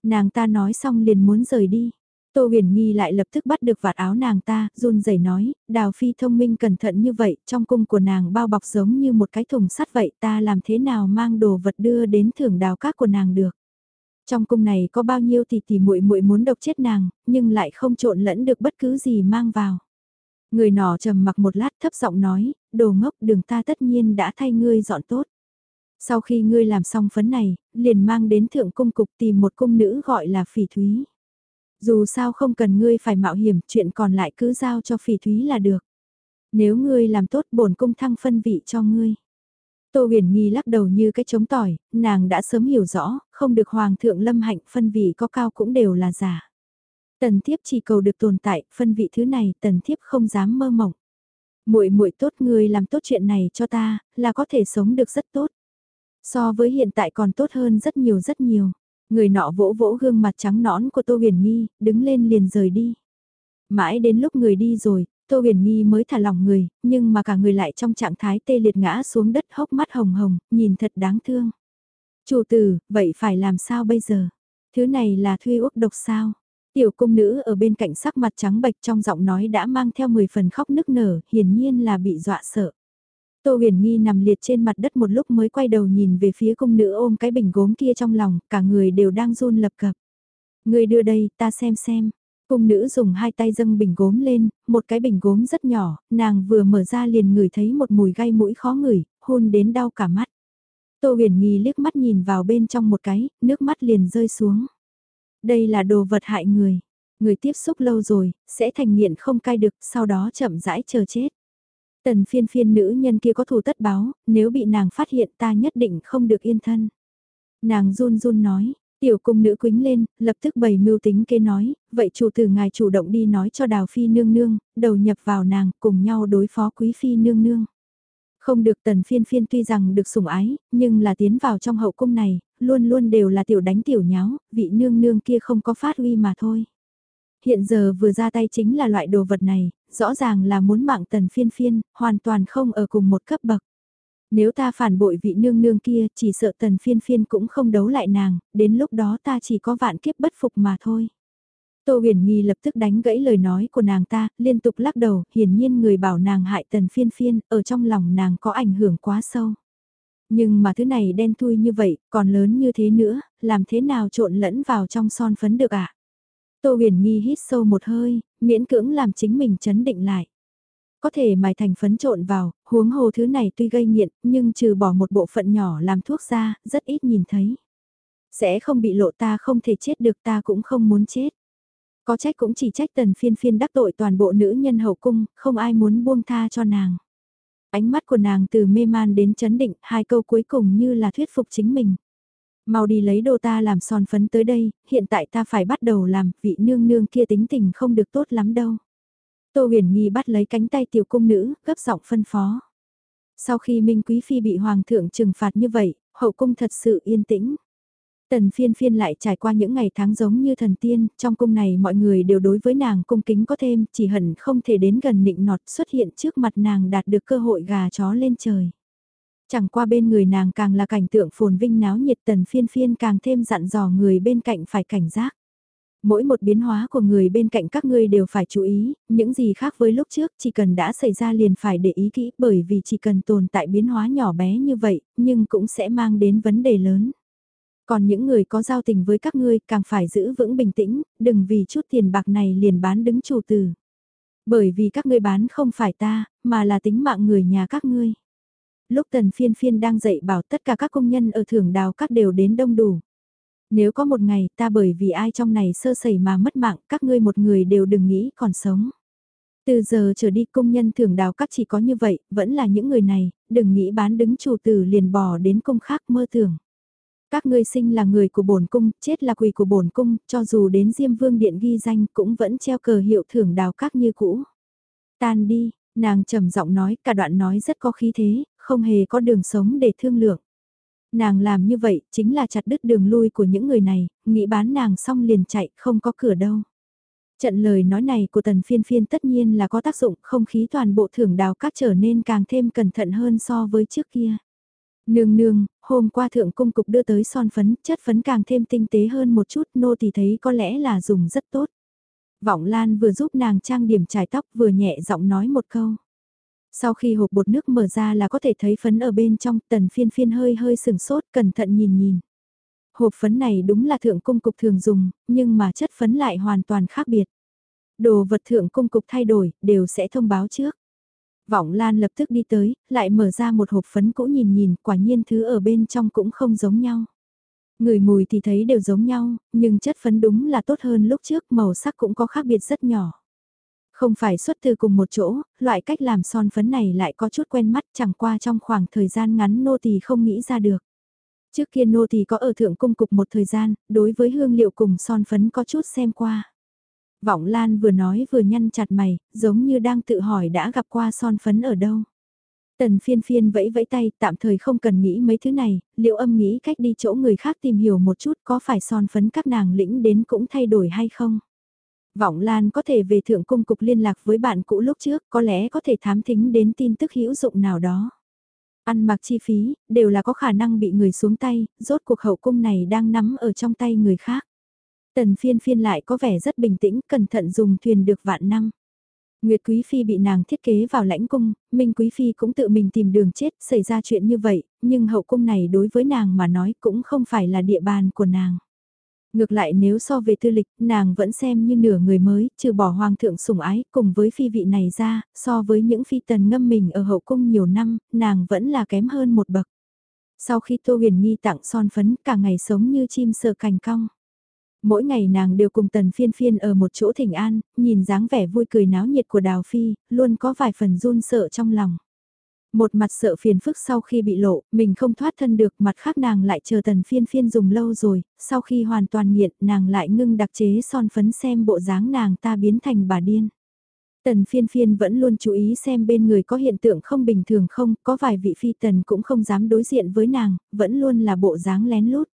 [SPEAKER 1] Nàng ta nói xong liền muốn rời đi. Tô huyền nghi lại lập tức bắt được vạt áo nàng ta, run rẩy nói, đào phi thông minh cẩn thận như vậy, trong cung của nàng bao bọc giống như một cái thùng sắt vậy, ta làm thế nào mang đồ vật đưa đến thưởng đào các của nàng được. Trong cung này có bao nhiêu thì tỷ muội muội muốn độc chết nàng, nhưng lại không trộn lẫn được bất cứ gì mang vào. Người nọ trầm mặc một lát thấp giọng nói, đồ ngốc đường ta tất nhiên đã thay ngươi dọn tốt. Sau khi ngươi làm xong phấn này, liền mang đến thượng cung cục tìm một cung nữ gọi là phỉ thúy. Dù sao không cần ngươi phải mạo hiểm, chuyện còn lại cứ giao cho phỉ thúy là được. Nếu ngươi làm tốt bổn cung thăng phân vị cho ngươi. Tô huyền nghi lắc đầu như cái trống tỏi, nàng đã sớm hiểu rõ, không được hoàng thượng lâm hạnh phân vị có cao cũng đều là giả. Tần thiếp chỉ cầu được tồn tại, phân vị thứ này tần thiếp không dám mơ mộng. muội muội tốt ngươi làm tốt chuyện này cho ta, là có thể sống được rất tốt. So với hiện tại còn tốt hơn rất nhiều rất nhiều. Người nọ vỗ vỗ gương mặt trắng nõn của Tô Huyền Nghi, đứng lên liền rời đi. Mãi đến lúc người đi rồi, Tô Huyền Nghi mới thả lòng người, nhưng mà cả người lại trong trạng thái tê liệt ngã xuống đất hốc mắt hồng hồng, nhìn thật đáng thương. Chủ tử, vậy phải làm sao bây giờ? Thứ này là thuy úc độc sao? Tiểu cung nữ ở bên cạnh sắc mặt trắng bệch trong giọng nói đã mang theo 10 phần khóc nức nở, hiển nhiên là bị dọa sợ. Tô huyền nghi nằm liệt trên mặt đất một lúc mới quay đầu nhìn về phía cung nữ ôm cái bình gốm kia trong lòng, cả người đều đang run lập cập. Người đưa đây, ta xem xem. Cung nữ dùng hai tay dâng bình gốm lên, một cái bình gốm rất nhỏ, nàng vừa mở ra liền ngửi thấy một mùi gai mũi khó ngửi, hôn đến đau cả mắt. Tô huyền nghi liếc mắt nhìn vào bên trong một cái, nước mắt liền rơi xuống. Đây là đồ vật hại người. Người tiếp xúc lâu rồi, sẽ thành nghiện không cai được, sau đó chậm rãi chờ chết. Tần phiên phiên nữ nhân kia có thù tất báo, nếu bị nàng phát hiện ta nhất định không được yên thân. Nàng run run nói, tiểu cung nữ quính lên, lập tức bày mưu tính kế nói, vậy chủ tử ngài chủ động đi nói cho đào phi nương nương, đầu nhập vào nàng, cùng nhau đối phó quý phi nương nương. Không được tần phiên phiên tuy rằng được sủng ái, nhưng là tiến vào trong hậu cung này, luôn luôn đều là tiểu đánh tiểu nháo, vị nương nương kia không có phát huy mà thôi. Hiện giờ vừa ra tay chính là loại đồ vật này, rõ ràng là muốn mạng tần phiên phiên, hoàn toàn không ở cùng một cấp bậc. Nếu ta phản bội vị nương nương kia, chỉ sợ tần phiên phiên cũng không đấu lại nàng, đến lúc đó ta chỉ có vạn kiếp bất phục mà thôi. Tô huyền nghi lập tức đánh gãy lời nói của nàng ta, liên tục lắc đầu, hiển nhiên người bảo nàng hại tần phiên phiên, ở trong lòng nàng có ảnh hưởng quá sâu. Nhưng mà thứ này đen thui như vậy, còn lớn như thế nữa, làm thế nào trộn lẫn vào trong son phấn được ạ? À? Tô huyền nghi hít sâu một hơi, miễn cưỡng làm chính mình chấn định lại. Có thể mài thành phấn trộn vào, huống hồ thứ này tuy gây nghiện, nhưng trừ bỏ một bộ phận nhỏ làm thuốc ra, rất ít nhìn thấy. Sẽ không bị lộ ta không thể chết được ta cũng không muốn chết. Có trách cũng chỉ trách tần phiên phiên đắc tội toàn bộ nữ nhân hậu cung, không ai muốn buông tha cho nàng. Ánh mắt của nàng từ mê man đến chấn định, hai câu cuối cùng như là thuyết phục chính mình. Mau đi lấy đồ ta làm son phấn tới đây, hiện tại ta phải bắt đầu làm, vị nương nương kia tính tình không được tốt lắm đâu. Tô huyền nghi bắt lấy cánh tay tiểu cung nữ, gấp giọng phân phó. Sau khi Minh Quý Phi bị Hoàng thượng trừng phạt như vậy, hậu cung thật sự yên tĩnh. Tần phiên phiên lại trải qua những ngày tháng giống như thần tiên, trong cung này mọi người đều đối với nàng cung kính có thêm, chỉ hận không thể đến gần nịnh nọt xuất hiện trước mặt nàng đạt được cơ hội gà chó lên trời. Chẳng qua bên người nàng càng là cảnh tượng phồn vinh náo nhiệt tần phiên phiên càng thêm dặn dò người bên cạnh phải cảnh giác. Mỗi một biến hóa của người bên cạnh các ngươi đều phải chú ý, những gì khác với lúc trước chỉ cần đã xảy ra liền phải để ý kỹ bởi vì chỉ cần tồn tại biến hóa nhỏ bé như vậy, nhưng cũng sẽ mang đến vấn đề lớn. Còn những người có giao tình với các ngươi càng phải giữ vững bình tĩnh, đừng vì chút tiền bạc này liền bán đứng chủ tử. Bởi vì các ngươi bán không phải ta, mà là tính mạng người nhà các ngươi. Lúc tần phiên phiên đang dạy bảo tất cả các công nhân ở thưởng đào các đều đến đông đủ. Nếu có một ngày ta bởi vì ai trong này sơ sẩy mà mất mạng, các ngươi một người đều đừng nghĩ còn sống. Từ giờ trở đi công nhân thưởng đào các chỉ có như vậy, vẫn là những người này, đừng nghĩ bán đứng chủ tử liền bỏ đến công khác mơ tưởng. Các ngươi sinh là người của bổn cung, chết là quỷ của bổn cung, cho dù đến Diêm Vương Điện ghi danh cũng vẫn treo cờ hiệu thưởng đào các như cũ. Tan đi, nàng trầm giọng nói, cả đoạn nói rất có khí thế, không hề có đường sống để thương lượng. Nàng làm như vậy chính là chặt đứt đường lui của những người này, nghĩ bán nàng xong liền chạy, không có cửa đâu. Trận lời nói này của tần phiên phiên tất nhiên là có tác dụng, không khí toàn bộ thưởng đào các trở nên càng thêm cẩn thận hơn so với trước kia. Nương nương, hôm qua thượng cung cục đưa tới son phấn, chất phấn càng thêm tinh tế hơn một chút, nô thì thấy có lẽ là dùng rất tốt. Vọng Lan vừa giúp nàng trang điểm trải tóc vừa nhẹ giọng nói một câu. Sau khi hộp bột nước mở ra là có thể thấy phấn ở bên trong, tần phiên phiên hơi hơi sừng sốt, cẩn thận nhìn nhìn. Hộp phấn này đúng là thượng cung cục thường dùng, nhưng mà chất phấn lại hoàn toàn khác biệt. Đồ vật thượng cung cục thay đổi, đều sẽ thông báo trước. Vọng Lan lập tức đi tới, lại mở ra một hộp phấn cũ nhìn nhìn, quả nhiên thứ ở bên trong cũng không giống nhau. Người mùi thì thấy đều giống nhau, nhưng chất phấn đúng là tốt hơn lúc trước, màu sắc cũng có khác biệt rất nhỏ. Không phải xuất từ cùng một chỗ, loại cách làm son phấn này lại có chút quen mắt chẳng qua trong khoảng thời gian ngắn nô tỳ không nghĩ ra được. Trước kia nô tỳ có ở thượng cung cục một thời gian, đối với hương liệu cùng son phấn có chút xem qua. Vọng Lan vừa nói vừa nhăn chặt mày, giống như đang tự hỏi đã gặp qua son phấn ở đâu. Tần phiên phiên vẫy vẫy tay, tạm thời không cần nghĩ mấy thứ này, liệu âm nghĩ cách đi chỗ người khác tìm hiểu một chút có phải son phấn các nàng lĩnh đến cũng thay đổi hay không. Vọng Lan có thể về thượng cung cục liên lạc với bạn cũ lúc trước, có lẽ có thể thám thính đến tin tức hữu dụng nào đó. Ăn mặc chi phí, đều là có khả năng bị người xuống tay, rốt cuộc hậu cung này đang nắm ở trong tay người khác. Tần phiên phiên lại có vẻ rất bình tĩnh, cẩn thận dùng thuyền được vạn năm. Nguyệt Quý Phi bị nàng thiết kế vào lãnh cung, Minh Quý Phi cũng tự mình tìm đường chết, xảy ra chuyện như vậy, nhưng hậu cung này đối với nàng mà nói cũng không phải là địa bàn của nàng. Ngược lại nếu so về tư lịch, nàng vẫn xem như nửa người mới, trừ bỏ hoàng thượng sủng ái, cùng với phi vị này ra, so với những phi tần ngâm mình ở hậu cung nhiều năm, nàng vẫn là kém hơn một bậc. Sau khi Tô Huyền Nghi tặng son phấn, cả ngày sống như chim sợ cành cong. Mỗi ngày nàng đều cùng tần phiên phiên ở một chỗ thỉnh an, nhìn dáng vẻ vui cười náo nhiệt của Đào Phi, luôn có vài phần run sợ trong lòng. Một mặt sợ phiền phức sau khi bị lộ, mình không thoát thân được, mặt khác nàng lại chờ tần phiên phiên dùng lâu rồi, sau khi hoàn toàn nghiện, nàng lại ngưng đặc chế son phấn xem bộ dáng nàng ta biến thành bà điên. Tần phiên phiên vẫn luôn chú ý xem bên người có hiện tượng không bình thường không, có vài vị phi tần cũng không dám đối diện với nàng, vẫn luôn là bộ dáng lén lút.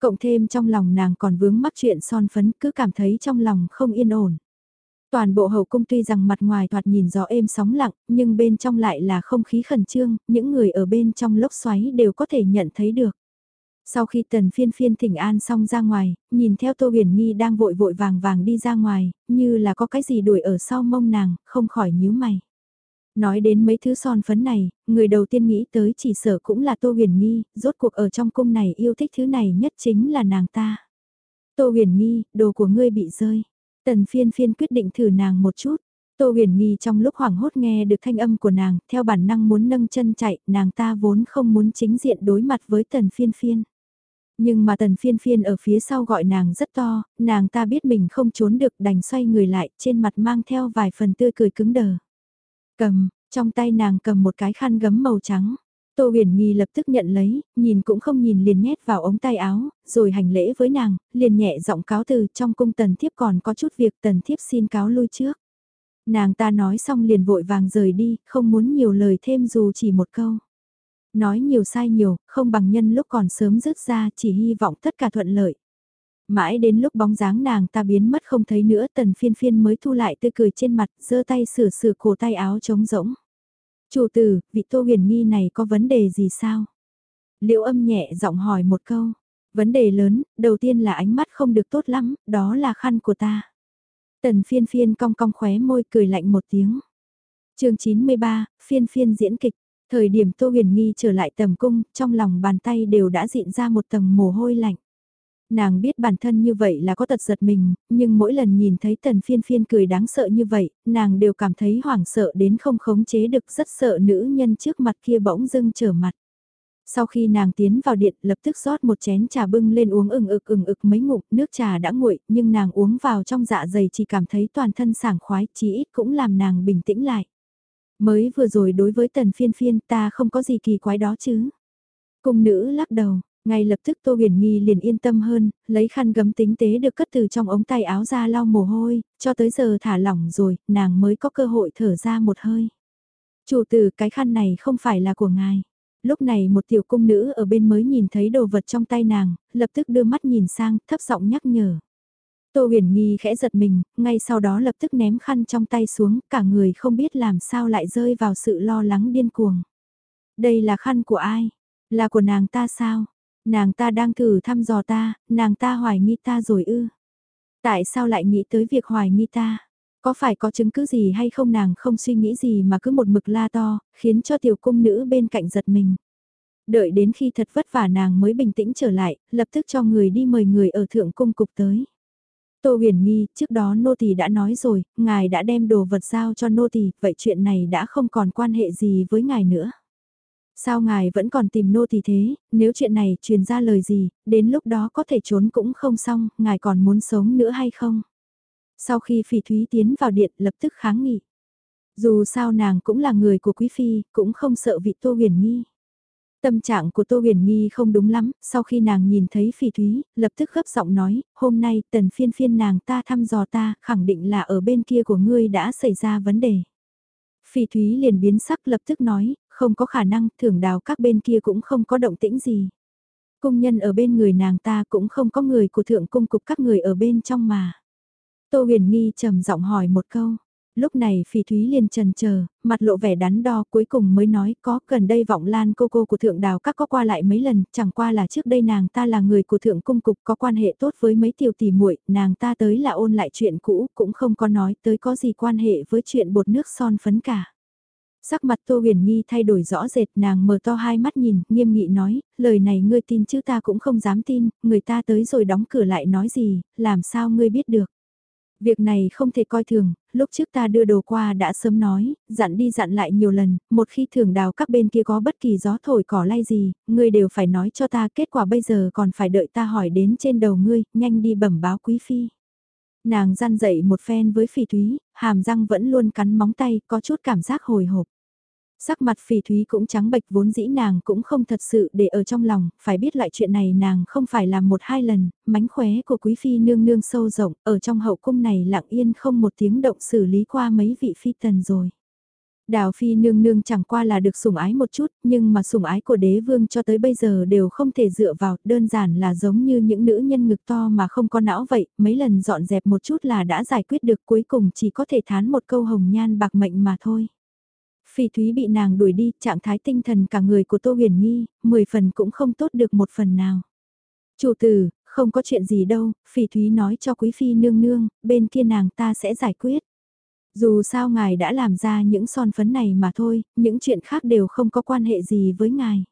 [SPEAKER 1] Cộng thêm trong lòng nàng còn vướng mắc chuyện son phấn cứ cảm thấy trong lòng không yên ổn. Toàn bộ hậu cung tuy rằng mặt ngoài thoạt nhìn gió êm sóng lặng, nhưng bên trong lại là không khí khẩn trương, những người ở bên trong lốc xoáy đều có thể nhận thấy được. Sau khi tần phiên phiên thỉnh an xong ra ngoài, nhìn theo Tô Huyền Nghi đang vội vội vàng vàng đi ra ngoài, như là có cái gì đuổi ở sau mông nàng, không khỏi nhíu mày. Nói đến mấy thứ son phấn này, người đầu tiên nghĩ tới chỉ sợ cũng là Tô Huyền Nghi, rốt cuộc ở trong cung này yêu thích thứ này nhất chính là nàng ta. Tô Huyền Nghi, đồ của ngươi bị rơi. Tần phiên phiên quyết định thử nàng một chút. Tô huyền nghi trong lúc hoảng hốt nghe được thanh âm của nàng, theo bản năng muốn nâng chân chạy, nàng ta vốn không muốn chính diện đối mặt với tần phiên phiên. Nhưng mà tần phiên phiên ở phía sau gọi nàng rất to, nàng ta biết mình không trốn được đành xoay người lại, trên mặt mang theo vài phần tươi cười cứng đờ. Cầm, trong tay nàng cầm một cái khăn gấm màu trắng. Tô huyền nghi lập tức nhận lấy, nhìn cũng không nhìn liền nhét vào ống tay áo, rồi hành lễ với nàng, liền nhẹ giọng cáo từ trong cung tần thiếp còn có chút việc tần thiếp xin cáo lui trước. Nàng ta nói xong liền vội vàng rời đi, không muốn nhiều lời thêm dù chỉ một câu. Nói nhiều sai nhiều, không bằng nhân lúc còn sớm rứt ra chỉ hy vọng tất cả thuận lợi. Mãi đến lúc bóng dáng nàng ta biến mất không thấy nữa tần phiên phiên mới thu lại tươi cười trên mặt, giơ tay sửa sửa cổ tay áo trống rỗng. Chủ tử, vị tô huyền nghi này có vấn đề gì sao? Liệu âm nhẹ giọng hỏi một câu. Vấn đề lớn, đầu tiên là ánh mắt không được tốt lắm, đó là khăn của ta. Tần phiên phiên cong cong khóe môi cười lạnh một tiếng. chương 93, phiên phiên diễn kịch. Thời điểm Tô Huyền Nghi trở lại tầm cung, trong lòng bàn tay đều đã dịn ra một tầng mồ hôi lạnh. Nàng biết bản thân như vậy là có tật giật mình, nhưng mỗi lần nhìn thấy tần phiên phiên cười đáng sợ như vậy, nàng đều cảm thấy hoảng sợ đến không khống chế được rất sợ nữ nhân trước mặt kia bỗng dưng trở mặt. Sau khi nàng tiến vào điện lập tức rót một chén trà bưng lên uống ừng ực ừng ực mấy ngụm nước trà đã nguội nhưng nàng uống vào trong dạ dày chỉ cảm thấy toàn thân sảng khoái chí ít cũng làm nàng bình tĩnh lại. Mới vừa rồi đối với tần phiên phiên ta không có gì kỳ quái đó chứ. Cung nữ lắc đầu, ngay lập tức Tô Huyền Nghi liền yên tâm hơn, lấy khăn gấm tính tế được cất từ trong ống tay áo ra lau mồ hôi, cho tới giờ thả lỏng rồi, nàng mới có cơ hội thở ra một hơi. Chủ tử cái khăn này không phải là của ngài. Lúc này một tiểu cung nữ ở bên mới nhìn thấy đồ vật trong tay nàng, lập tức đưa mắt nhìn sang, thấp giọng nhắc nhở. Tô huyền nghi khẽ giật mình, ngay sau đó lập tức ném khăn trong tay xuống, cả người không biết làm sao lại rơi vào sự lo lắng điên cuồng. Đây là khăn của ai? Là của nàng ta sao? Nàng ta đang thử thăm dò ta, nàng ta hoài nghi ta rồi ư? Tại sao lại nghĩ tới việc hoài nghi ta? Có phải có chứng cứ gì hay không nàng không suy nghĩ gì mà cứ một mực la to, khiến cho tiểu cung nữ bên cạnh giật mình. Đợi đến khi thật vất vả nàng mới bình tĩnh trở lại, lập tức cho người đi mời người ở thượng cung cục tới. Tô huyền nghi, trước đó nô tỳ đã nói rồi, ngài đã đem đồ vật giao cho nô tỳ, vậy chuyện này đã không còn quan hệ gì với ngài nữa. Sao ngài vẫn còn tìm nô tỳ thế, nếu chuyện này truyền ra lời gì, đến lúc đó có thể trốn cũng không xong, ngài còn muốn sống nữa hay không? Sau khi phỉ thúy tiến vào điện lập tức kháng nghị. Dù sao nàng cũng là người của quý phi, cũng không sợ vị Tô Huyền Nghi. Tâm trạng của Tô Huyền Nghi không đúng lắm, sau khi nàng nhìn thấy phỉ thúy, lập tức gấp giọng nói, hôm nay tần phiên phiên nàng ta thăm dò ta, khẳng định là ở bên kia của ngươi đã xảy ra vấn đề. Phỉ thúy liền biến sắc lập tức nói, không có khả năng, thưởng đào các bên kia cũng không có động tĩnh gì. Cung nhân ở bên người nàng ta cũng không có người của thượng cung cục các người ở bên trong mà. Tô huyền nghi trầm giọng hỏi một câu. Lúc này phỉ thúy liền trần chờ mặt lộ vẻ đắn đo cuối cùng mới nói có gần đây vọng lan cô cô của thượng đào các có qua lại mấy lần, chẳng qua là trước đây nàng ta là người của thượng cung cục có quan hệ tốt với mấy tiểu tỷ muội nàng ta tới là ôn lại chuyện cũ cũng không có nói tới có gì quan hệ với chuyện bột nước son phấn cả. Sắc mặt Tô Huyền Nghi thay đổi rõ rệt nàng mở to hai mắt nhìn, nghiêm nghị nói, lời này ngươi tin chứ ta cũng không dám tin, người ta tới rồi đóng cửa lại nói gì, làm sao ngươi biết được. Việc này không thể coi thường, lúc trước ta đưa đồ qua đã sớm nói, dặn đi dặn lại nhiều lần, một khi thường đào các bên kia có bất kỳ gió thổi cỏ lay gì, ngươi đều phải nói cho ta kết quả bây giờ còn phải đợi ta hỏi đến trên đầu ngươi, nhanh đi bẩm báo quý phi. Nàng gian dậy một phen với phỉ thúy, hàm răng vẫn luôn cắn móng tay, có chút cảm giác hồi hộp. Sắc mặt phỉ thúy cũng trắng bệch vốn dĩ nàng cũng không thật sự để ở trong lòng, phải biết loại chuyện này nàng không phải làm một hai lần, mánh khóe của quý phi nương nương sâu rộng, ở trong hậu cung này lặng yên không một tiếng động xử lý qua mấy vị phi tần rồi. Đào phi nương nương chẳng qua là được sủng ái một chút, nhưng mà sủng ái của đế vương cho tới bây giờ đều không thể dựa vào, đơn giản là giống như những nữ nhân ngực to mà không có não vậy, mấy lần dọn dẹp một chút là đã giải quyết được cuối cùng chỉ có thể thán một câu hồng nhan bạc mệnh mà thôi. Phỉ Thúy bị nàng đuổi đi, trạng thái tinh thần cả người của Tô Huyền Nghi, 10 phần cũng không tốt được một phần nào. Chủ tử, không có chuyện gì đâu, Phỉ Thúy nói cho Quý Phi nương nương, bên kia nàng ta sẽ giải quyết. Dù sao ngài đã làm ra những son phấn này mà thôi, những chuyện khác đều không có quan hệ gì với ngài.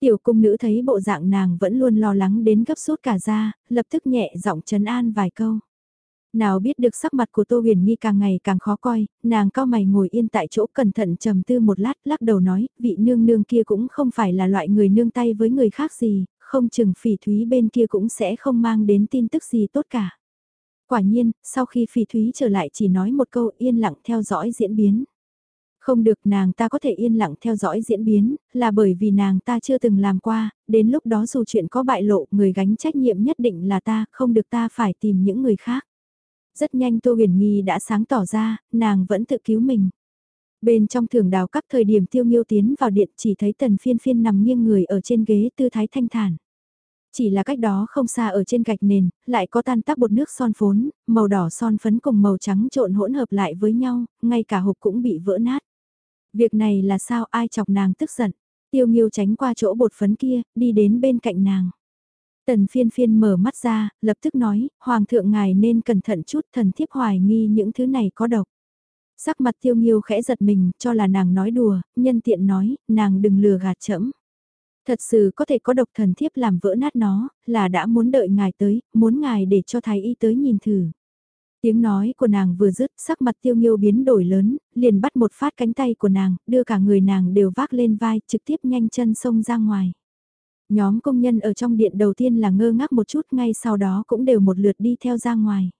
[SPEAKER 1] Tiểu cung nữ thấy bộ dạng nàng vẫn luôn lo lắng đến gấp sốt cả ra, lập tức nhẹ giọng trấn an vài câu. Nào biết được sắc mặt của Tô Huyền Nhi càng ngày càng khó coi, nàng cao mày ngồi yên tại chỗ cẩn thận trầm tư một lát lắc đầu nói, vị nương nương kia cũng không phải là loại người nương tay với người khác gì, không chừng phỉ thúy bên kia cũng sẽ không mang đến tin tức gì tốt cả. Quả nhiên, sau khi phỉ thúy trở lại chỉ nói một câu yên lặng theo dõi diễn biến. Không được nàng ta có thể yên lặng theo dõi diễn biến, là bởi vì nàng ta chưa từng làm qua, đến lúc đó dù chuyện có bại lộ, người gánh trách nhiệm nhất định là ta, không được ta phải tìm những người khác. Rất nhanh Tô Huyền Nghi đã sáng tỏ ra, nàng vẫn tự cứu mình. Bên trong thường đào các thời điểm tiêu nghiêu tiến vào điện chỉ thấy tần phiên phiên nằm nghiêng người ở trên ghế tư thái thanh thản. Chỉ là cách đó không xa ở trên gạch nền, lại có tan tác bột nước son phốn, màu đỏ son phấn cùng màu trắng trộn hỗn hợp lại với nhau, ngay cả hộp cũng bị vỡ nát. Việc này là sao ai chọc nàng tức giận. Tiêu nghiêu tránh qua chỗ bột phấn kia, đi đến bên cạnh nàng. Tần phiên phiên mở mắt ra, lập tức nói, Hoàng thượng ngài nên cẩn thận chút thần thiếp hoài nghi những thứ này có độc. Sắc mặt tiêu nghiêu khẽ giật mình, cho là nàng nói đùa, nhân tiện nói, nàng đừng lừa gạt chẫm. Thật sự có thể có độc thần thiếp làm vỡ nát nó, là đã muốn đợi ngài tới, muốn ngài để cho thái y tới nhìn thử. Tiếng nói của nàng vừa dứt, sắc mặt tiêu nghiêu biến đổi lớn, liền bắt một phát cánh tay của nàng, đưa cả người nàng đều vác lên vai, trực tiếp nhanh chân xông ra ngoài. Nhóm công nhân ở trong điện đầu tiên là ngơ ngác một chút ngay sau đó cũng đều một lượt đi theo ra ngoài.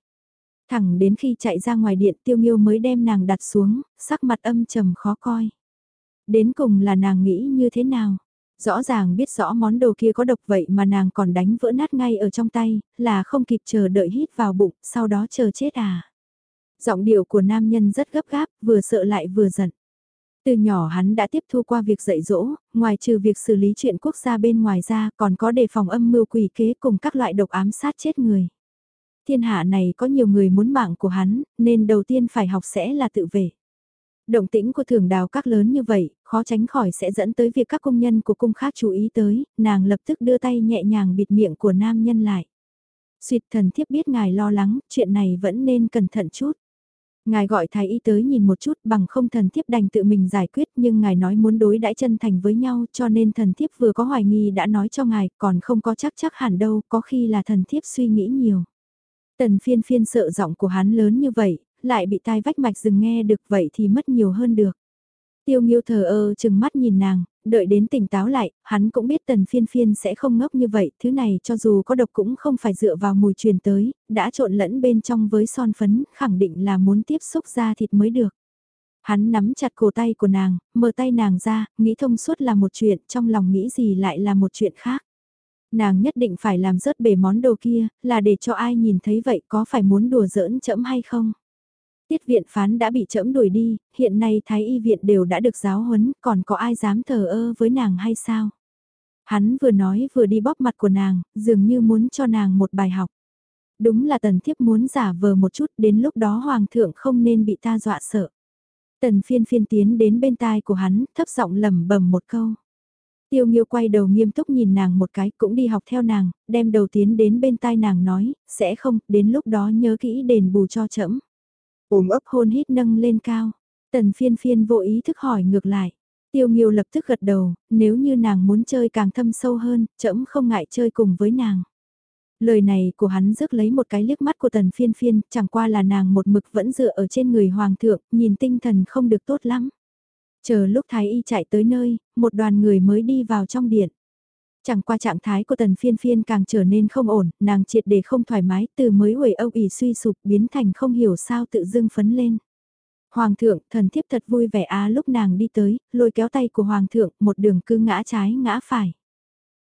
[SPEAKER 1] Thẳng đến khi chạy ra ngoài điện tiêu nghiêu mới đem nàng đặt xuống, sắc mặt âm trầm khó coi. Đến cùng là nàng nghĩ như thế nào? Rõ ràng biết rõ món đồ kia có độc vậy mà nàng còn đánh vỡ nát ngay ở trong tay, là không kịp chờ đợi hít vào bụng, sau đó chờ chết à. Giọng điệu của nam nhân rất gấp gáp, vừa sợ lại vừa giận. Từ nhỏ hắn đã tiếp thu qua việc dạy dỗ, ngoài trừ việc xử lý chuyện quốc gia bên ngoài ra còn có đề phòng âm mưu quỷ kế cùng các loại độc ám sát chết người. Thiên hạ này có nhiều người muốn mạng của hắn, nên đầu tiên phải học sẽ là tự vệ. Động tĩnh của thường đào các lớn như vậy, khó tránh khỏi sẽ dẫn tới việc các công nhân của cung khác chú ý tới, nàng lập tức đưa tay nhẹ nhàng bịt miệng của nam nhân lại. Xuyệt thần thiếp biết ngài lo lắng, chuyện này vẫn nên cẩn thận chút. Ngài gọi thái y tới nhìn một chút bằng không thần thiếp đành tự mình giải quyết nhưng ngài nói muốn đối đãi chân thành với nhau cho nên thần thiếp vừa có hoài nghi đã nói cho ngài còn không có chắc chắc hẳn đâu có khi là thần thiếp suy nghĩ nhiều. Tần phiên phiên sợ giọng của hắn lớn như vậy, lại bị tai vách mạch dừng nghe được vậy thì mất nhiều hơn được. Tiêu nghiêu thờ ơ chừng mắt nhìn nàng, đợi đến tỉnh táo lại, hắn cũng biết tần phiên phiên sẽ không ngốc như vậy, thứ này cho dù có độc cũng không phải dựa vào mùi truyền tới, đã trộn lẫn bên trong với son phấn, khẳng định là muốn tiếp xúc ra thịt mới được. Hắn nắm chặt cổ tay của nàng, mở tay nàng ra, nghĩ thông suốt là một chuyện, trong lòng nghĩ gì lại là một chuyện khác. Nàng nhất định phải làm rớt bể món đồ kia, là để cho ai nhìn thấy vậy có phải muốn đùa giỡn chẫm hay không? Tiết viện phán đã bị trẫm đuổi đi, hiện nay thái y viện đều đã được giáo huấn, còn có ai dám thờ ơ với nàng hay sao? Hắn vừa nói vừa đi bóp mặt của nàng, dường như muốn cho nàng một bài học. Đúng là tần thiếp muốn giả vờ một chút, đến lúc đó hoàng thượng không nên bị ta dọa sợ. Tần phiên phiên tiến đến bên tai của hắn, thấp giọng lẩm bẩm một câu. Tiêu Nghiêu quay đầu nghiêm túc nhìn nàng một cái, cũng đi học theo nàng, đem đầu tiến đến bên tai nàng nói, sẽ không, đến lúc đó nhớ kỹ đền bù cho chậm. Ôm ấp hôn hít nâng lên cao. Tần phiên phiên vô ý thức hỏi ngược lại. Tiêu Nghiêu lập tức gật đầu, nếu như nàng muốn chơi càng thâm sâu hơn, trẫm không ngại chơi cùng với nàng. Lời này của hắn rước lấy một cái liếc mắt của tần phiên phiên, chẳng qua là nàng một mực vẫn dựa ở trên người hoàng thượng, nhìn tinh thần không được tốt lắm. Chờ lúc Thái Y chạy tới nơi, một đoàn người mới đi vào trong điện. Chẳng qua trạng thái của tần phiên phiên càng trở nên không ổn, nàng triệt để không thoải mái, từ mới huệ âu ỉ suy sụp biến thành không hiểu sao tự dưng phấn lên. Hoàng thượng, thần thiếp thật vui vẻ á lúc nàng đi tới, lôi kéo tay của hoàng thượng, một đường cứ ngã trái ngã phải.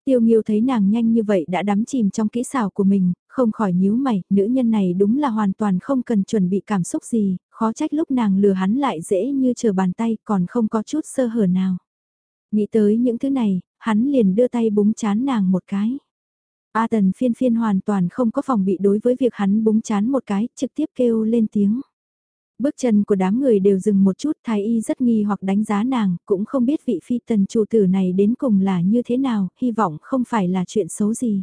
[SPEAKER 1] Tiêu Nghiêu thấy nàng nhanh như vậy đã đắm chìm trong kỹ xảo của mình, không khỏi nhíu mày, nữ nhân này đúng là hoàn toàn không cần chuẩn bị cảm xúc gì, khó trách lúc nàng lừa hắn lại dễ như chờ bàn tay còn không có chút sơ hở nào. Nghĩ tới những thứ này, hắn liền đưa tay búng chán nàng một cái. A tần phiên phiên hoàn toàn không có phòng bị đối với việc hắn búng chán một cái, trực tiếp kêu lên tiếng. Bước chân của đám người đều dừng một chút, thái y rất nghi hoặc đánh giá nàng, cũng không biết vị phi tần chủ tử này đến cùng là như thế nào, hy vọng không phải là chuyện xấu gì.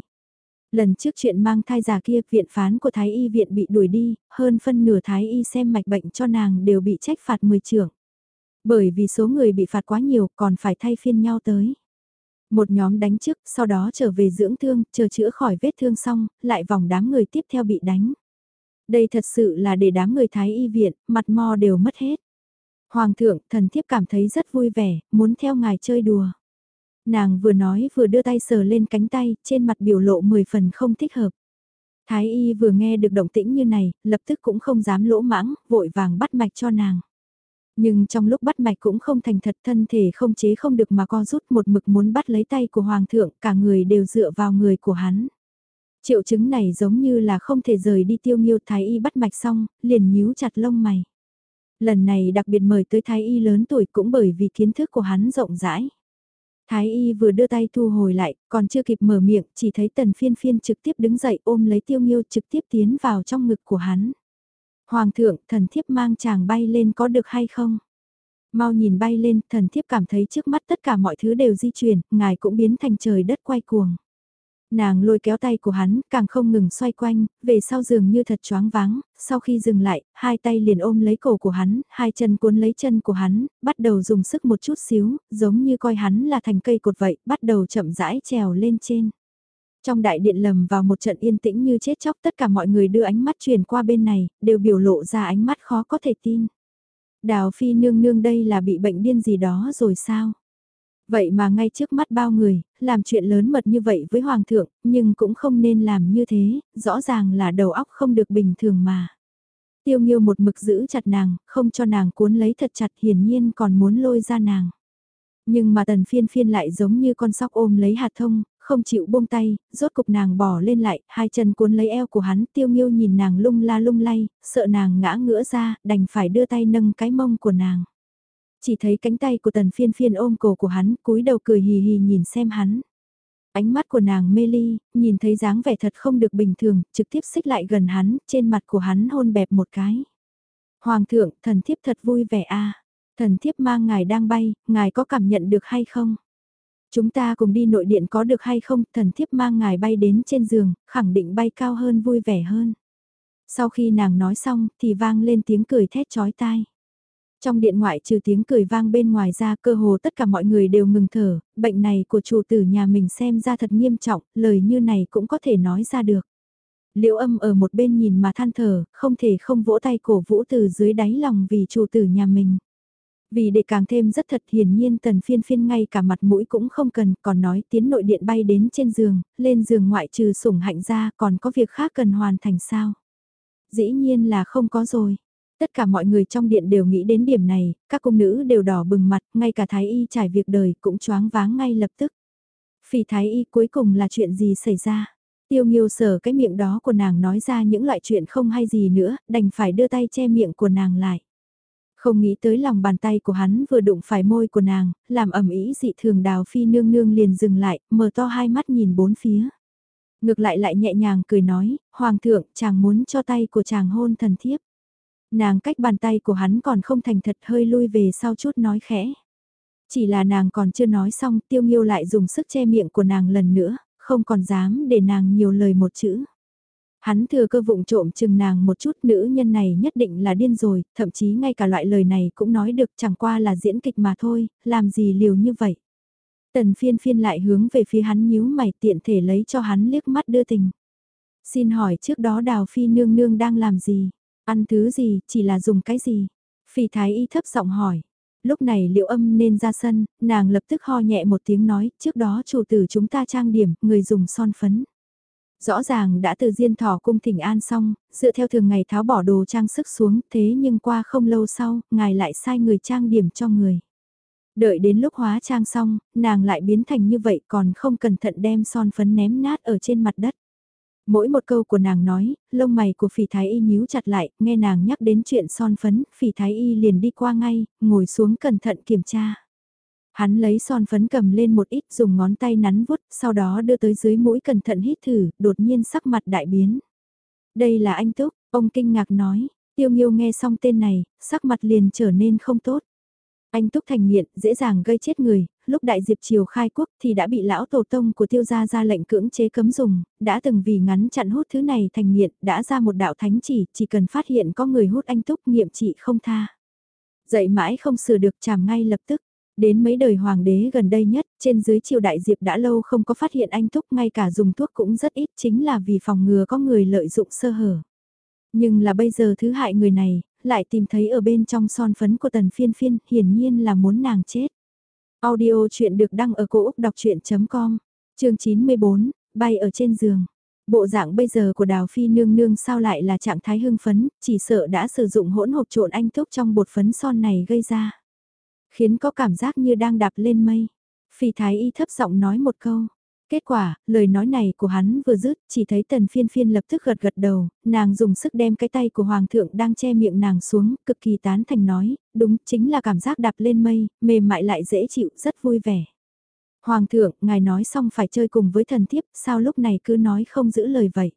[SPEAKER 1] Lần trước chuyện mang thai già kia, viện phán của thái y viện bị đuổi đi, hơn phân nửa thái y xem mạch bệnh cho nàng đều bị trách phạt 10 trưởng. Bởi vì số người bị phạt quá nhiều còn phải thay phiên nhau tới. Một nhóm đánh trước, sau đó trở về dưỡng thương, chờ chữa khỏi vết thương xong, lại vòng đám người tiếp theo bị đánh. Đây thật sự là để đám người thái y viện, mặt mò đều mất hết. Hoàng thượng, thần thiếp cảm thấy rất vui vẻ, muốn theo ngài chơi đùa. Nàng vừa nói vừa đưa tay sờ lên cánh tay, trên mặt biểu lộ 10 phần không thích hợp. Thái y vừa nghe được động tĩnh như này, lập tức cũng không dám lỗ mãng, vội vàng bắt mạch cho nàng. Nhưng trong lúc bắt mạch cũng không thành thật thân thể không chế không được mà co rút một mực muốn bắt lấy tay của hoàng thượng, cả người đều dựa vào người của hắn. Triệu chứng này giống như là không thể rời đi tiêu nghiêu thái y bắt mạch xong, liền nhíu chặt lông mày. Lần này đặc biệt mời tới thái y lớn tuổi cũng bởi vì kiến thức của hắn rộng rãi. Thái y vừa đưa tay thu hồi lại, còn chưa kịp mở miệng, chỉ thấy tần phiên phiên trực tiếp đứng dậy ôm lấy tiêu nghiêu trực tiếp tiến vào trong ngực của hắn. Hoàng thượng, thần thiếp mang chàng bay lên có được hay không? Mau nhìn bay lên, thần thiếp cảm thấy trước mắt tất cả mọi thứ đều di chuyển, ngài cũng biến thành trời đất quay cuồng. Nàng lôi kéo tay của hắn, càng không ngừng xoay quanh, về sau giường như thật choáng váng, sau khi dừng lại, hai tay liền ôm lấy cổ của hắn, hai chân cuốn lấy chân của hắn, bắt đầu dùng sức một chút xíu, giống như coi hắn là thành cây cột vậy, bắt đầu chậm rãi trèo lên trên. Trong đại điện lầm vào một trận yên tĩnh như chết chóc tất cả mọi người đưa ánh mắt truyền qua bên này, đều biểu lộ ra ánh mắt khó có thể tin. Đào phi nương nương đây là bị bệnh điên gì đó rồi sao? Vậy mà ngay trước mắt bao người, làm chuyện lớn mật như vậy với Hoàng thượng, nhưng cũng không nên làm như thế, rõ ràng là đầu óc không được bình thường mà. Tiêu nghiêu một mực giữ chặt nàng, không cho nàng cuốn lấy thật chặt hiển nhiên còn muốn lôi ra nàng. Nhưng mà tần phiên phiên lại giống như con sóc ôm lấy hạt thông, không chịu buông tay, rốt cục nàng bỏ lên lại, hai chân cuốn lấy eo của hắn, tiêu nghiêu nhìn nàng lung la lung lay, sợ nàng ngã ngửa ra, đành phải đưa tay nâng cái mông của nàng. Chỉ thấy cánh tay của tần phiên phiên ôm cổ của hắn, cúi đầu cười hì hì nhìn xem hắn. Ánh mắt của nàng mê ly, nhìn thấy dáng vẻ thật không được bình thường, trực tiếp xích lại gần hắn, trên mặt của hắn hôn bẹp một cái. Hoàng thượng, thần thiếp thật vui vẻ a Thần thiếp mang ngài đang bay, ngài có cảm nhận được hay không? Chúng ta cùng đi nội điện có được hay không? Thần thiếp mang ngài bay đến trên giường, khẳng định bay cao hơn vui vẻ hơn. Sau khi nàng nói xong thì vang lên tiếng cười thét chói tai. Trong điện ngoại trừ tiếng cười vang bên ngoài ra cơ hồ tất cả mọi người đều ngừng thở, bệnh này của chủ tử nhà mình xem ra thật nghiêm trọng, lời như này cũng có thể nói ra được. Liễu âm ở một bên nhìn mà than thở, không thể không vỗ tay cổ vũ từ dưới đáy lòng vì chủ tử nhà mình. Vì để càng thêm rất thật hiển nhiên tần phiên phiên ngay cả mặt mũi cũng không cần, còn nói tiến nội điện bay đến trên giường, lên giường ngoại trừ sủng hạnh ra còn có việc khác cần hoàn thành sao. Dĩ nhiên là không có rồi. Tất cả mọi người trong điện đều nghĩ đến điểm này, các cung nữ đều đỏ bừng mặt, ngay cả thái y trải việc đời cũng choáng váng ngay lập tức. Phỉ thái y cuối cùng là chuyện gì xảy ra? Tiêu nghiêu sở cái miệng đó của nàng nói ra những loại chuyện không hay gì nữa, đành phải đưa tay che miệng của nàng lại. Không nghĩ tới lòng bàn tay của hắn vừa đụng phải môi của nàng, làm ẩm ý dị thường đào phi nương nương liền dừng lại, mở to hai mắt nhìn bốn phía. Ngược lại lại nhẹ nhàng cười nói, Hoàng thượng, chàng muốn cho tay của chàng hôn thần thiếp. Nàng cách bàn tay của hắn còn không thành thật hơi lui về sau chút nói khẽ. Chỉ là nàng còn chưa nói xong tiêu nghiêu lại dùng sức che miệng của nàng lần nữa, không còn dám để nàng nhiều lời một chữ. Hắn thừa cơ vụng trộm chừng nàng một chút nữ nhân này nhất định là điên rồi, thậm chí ngay cả loại lời này cũng nói được chẳng qua là diễn kịch mà thôi, làm gì liều như vậy. Tần phiên phiên lại hướng về phía hắn nhíu mày tiện thể lấy cho hắn liếc mắt đưa tình. Xin hỏi trước đó đào phi nương nương đang làm gì? Ăn thứ gì, chỉ là dùng cái gì? Phi thái y thấp giọng hỏi. Lúc này liệu âm nên ra sân, nàng lập tức ho nhẹ một tiếng nói, trước đó chủ tử chúng ta trang điểm, người dùng son phấn. Rõ ràng đã từ diên thỏ cung thỉnh an xong, dựa theo thường ngày tháo bỏ đồ trang sức xuống, thế nhưng qua không lâu sau, ngài lại sai người trang điểm cho người. Đợi đến lúc hóa trang xong, nàng lại biến thành như vậy còn không cẩn thận đem son phấn ném nát ở trên mặt đất. Mỗi một câu của nàng nói, lông mày của phỉ thái y nhíu chặt lại, nghe nàng nhắc đến chuyện son phấn, phỉ thái y liền đi qua ngay, ngồi xuống cẩn thận kiểm tra. Hắn lấy son phấn cầm lên một ít dùng ngón tay nắn vuốt, sau đó đưa tới dưới mũi cẩn thận hít thử, đột nhiên sắc mặt đại biến. Đây là anh Túc, ông kinh ngạc nói, tiêu nghiêu nghe xong tên này, sắc mặt liền trở nên không tốt. Anh Túc thành nghiện, dễ dàng gây chết người, lúc đại diệp triều khai quốc thì đã bị lão tổ tông của tiêu gia ra lệnh cưỡng chế cấm dùng, đã từng vì ngắn chặn hút thứ này thành nghiện, đã ra một đạo thánh chỉ, chỉ cần phát hiện có người hút anh Túc nghiệm trị không tha. Dậy mãi không sửa được chàm ngay lập tức. Đến mấy đời hoàng đế gần đây nhất, trên dưới triều đại diệp đã lâu không có phát hiện anh thúc ngay cả dùng thuốc cũng rất ít chính là vì phòng ngừa có người lợi dụng sơ hở. Nhưng là bây giờ thứ hại người này, lại tìm thấy ở bên trong son phấn của tần phiên phiên, hiển nhiên là muốn nàng chết. Audio chuyện được đăng ở cổ Úc đọc chuyện.com, chương 94, bay ở trên giường. Bộ dạng bây giờ của đào phi nương nương sao lại là trạng thái hưng phấn, chỉ sợ đã sử dụng hỗn hộp trộn anh thuốc trong bột phấn son này gây ra. Khiến có cảm giác như đang đạp lên mây. Phi thái y thấp giọng nói một câu. Kết quả, lời nói này của hắn vừa dứt, chỉ thấy tần phiên phiên lập tức gật gật đầu, nàng dùng sức đem cái tay của hoàng thượng đang che miệng nàng xuống, cực kỳ tán thành nói, đúng, chính là cảm giác đạp lên mây, mềm mại lại dễ chịu, rất vui vẻ. Hoàng thượng, ngài nói xong phải chơi cùng với thần thiếp, sao lúc này cứ nói không giữ lời vậy?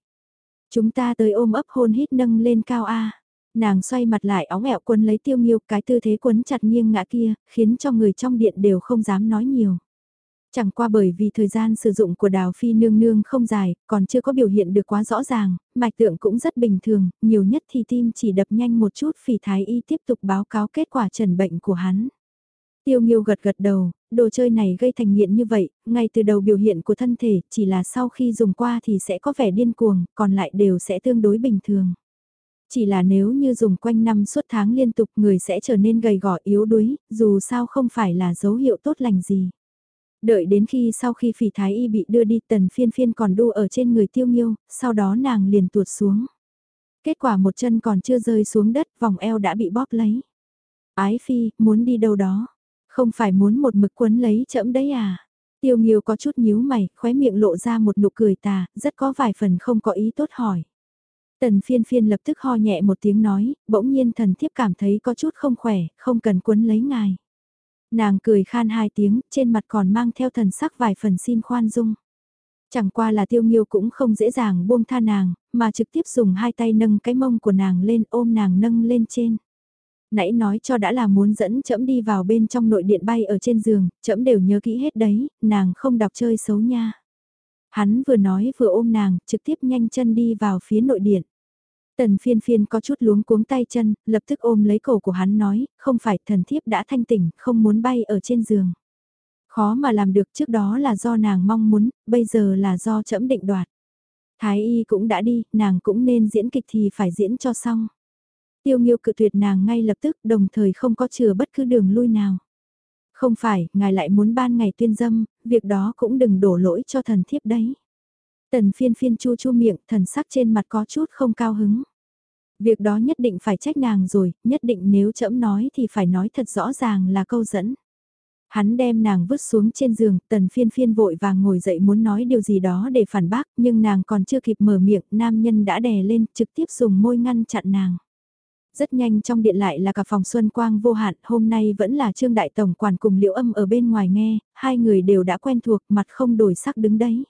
[SPEAKER 1] Chúng ta tới ôm ấp hôn hít nâng lên cao A. Nàng xoay mặt lại óng ẹo quân lấy tiêu nghiêu cái tư thế quấn chặt nghiêng ngã kia, khiến cho người trong điện đều không dám nói nhiều. Chẳng qua bởi vì thời gian sử dụng của đào phi nương nương không dài, còn chưa có biểu hiện được quá rõ ràng, mạch tượng cũng rất bình thường, nhiều nhất thì tim chỉ đập nhanh một chút phỉ thái y tiếp tục báo cáo kết quả trần bệnh của hắn. Tiêu nghiêu gật gật đầu, đồ chơi này gây thành nghiện như vậy, ngay từ đầu biểu hiện của thân thể chỉ là sau khi dùng qua thì sẽ có vẻ điên cuồng, còn lại đều sẽ tương đối bình thường. Chỉ là nếu như dùng quanh năm suốt tháng liên tục người sẽ trở nên gầy gò yếu đuối, dù sao không phải là dấu hiệu tốt lành gì. Đợi đến khi sau khi phỉ thái y bị đưa đi tần phiên phiên còn đu ở trên người tiêu nghiêu, sau đó nàng liền tuột xuống. Kết quả một chân còn chưa rơi xuống đất, vòng eo đã bị bóp lấy. Ái phi, muốn đi đâu đó? Không phải muốn một mực quấn lấy chậm đấy à? Tiêu nghiêu có chút nhíu mày, khóe miệng lộ ra một nụ cười tà, rất có vài phần không có ý tốt hỏi. Tần phiên phiên lập tức ho nhẹ một tiếng nói, bỗng nhiên thần thiếp cảm thấy có chút không khỏe, không cần quấn lấy ngài. Nàng cười khan hai tiếng, trên mặt còn mang theo thần sắc vài phần xin khoan dung. Chẳng qua là tiêu nghiêu cũng không dễ dàng buông tha nàng, mà trực tiếp dùng hai tay nâng cái mông của nàng lên ôm nàng nâng lên trên. Nãy nói cho đã là muốn dẫn trẫm đi vào bên trong nội điện bay ở trên giường, trẫm đều nhớ kỹ hết đấy, nàng không đọc chơi xấu nha. Hắn vừa nói vừa ôm nàng, trực tiếp nhanh chân đi vào phía nội điện. Tần phiên phiên có chút luống cuống tay chân, lập tức ôm lấy cổ của hắn nói, không phải thần thiếp đã thanh tỉnh, không muốn bay ở trên giường. Khó mà làm được trước đó là do nàng mong muốn, bây giờ là do trẫm định đoạt. Thái y cũng đã đi, nàng cũng nên diễn kịch thì phải diễn cho xong. Tiêu nghiêu cự tuyệt nàng ngay lập tức đồng thời không có chừa bất cứ đường lui nào. Không phải, ngài lại muốn ban ngày tuyên dâm, việc đó cũng đừng đổ lỗi cho thần thiếp đấy. Tần phiên phiên chu chu miệng, thần sắc trên mặt có chút không cao hứng. Việc đó nhất định phải trách nàng rồi, nhất định nếu chậm nói thì phải nói thật rõ ràng là câu dẫn. Hắn đem nàng vứt xuống trên giường, tần phiên phiên vội vàng ngồi dậy muốn nói điều gì đó để phản bác, nhưng nàng còn chưa kịp mở miệng, nam nhân đã đè lên, trực tiếp dùng môi ngăn chặn nàng. Rất nhanh trong điện lại là cả phòng xuân quang vô hạn, hôm nay vẫn là Trương Đại Tổng quản cùng Liễu Âm ở bên ngoài nghe, hai người đều đã quen thuộc, mặt không đổi sắc đứng đấy.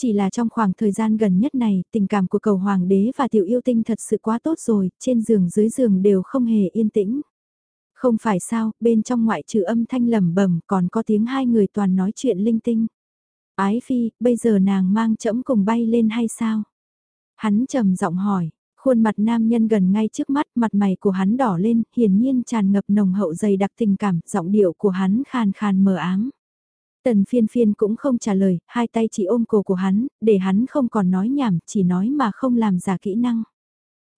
[SPEAKER 1] Chỉ là trong khoảng thời gian gần nhất này, tình cảm của cầu hoàng đế và tiểu yêu tinh thật sự quá tốt rồi, trên giường dưới giường đều không hề yên tĩnh. Không phải sao, bên trong ngoại trừ âm thanh lầm bẩm còn có tiếng hai người toàn nói chuyện linh tinh. Ái phi, bây giờ nàng mang chẫm cùng bay lên hay sao? Hắn trầm giọng hỏi, khuôn mặt nam nhân gần ngay trước mắt, mặt mày của hắn đỏ lên, hiển nhiên tràn ngập nồng hậu dày đặc tình cảm, giọng điệu của hắn khàn khàn mờ ám. Tần phiên phiên cũng không trả lời, hai tay chỉ ôm cổ của hắn, để hắn không còn nói nhảm, chỉ nói mà không làm giả kỹ năng.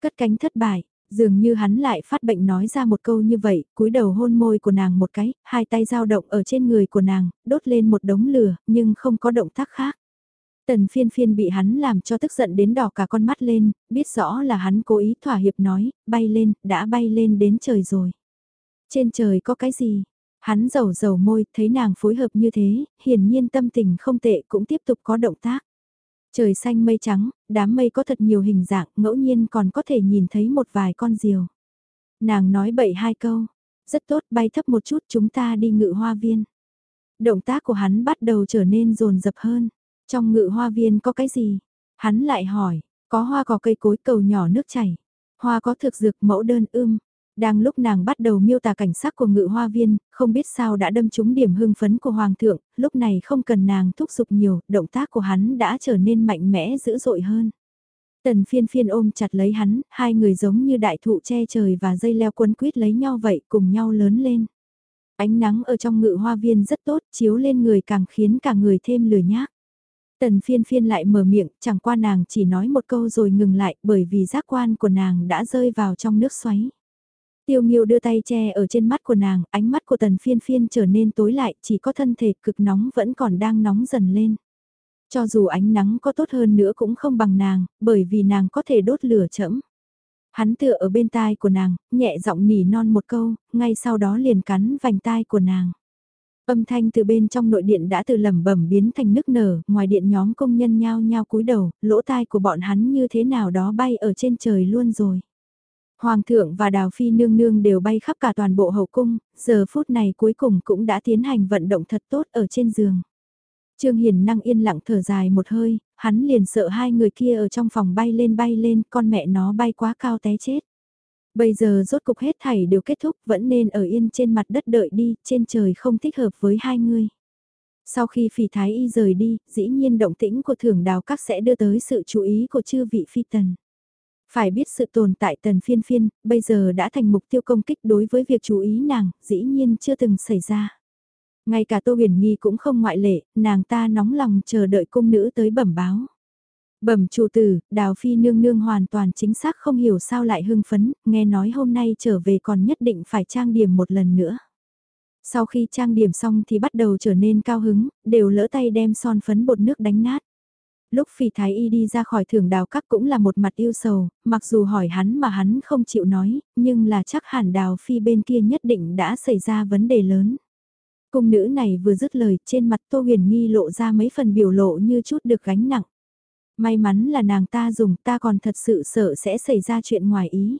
[SPEAKER 1] Cất cánh thất bại, dường như hắn lại phát bệnh nói ra một câu như vậy, cúi đầu hôn môi của nàng một cái, hai tay dao động ở trên người của nàng, đốt lên một đống lửa, nhưng không có động tác khác. Tần phiên phiên bị hắn làm cho tức giận đến đỏ cả con mắt lên, biết rõ là hắn cố ý thỏa hiệp nói, bay lên, đã bay lên đến trời rồi. Trên trời có cái gì? Hắn dầu dầu môi, thấy nàng phối hợp như thế, hiển nhiên tâm tình không tệ cũng tiếp tục có động tác. Trời xanh mây trắng, đám mây có thật nhiều hình dạng, ngẫu nhiên còn có thể nhìn thấy một vài con diều. Nàng nói bậy hai câu, rất tốt bay thấp một chút chúng ta đi ngự hoa viên. Động tác của hắn bắt đầu trở nên rồn rập hơn. Trong ngự hoa viên có cái gì? Hắn lại hỏi, có hoa có cây cối cầu nhỏ nước chảy. Hoa có thực dược mẫu đơn ươm. Đang lúc nàng bắt đầu miêu tả cảnh sắc của ngự hoa viên, không biết sao đã đâm trúng điểm hưng phấn của hoàng thượng, lúc này không cần nàng thúc giục nhiều, động tác của hắn đã trở nên mạnh mẽ dữ dội hơn. Tần phiên phiên ôm chặt lấy hắn, hai người giống như đại thụ che trời và dây leo quấn quýt lấy nhau vậy, cùng nhau lớn lên. Ánh nắng ở trong ngự hoa viên rất tốt, chiếu lên người càng khiến cả người thêm lười nhác. Tần phiên phiên lại mở miệng, chẳng qua nàng chỉ nói một câu rồi ngừng lại bởi vì giác quan của nàng đã rơi vào trong nước xoáy. Tiêu Nghiêu đưa tay che ở trên mắt của nàng, ánh mắt của tần phiên phiên trở nên tối lại, chỉ có thân thể cực nóng vẫn còn đang nóng dần lên. Cho dù ánh nắng có tốt hơn nữa cũng không bằng nàng, bởi vì nàng có thể đốt lửa chẫm. Hắn tựa ở bên tai của nàng, nhẹ giọng nỉ non một câu, ngay sau đó liền cắn vành tai của nàng. Âm thanh từ bên trong nội điện đã từ lẩm bẩm biến thành nức nở, ngoài điện nhóm công nhân nhao nhao cúi đầu, lỗ tai của bọn hắn như thế nào đó bay ở trên trời luôn rồi. Hoàng thượng và Đào Phi nương nương đều bay khắp cả toàn bộ hậu cung, giờ phút này cuối cùng cũng đã tiến hành vận động thật tốt ở trên giường. Trương Hiền năng yên lặng thở dài một hơi, hắn liền sợ hai người kia ở trong phòng bay lên bay lên, con mẹ nó bay quá cao té chết. Bây giờ rốt cục hết thảy đều kết thúc, vẫn nên ở yên trên mặt đất đợi đi, trên trời không thích hợp với hai người. Sau khi phỉ thái y rời đi, dĩ nhiên động tĩnh của thưởng đào các sẽ đưa tới sự chú ý của chư vị phi tần. Phải biết sự tồn tại tần phiên phiên, bây giờ đã thành mục tiêu công kích đối với việc chú ý nàng, dĩ nhiên chưa từng xảy ra. Ngay cả Tô Huyền Nghi cũng không ngoại lệ, nàng ta nóng lòng chờ đợi cung nữ tới bẩm báo. Bẩm chủ tử, Đào Phi nương nương hoàn toàn chính xác không hiểu sao lại hưng phấn, nghe nói hôm nay trở về còn nhất định phải trang điểm một lần nữa. Sau khi trang điểm xong thì bắt đầu trở nên cao hứng, đều lỡ tay đem son phấn bột nước đánh nát. Lúc Phi Thái Y đi ra khỏi thưởng đào các cũng là một mặt yêu sầu, mặc dù hỏi hắn mà hắn không chịu nói, nhưng là chắc hẳn đào Phi bên kia nhất định đã xảy ra vấn đề lớn. Cung nữ này vừa dứt lời trên mặt Tô Huyền Nghi lộ ra mấy phần biểu lộ như chút được gánh nặng. May mắn là nàng ta dùng ta còn thật sự sợ sẽ xảy ra chuyện ngoài ý.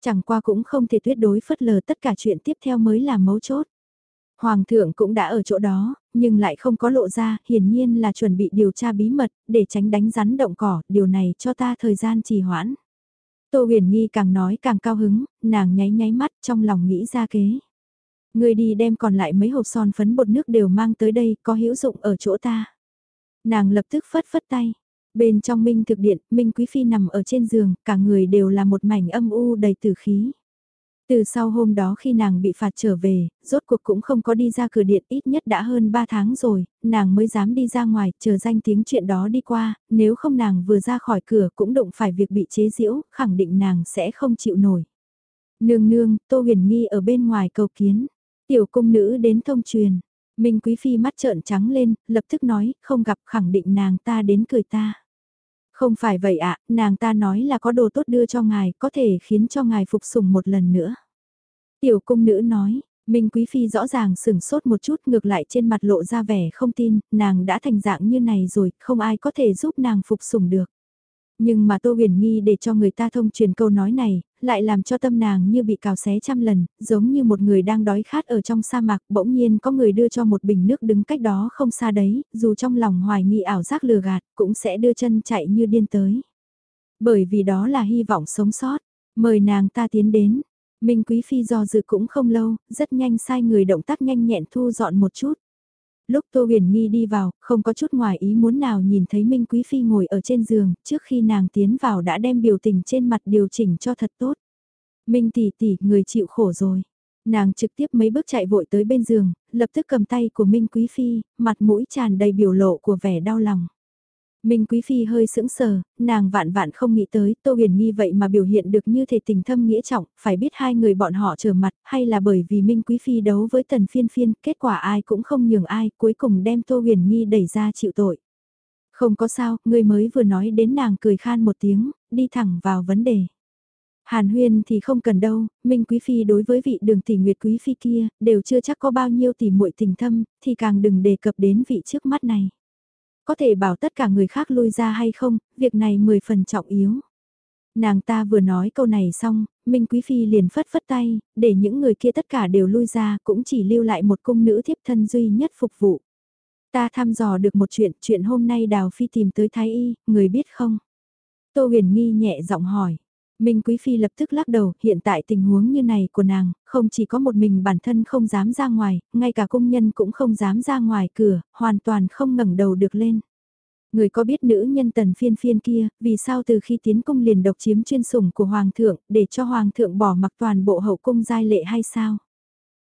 [SPEAKER 1] Chẳng qua cũng không thể tuyệt đối phất lờ tất cả chuyện tiếp theo mới là mấu chốt. Hoàng thượng cũng đã ở chỗ đó, nhưng lại không có lộ ra, hiển nhiên là chuẩn bị điều tra bí mật, để tránh đánh rắn động cỏ, điều này cho ta thời gian trì hoãn. Tô huyền nghi càng nói càng cao hứng, nàng nháy nháy mắt trong lòng nghĩ ra kế. Người đi đem còn lại mấy hộp son phấn bột nước đều mang tới đây, có hữu dụng ở chỗ ta. Nàng lập tức phất phất tay. Bên trong Minh thực điện, Minh Quý Phi nằm ở trên giường, cả người đều là một mảnh âm u đầy tử khí. Từ sau hôm đó khi nàng bị phạt trở về, rốt cuộc cũng không có đi ra cửa điện ít nhất đã hơn 3 tháng rồi, nàng mới dám đi ra ngoài, chờ danh tiếng chuyện đó đi qua, nếu không nàng vừa ra khỏi cửa cũng đụng phải việc bị chế giễu, khẳng định nàng sẽ không chịu nổi. Nương nương, Tô Huyền Nghi ở bên ngoài cầu kiến, tiểu cung nữ đến thông truyền, Minh Quý Phi mắt trợn trắng lên, lập tức nói, không gặp khẳng định nàng ta đến cười ta. Không phải vậy ạ, nàng ta nói là có đồ tốt đưa cho ngài, có thể khiến cho ngài phục sùng một lần nữa. Tiểu cung nữ nói, Minh Quý Phi rõ ràng sửng sốt một chút ngược lại trên mặt lộ ra vẻ không tin, nàng đã thành dạng như này rồi, không ai có thể giúp nàng phục sùng được. Nhưng mà Tô Huyền Nghi để cho người ta thông truyền câu nói này, lại làm cho tâm nàng như bị cào xé trăm lần, giống như một người đang đói khát ở trong sa mạc, bỗng nhiên có người đưa cho một bình nước đứng cách đó không xa đấy, dù trong lòng hoài nghi ảo giác lừa gạt, cũng sẽ đưa chân chạy như điên tới. Bởi vì đó là hy vọng sống sót, mời nàng ta tiến đến. Minh Quý Phi do dự cũng không lâu, rất nhanh sai người động tác nhanh nhẹn thu dọn một chút. Lúc Tô Huyền Nghi đi vào, không có chút ngoài ý muốn nào nhìn thấy Minh Quý Phi ngồi ở trên giường, trước khi nàng tiến vào đã đem biểu tình trên mặt điều chỉnh cho thật tốt. Minh tỷ tỷ, người chịu khổ rồi. Nàng trực tiếp mấy bước chạy vội tới bên giường, lập tức cầm tay của Minh Quý Phi, mặt mũi tràn đầy biểu lộ của vẻ đau lòng. Minh Quý Phi hơi sững sờ, nàng vạn vạn không nghĩ tới Tô Huyền Nghi vậy mà biểu hiện được như thể tình thâm nghĩa trọng, phải biết hai người bọn họ trở mặt hay là bởi vì Minh Quý Phi đấu với Tần Phiên Phiên, kết quả ai cũng không nhường ai, cuối cùng đem Tô Huyền Nghi đẩy ra chịu tội. Không có sao, người mới vừa nói đến nàng cười khan một tiếng, đi thẳng vào vấn đề. Hàn huyên thì không cần đâu, Minh Quý Phi đối với vị đường tỷ Nguyệt Quý Phi kia, đều chưa chắc có bao nhiêu tỷ muội tình thâm, thì càng đừng đề cập đến vị trước mắt này. Có thể bảo tất cả người khác lui ra hay không, việc này mười phần trọng yếu. Nàng ta vừa nói câu này xong, Minh Quý Phi liền phất phất tay, để những người kia tất cả đều lui ra, cũng chỉ lưu lại một cung nữ thiếp thân duy nhất phục vụ. Ta thăm dò được một chuyện, chuyện hôm nay Đào Phi tìm tới Thái Y, người biết không? Tô huyền nghi nhẹ giọng hỏi. Minh Quý Phi lập tức lắc đầu, hiện tại tình huống như này của nàng, không chỉ có một mình bản thân không dám ra ngoài, ngay cả công nhân cũng không dám ra ngoài cửa, hoàn toàn không ngẩng đầu được lên. Người có biết nữ nhân tần phiên phiên kia, vì sao từ khi tiến cung liền độc chiếm chuyên sủng của Hoàng thượng, để cho Hoàng thượng bỏ mặc toàn bộ hậu cung giai lệ hay sao?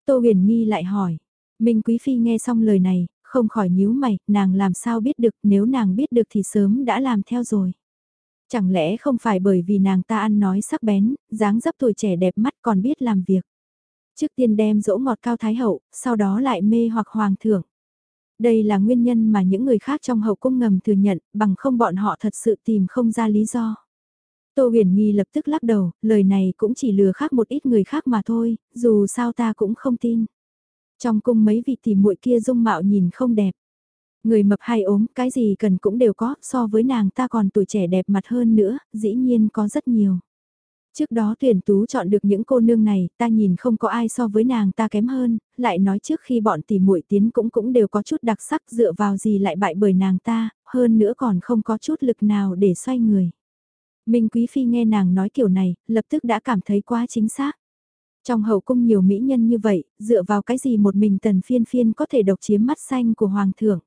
[SPEAKER 1] Tô huyền nghi lại hỏi. Minh Quý Phi nghe xong lời này, không khỏi nhíu mày, nàng làm sao biết được, nếu nàng biết được thì sớm đã làm theo rồi. Chẳng lẽ không phải bởi vì nàng ta ăn nói sắc bén, dáng dấp tuổi trẻ đẹp mắt còn biết làm việc. Trước tiên đem dỗ ngọt cao thái hậu, sau đó lại mê hoặc hoàng thượng. Đây là nguyên nhân mà những người khác trong hậu cung ngầm thừa nhận, bằng không bọn họ thật sự tìm không ra lý do. Tô huyền nghi lập tức lắc đầu, lời này cũng chỉ lừa khác một ít người khác mà thôi, dù sao ta cũng không tin. Trong cung mấy vị tỷ muội kia dung mạo nhìn không đẹp. Người mập hay ốm, cái gì cần cũng đều có, so với nàng ta còn tuổi trẻ đẹp mặt hơn nữa, dĩ nhiên có rất nhiều. Trước đó tuyển tú chọn được những cô nương này, ta nhìn không có ai so với nàng ta kém hơn, lại nói trước khi bọn tỷ muội tiến cũng cũng đều có chút đặc sắc dựa vào gì lại bại bởi nàng ta, hơn nữa còn không có chút lực nào để xoay người. Minh Quý Phi nghe nàng nói kiểu này, lập tức đã cảm thấy quá chính xác. Trong hậu cung nhiều mỹ nhân như vậy, dựa vào cái gì một mình tần phiên phiên có thể độc chiếm mắt xanh của hoàng thượng.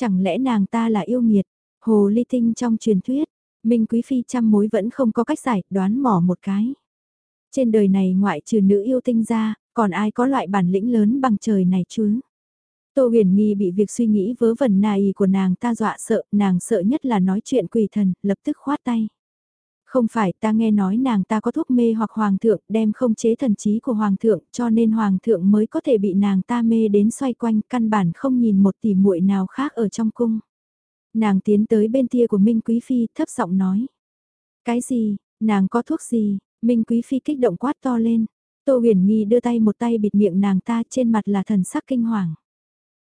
[SPEAKER 1] Chẳng lẽ nàng ta là yêu nghiệt, hồ ly tinh trong truyền thuyết, Minh Quý Phi trăm mối vẫn không có cách giải, đoán mỏ một cái. Trên đời này ngoại trừ nữ yêu tinh ra, còn ai có loại bản lĩnh lớn bằng trời này chứ? Tô huyền nghi bị việc suy nghĩ vớ vẩn nài của nàng ta dọa sợ, nàng sợ nhất là nói chuyện quỷ thần, lập tức khoát tay. Không phải ta nghe nói nàng ta có thuốc mê hoặc hoàng thượng đem không chế thần trí của hoàng thượng cho nên hoàng thượng mới có thể bị nàng ta mê đến xoay quanh căn bản không nhìn một tỷ muội nào khác ở trong cung. Nàng tiến tới bên tia của Minh Quý Phi thấp giọng nói. Cái gì, nàng có thuốc gì, Minh Quý Phi kích động quát to lên. Tô huyền nghi đưa tay một tay bịt miệng nàng ta trên mặt là thần sắc kinh hoàng.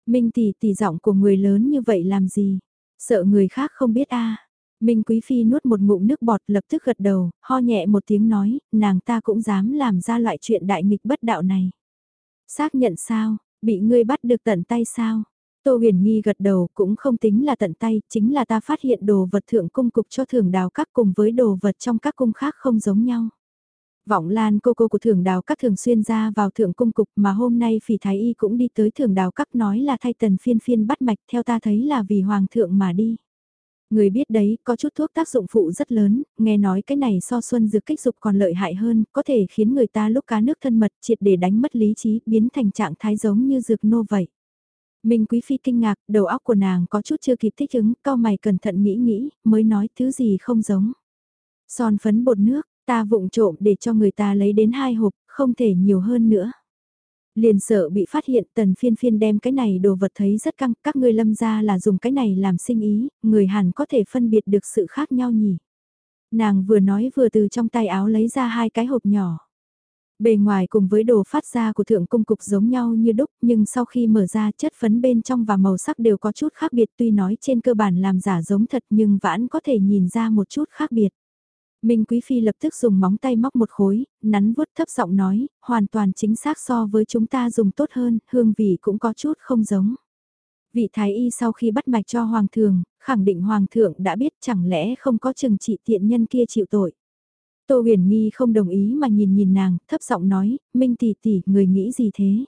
[SPEAKER 1] Minh tỷ tỷ giọng của người lớn như vậy làm gì? Sợ người khác không biết a Minh Quý Phi nuốt một ngụm nước bọt lập tức gật đầu, ho nhẹ một tiếng nói, nàng ta cũng dám làm ra loại chuyện đại nghịch bất đạo này. Xác nhận sao, bị ngươi bắt được tận tay sao? Tô huyền nghi gật đầu cũng không tính là tận tay, chính là ta phát hiện đồ vật thượng cung cục cho thường đào các cùng với đồ vật trong các cung khác không giống nhau. Vọng Lan cô cô của thường đào các thường xuyên ra vào thượng cung cục mà hôm nay phỉ thái y cũng đi tới thường đào các nói là thay tần phiên phiên bắt mạch theo ta thấy là vì hoàng thượng mà đi. Người biết đấy, có chút thuốc tác dụng phụ rất lớn, nghe nói cái này so xuân dược kích dục còn lợi hại hơn, có thể khiến người ta lúc cá nước thân mật triệt để đánh mất lý trí, biến thành trạng thái giống như dược nô vậy. Minh Quý Phi kinh ngạc, đầu óc của nàng có chút chưa kịp thích ứng, cao mày cẩn thận nghĩ nghĩ, mới nói thứ gì không giống. Son phấn bột nước, ta vụng trộm để cho người ta lấy đến hai hộp, không thể nhiều hơn nữa. Liền sợ bị phát hiện tần phiên phiên đem cái này đồ vật thấy rất căng, các ngươi lâm ra là dùng cái này làm sinh ý, người hẳn có thể phân biệt được sự khác nhau nhỉ. Nàng vừa nói vừa từ trong tay áo lấy ra hai cái hộp nhỏ. Bề ngoài cùng với đồ phát ra của thượng cung cục giống nhau như đúc nhưng sau khi mở ra chất phấn bên trong và màu sắc đều có chút khác biệt tuy nói trên cơ bản làm giả giống thật nhưng vẫn có thể nhìn ra một chút khác biệt. Minh Quý Phi lập tức dùng móng tay móc một khối, nắn vuốt thấp giọng nói, hoàn toàn chính xác so với chúng ta dùng tốt hơn, hương vị cũng có chút không giống. Vị Thái Y sau khi bắt mạch cho Hoàng thượng, khẳng định Hoàng thượng đã biết chẳng lẽ không có chừng trị tiện nhân kia chịu tội. Tô huyền nghi không đồng ý mà nhìn nhìn nàng, thấp giọng nói, Minh tỷ tỷ, người nghĩ gì thế?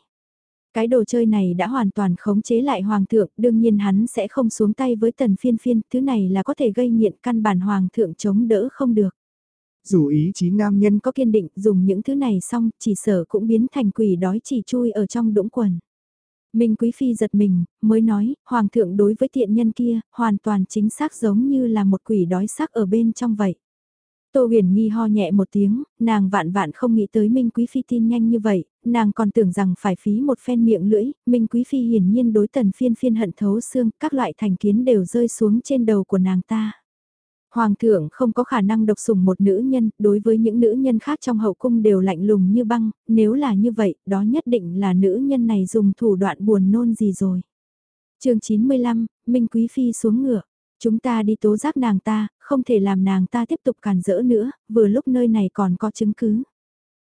[SPEAKER 1] Cái đồ chơi này đã hoàn toàn khống chế lại hoàng thượng, đương nhiên hắn sẽ không xuống tay với tần phiên phiên, thứ này là có thể gây nghiện căn bản hoàng thượng chống đỡ không được. Dù ý chí nam nhân có kiên định dùng những thứ này xong, chỉ sở cũng biến thành quỷ đói chỉ chui ở trong đũng quần. Minh Quý Phi giật mình, mới nói, Hoàng thượng đối với tiện nhân kia, hoàn toàn chính xác giống như là một quỷ đói sắc ở bên trong vậy. Tô huyền nghi ho nhẹ một tiếng, nàng vạn vạn không nghĩ tới Minh Quý Phi tin nhanh như vậy, nàng còn tưởng rằng phải phí một phen miệng lưỡi, Minh Quý Phi hiển nhiên đối tần phiên phiên hận thấu xương, các loại thành kiến đều rơi xuống trên đầu của nàng ta. Hoàng thượng không có khả năng độc sủng một nữ nhân, đối với những nữ nhân khác trong hậu cung đều lạnh lùng như băng, nếu là như vậy, đó nhất định là nữ nhân này dùng thủ đoạn buồn nôn gì rồi. chương 95, Minh Quý Phi xuống ngựa. Chúng ta đi tố giác nàng ta, không thể làm nàng ta tiếp tục cản rỡ nữa, vừa lúc nơi này còn có chứng cứ.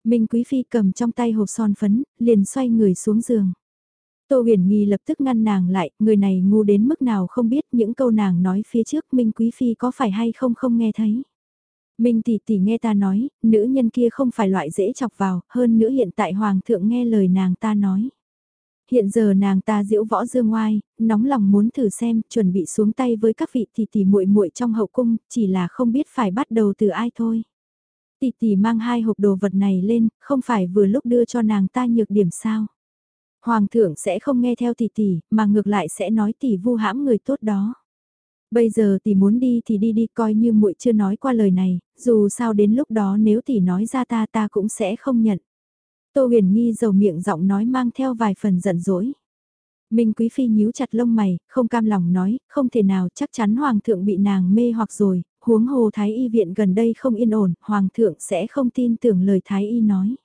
[SPEAKER 1] Minh Quý Phi cầm trong tay hộp son phấn, liền xoay người xuống giường. Tô huyền nghi lập tức ngăn nàng lại, người này ngu đến mức nào không biết những câu nàng nói phía trước Minh Quý Phi có phải hay không không nghe thấy. Minh tỷ tỷ nghe ta nói, nữ nhân kia không phải loại dễ chọc vào, hơn nữa hiện tại Hoàng thượng nghe lời nàng ta nói. Hiện giờ nàng ta diễu võ dương ngoai, nóng lòng muốn thử xem, chuẩn bị xuống tay với các vị tỷ tỷ muội muội trong hậu cung, chỉ là không biết phải bắt đầu từ ai thôi. Tỷ tỷ mang hai hộp đồ vật này lên, không phải vừa lúc đưa cho nàng ta nhược điểm sao. Hoàng thượng sẽ không nghe theo tỷ tỷ, mà ngược lại sẽ nói tỷ vu hãm người tốt đó. Bây giờ tỷ muốn đi thì đi đi coi như muội chưa nói qua lời này, dù sao đến lúc đó nếu tỷ nói ra ta ta cũng sẽ không nhận. Tô huyền nghi dầu miệng giọng nói mang theo vài phần giận dỗi. Minh Quý Phi nhíu chặt lông mày, không cam lòng nói, không thể nào chắc chắn Hoàng thượng bị nàng mê hoặc rồi, huống hồ Thái Y viện gần đây không yên ổn, Hoàng thượng sẽ không tin tưởng lời Thái Y nói.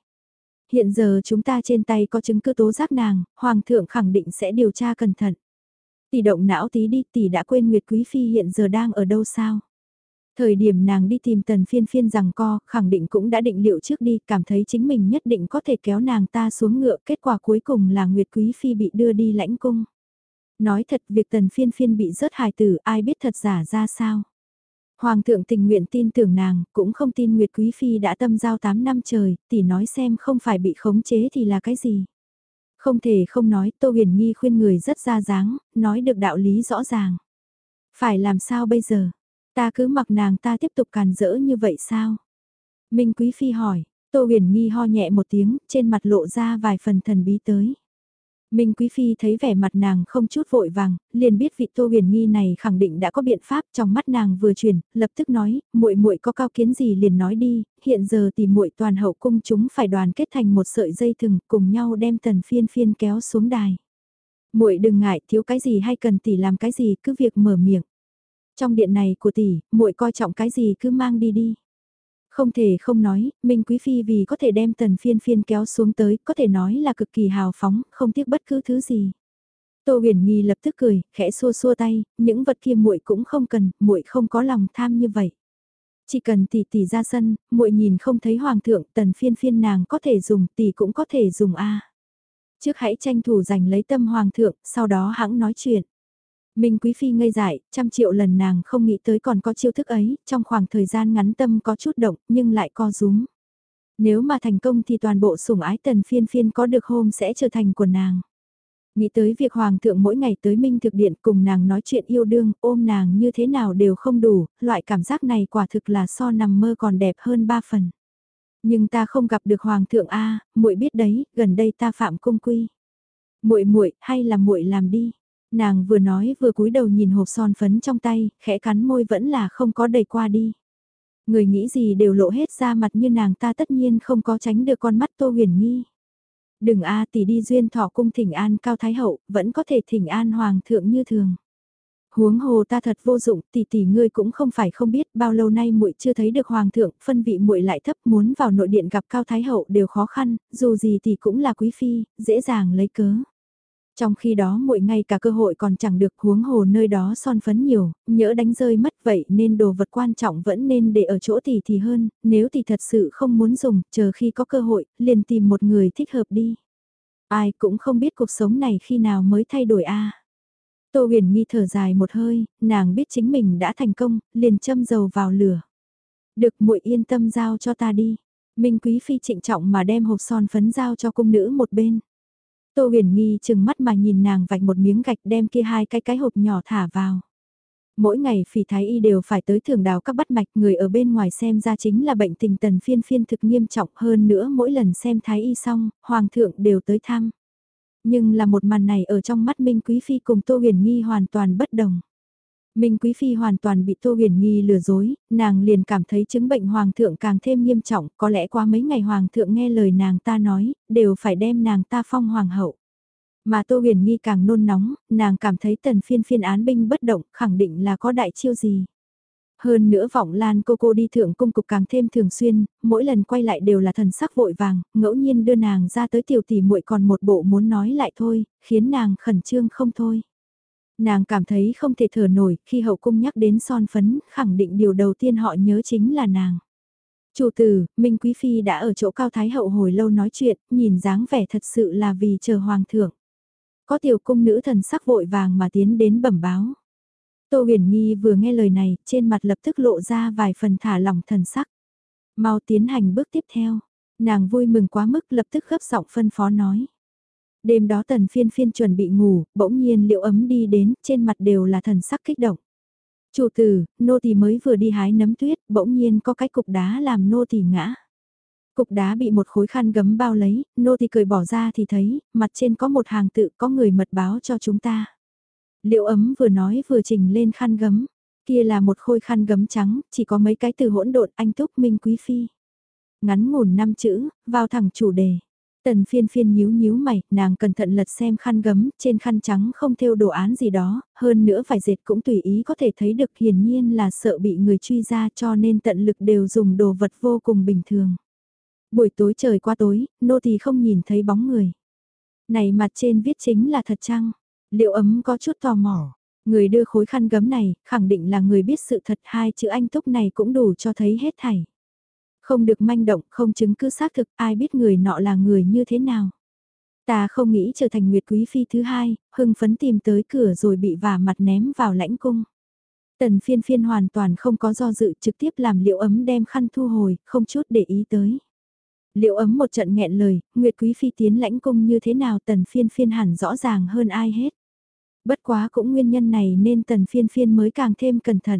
[SPEAKER 1] Hiện giờ chúng ta trên tay có chứng cứ tố giác nàng, Hoàng thượng khẳng định sẽ điều tra cẩn thận. Tỷ động não tí đi, tỷ đã quên Nguyệt Quý Phi hiện giờ đang ở đâu sao? Thời điểm nàng đi tìm tần phiên phiên rằng co, khẳng định cũng đã định liệu trước đi, cảm thấy chính mình nhất định có thể kéo nàng ta xuống ngựa, kết quả cuối cùng là Nguyệt Quý Phi bị đưa đi lãnh cung. Nói thật việc tần phiên phiên bị rớt hài tử ai biết thật giả ra sao. Hoàng thượng tình nguyện tin tưởng nàng, cũng không tin Nguyệt Quý Phi đã tâm giao 8 năm trời, tỷ nói xem không phải bị khống chế thì là cái gì. Không thể không nói, Tô Huyền Nhi khuyên người rất ra dáng, nói được đạo lý rõ ràng. Phải làm sao bây giờ? Ta cứ mặc nàng ta tiếp tục càn rỡ như vậy sao? Minh Quý Phi hỏi, Tô Huyền Nhi ho nhẹ một tiếng, trên mặt lộ ra vài phần thần bí tới. Minh Quý Phi thấy vẻ mặt nàng không chút vội vàng, liền biết vị Tô Huyền Nghi này khẳng định đã có biện pháp, trong mắt nàng vừa chuyển, lập tức nói, muội muội có cao kiến gì liền nói đi, hiện giờ thì muội toàn hậu cung chúng phải đoàn kết thành một sợi dây thừng, cùng nhau đem Tần Phiên Phiên kéo xuống đài. Muội đừng ngại, thiếu cái gì hay cần tỷ làm cái gì, cứ việc mở miệng. Trong điện này của tỷ, muội coi trọng cái gì cứ mang đi đi. Không thể không nói, Minh Quý Phi vì có thể đem tần phiên phiên kéo xuống tới, có thể nói là cực kỳ hào phóng, không tiếc bất cứ thứ gì. Tô huyền nghi lập tức cười, khẽ xua xua tay, những vật kia muội cũng không cần, muội không có lòng tham như vậy. Chỉ cần tỷ tỷ ra sân, muội nhìn không thấy hoàng thượng, tần phiên phiên nàng có thể dùng, tỷ cũng có thể dùng a. Trước hãy tranh thủ giành lấy tâm hoàng thượng, sau đó hãng nói chuyện. Minh Quý Phi ngây dại, trăm triệu lần nàng không nghĩ tới còn có chiêu thức ấy, trong khoảng thời gian ngắn tâm có chút động, nhưng lại co rúm. Nếu mà thành công thì toàn bộ sủng ái tần phiên phiên có được hôm sẽ trở thành của nàng. Nghĩ tới việc Hoàng thượng mỗi ngày tới Minh Thực Điện cùng nàng nói chuyện yêu đương, ôm nàng như thế nào đều không đủ, loại cảm giác này quả thực là so nằm mơ còn đẹp hơn ba phần. Nhưng ta không gặp được Hoàng thượng A, muội biết đấy, gần đây ta phạm cung quy. muội muội hay là muội làm đi. Nàng vừa nói vừa cúi đầu nhìn hộp son phấn trong tay, khẽ cắn môi vẫn là không có đẩy qua đi. Người nghĩ gì đều lộ hết ra mặt như nàng ta tất nhiên không có tránh được con mắt Tô Huyền Nghi. Đừng a tỷ đi duyên thọ cung thỉnh an cao thái hậu, vẫn có thể thỉnh an hoàng thượng như thường. Huống hồ ta thật vô dụng, tỷ tỷ ngươi cũng không phải không biết, bao lâu nay muội chưa thấy được hoàng thượng, phân vị muội lại thấp, muốn vào nội điện gặp cao thái hậu đều khó khăn, dù gì thì cũng là quý phi, dễ dàng lấy cớ. Trong khi đó muội ngay cả cơ hội còn chẳng được huống hồ nơi đó son phấn nhiều, nhỡ đánh rơi mất vậy nên đồ vật quan trọng vẫn nên để ở chỗ tỷ thì hơn, nếu tỷ thật sự không muốn dùng, chờ khi có cơ hội, liền tìm một người thích hợp đi. Ai cũng không biết cuộc sống này khi nào mới thay đổi a. Tô huyền nghi thở dài một hơi, nàng biết chính mình đã thành công, liền châm dầu vào lửa. Được muội yên tâm giao cho ta đi. Minh Quý Phi trịnh trọng mà đem hộp son phấn giao cho cung nữ một bên. Tô huyền nghi chừng mắt mà nhìn nàng vạch một miếng gạch đem kia hai cái cái hộp nhỏ thả vào. Mỗi ngày phỉ thái y đều phải tới thường đào các bắt mạch người ở bên ngoài xem ra chính là bệnh tình tần phiên phiên thực nghiêm trọng hơn nữa mỗi lần xem thái y xong, hoàng thượng đều tới thăm. Nhưng là một màn này ở trong mắt Minh Quý Phi cùng Tô huyền nghi hoàn toàn bất đồng. Minh Quý Phi hoàn toàn bị Tô Huyền Nghi lừa dối, nàng liền cảm thấy chứng bệnh Hoàng thượng càng thêm nghiêm trọng, có lẽ qua mấy ngày Hoàng thượng nghe lời nàng ta nói, đều phải đem nàng ta phong Hoàng hậu. Mà Tô Huyền Nghi càng nôn nóng, nàng cảm thấy tần phiên phiên án binh bất động, khẳng định là có đại chiêu gì. Hơn nữa vọng lan cô cô đi thượng cung cục càng thêm thường xuyên, mỗi lần quay lại đều là thần sắc vội vàng, ngẫu nhiên đưa nàng ra tới tiểu tỷ muội còn một bộ muốn nói lại thôi, khiến nàng khẩn trương không thôi. Nàng cảm thấy không thể thở nổi, khi hậu cung nhắc đến son phấn, khẳng định điều đầu tiên họ nhớ chính là nàng. Chủ tử, Minh Quý Phi đã ở chỗ Cao Thái Hậu hồi lâu nói chuyện, nhìn dáng vẻ thật sự là vì chờ Hoàng thượng. Có tiểu cung nữ thần sắc vội vàng mà tiến đến bẩm báo. Tô huyền nghi vừa nghe lời này, trên mặt lập tức lộ ra vài phần thả lỏng thần sắc. Mau tiến hành bước tiếp theo. Nàng vui mừng quá mức lập tức gấp giọng phân phó nói. Đêm đó tần phiên phiên chuẩn bị ngủ, bỗng nhiên liệu ấm đi đến, trên mặt đều là thần sắc kích động. Chủ tử, nô tỳ mới vừa đi hái nấm tuyết, bỗng nhiên có cái cục đá làm nô tỳ ngã. Cục đá bị một khối khăn gấm bao lấy, nô tỳ cười bỏ ra thì thấy, mặt trên có một hàng tự có người mật báo cho chúng ta. Liệu ấm vừa nói vừa trình lên khăn gấm, kia là một khôi khăn gấm trắng, chỉ có mấy cái từ hỗn độn anh túc minh quý phi. Ngắn ngủn năm chữ, vào thẳng chủ đề. Tần phiên phiên nhíu nhíu mày, nàng cẩn thận lật xem khăn gấm, trên khăn trắng không thêu đồ án gì đó, hơn nữa phải dệt cũng tùy ý có thể thấy được hiển nhiên là sợ bị người truy ra cho nên tận lực đều dùng đồ vật vô cùng bình thường. Buổi tối trời qua tối, nô thì không nhìn thấy bóng người. Này mặt trên viết chính là thật chăng? Liệu ấm có chút tò mò? Người đưa khối khăn gấm này, khẳng định là người biết sự thật hai chữ anh túc này cũng đủ cho thấy hết thảy. Không được manh động, không chứng cứ xác thực, ai biết người nọ là người như thế nào. Ta không nghĩ trở thành Nguyệt Quý Phi thứ hai, hưng phấn tìm tới cửa rồi bị vả mặt ném vào lãnh cung. Tần phiên phiên hoàn toàn không có do dự trực tiếp làm liệu ấm đem khăn thu hồi, không chút để ý tới. Liệu ấm một trận nghẹn lời, Nguyệt Quý Phi tiến lãnh cung như thế nào tần phiên phiên hẳn rõ ràng hơn ai hết. Bất quá cũng nguyên nhân này nên tần phiên phiên mới càng thêm cẩn thận.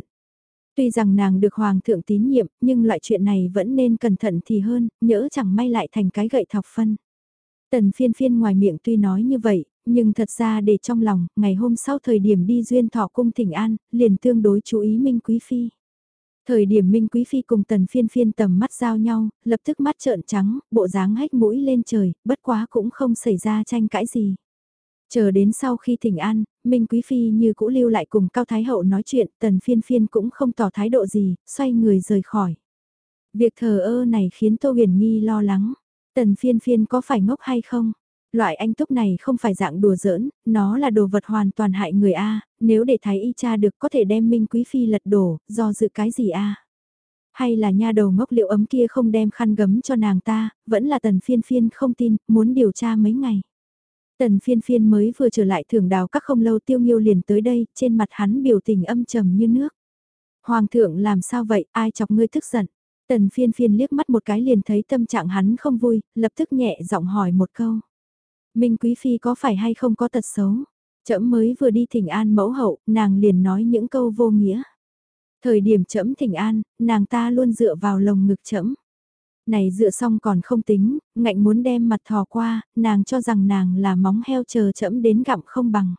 [SPEAKER 1] Tuy rằng nàng được hoàng thượng tín nhiệm, nhưng loại chuyện này vẫn nên cẩn thận thì hơn, nhỡ chẳng may lại thành cái gậy thọc phân. Tần phiên phiên ngoài miệng tuy nói như vậy, nhưng thật ra để trong lòng, ngày hôm sau thời điểm đi duyên thọ cung thỉnh an, liền tương đối chú ý Minh Quý Phi. Thời điểm Minh Quý Phi cùng tần phiên phiên tầm mắt giao nhau, lập tức mắt trợn trắng, bộ dáng hách mũi lên trời, bất quá cũng không xảy ra tranh cãi gì. Chờ đến sau khi thỉnh an, Minh Quý Phi như cũ lưu lại cùng Cao Thái Hậu nói chuyện, tần phiên phiên cũng không tỏ thái độ gì, xoay người rời khỏi. Việc thờ ơ này khiến Tô Huyền Nghi lo lắng. Tần phiên phiên có phải ngốc hay không? Loại anh túc này không phải dạng đùa giỡn, nó là đồ vật hoàn toàn hại người A, nếu để thái y cha được có thể đem Minh Quý Phi lật đổ, do dự cái gì A? Hay là nha đầu ngốc liệu ấm kia không đem khăn gấm cho nàng ta, vẫn là tần phiên phiên không tin, muốn điều tra mấy ngày. Tần phiên phiên mới vừa trở lại thưởng đào các không lâu tiêu nghiêu liền tới đây, trên mặt hắn biểu tình âm trầm như nước. Hoàng thượng làm sao vậy, ai chọc ngươi tức giận? Tần phiên phiên liếc mắt một cái liền thấy tâm trạng hắn không vui, lập tức nhẹ giọng hỏi một câu. Minh Quý Phi có phải hay không có tật xấu? Chậm mới vừa đi thỉnh an mẫu hậu, nàng liền nói những câu vô nghĩa. Thời điểm chậm thỉnh an, nàng ta luôn dựa vào lồng ngực chậm. Này dựa xong còn không tính, ngạnh muốn đem mặt thò qua, nàng cho rằng nàng là móng heo chờ chậm đến gặm không bằng.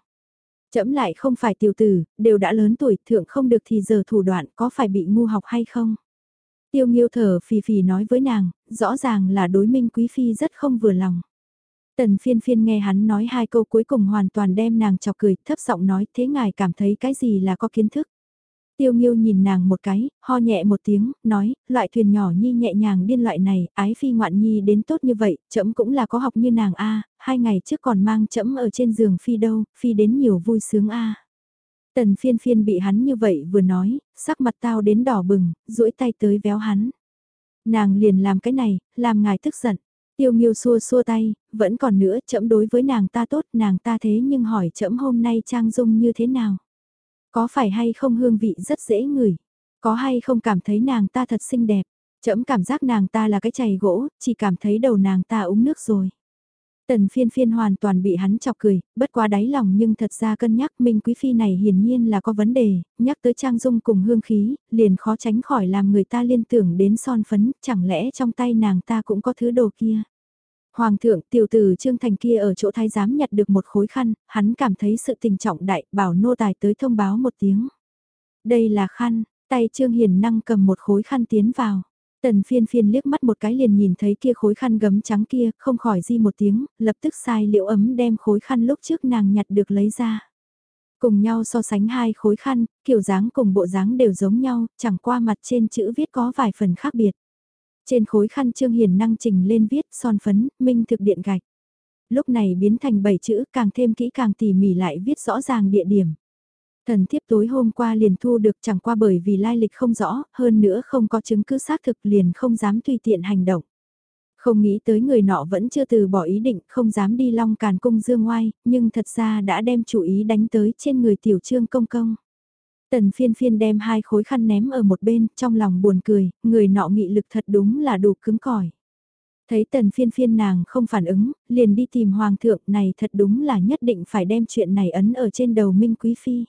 [SPEAKER 1] Chậm lại không phải tiểu tử, đều đã lớn tuổi, thượng không được thì giờ thủ đoạn có phải bị ngu học hay không? Tiêu nghiêu thở phì phì nói với nàng, rõ ràng là đối minh quý phi rất không vừa lòng. Tần phiên phiên nghe hắn nói hai câu cuối cùng hoàn toàn đem nàng chọc cười, thấp giọng nói thế ngài cảm thấy cái gì là có kiến thức. Tiêu nghiêu nhìn nàng một cái, ho nhẹ một tiếng, nói, loại thuyền nhỏ nhi nhẹ nhàng điên loại này, ái phi ngoạn nhi đến tốt như vậy, chậm cũng là có học như nàng a hai ngày trước còn mang chậm ở trên giường phi đâu, phi đến nhiều vui sướng a Tần phiên phiên bị hắn như vậy vừa nói, sắc mặt tao đến đỏ bừng, duỗi tay tới véo hắn. Nàng liền làm cái này, làm ngài tức giận. Tiêu Nghiêu xua xua tay, vẫn còn nữa, chậm đối với nàng ta tốt, nàng ta thế nhưng hỏi chậm hôm nay trang dung như thế nào? Có phải hay không hương vị rất dễ ngửi? Có hay không cảm thấy nàng ta thật xinh đẹp? Chậm cảm giác nàng ta là cái chày gỗ, chỉ cảm thấy đầu nàng ta uống nước rồi. Tần phiên phiên hoàn toàn bị hắn chọc cười, bất quá đáy lòng nhưng thật ra cân nhắc Minh Quý Phi này hiển nhiên là có vấn đề, nhắc tới trang dung cùng hương khí, liền khó tránh khỏi làm người ta liên tưởng đến son phấn, chẳng lẽ trong tay nàng ta cũng có thứ đồ kia. Hoàng thượng tiểu tử Trương Thành kia ở chỗ thái giám nhặt được một khối khăn, hắn cảm thấy sự tình trọng đại, bảo nô tài tới thông báo một tiếng. Đây là khăn, tay Trương Hiền năng cầm một khối khăn tiến vào. Tần phiên phiên liếc mắt một cái liền nhìn thấy kia khối khăn gấm trắng kia, không khỏi di một tiếng, lập tức sai liệu ấm đem khối khăn lúc trước nàng nhặt được lấy ra. Cùng nhau so sánh hai khối khăn, kiểu dáng cùng bộ dáng đều giống nhau, chẳng qua mặt trên chữ viết có vài phần khác biệt. Trên khối khăn Trương Hiền năng trình lên viết son phấn, minh thực điện gạch. Lúc này biến thành bảy chữ càng thêm kỹ càng tỉ mỉ lại viết rõ ràng địa điểm. Thần thiếp tối hôm qua liền thu được chẳng qua bởi vì lai lịch không rõ, hơn nữa không có chứng cứ xác thực liền không dám tùy tiện hành động. Không nghĩ tới người nọ vẫn chưa từ bỏ ý định không dám đi long càn cung dương ngoai, nhưng thật ra đã đem chủ ý đánh tới trên người tiểu trương công công. Tần phiên phiên đem hai khối khăn ném ở một bên, trong lòng buồn cười, người nọ nghị lực thật đúng là đủ cứng cỏi. Thấy tần phiên phiên nàng không phản ứng, liền đi tìm hoàng thượng này thật đúng là nhất định phải đem chuyện này ấn ở trên đầu Minh Quý Phi.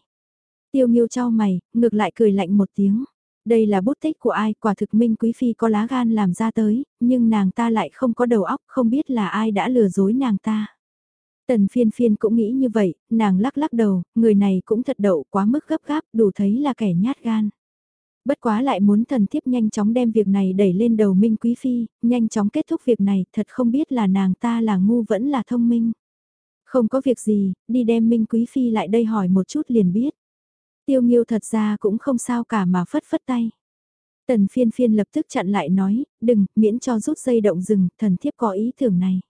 [SPEAKER 1] Tiêu nghiêu cho mày, ngược lại cười lạnh một tiếng. Đây là bút tích của ai, quả thực Minh Quý Phi có lá gan làm ra tới, nhưng nàng ta lại không có đầu óc, không biết là ai đã lừa dối nàng ta. Tần phiên phiên cũng nghĩ như vậy, nàng lắc lắc đầu, người này cũng thật đậu quá mức gấp gáp, đủ thấy là kẻ nhát gan. Bất quá lại muốn thần thiếp nhanh chóng đem việc này đẩy lên đầu Minh Quý Phi, nhanh chóng kết thúc việc này, thật không biết là nàng ta là ngu vẫn là thông minh. Không có việc gì, đi đem Minh Quý Phi lại đây hỏi một chút liền biết. Tiêu nghiêu thật ra cũng không sao cả mà phất phất tay. Tần phiên phiên lập tức chặn lại nói, đừng, miễn cho rút dây động rừng, thần thiếp có ý tưởng này.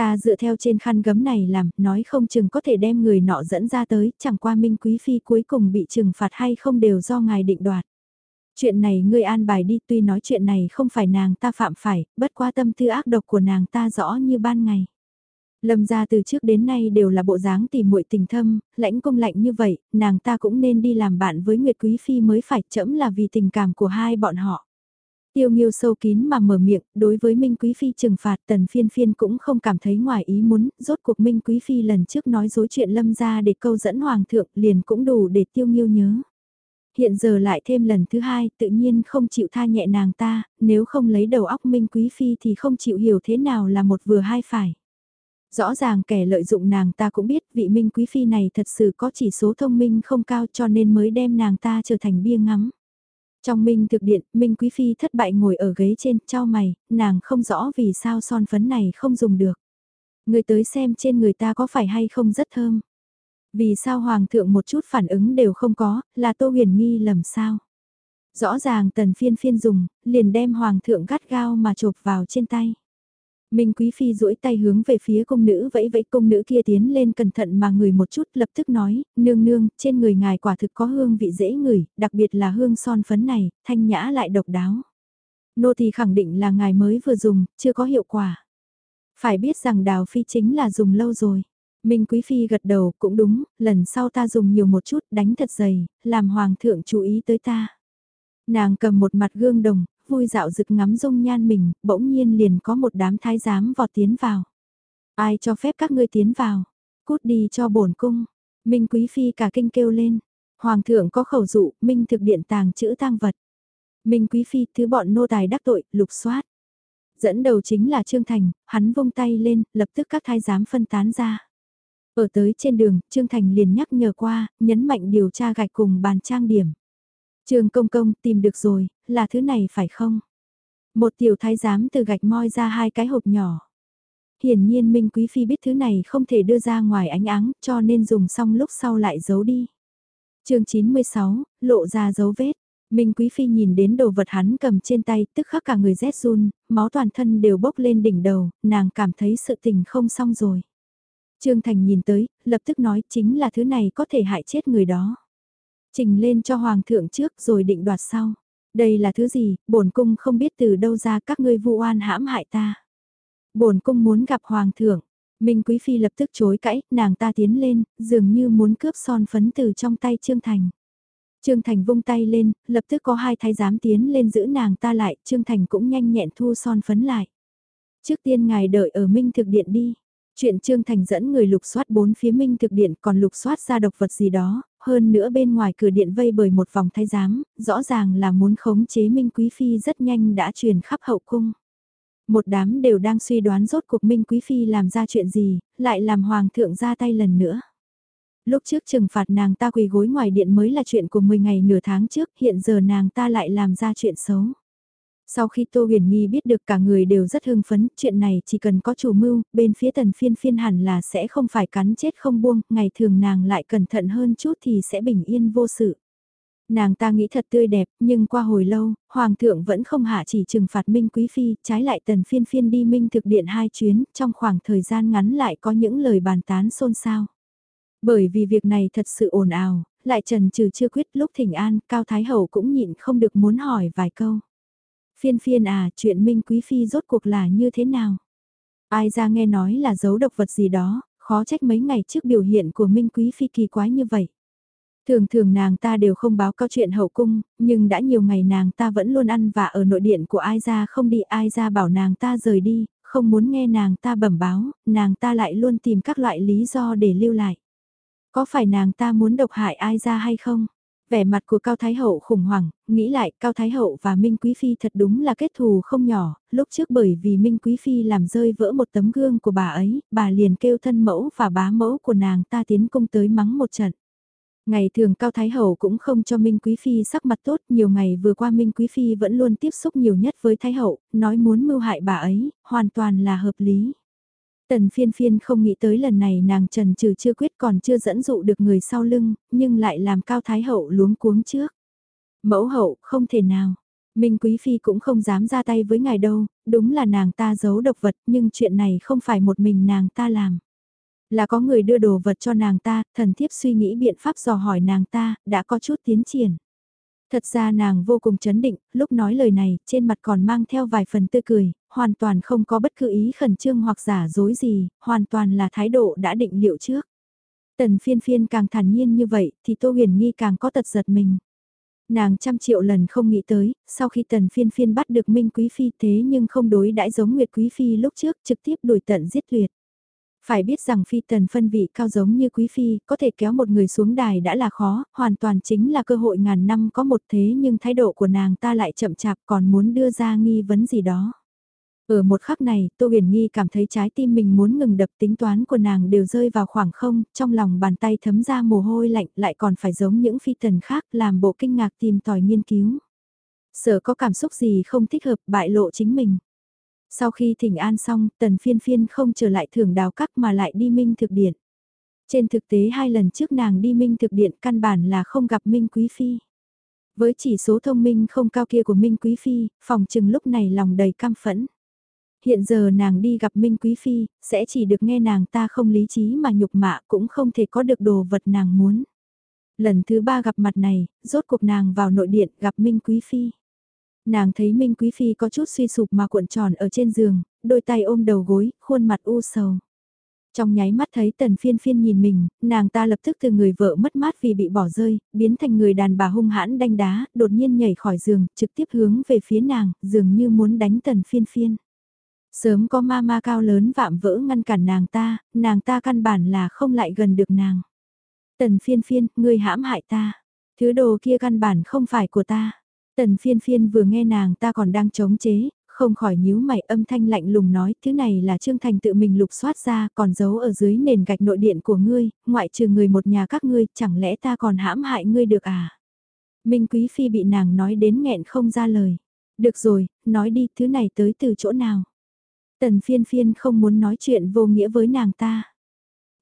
[SPEAKER 1] Ta dựa theo trên khăn gấm này làm, nói không chừng có thể đem người nọ dẫn ra tới, chẳng qua Minh Quý Phi cuối cùng bị trừng phạt hay không đều do ngài định đoạt. Chuyện này ngươi an bài đi tuy nói chuyện này không phải nàng ta phạm phải, bất qua tâm tư ác độc của nàng ta rõ như ban ngày. Lâm gia từ trước đến nay đều là bộ dáng tìm muội tình thâm, lãnh công lạnh như vậy, nàng ta cũng nên đi làm bạn với Nguyệt Quý Phi mới phải chẫm là vì tình cảm của hai bọn họ. Tiêu nghiêu sâu kín mà mở miệng, đối với Minh Quý Phi trừng phạt tần phiên phiên cũng không cảm thấy ngoài ý muốn, rốt cuộc Minh Quý Phi lần trước nói dối chuyện lâm ra để câu dẫn Hoàng thượng liền cũng đủ để tiêu nghiêu nhớ. Hiện giờ lại thêm lần thứ hai tự nhiên không chịu tha nhẹ nàng ta, nếu không lấy đầu óc Minh Quý Phi thì không chịu hiểu thế nào là một vừa hai phải. Rõ ràng kẻ lợi dụng nàng ta cũng biết vị Minh Quý Phi này thật sự có chỉ số thông minh không cao cho nên mới đem nàng ta trở thành bia ngắm. Trong Minh thực điện, Minh Quý Phi thất bại ngồi ở ghế trên, trao mày, nàng không rõ vì sao son phấn này không dùng được. Người tới xem trên người ta có phải hay không rất thơm. Vì sao Hoàng thượng một chút phản ứng đều không có, là Tô Huyền nghi lầm sao. Rõ ràng tần phiên phiên dùng, liền đem Hoàng thượng gắt gao mà chộp vào trên tay. Minh Quý Phi duỗi tay hướng về phía công nữ vẫy vẫy công nữ kia tiến lên cẩn thận mà người một chút lập tức nói, nương nương, trên người ngài quả thực có hương vị dễ ngửi, đặc biệt là hương son phấn này, thanh nhã lại độc đáo. Nô thì khẳng định là ngài mới vừa dùng, chưa có hiệu quả. Phải biết rằng đào phi chính là dùng lâu rồi. Minh Quý Phi gật đầu cũng đúng, lần sau ta dùng nhiều một chút đánh thật dày, làm hoàng thượng chú ý tới ta. Nàng cầm một mặt gương đồng, vui dạo rực ngắm dung nhan mình, bỗng nhiên liền có một đám thái giám vọt tiến vào. Ai cho phép các ngươi tiến vào? Cút đi cho bổn cung. Minh Quý Phi cả kinh kêu lên. Hoàng thượng có khẩu dụ, Minh thực điện tàng chữ tang vật. Minh Quý Phi thứ bọn nô tài đắc tội, lục soát. Dẫn đầu chính là Trương Thành, hắn vung tay lên, lập tức các thái giám phân tán ra. Ở tới trên đường, Trương Thành liền nhắc nhở qua, nhấn mạnh điều tra gạch cùng bàn trang điểm. Trường công công tìm được rồi, là thứ này phải không? Một tiểu thái giám từ gạch moi ra hai cái hộp nhỏ. Hiển nhiên Minh Quý Phi biết thứ này không thể đưa ra ngoài ánh áng cho nên dùng xong lúc sau lại giấu đi. chương 96, lộ ra dấu vết. Minh Quý Phi nhìn đến đồ vật hắn cầm trên tay tức khắc cả người rét run, máu toàn thân đều bốc lên đỉnh đầu, nàng cảm thấy sự tình không xong rồi. Trương Thành nhìn tới, lập tức nói chính là thứ này có thể hại chết người đó. Trình lên cho Hoàng thượng trước rồi định đoạt sau. Đây là thứ gì, bổn cung không biết từ đâu ra các ngươi vu oan hãm hại ta. Bổn cung muốn gặp Hoàng thượng. Minh Quý Phi lập tức chối cãi, nàng ta tiến lên, dường như muốn cướp son phấn từ trong tay Trương Thành. Trương Thành vung tay lên, lập tức có hai thái giám tiến lên giữ nàng ta lại, Trương Thành cũng nhanh nhẹn thu son phấn lại. Trước tiên ngài đợi ở Minh thực điện đi. Chuyện Trương Thành dẫn người lục soát bốn phía minh thực điện còn lục soát ra độc vật gì đó, hơn nữa bên ngoài cửa điện vây bởi một vòng thái giám, rõ ràng là muốn khống chế Minh Quý Phi rất nhanh đã truyền khắp hậu cung. Một đám đều đang suy đoán rốt cuộc Minh Quý Phi làm ra chuyện gì, lại làm Hoàng thượng ra tay lần nữa. Lúc trước trừng phạt nàng ta quỳ gối ngoài điện mới là chuyện của 10 ngày nửa tháng trước, hiện giờ nàng ta lại làm ra chuyện xấu. Sau khi Tô Huyền Nghi biết được cả người đều rất hưng phấn, chuyện này chỉ cần có chủ mưu, bên phía tần phiên phiên hẳn là sẽ không phải cắn chết không buông, ngày thường nàng lại cẩn thận hơn chút thì sẽ bình yên vô sự. Nàng ta nghĩ thật tươi đẹp, nhưng qua hồi lâu, Hoàng thượng vẫn không hạ chỉ trừng phạt Minh Quý Phi, trái lại tần phiên phiên đi Minh thực điện hai chuyến, trong khoảng thời gian ngắn lại có những lời bàn tán xôn xao. Bởi vì việc này thật sự ồn ào, lại trần trừ chưa quyết lúc thỉnh an, Cao Thái Hậu cũng nhịn không được muốn hỏi vài câu. Phiên phiên à, chuyện Minh Quý Phi rốt cuộc là như thế nào? Ai ra nghe nói là giấu độc vật gì đó, khó trách mấy ngày trước biểu hiện của Minh Quý Phi kỳ quái như vậy. Thường thường nàng ta đều không báo cáo chuyện hậu cung, nhưng đã nhiều ngày nàng ta vẫn luôn ăn và ở nội điện của ai ra không đi ai ra bảo nàng ta rời đi, không muốn nghe nàng ta bẩm báo, nàng ta lại luôn tìm các loại lý do để lưu lại. Có phải nàng ta muốn độc hại ai ra hay không? Vẻ mặt của Cao Thái Hậu khủng hoảng, nghĩ lại Cao Thái Hậu và Minh Quý Phi thật đúng là kết thù không nhỏ, lúc trước bởi vì Minh Quý Phi làm rơi vỡ một tấm gương của bà ấy, bà liền kêu thân mẫu và bá mẫu của nàng ta tiến công tới mắng một trận. Ngày thường Cao Thái Hậu cũng không cho Minh Quý Phi sắc mặt tốt, nhiều ngày vừa qua Minh Quý Phi vẫn luôn tiếp xúc nhiều nhất với Thái Hậu, nói muốn mưu hại bà ấy, hoàn toàn là hợp lý. Tần phiên phiên không nghĩ tới lần này nàng trần trừ chưa quyết còn chưa dẫn dụ được người sau lưng, nhưng lại làm cao thái hậu luống cuống trước. Mẫu hậu, không thể nào. Minh Quý Phi cũng không dám ra tay với ngài đâu, đúng là nàng ta giấu độc vật nhưng chuyện này không phải một mình nàng ta làm. Là có người đưa đồ vật cho nàng ta, thần thiếp suy nghĩ biện pháp dò hỏi nàng ta, đã có chút tiến triển. Thật ra nàng vô cùng chấn định, lúc nói lời này, trên mặt còn mang theo vài phần tươi cười, hoàn toàn không có bất cứ ý khẩn trương hoặc giả dối gì, hoàn toàn là thái độ đã định liệu trước. Tần phiên phiên càng thản nhiên như vậy, thì Tô Huyền Nghi càng có tật giật mình. Nàng trăm triệu lần không nghĩ tới, sau khi tần phiên phiên bắt được Minh Quý Phi thế nhưng không đối đãi giống Nguyệt Quý Phi lúc trước trực tiếp đuổi tận giết tuyệt. Phải biết rằng phi tần phân vị cao giống như quý phi, có thể kéo một người xuống đài đã là khó, hoàn toàn chính là cơ hội ngàn năm có một thế nhưng thái độ của nàng ta lại chậm chạp còn muốn đưa ra nghi vấn gì đó. Ở một khắc này, Tô Huyền Nghi cảm thấy trái tim mình muốn ngừng đập tính toán của nàng đều rơi vào khoảng không, trong lòng bàn tay thấm ra mồ hôi lạnh lại còn phải giống những phi tần khác làm bộ kinh ngạc tìm tòi nghiên cứu. Sợ có cảm xúc gì không thích hợp bại lộ chính mình. Sau khi thỉnh an xong, tần phiên phiên không trở lại thưởng đào cắt mà lại đi minh thực điện. Trên thực tế hai lần trước nàng đi minh thực điện căn bản là không gặp Minh Quý Phi. Với chỉ số thông minh không cao kia của Minh Quý Phi, phòng trừng lúc này lòng đầy cam phẫn. Hiện giờ nàng đi gặp Minh Quý Phi, sẽ chỉ được nghe nàng ta không lý trí mà nhục mạ cũng không thể có được đồ vật nàng muốn. Lần thứ ba gặp mặt này, rốt cuộc nàng vào nội điện gặp Minh Quý Phi. Nàng thấy Minh Quý Phi có chút suy sụp mà cuộn tròn ở trên giường, đôi tay ôm đầu gối, khuôn mặt u sầu. Trong nháy mắt thấy tần phiên phiên nhìn mình, nàng ta lập tức từ người vợ mất mát vì bị bỏ rơi, biến thành người đàn bà hung hãn đanh đá, đột nhiên nhảy khỏi giường, trực tiếp hướng về phía nàng, dường như muốn đánh tần phiên phiên. Sớm có ma ma cao lớn vạm vỡ ngăn cản nàng ta, nàng ta căn bản là không lại gần được nàng. Tần phiên phiên, ngươi hãm hại ta. Thứ đồ kia căn bản không phải của ta. Tần phiên phiên vừa nghe nàng ta còn đang chống chế, không khỏi nhíu mày âm thanh lạnh lùng nói thứ này là Trương Thành tự mình lục soát ra còn giấu ở dưới nền gạch nội điện của ngươi, ngoại trừ người một nhà các ngươi, chẳng lẽ ta còn hãm hại ngươi được à? Minh Quý Phi bị nàng nói đến nghẹn không ra lời. Được rồi, nói đi thứ này tới từ chỗ nào? Tần phiên phiên không muốn nói chuyện vô nghĩa với nàng ta.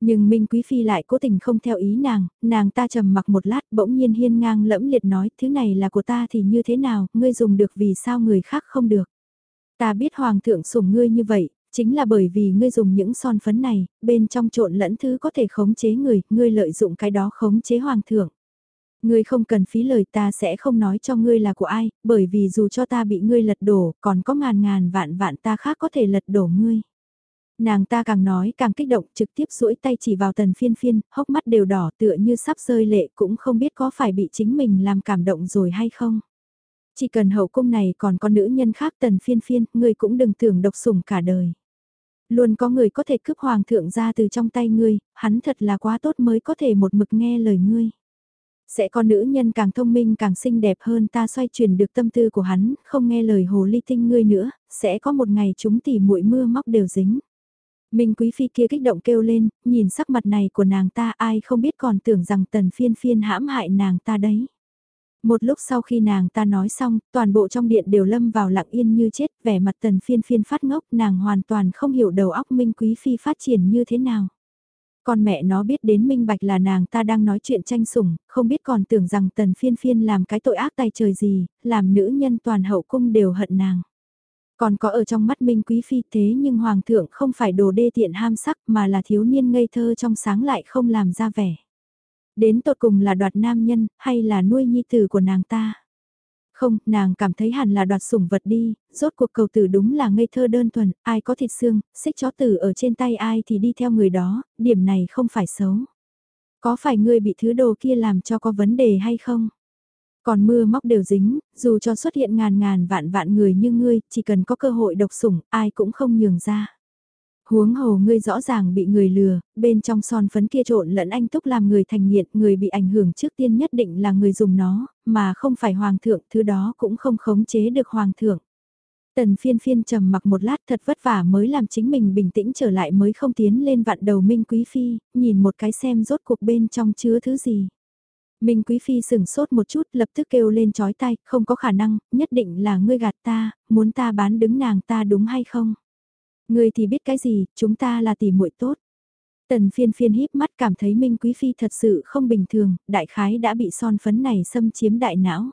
[SPEAKER 1] Nhưng Minh Quý Phi lại cố tình không theo ý nàng, nàng ta trầm mặc một lát bỗng nhiên hiên ngang lẫm liệt nói thứ này là của ta thì như thế nào, ngươi dùng được vì sao người khác không được. Ta biết Hoàng thượng sủng ngươi như vậy, chính là bởi vì ngươi dùng những son phấn này, bên trong trộn lẫn thứ có thể khống chế người, ngươi lợi dụng cái đó khống chế Hoàng thượng. Ngươi không cần phí lời ta sẽ không nói cho ngươi là của ai, bởi vì dù cho ta bị ngươi lật đổ, còn có ngàn ngàn vạn vạn ta khác có thể lật đổ ngươi. Nàng ta càng nói càng kích động trực tiếp duỗi tay chỉ vào tần phiên phiên, hốc mắt đều đỏ tựa như sắp rơi lệ cũng không biết có phải bị chính mình làm cảm động rồi hay không. Chỉ cần hậu cung này còn có nữ nhân khác tần phiên phiên, ngươi cũng đừng tưởng độc sủng cả đời. Luôn có người có thể cướp hoàng thượng ra từ trong tay ngươi, hắn thật là quá tốt mới có thể một mực nghe lời ngươi. Sẽ có nữ nhân càng thông minh càng xinh đẹp hơn ta xoay chuyển được tâm tư của hắn, không nghe lời hồ ly tinh ngươi nữa, sẽ có một ngày chúng tỉ muội mưa móc đều dính. Minh Quý Phi kia kích động kêu lên, nhìn sắc mặt này của nàng ta ai không biết còn tưởng rằng tần phiên phiên hãm hại nàng ta đấy. Một lúc sau khi nàng ta nói xong, toàn bộ trong điện đều lâm vào lặng yên như chết, vẻ mặt tần phiên phiên phát ngốc, nàng hoàn toàn không hiểu đầu óc Minh Quý Phi phát triển như thế nào. Con mẹ nó biết đến minh bạch là nàng ta đang nói chuyện tranh sủng, không biết còn tưởng rằng tần phiên phiên làm cái tội ác tay trời gì, làm nữ nhân toàn hậu cung đều hận nàng. Còn có ở trong mắt Minh Quý Phi thế nhưng Hoàng thượng không phải đồ đê tiện ham sắc mà là thiếu niên ngây thơ trong sáng lại không làm ra vẻ. Đến tột cùng là đoạt nam nhân hay là nuôi nhi tử của nàng ta. Không, nàng cảm thấy hẳn là đoạt sủng vật đi, rốt cuộc cầu tử đúng là ngây thơ đơn thuần, ai có thịt xương, xích chó tử ở trên tay ai thì đi theo người đó, điểm này không phải xấu. Có phải ngươi bị thứ đồ kia làm cho có vấn đề hay không? Còn mưa móc đều dính, dù cho xuất hiện ngàn ngàn vạn vạn người như ngươi, chỉ cần có cơ hội độc sủng, ai cũng không nhường ra. Huống hồ ngươi rõ ràng bị người lừa, bên trong son phấn kia trộn lẫn anh túc làm người thành nghiện, người bị ảnh hưởng trước tiên nhất định là người dùng nó, mà không phải hoàng thượng, thứ đó cũng không khống chế được hoàng thượng. Tần phiên phiên trầm mặc một lát thật vất vả mới làm chính mình bình tĩnh trở lại mới không tiến lên vạn đầu Minh Quý Phi, nhìn một cái xem rốt cuộc bên trong chứa thứ gì. Minh Quý Phi sừng sốt một chút lập tức kêu lên chói tay, không có khả năng, nhất định là ngươi gạt ta, muốn ta bán đứng nàng ta đúng hay không? Ngươi thì biết cái gì, chúng ta là tỷ muội tốt. Tần phiên phiên híp mắt cảm thấy Minh Quý Phi thật sự không bình thường, đại khái đã bị son phấn này xâm chiếm đại não.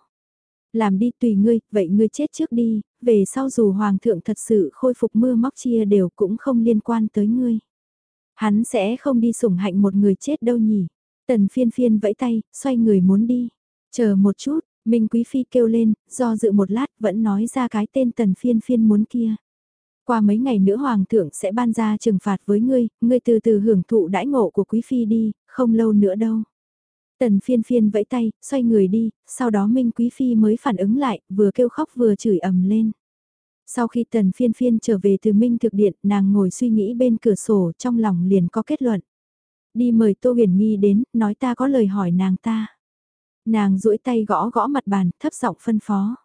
[SPEAKER 1] Làm đi tùy ngươi, vậy ngươi chết trước đi, về sau dù Hoàng thượng thật sự khôi phục mưa móc chia đều cũng không liên quan tới ngươi. Hắn sẽ không đi sủng hạnh một người chết đâu nhỉ. Tần phiên phiên vẫy tay, xoay người muốn đi. Chờ một chút, Minh Quý Phi kêu lên, do dự một lát vẫn nói ra cái tên tần phiên phiên muốn kia. Qua mấy ngày nữa Hoàng thượng sẽ ban ra trừng phạt với ngươi, ngươi từ từ hưởng thụ đãi ngộ của Quý Phi đi, không lâu nữa đâu. Tần phiên phiên vẫy tay, xoay người đi, sau đó Minh Quý Phi mới phản ứng lại, vừa kêu khóc vừa chửi ầm lên. Sau khi tần phiên phiên trở về từ Minh thực điện, nàng ngồi suy nghĩ bên cửa sổ trong lòng liền có kết luận. Đi mời Tô Huyền Nghi đến, nói ta có lời hỏi nàng ta. Nàng duỗi tay gõ gõ mặt bàn, thấp giọng phân phó.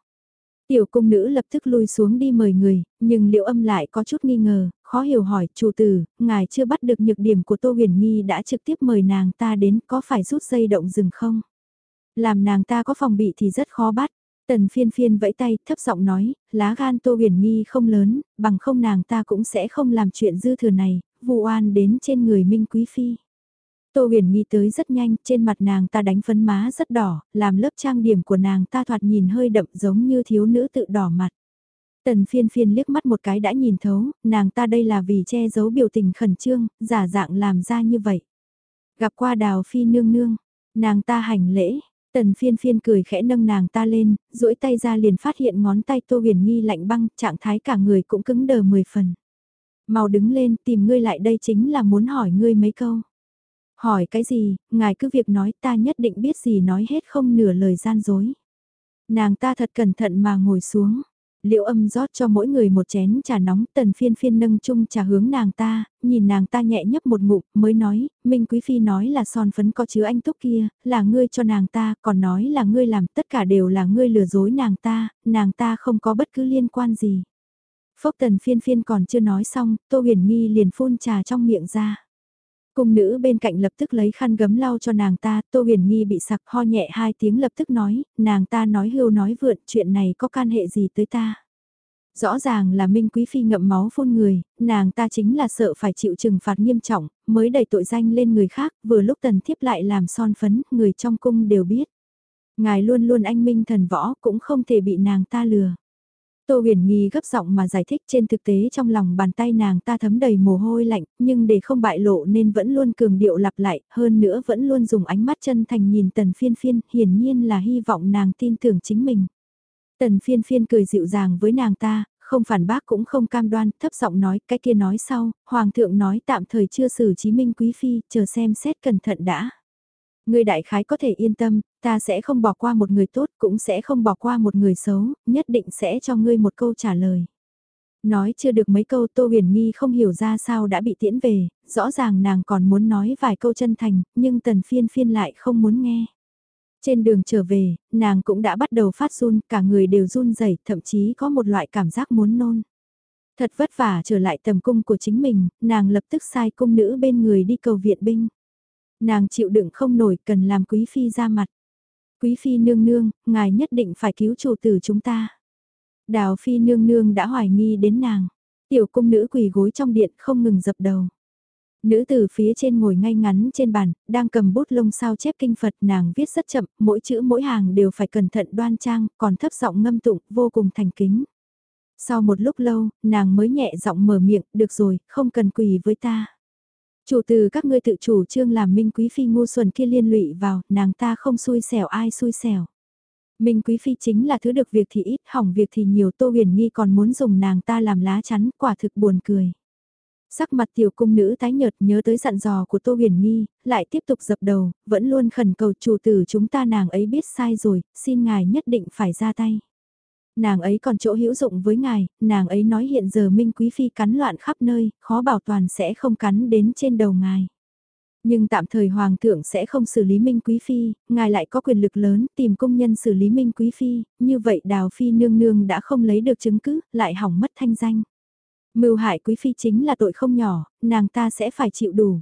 [SPEAKER 1] Tiểu cung nữ lập tức lui xuống đi mời người, nhưng liệu âm lại có chút nghi ngờ, khó hiểu hỏi, chủ tử, ngài chưa bắt được nhược điểm của Tô Huyền Nghi đã trực tiếp mời nàng ta đến, có phải rút dây động rừng không? Làm nàng ta có phòng bị thì rất khó bắt. Tần phiên phiên vẫy tay, thấp giọng nói, lá gan Tô Huyền Nghi không lớn, bằng không nàng ta cũng sẽ không làm chuyện dư thừa này, vụ oan đến trên người Minh Quý Phi. Tô huyền nghi tới rất nhanh, trên mặt nàng ta đánh phấn má rất đỏ, làm lớp trang điểm của nàng ta thoạt nhìn hơi đậm giống như thiếu nữ tự đỏ mặt. Tần phiên phiên liếc mắt một cái đã nhìn thấu, nàng ta đây là vì che giấu biểu tình khẩn trương, giả dạng làm ra như vậy. Gặp qua đào phi nương nương, nàng ta hành lễ, tần phiên phiên cười khẽ nâng nàng ta lên, duỗi tay ra liền phát hiện ngón tay tô huyền nghi lạnh băng, trạng thái cả người cũng cứng đờ mười phần. Mau đứng lên tìm ngươi lại đây chính là muốn hỏi ngươi mấy câu. Hỏi cái gì, ngài cứ việc nói ta nhất định biết gì nói hết không nửa lời gian dối. Nàng ta thật cẩn thận mà ngồi xuống. Liệu âm rót cho mỗi người một chén trà nóng tần phiên phiên nâng chung trà hướng nàng ta, nhìn nàng ta nhẹ nhấp một ngụm mới nói, Minh Quý Phi nói là son phấn có chứa anh túc kia, là ngươi cho nàng ta, còn nói là ngươi làm tất cả đều là ngươi lừa dối nàng ta, nàng ta không có bất cứ liên quan gì. Phốc tần phiên phiên còn chưa nói xong, Tô Huyền Nghi liền phun trà trong miệng ra. Cung nữ bên cạnh lập tức lấy khăn gấm lau cho nàng ta, Tô Huyền Nghi bị sặc ho nhẹ hai tiếng lập tức nói, nàng ta nói hưu nói vượn, chuyện này có can hệ gì tới ta. Rõ ràng là Minh Quý Phi ngậm máu phun người, nàng ta chính là sợ phải chịu trừng phạt nghiêm trọng, mới đẩy tội danh lên người khác, vừa lúc tần thiếp lại làm son phấn, người trong cung đều biết. Ngài luôn luôn anh minh thần võ cũng không thể bị nàng ta lừa. Tô huyền nghi gấp giọng mà giải thích trên thực tế trong lòng bàn tay nàng ta thấm đầy mồ hôi lạnh, nhưng để không bại lộ nên vẫn luôn cường điệu lặp lại, hơn nữa vẫn luôn dùng ánh mắt chân thành nhìn tần phiên phiên, hiển nhiên là hy vọng nàng tin tưởng chính mình. Tần phiên phiên cười dịu dàng với nàng ta, không phản bác cũng không cam đoan, thấp giọng nói, cái kia nói sau, hoàng thượng nói tạm thời chưa xử trí minh quý phi, chờ xem xét cẩn thận đã. Ngươi đại khái có thể yên tâm, ta sẽ không bỏ qua một người tốt, cũng sẽ không bỏ qua một người xấu, nhất định sẽ cho ngươi một câu trả lời. Nói chưa được mấy câu Tô Huyền Nghi không hiểu ra sao đã bị tiễn về, rõ ràng nàng còn muốn nói vài câu chân thành, nhưng tần phiên phiên lại không muốn nghe. Trên đường trở về, nàng cũng đã bắt đầu phát run, cả người đều run rẩy, thậm chí có một loại cảm giác muốn nôn. Thật vất vả trở lại tầm cung của chính mình, nàng lập tức sai cung nữ bên người đi cầu viện binh. Nàng chịu đựng không nổi cần làm quý phi ra mặt. Quý phi nương nương, ngài nhất định phải cứu chủ tử chúng ta. Đào phi nương nương đã hoài nghi đến nàng. Tiểu cung nữ quỳ gối trong điện không ngừng dập đầu. Nữ tử phía trên ngồi ngay ngắn trên bàn, đang cầm bút lông sao chép kinh Phật nàng viết rất chậm, mỗi chữ mỗi hàng đều phải cẩn thận đoan trang, còn thấp giọng ngâm tụng, vô cùng thành kính. Sau một lúc lâu, nàng mới nhẹ giọng mở miệng, được rồi, không cần quỳ với ta. Chủ từ các ngươi tự chủ trương làm minh quý phi ngu xuẩn kia liên lụy vào, nàng ta không xui xẻo ai xui xẻo. Minh quý phi chính là thứ được việc thì ít, hỏng việc thì nhiều Tô Huyền Nghi còn muốn dùng nàng ta làm lá chắn, quả thực buồn cười. Sắc mặt tiểu cung nữ tái nhợt nhớ tới dặn dò của Tô Huyền Nghi, lại tiếp tục dập đầu, vẫn luôn khẩn cầu chủ tử chúng ta nàng ấy biết sai rồi, xin ngài nhất định phải ra tay. Nàng ấy còn chỗ hữu dụng với ngài, nàng ấy nói hiện giờ Minh Quý Phi cắn loạn khắp nơi, khó bảo toàn sẽ không cắn đến trên đầu ngài. Nhưng tạm thời Hoàng thượng sẽ không xử lý Minh Quý Phi, ngài lại có quyền lực lớn tìm công nhân xử lý Minh Quý Phi, như vậy Đào Phi nương nương đã không lấy được chứng cứ, lại hỏng mất thanh danh. Mưu hại Quý Phi chính là tội không nhỏ, nàng ta sẽ phải chịu đủ.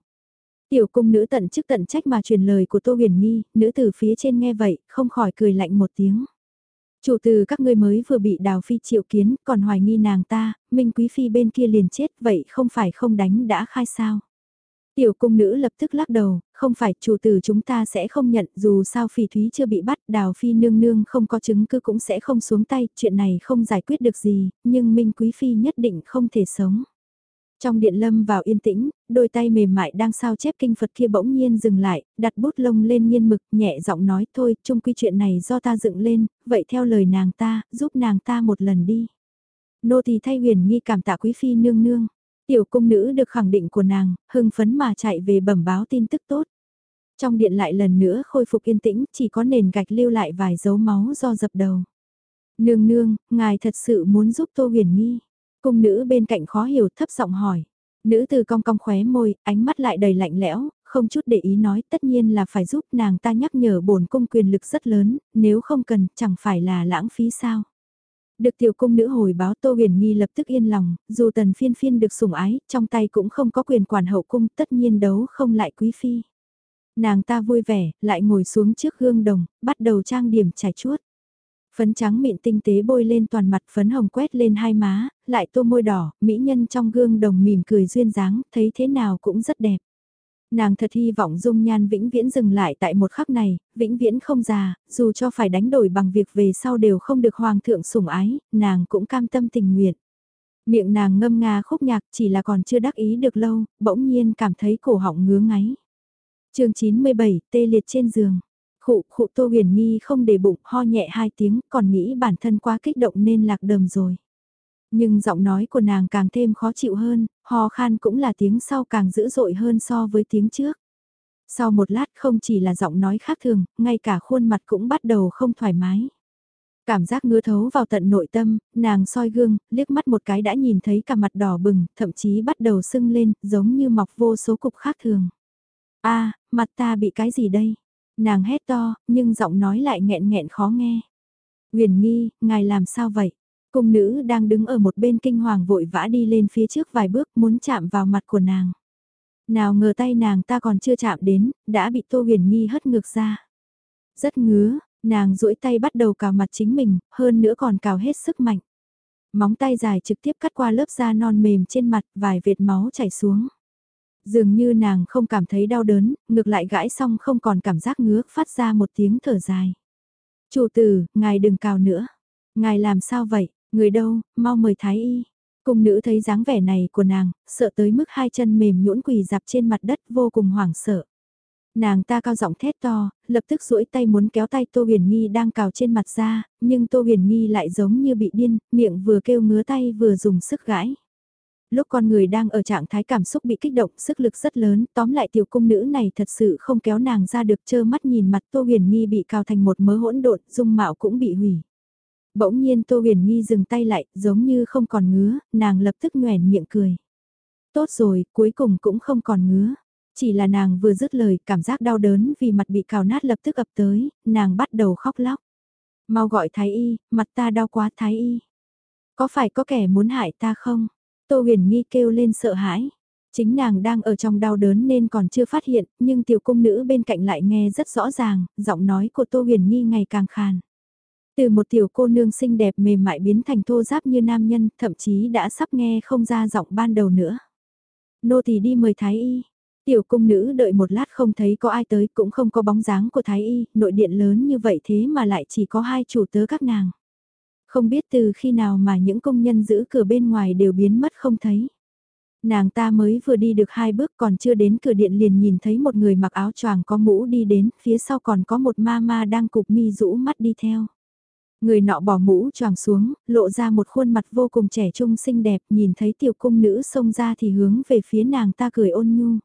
[SPEAKER 1] Tiểu cung nữ tận chức tận trách mà truyền lời của Tô Huyền Nghi, nữ tử phía trên nghe vậy, không khỏi cười lạnh một tiếng. Chủ từ các ngươi mới vừa bị đào phi triệu kiến, còn hoài nghi nàng ta, Minh Quý Phi bên kia liền chết, vậy không phải không đánh đã khai sao? Tiểu cung nữ lập tức lắc đầu, không phải chủ tử chúng ta sẽ không nhận dù sao phi thúy chưa bị bắt đào phi nương nương không có chứng cứ cũng sẽ không xuống tay, chuyện này không giải quyết được gì, nhưng Minh Quý Phi nhất định không thể sống. Trong điện lâm vào yên tĩnh, đôi tay mềm mại đang sao chép kinh Phật kia bỗng nhiên dừng lại, đặt bút lông lên nghiên mực, nhẹ giọng nói thôi, chung quy chuyện này do ta dựng lên, vậy theo lời nàng ta, giúp nàng ta một lần đi. Nô thì thay huyền nghi cảm tạ quý phi nương nương. Tiểu cung nữ được khẳng định của nàng, hưng phấn mà chạy về bẩm báo tin tức tốt. Trong điện lại lần nữa khôi phục yên tĩnh, chỉ có nền gạch lưu lại vài dấu máu do dập đầu. Nương nương, ngài thật sự muốn giúp Tô Huyền Nghi. Cung nữ bên cạnh khó hiểu thấp giọng hỏi. Nữ từ cong cong khóe môi, ánh mắt lại đầy lạnh lẽo, không chút để ý nói tất nhiên là phải giúp nàng ta nhắc nhở bổn cung quyền lực rất lớn, nếu không cần chẳng phải là lãng phí sao. Được tiểu cung nữ hồi báo Tô Huyền Nghi lập tức yên lòng, dù tần phiên phiên được sủng ái, trong tay cũng không có quyền quản hậu cung tất nhiên đấu không lại quý phi. Nàng ta vui vẻ, lại ngồi xuống trước gương đồng, bắt đầu trang điểm trải chuốt. Phấn trắng mịn tinh tế bôi lên toàn mặt phấn hồng quét lên hai má, lại tô môi đỏ, mỹ nhân trong gương đồng mỉm cười duyên dáng, thấy thế nào cũng rất đẹp. Nàng thật hy vọng dung nhan vĩnh viễn dừng lại tại một khắc này, vĩnh viễn không già, dù cho phải đánh đổi bằng việc về sau đều không được hoàng thượng sủng ái, nàng cũng cam tâm tình nguyện. Miệng nàng ngâm nga khúc nhạc chỉ là còn chưa đắc ý được lâu, bỗng nhiên cảm thấy cổ họng ngứa ngáy. chương 97, tê liệt trên giường. Khụ khụ Tô Huyền Nghi không để bụng ho nhẹ hai tiếng còn nghĩ bản thân quá kích động nên lạc đờm rồi. Nhưng giọng nói của nàng càng thêm khó chịu hơn, ho khan cũng là tiếng sau càng dữ dội hơn so với tiếng trước. Sau một lát không chỉ là giọng nói khác thường, ngay cả khuôn mặt cũng bắt đầu không thoải mái. Cảm giác ngứa thấu vào tận nội tâm, nàng soi gương, liếc mắt một cái đã nhìn thấy cả mặt đỏ bừng, thậm chí bắt đầu sưng lên, giống như mọc vô số cục khác thường. a mặt ta bị cái gì đây? Nàng hét to, nhưng giọng nói lại nghẹn nghẹn khó nghe. Huyền nghi, ngài làm sao vậy? Cung nữ đang đứng ở một bên kinh hoàng vội vã đi lên phía trước vài bước muốn chạm vào mặt của nàng. Nào ngờ tay nàng ta còn chưa chạm đến, đã bị Tô Huyền Nghi hất ngược ra. Rất ngứa, nàng duỗi tay bắt đầu cào mặt chính mình, hơn nữa còn cào hết sức mạnh. Móng tay dài trực tiếp cắt qua lớp da non mềm trên mặt, vài vệt máu chảy xuống. Dường như nàng không cảm thấy đau đớn, ngược lại gãi xong không còn cảm giác ngứa, phát ra một tiếng thở dài. Chủ tử, ngài đừng cào nữa. Ngài làm sao vậy, người đâu, mau mời thái y. Cung nữ thấy dáng vẻ này của nàng, sợ tới mức hai chân mềm nhũn quỳ dạp trên mặt đất vô cùng hoảng sợ. Nàng ta cao giọng thét to, lập tức duỗi tay muốn kéo tay Tô Huyền Nghi đang cào trên mặt ra, nhưng Tô Huyền Nghi lại giống như bị điên, miệng vừa kêu ngứa tay vừa dùng sức gãi lúc con người đang ở trạng thái cảm xúc bị kích động, sức lực rất lớn, tóm lại tiểu cung nữ này thật sự không kéo nàng ra được trơ mắt nhìn mặt Tô Huyền Nghi bị cào thành một mớ hỗn độn, dung mạo cũng bị hủy. Bỗng nhiên Tô Huyền Nghi dừng tay lại, giống như không còn ngứa, nàng lập tức nhoèn miệng cười. Tốt rồi, cuối cùng cũng không còn ngứa. Chỉ là nàng vừa dứt lời, cảm giác đau đớn vì mặt bị cào nát lập tức ập tới, nàng bắt đầu khóc lóc. Mau gọi Thái Y, mặt ta đau quá Thái Y. Có phải có kẻ muốn hại ta không? Tô huyền nghi kêu lên sợ hãi. Chính nàng đang ở trong đau đớn nên còn chưa phát hiện, nhưng tiểu cung nữ bên cạnh lại nghe rất rõ ràng, giọng nói của Tô huyền nghi ngày càng khàn. Từ một tiểu cô nương xinh đẹp mềm mại biến thành thô giáp như nam nhân, thậm chí đã sắp nghe không ra giọng ban đầu nữa. Nô tỳ đi mời Thái Y. Tiểu cung nữ đợi một lát không thấy có ai tới cũng không có bóng dáng của Thái Y, nội điện lớn như vậy thế mà lại chỉ có hai chủ tớ các nàng. Không biết từ khi nào mà những công nhân giữ cửa bên ngoài đều biến mất không thấy. Nàng ta mới vừa đi được hai bước còn chưa đến cửa điện liền nhìn thấy một người mặc áo choàng có mũ đi đến, phía sau còn có một ma ma đang cục mi rũ mắt đi theo. Người nọ bỏ mũ choàng xuống, lộ ra một khuôn mặt vô cùng trẻ trung xinh đẹp, nhìn thấy tiểu cung nữ xông ra thì hướng về phía nàng ta cười ôn nhu.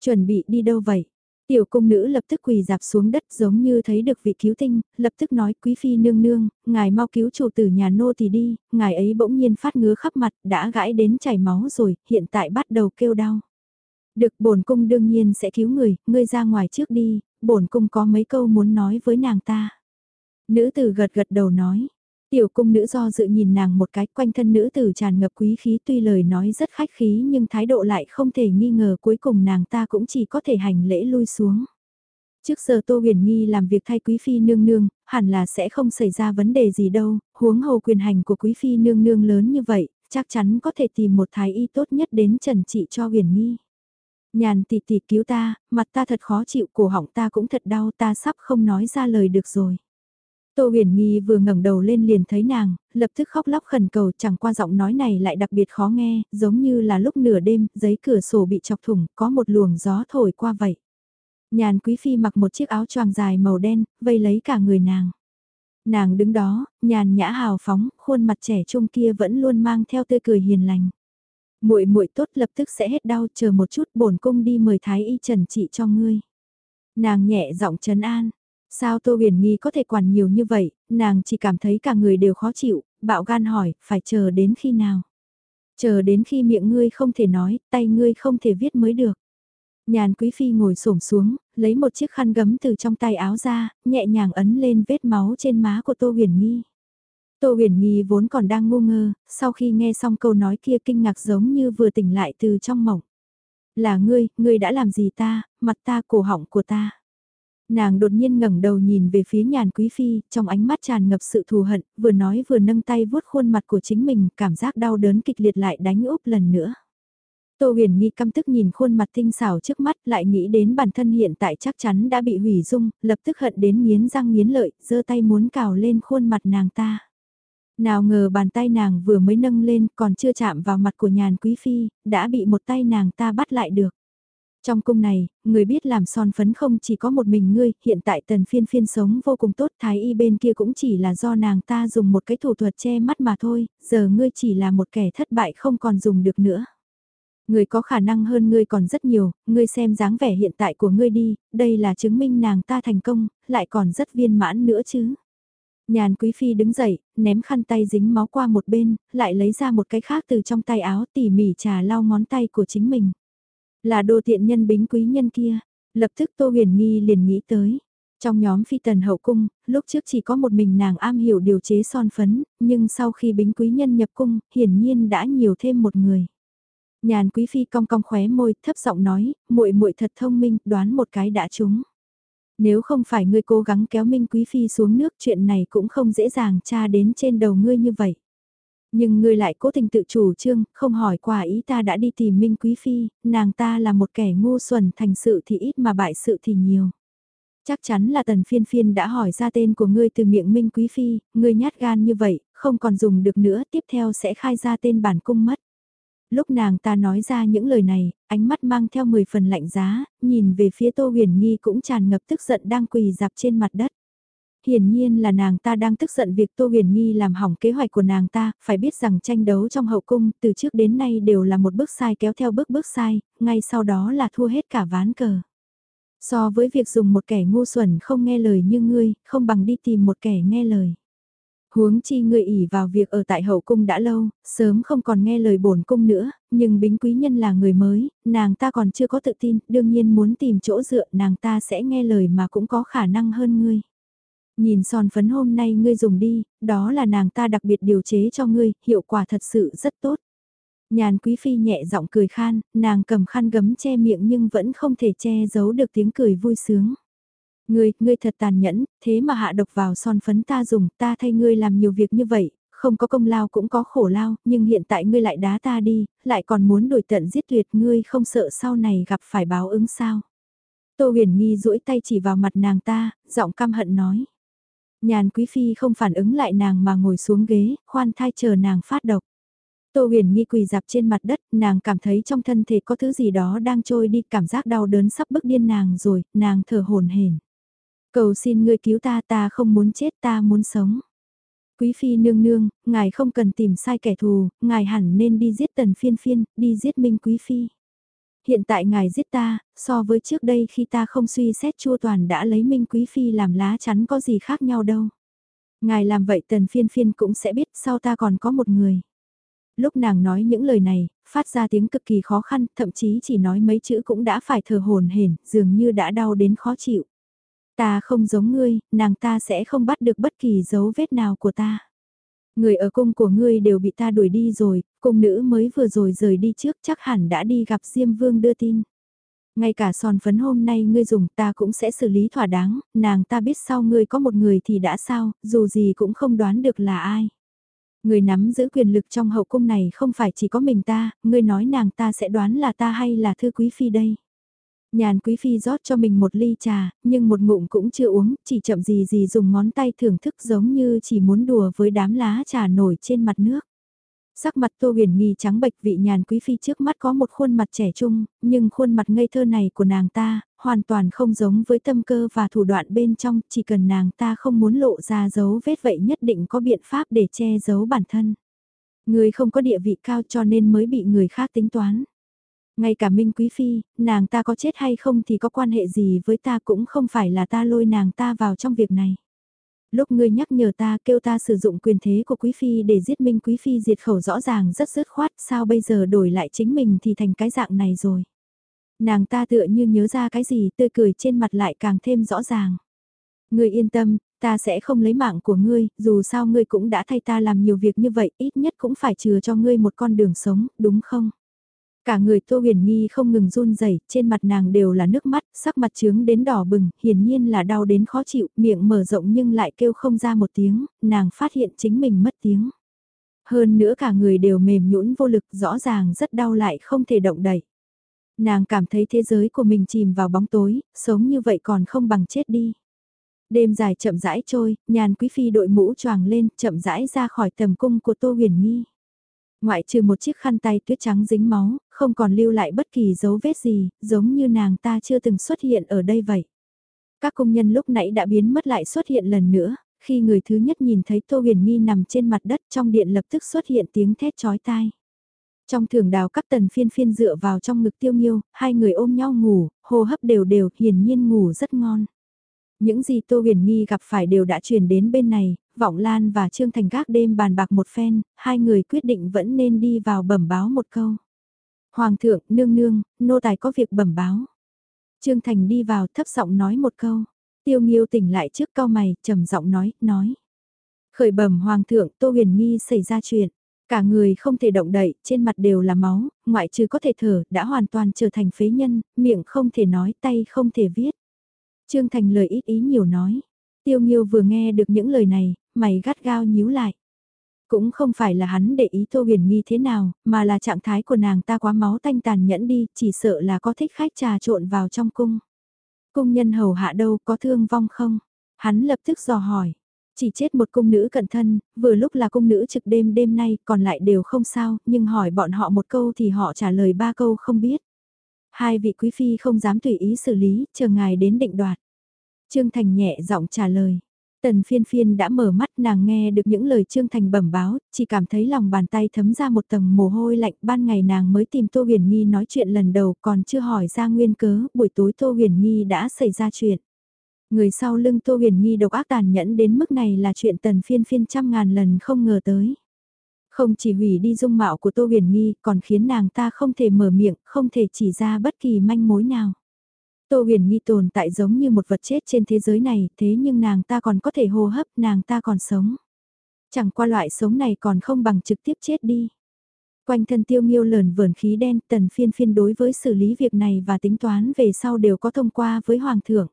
[SPEAKER 1] Chuẩn bị đi đâu vậy? Tiểu cung nữ lập tức quỳ dạp xuống đất giống như thấy được vị cứu tinh, lập tức nói quý phi nương nương, ngài mau cứu chủ tử nhà nô thì đi, ngài ấy bỗng nhiên phát ngứa khắp mặt, đã gãi đến chảy máu rồi, hiện tại bắt đầu kêu đau. Được bổn cung đương nhiên sẽ cứu người, ngươi ra ngoài trước đi, bổn cung có mấy câu muốn nói với nàng ta. Nữ tử gật gật đầu nói. Tiểu cung nữ do dự nhìn nàng một cái quanh thân nữ tử tràn ngập quý khí tuy lời nói rất khách khí nhưng thái độ lại không thể nghi ngờ cuối cùng nàng ta cũng chỉ có thể hành lễ lui xuống. Trước giờ Tô Huyền Nghi làm việc thay Quý Phi nương nương, hẳn là sẽ không xảy ra vấn đề gì đâu, huống hồ quyền hành của Quý Phi nương nương lớn như vậy, chắc chắn có thể tìm một thái y tốt nhất đến trần trị cho Huyền Nghi. Nhàn tỷ tỷ cứu ta, mặt ta thật khó chịu, cổ họng ta cũng thật đau, ta sắp không nói ra lời được rồi. Tô huyền nghi vừa ngẩng đầu lên liền thấy nàng, lập tức khóc lóc khẩn cầu chẳng qua giọng nói này lại đặc biệt khó nghe, giống như là lúc nửa đêm, giấy cửa sổ bị chọc thủng, có một luồng gió thổi qua vậy. Nhàn quý phi mặc một chiếc áo choàng dài màu đen, vây lấy cả người nàng. Nàng đứng đó, nhàn nhã hào phóng, khuôn mặt trẻ trung kia vẫn luôn mang theo tươi cười hiền lành. Muội muội tốt lập tức sẽ hết đau, chờ một chút, bổn cung đi mời thái y trần trị cho ngươi. Nàng nhẹ giọng trấn an, Sao Tô Huyền Nghi có thể quản nhiều như vậy, nàng chỉ cảm thấy cả người đều khó chịu, bạo gan hỏi, phải chờ đến khi nào? Chờ đến khi miệng ngươi không thể nói, tay ngươi không thể viết mới được. Nhàn Quý Phi ngồi xổm xuống, lấy một chiếc khăn gấm từ trong tay áo ra, nhẹ nhàng ấn lên vết máu trên má của Tô Huyền Nghi. Tô Huyền Nghi vốn còn đang ngu ngơ, sau khi nghe xong câu nói kia kinh ngạc giống như vừa tỉnh lại từ trong mộng. Là ngươi, ngươi đã làm gì ta, mặt ta, cổ họng của ta. Nàng đột nhiên ngẩng đầu nhìn về phía nhàn quý phi, trong ánh mắt tràn ngập sự thù hận, vừa nói vừa nâng tay vuốt khuôn mặt của chính mình, cảm giác đau đớn kịch liệt lại đánh úp lần nữa. Tô huyền nghi căm tức nhìn khuôn mặt tinh xảo trước mắt lại nghĩ đến bản thân hiện tại chắc chắn đã bị hủy dung, lập tức hận đến miến răng miến lợi, giơ tay muốn cào lên khuôn mặt nàng ta. Nào ngờ bàn tay nàng vừa mới nâng lên còn chưa chạm vào mặt của nhàn quý phi, đã bị một tay nàng ta bắt lại được. Trong cung này, người biết làm son phấn không chỉ có một mình ngươi, hiện tại tần phiên phiên sống vô cùng tốt, thái y bên kia cũng chỉ là do nàng ta dùng một cái thủ thuật che mắt mà thôi, giờ ngươi chỉ là một kẻ thất bại không còn dùng được nữa. Người có khả năng hơn ngươi còn rất nhiều, ngươi xem dáng vẻ hiện tại của ngươi đi, đây là chứng minh nàng ta thành công, lại còn rất viên mãn nữa chứ. Nhàn quý phi đứng dậy, ném khăn tay dính máu qua một bên, lại lấy ra một cái khác từ trong tay áo tỉ mỉ trà lau ngón tay của chính mình. Là đồ tiện nhân bính quý nhân kia, lập tức Tô Huyền Nghi liền nghĩ tới. Trong nhóm phi tần hậu cung, lúc trước chỉ có một mình nàng am hiểu điều chế son phấn, nhưng sau khi bính quý nhân nhập cung, hiển nhiên đã nhiều thêm một người. Nhàn quý phi cong cong khóe môi, thấp giọng nói, muội muội thật thông minh, đoán một cái đã trúng. Nếu không phải ngươi cố gắng kéo Minh quý phi xuống nước, chuyện này cũng không dễ dàng tra đến trên đầu ngươi như vậy. Nhưng ngươi lại cố tình tự chủ trương, không hỏi quả ý ta đã đi tìm Minh Quý Phi, nàng ta là một kẻ ngu xuẩn thành sự thì ít mà bại sự thì nhiều. Chắc chắn là tần phiên phiên đã hỏi ra tên của ngươi từ miệng Minh Quý Phi, ngươi nhát gan như vậy, không còn dùng được nữa, tiếp theo sẽ khai ra tên bản cung mất. Lúc nàng ta nói ra những lời này, ánh mắt mang theo 10 phần lạnh giá, nhìn về phía Tô Huyền Nghi cũng tràn ngập tức giận đang quỳ dạp trên mặt đất. Hiển nhiên là nàng ta đang tức giận việc Tô Huyền Nghi làm hỏng kế hoạch của nàng ta, phải biết rằng tranh đấu trong hậu cung từ trước đến nay đều là một bước sai kéo theo bước bước sai, ngay sau đó là thua hết cả ván cờ. So với việc dùng một kẻ ngu xuẩn không nghe lời như ngươi, không bằng đi tìm một kẻ nghe lời. Huống chi ngươi ỉ vào việc ở tại hậu cung đã lâu, sớm không còn nghe lời bổn cung nữa, nhưng bính quý nhân là người mới, nàng ta còn chưa có tự tin, đương nhiên muốn tìm chỗ dựa nàng ta sẽ nghe lời mà cũng có khả năng hơn ngươi. Nhìn son phấn hôm nay ngươi dùng đi, đó là nàng ta đặc biệt điều chế cho ngươi, hiệu quả thật sự rất tốt. Nhàn quý phi nhẹ giọng cười khan, nàng cầm khăn gấm che miệng nhưng vẫn không thể che giấu được tiếng cười vui sướng. Ngươi, ngươi thật tàn nhẫn, thế mà hạ độc vào son phấn ta dùng, ta thay ngươi làm nhiều việc như vậy, không có công lao cũng có khổ lao, nhưng hiện tại ngươi lại đá ta đi, lại còn muốn đổi tận giết tuyệt ngươi không sợ sau này gặp phải báo ứng sao. Tô huyền nghi duỗi tay chỉ vào mặt nàng ta, giọng căm hận nói. Nhàn quý phi không phản ứng lại nàng mà ngồi xuống ghế, khoan thai chờ nàng phát độc. Tô huyền nghi quỳ dạp trên mặt đất, nàng cảm thấy trong thân thể có thứ gì đó đang trôi đi, cảm giác đau đớn sắp bức điên nàng rồi, nàng thở hồn hển. Cầu xin ngươi cứu ta ta không muốn chết ta muốn sống. Quý phi nương nương, ngài không cần tìm sai kẻ thù, ngài hẳn nên đi giết tần phiên phiên, đi giết minh quý phi. Hiện tại ngài giết ta, so với trước đây khi ta không suy xét chua toàn đã lấy minh quý phi làm lá chắn có gì khác nhau đâu. Ngài làm vậy tần phiên phiên cũng sẽ biết sau ta còn có một người. Lúc nàng nói những lời này, phát ra tiếng cực kỳ khó khăn, thậm chí chỉ nói mấy chữ cũng đã phải thở hồn hển, dường như đã đau đến khó chịu. Ta không giống ngươi, nàng ta sẽ không bắt được bất kỳ dấu vết nào của ta. Người ở cung của ngươi đều bị ta đuổi đi rồi, cung nữ mới vừa rồi rời đi trước chắc hẳn đã đi gặp Diêm Vương đưa tin. Ngay cả son phấn hôm nay ngươi dùng ta cũng sẽ xử lý thỏa đáng, nàng ta biết sau ngươi có một người thì đã sao, dù gì cũng không đoán được là ai. Người nắm giữ quyền lực trong hậu cung này không phải chỉ có mình ta, ngươi nói nàng ta sẽ đoán là ta hay là thư quý phi đây. Nhàn quý phi rót cho mình một ly trà, nhưng một ngụm cũng chưa uống, chỉ chậm gì gì dùng ngón tay thưởng thức giống như chỉ muốn đùa với đám lá trà nổi trên mặt nước. Sắc mặt Tô Huyền Nghi trắng bệch vị nhàn quý phi trước mắt có một khuôn mặt trẻ trung, nhưng khuôn mặt ngây thơ này của nàng ta, hoàn toàn không giống với tâm cơ và thủ đoạn bên trong, chỉ cần nàng ta không muốn lộ ra dấu vết vậy nhất định có biện pháp để che giấu bản thân. Người không có địa vị cao cho nên mới bị người khác tính toán. Ngay cả Minh Quý Phi, nàng ta có chết hay không thì có quan hệ gì với ta cũng không phải là ta lôi nàng ta vào trong việc này. Lúc ngươi nhắc nhở ta kêu ta sử dụng quyền thế của Quý Phi để giết Minh Quý Phi diệt khẩu rõ ràng rất dứt khoát sao bây giờ đổi lại chính mình thì thành cái dạng này rồi. Nàng ta tựa như nhớ ra cái gì tươi cười trên mặt lại càng thêm rõ ràng. Ngươi yên tâm, ta sẽ không lấy mạng của ngươi, dù sao ngươi cũng đã thay ta làm nhiều việc như vậy, ít nhất cũng phải chừa cho ngươi một con đường sống, đúng không? Cả người Tô Huyền Nhi không ngừng run rẩy, trên mặt nàng đều là nước mắt, sắc mặt trướng đến đỏ bừng, hiển nhiên là đau đến khó chịu, miệng mở rộng nhưng lại kêu không ra một tiếng, nàng phát hiện chính mình mất tiếng. Hơn nữa cả người đều mềm nhũn vô lực, rõ ràng rất đau lại không thể động đậy. Nàng cảm thấy thế giới của mình chìm vào bóng tối, sống như vậy còn không bằng chết đi. Đêm dài chậm rãi trôi, nhàn quý phi đội mũ choàng lên, chậm rãi ra khỏi tầm cung của Tô Huyền Nhi. Ngoại trừ một chiếc khăn tay tuyết trắng dính máu, không còn lưu lại bất kỳ dấu vết gì, giống như nàng ta chưa từng xuất hiện ở đây vậy. Các công nhân lúc nãy đã biến mất lại xuất hiện lần nữa, khi người thứ nhất nhìn thấy Tô Huyền Nghi nằm trên mặt đất trong điện lập tức xuất hiện tiếng thét chói tai. Trong thường đào các tần phiên phiên dựa vào trong ngực tiêu nghiêu, hai người ôm nhau ngủ, hô hấp đều đều, hiển nhiên ngủ rất ngon. Những gì Tô Huyền Nghi gặp phải đều đã truyền đến bên này, Vọng Lan và Trương Thành gác đêm bàn bạc một phen, hai người quyết định vẫn nên đi vào bẩm báo một câu. Hoàng thượng, nương nương, nô tài có việc bẩm báo. Trương Thành đi vào thấp giọng nói một câu. Tiêu Nghiêu tỉnh lại trước cao mày, trầm giọng nói, nói. Khởi bẩm Hoàng thượng, Tô Huyền Nghi xảy ra chuyện. Cả người không thể động đậy, trên mặt đều là máu, ngoại trừ có thể thở, đã hoàn toàn trở thành phế nhân, miệng không thể nói, tay không thể viết. Trương Thành lời ít ý nhiều nói. Tiêu Nghiêu vừa nghe được những lời này, mày gắt gao nhíu lại. Cũng không phải là hắn để ý Tô Huyền Nghi thế nào, mà là trạng thái của nàng ta quá máu tanh tàn nhẫn đi, chỉ sợ là có thích khách trà trộn vào trong cung. Cung nhân hầu hạ đâu có thương vong không? Hắn lập tức dò hỏi. Chỉ chết một cung nữ cận thân, vừa lúc là cung nữ trực đêm đêm nay, còn lại đều không sao, nhưng hỏi bọn họ một câu thì họ trả lời ba câu không biết. Hai vị quý phi không dám tùy ý xử lý, chờ ngài đến định đoạt. Trương Thành nhẹ giọng trả lời. Tần phiên phiên đã mở mắt nàng nghe được những lời Trương Thành bẩm báo, chỉ cảm thấy lòng bàn tay thấm ra một tầng mồ hôi lạnh. Ban ngày nàng mới tìm Tô Huyền Nghi nói chuyện lần đầu còn chưa hỏi ra nguyên cớ, buổi tối Tô Huyền Nghi đã xảy ra chuyện. Người sau lưng Tô Huyền Nghi độc ác tàn nhẫn đến mức này là chuyện tần phiên phiên trăm ngàn lần không ngờ tới. Không chỉ hủy đi dung mạo của Tô Huyền Nghi còn khiến nàng ta không thể mở miệng, không thể chỉ ra bất kỳ manh mối nào. Tô huyền nghi tồn tại giống như một vật chết trên thế giới này, thế nhưng nàng ta còn có thể hô hấp, nàng ta còn sống. Chẳng qua loại sống này còn không bằng trực tiếp chết đi. Quanh thân tiêu nghiêu lờn vờn khí đen, tần phiên phiên đối với xử lý việc này và tính toán về sau đều có thông qua với Hoàng thượng.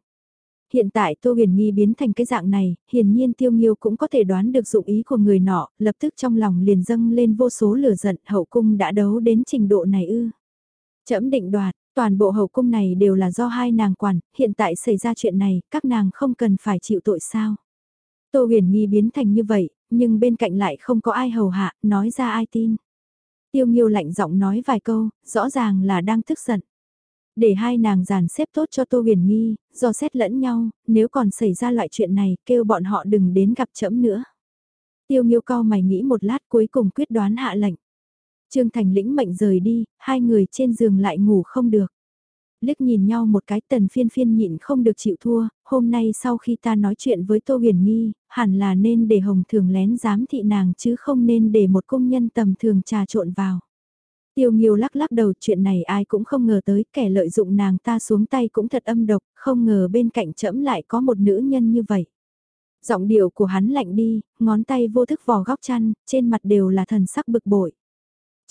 [SPEAKER 1] Hiện tại Tô Huyền Nghi biến thành cái dạng này, hiển nhiên Tiêu Nghiêu cũng có thể đoán được dụng ý của người nọ, lập tức trong lòng liền dâng lên vô số lửa giận hậu cung đã đấu đến trình độ này ư. Chấm định đoạt, toàn bộ hậu cung này đều là do hai nàng quản, hiện tại xảy ra chuyện này, các nàng không cần phải chịu tội sao. Tô huyền nghi biến thành như vậy, nhưng bên cạnh lại không có ai hầu hạ, nói ra ai tin. Tiêu Nghiêu lạnh giọng nói vài câu, rõ ràng là đang tức giận. Để hai nàng giàn xếp tốt cho Tô Huyền Nghi, do xét lẫn nhau, nếu còn xảy ra loại chuyện này, kêu bọn họ đừng đến gặp trẫm nữa. Tiêu Nghiêu cao mày nghĩ một lát cuối cùng quyết đoán hạ lệnh. Trương Thành lĩnh mệnh rời đi, hai người trên giường lại ngủ không được. Liếc nhìn nhau một cái tần phiên phiên nhịn không được chịu thua, hôm nay sau khi ta nói chuyện với Tô Huyền Nghi, hẳn là nên để Hồng Thường lén giám thị nàng chứ không nên để một công nhân tầm thường trà trộn vào. Tiêu Nghiêu lắc lắc đầu chuyện này ai cũng không ngờ tới kẻ lợi dụng nàng ta xuống tay cũng thật âm độc, không ngờ bên cạnh trẫm lại có một nữ nhân như vậy. Giọng điệu của hắn lạnh đi, ngón tay vô thức vò góc chăn, trên mặt đều là thần sắc bực bội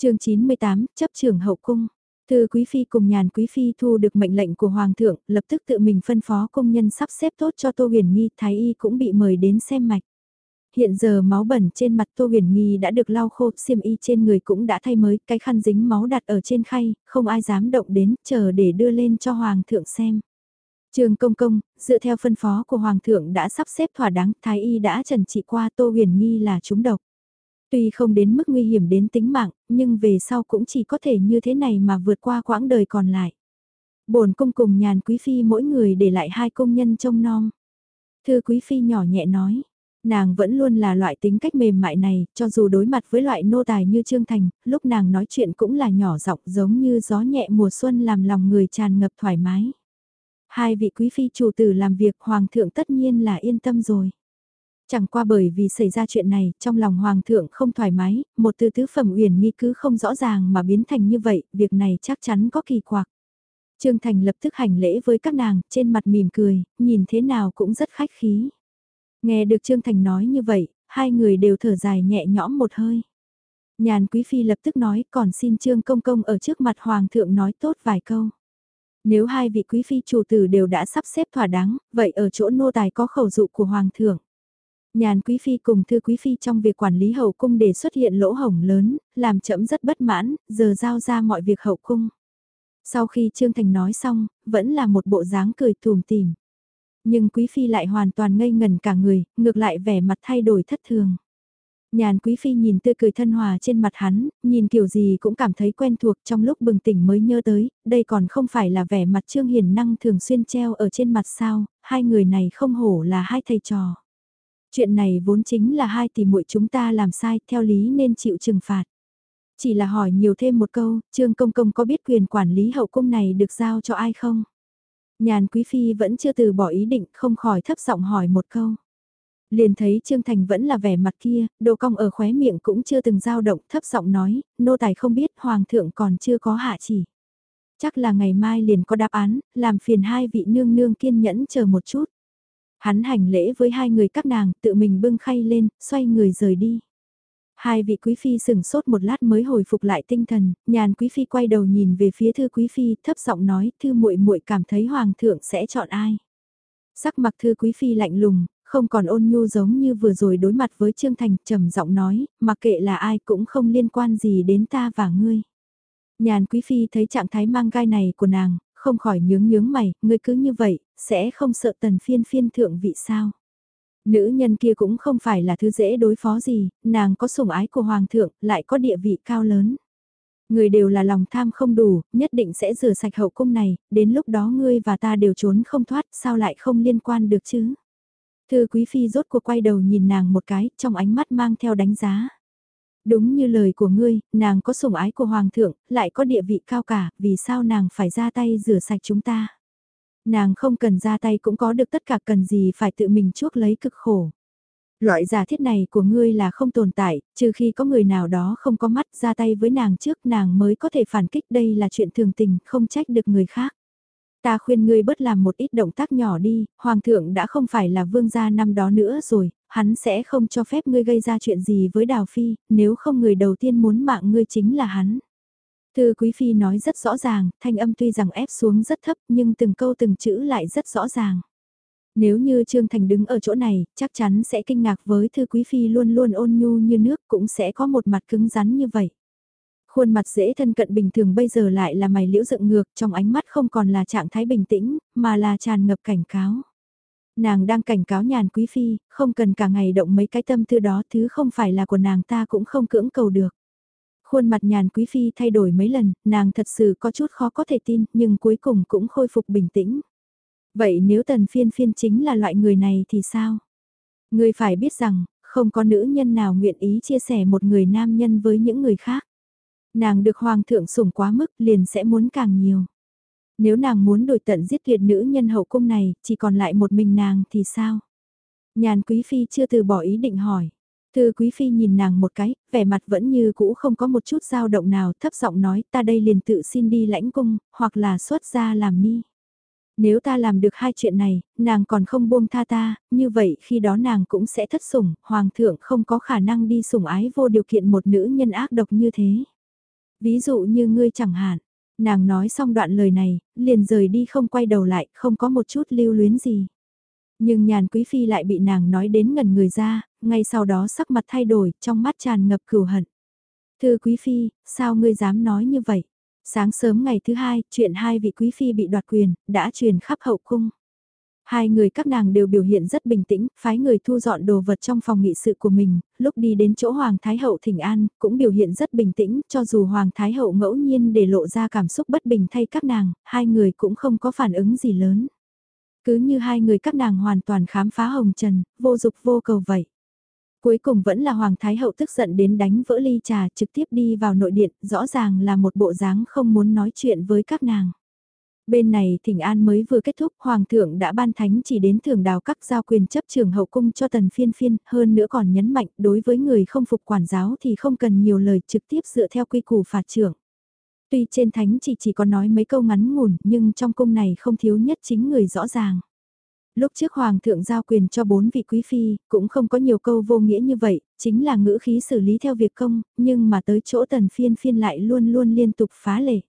[SPEAKER 1] chương 98, chấp trưởng hậu cung. Thư Quý Phi cùng nhàn Quý Phi thu được mệnh lệnh của Hoàng thượng, lập tức tự mình phân phó công nhân sắp xếp tốt cho Tô Huyền Nghi, Thái Y cũng bị mời đến xem mạch. Hiện giờ máu bẩn trên mặt Tô Huyền Nghi đã được lau khô, xiêm y trên người cũng đã thay mới, cái khăn dính máu đặt ở trên khay, không ai dám động đến, chờ để đưa lên cho Hoàng thượng xem. Trường Công Công, dựa theo phân phó của Hoàng thượng đã sắp xếp thỏa đáng, Thái Y đã trần trị qua Tô Huyền Nghi là trúng độc. Tuy không đến mức nguy hiểm đến tính mạng, nhưng về sau cũng chỉ có thể như thế này mà vượt qua quãng đời còn lại. bổn công cùng nhàn quý phi mỗi người để lại hai công nhân trông nom. Thư quý phi nhỏ nhẹ nói, nàng vẫn luôn là loại tính cách mềm mại này, cho dù đối mặt với loại nô tài như Trương Thành, lúc nàng nói chuyện cũng là nhỏ giọng giống như gió nhẹ mùa xuân làm lòng người tràn ngập thoải mái. Hai vị quý phi chủ tử làm việc hoàng thượng tất nhiên là yên tâm rồi. Chẳng qua bởi vì xảy ra chuyện này, trong lòng hoàng thượng không thoải mái, một từ tứ phẩm uyển nghi cứ không rõ ràng mà biến thành như vậy, việc này chắc chắn có kỳ quặc. Trương Thành lập tức hành lễ với các nàng, trên mặt mỉm cười, nhìn thế nào cũng rất khách khí. Nghe được Trương Thành nói như vậy, hai người đều thở dài nhẹ nhõm một hơi. Nhàn Quý Phi lập tức nói còn xin Trương Công Công ở trước mặt Hoàng thượng nói tốt vài câu. Nếu hai vị Quý Phi chủ tử đều đã sắp xếp thỏa đáng, vậy ở chỗ nô tài có khẩu dụ của Hoàng thượng. Nhàn Quý Phi cùng Thư Quý Phi trong việc quản lý hậu cung để xuất hiện lỗ hổng lớn, làm chậm rất bất mãn, giờ giao ra mọi việc hậu cung. Sau khi Trương Thành nói xong, vẫn là một bộ dáng cười thùm tìm. Nhưng Quý Phi lại hoàn toàn ngây ngần cả người, ngược lại vẻ mặt thay đổi thất thường. Nhàn Quý Phi nhìn tươi cười thân hòa trên mặt hắn, nhìn kiểu gì cũng cảm thấy quen thuộc trong lúc bừng tỉnh mới nhớ tới, đây còn không phải là vẻ mặt Trương Hiền Năng thường xuyên treo ở trên mặt sao, hai người này không hổ là hai thầy trò. Chuyện này vốn chính là hai tỷ muội chúng ta làm sai, theo lý nên chịu trừng phạt. Chỉ là hỏi nhiều thêm một câu, Trương Công Công có biết quyền quản lý hậu cung này được giao cho ai không? Nhàn Quý Phi vẫn chưa từ bỏ ý định, không khỏi thấp giọng hỏi một câu. Liền thấy Trương Thành vẫn là vẻ mặt kia, độ cong ở khóe miệng cũng chưa từng dao động, thấp giọng nói, nô tài không biết, Hoàng thượng còn chưa có hạ chỉ. Chắc là ngày mai liền có đáp án, làm phiền hai vị nương nương kiên nhẫn chờ một chút. Hắn hành lễ với hai người các nàng, tự mình bưng khay lên, xoay người rời đi. Hai vị quý phi sừng sốt một lát mới hồi phục lại tinh thần, nhàn quý phi quay đầu nhìn về phía thư quý phi, thấp giọng nói, thư muội muội cảm thấy hoàng thượng sẽ chọn ai. Sắc mặt thư quý phi lạnh lùng, không còn ôn nhu giống như vừa rồi đối mặt với Trương Thành, trầm giọng nói, mặc kệ là ai cũng không liên quan gì đến ta và ngươi. Nhàn quý phi thấy trạng thái mang gai này của nàng, không khỏi nhướng nhướng mày, ngươi cứ như vậy, sẽ không sợ tần phiên phiên thượng vị sao. Nữ nhân kia cũng không phải là thứ dễ đối phó gì, nàng có sủng ái của hoàng thượng, lại có địa vị cao lớn. Người đều là lòng tham không đủ, nhất định sẽ rửa sạch hậu cung này, đến lúc đó ngươi và ta đều trốn không thoát, sao lại không liên quan được chứ? Thư quý phi rốt cuộc quay đầu nhìn nàng một cái, trong ánh mắt mang theo đánh giá. Đúng như lời của ngươi, nàng có sủng ái của hoàng thượng, lại có địa vị cao cả, vì sao nàng phải ra tay rửa sạch chúng ta? Nàng không cần ra tay cũng có được tất cả cần gì phải tự mình chuốc lấy cực khổ. Loại giả thiết này của ngươi là không tồn tại, trừ khi có người nào đó không có mắt ra tay với nàng trước nàng mới có thể phản kích đây là chuyện thường tình, không trách được người khác. Ta khuyên ngươi bớt làm một ít động tác nhỏ đi, hoàng thượng đã không phải là vương gia năm đó nữa rồi, hắn sẽ không cho phép ngươi gây ra chuyện gì với Đào Phi, nếu không người đầu tiên muốn mạng ngươi chính là hắn. Thư Quý Phi nói rất rõ ràng, thanh âm tuy rằng ép xuống rất thấp nhưng từng câu từng chữ lại rất rõ ràng. Nếu như Trương Thành đứng ở chỗ này, chắc chắn sẽ kinh ngạc với Thư Quý Phi luôn luôn ôn nhu như nước cũng sẽ có một mặt cứng rắn như vậy. Khuôn mặt dễ thân cận bình thường bây giờ lại là mày liễu dựng ngược trong ánh mắt không còn là trạng thái bình tĩnh, mà là tràn ngập cảnh cáo. Nàng đang cảnh cáo nhàn quý phi, không cần cả ngày động mấy cái tâm tư đó thứ không phải là của nàng ta cũng không cưỡng cầu được. Khuôn mặt nhàn quý phi thay đổi mấy lần, nàng thật sự có chút khó có thể tin, nhưng cuối cùng cũng khôi phục bình tĩnh. Vậy nếu tần phiên phiên chính là loại người này thì sao? Người phải biết rằng, không có nữ nhân nào nguyện ý chia sẻ một người nam nhân với những người khác. Nàng được hoàng thượng sủng quá mức liền sẽ muốn càng nhiều. Nếu nàng muốn đổi tận giết tuyệt nữ nhân hậu cung này, chỉ còn lại một mình nàng thì sao? Nhàn quý phi chưa từ bỏ ý định hỏi. Thư quý phi nhìn nàng một cái, vẻ mặt vẫn như cũ không có một chút dao động nào thấp giọng nói ta đây liền tự xin đi lãnh cung, hoặc là xuất ra làm ni. Nếu ta làm được hai chuyện này, nàng còn không buông tha ta, như vậy khi đó nàng cũng sẽ thất sủng, hoàng thượng không có khả năng đi sủng ái vô điều kiện một nữ nhân ác độc như thế. Ví dụ như ngươi chẳng hạn, nàng nói xong đoạn lời này, liền rời đi không quay đầu lại, không có một chút lưu luyến gì. Nhưng nhàn quý phi lại bị nàng nói đến ngần người ra, ngay sau đó sắc mặt thay đổi, trong mắt tràn ngập cửu hận. Thưa quý phi, sao ngươi dám nói như vậy? Sáng sớm ngày thứ hai, chuyện hai vị quý phi bị đoạt quyền, đã truyền khắp hậu cung. Hai người các nàng đều biểu hiện rất bình tĩnh, phái người thu dọn đồ vật trong phòng nghị sự của mình, lúc đi đến chỗ Hoàng Thái Hậu thỉnh an, cũng biểu hiện rất bình tĩnh, cho dù Hoàng Thái Hậu ngẫu nhiên để lộ ra cảm xúc bất bình thay các nàng, hai người cũng không có phản ứng gì lớn. Cứ như hai người các nàng hoàn toàn khám phá hồng trần, vô dục vô cầu vậy. Cuối cùng vẫn là Hoàng Thái Hậu tức giận đến đánh vỡ ly trà trực tiếp đi vào nội điện, rõ ràng là một bộ dáng không muốn nói chuyện với các nàng. Bên này thỉnh an mới vừa kết thúc, Hoàng thượng đã ban thánh chỉ đến thưởng đào các giao quyền chấp trường hậu cung cho tần phiên phiên, hơn nữa còn nhấn mạnh đối với người không phục quản giáo thì không cần nhiều lời trực tiếp dựa theo quy củ phạt trưởng. Tuy trên thánh chỉ chỉ có nói mấy câu ngắn ngủn nhưng trong cung này không thiếu nhất chính người rõ ràng. Lúc trước Hoàng thượng giao quyền cho bốn vị quý phi, cũng không có nhiều câu vô nghĩa như vậy, chính là ngữ khí xử lý theo việc công, nhưng mà tới chỗ tần phiên phiên lại luôn luôn liên tục phá lệ.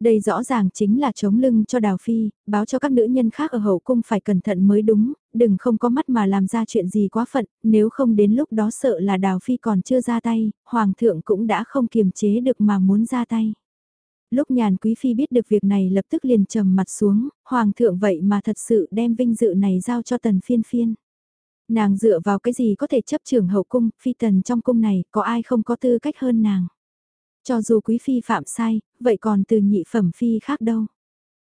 [SPEAKER 1] Đây rõ ràng chính là chống lưng cho Đào Phi, báo cho các nữ nhân khác ở hậu cung phải cẩn thận mới đúng, đừng không có mắt mà làm ra chuyện gì quá phận, nếu không đến lúc đó sợ là Đào Phi còn chưa ra tay, Hoàng thượng cũng đã không kiềm chế được mà muốn ra tay. Lúc nhàn quý phi biết được việc này lập tức liền trầm mặt xuống, hoàng thượng vậy mà thật sự đem vinh dự này giao cho tần phiên phiên. Nàng dựa vào cái gì có thể chấp trường hậu cung, phi tần trong cung này, có ai không có tư cách hơn nàng. Cho dù quý phi phạm sai, vậy còn từ nhị phẩm phi khác đâu.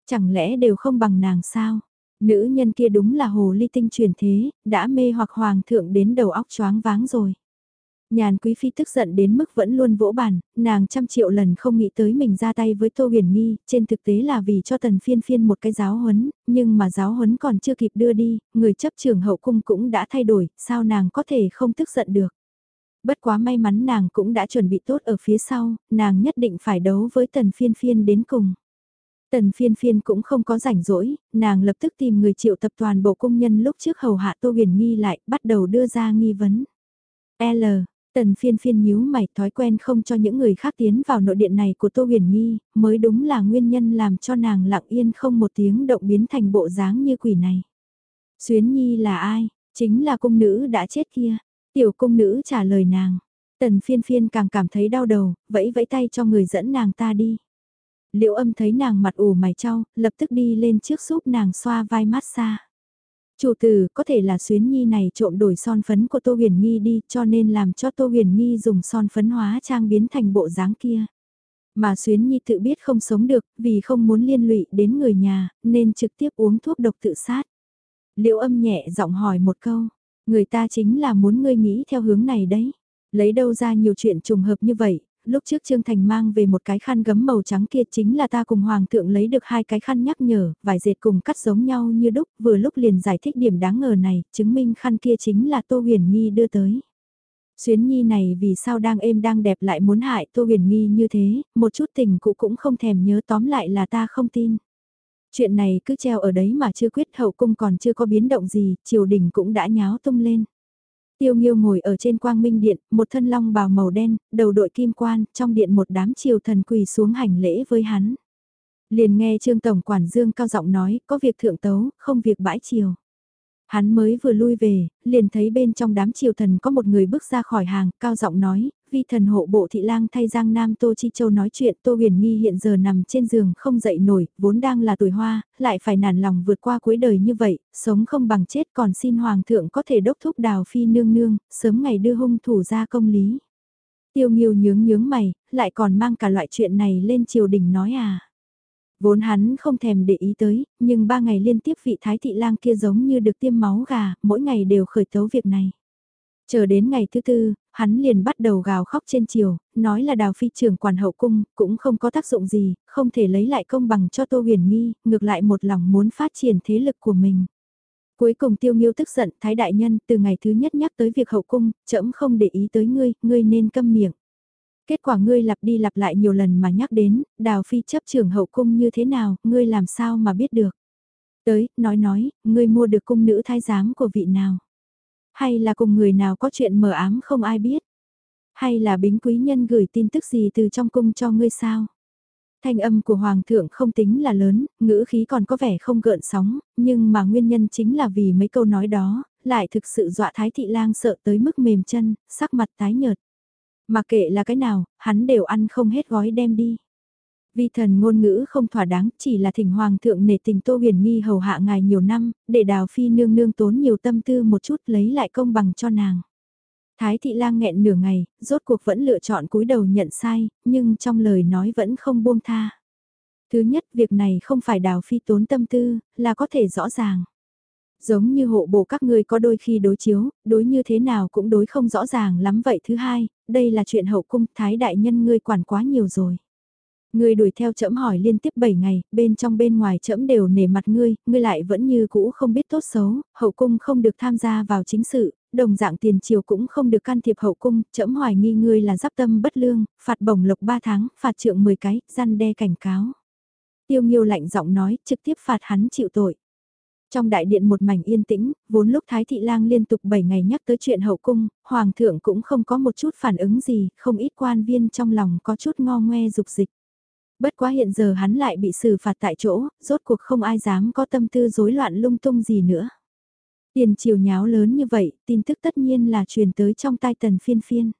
[SPEAKER 1] Chẳng lẽ đều không bằng nàng sao? Nữ nhân kia đúng là hồ ly tinh truyền thế, đã mê hoặc hoàng thượng đến đầu óc choáng váng rồi. Nhàn quý phi tức giận đến mức vẫn luôn vỗ bàn, nàng trăm triệu lần không nghĩ tới mình ra tay với Tô Huyền Nghi, trên thực tế là vì cho tần phiên phiên một cái giáo huấn, nhưng mà giáo huấn còn chưa kịp đưa đi, người chấp trường hậu cung cũng đã thay đổi, sao nàng có thể không tức giận được. Bất quá may mắn nàng cũng đã chuẩn bị tốt ở phía sau, nàng nhất định phải đấu với tần phiên phiên đến cùng. Tần phiên phiên cũng không có rảnh rỗi, nàng lập tức tìm người triệu tập toàn bộ công nhân lúc trước hầu hạ Tô Huyền Nghi lại, bắt đầu đưa ra nghi vấn. L, Tần phiên phiên nhíu mày thói quen không cho những người khác tiến vào nội điện này của Tô Huyền Nghi, mới đúng là nguyên nhân làm cho nàng lặng yên không một tiếng động biến thành bộ dáng như quỷ này. Xuyến Nhi là ai? Chính là cung nữ đã chết kia. Tiểu cung nữ trả lời nàng. Tần phiên phiên càng cảm thấy đau đầu, vẫy vẫy tay cho người dẫn nàng ta đi. Liệu âm thấy nàng mặt ủ mày trao, lập tức đi lên trước giúp nàng xoa vai mát xa. Chủ tử có thể là xuyến nhi này trộm đổi son phấn của Tô Huyền Nghi đi cho nên làm cho Tô Huyền Nghi dùng son phấn hóa trang biến thành bộ dáng kia. Mà xuyến nhi tự biết không sống được vì không muốn liên lụy đến người nhà nên trực tiếp uống thuốc độc tự sát. Liệu âm nhẹ giọng hỏi một câu, người ta chính là muốn ngươi nghĩ theo hướng này đấy. Lấy đâu ra nhiều chuyện trùng hợp như vậy, lúc trước Trương Thành mang về một cái khăn gấm màu trắng kia chính là ta cùng Hoàng thượng lấy được hai cái khăn nhắc nhở, vài dệt cùng cắt giống nhau như đúc, vừa lúc liền giải thích điểm đáng ngờ này, chứng minh khăn kia chính là Tô Huyền Nghi đưa tới. Xuyến Nhi này vì sao đang êm đang đẹp lại muốn hại Tô Huyền Nghi như thế, một chút tình cụ cũng không thèm nhớ tóm lại là ta không tin. Chuyện này cứ treo ở đấy mà chưa quyết hậu cung còn chưa có biến động gì, triều đình cũng đã nháo tung lên. Tiêu Nghiêu ngồi ở trên quang minh điện, một thân long bào màu đen, đầu đội kim quan, trong điện một đám triều thần quỳ xuống hành lễ với hắn. Liền nghe Trương Tổng Quản Dương cao giọng nói, có việc thượng tấu, không việc bãi triều. Hắn mới vừa lui về, liền thấy bên trong đám triều thần có một người bước ra khỏi hàng, cao giọng nói, vi thần hộ bộ thị lang thay Giang Nam Tô Chi Châu nói chuyện Tô Huyền Nghi hiện giờ nằm trên giường không dậy nổi, vốn đang là tuổi hoa, lại phải nản lòng vượt qua cuối đời như vậy, sống không bằng chết còn xin Hoàng thượng có thể đốc thúc đào phi nương nương, sớm ngày đưa hung thủ ra công lý. Tiêu Nghiêu nhướng nhướng mày, lại còn mang cả loại chuyện này lên triều đình nói à. Vốn hắn không thèm để ý tới, nhưng ba ngày liên tiếp vị thái thị lang kia giống như được tiêm máu gà, mỗi ngày đều khởi tấu việc này. Chờ đến ngày thứ tư, hắn liền bắt đầu gào khóc trên chiều, nói là đào phi trưởng quản hậu cung, cũng không có tác dụng gì, không thể lấy lại công bằng cho Tô Huyền Nghi, ngược lại một lòng muốn phát triển thế lực của mình. Cuối cùng tiêu nghiêu tức giận, thái đại nhân, từ ngày thứ nhất nhắc tới việc hậu cung, trẫm không để ý tới ngươi, ngươi nên câm miệng. Kết quả ngươi lặp đi lặp lại nhiều lần mà nhắc đến, đào phi chấp trưởng hậu cung như thế nào, ngươi làm sao mà biết được. Tới, nói nói, ngươi mua được cung nữ thái giám của vị nào. Hay là cùng người nào có chuyện mờ ám không ai biết? Hay là bính quý nhân gửi tin tức gì từ trong cung cho ngươi sao? Thanh âm của Hoàng thượng không tính là lớn, ngữ khí còn có vẻ không gợn sóng, nhưng mà nguyên nhân chính là vì mấy câu nói đó, lại thực sự dọa Thái Thị Lang sợ tới mức mềm chân, sắc mặt tái nhợt. Mà kệ là cái nào, hắn đều ăn không hết gói đem đi. Vi thần ngôn ngữ không thỏa đáng, chỉ là thỉnh hoàng thượng nể tình Tô Huyền Nghi hầu hạ ngài nhiều năm, để đào phi nương nương tốn nhiều tâm tư một chút lấy lại công bằng cho nàng. Thái thị lang nghẹn nửa ngày, rốt cuộc vẫn lựa chọn cúi đầu nhận sai, nhưng trong lời nói vẫn không buông tha. Thứ nhất, việc này không phải đào phi tốn tâm tư, là có thể rõ ràng. Giống như hộ bộ các ngươi có đôi khi đối chiếu, đối như thế nào cũng đối không rõ ràng lắm vậy. Thứ hai, đây là chuyện hậu cung, thái đại nhân ngươi quản quá nhiều rồi. Ngươi đuổi theo trẫm hỏi liên tiếp 7 ngày, bên trong bên ngoài trẫm đều nể mặt ngươi, ngươi lại vẫn như cũ không biết tốt xấu, hậu cung không được tham gia vào chính sự, đồng dạng tiền triều cũng không được can thiệp hậu cung, trẫm hoài nghi ngươi là giáp tâm bất lương, phạt bổng lộc 3 tháng, phạt trượng 10 cái, gian đe cảnh cáo. Tiêu Nghiêu lạnh giọng nói, trực tiếp phạt hắn chịu tội. Trong đại điện một mảnh yên tĩnh, vốn lúc Thái Thị Lang liên tục 7 ngày nhắc tới chuyện hậu cung, Hoàng thượng cũng không có một chút phản ứng gì, không ít quan viên trong lòng có chút ngo ngoe dục dịch. Bất quá hiện giờ hắn lại bị xử phạt tại chỗ, rốt cuộc không ai dám có tâm tư rối loạn lung tung gì nữa. Tiền triều nháo lớn như vậy, tin tức tất nhiên là truyền tới trong tai tần phiên phiên.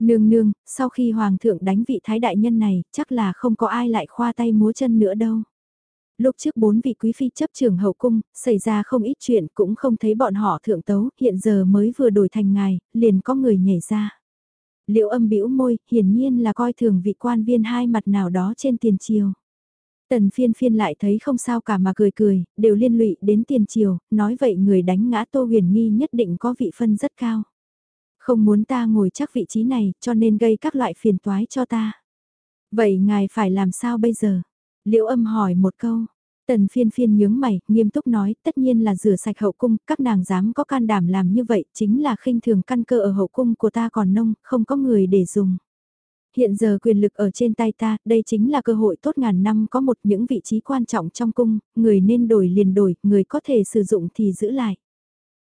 [SPEAKER 1] Nương nương, sau khi hoàng thượng đánh vị thái đại nhân này, chắc là không có ai lại khoa tay múa chân nữa đâu. Lúc trước bốn vị quý phi chấp trường hậu cung, xảy ra không ít chuyện cũng không thấy bọn họ thượng tấu, hiện giờ mới vừa đổi thành ngài, liền có người nhảy ra. Liệu âm bĩu môi, hiển nhiên là coi thường vị quan viên hai mặt nào đó trên tiền triều. Tần phiên phiên lại thấy không sao cả mà cười cười, đều liên lụy đến tiền triều, nói vậy người đánh ngã Tô Huyền Nghi nhất định có vị phân rất cao. Không muốn ta ngồi chắc vị trí này, cho nên gây các loại phiền toái cho ta. Vậy ngài phải làm sao bây giờ? Liễu âm hỏi một câu. Tần phiên phiên nhướng mày, nghiêm túc nói, tất nhiên là rửa sạch hậu cung, các nàng dám có can đảm làm như vậy, chính là khinh thường căn cơ ở hậu cung của ta còn nông, không có người để dùng. Hiện giờ quyền lực ở trên tay ta, đây chính là cơ hội tốt ngàn năm có một những vị trí quan trọng trong cung, người nên đổi liền đổi, người có thể sử dụng thì giữ lại.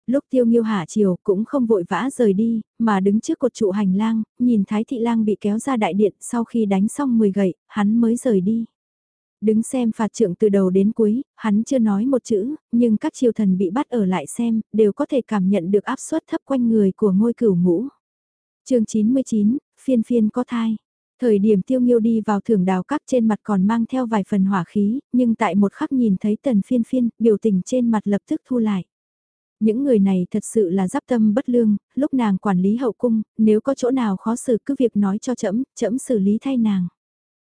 [SPEAKER 1] Lúc tiêu nghiêu hạ chiều cũng không vội vã rời đi, mà đứng trước cột trụ hành lang, nhìn Thái Thị Lang bị kéo ra đại điện sau khi đánh xong 10 gậy, hắn mới rời đi. Đứng xem phạt trượng từ đầu đến cuối, hắn chưa nói một chữ, nhưng các triều thần bị bắt ở lại xem, đều có thể cảm nhận được áp suất thấp quanh người của ngôi cửu ngũ. chương 99, phiên phiên có thai. Thời điểm tiêu nghiêu đi vào thưởng đào các trên mặt còn mang theo vài phần hỏa khí, nhưng tại một khắc nhìn thấy tần phiên phiên, biểu tình trên mặt lập tức thu lại. Những người này thật sự là giáp tâm bất lương, lúc nàng quản lý hậu cung, nếu có chỗ nào khó xử cứ việc nói cho trẫm trẫm xử lý thay nàng.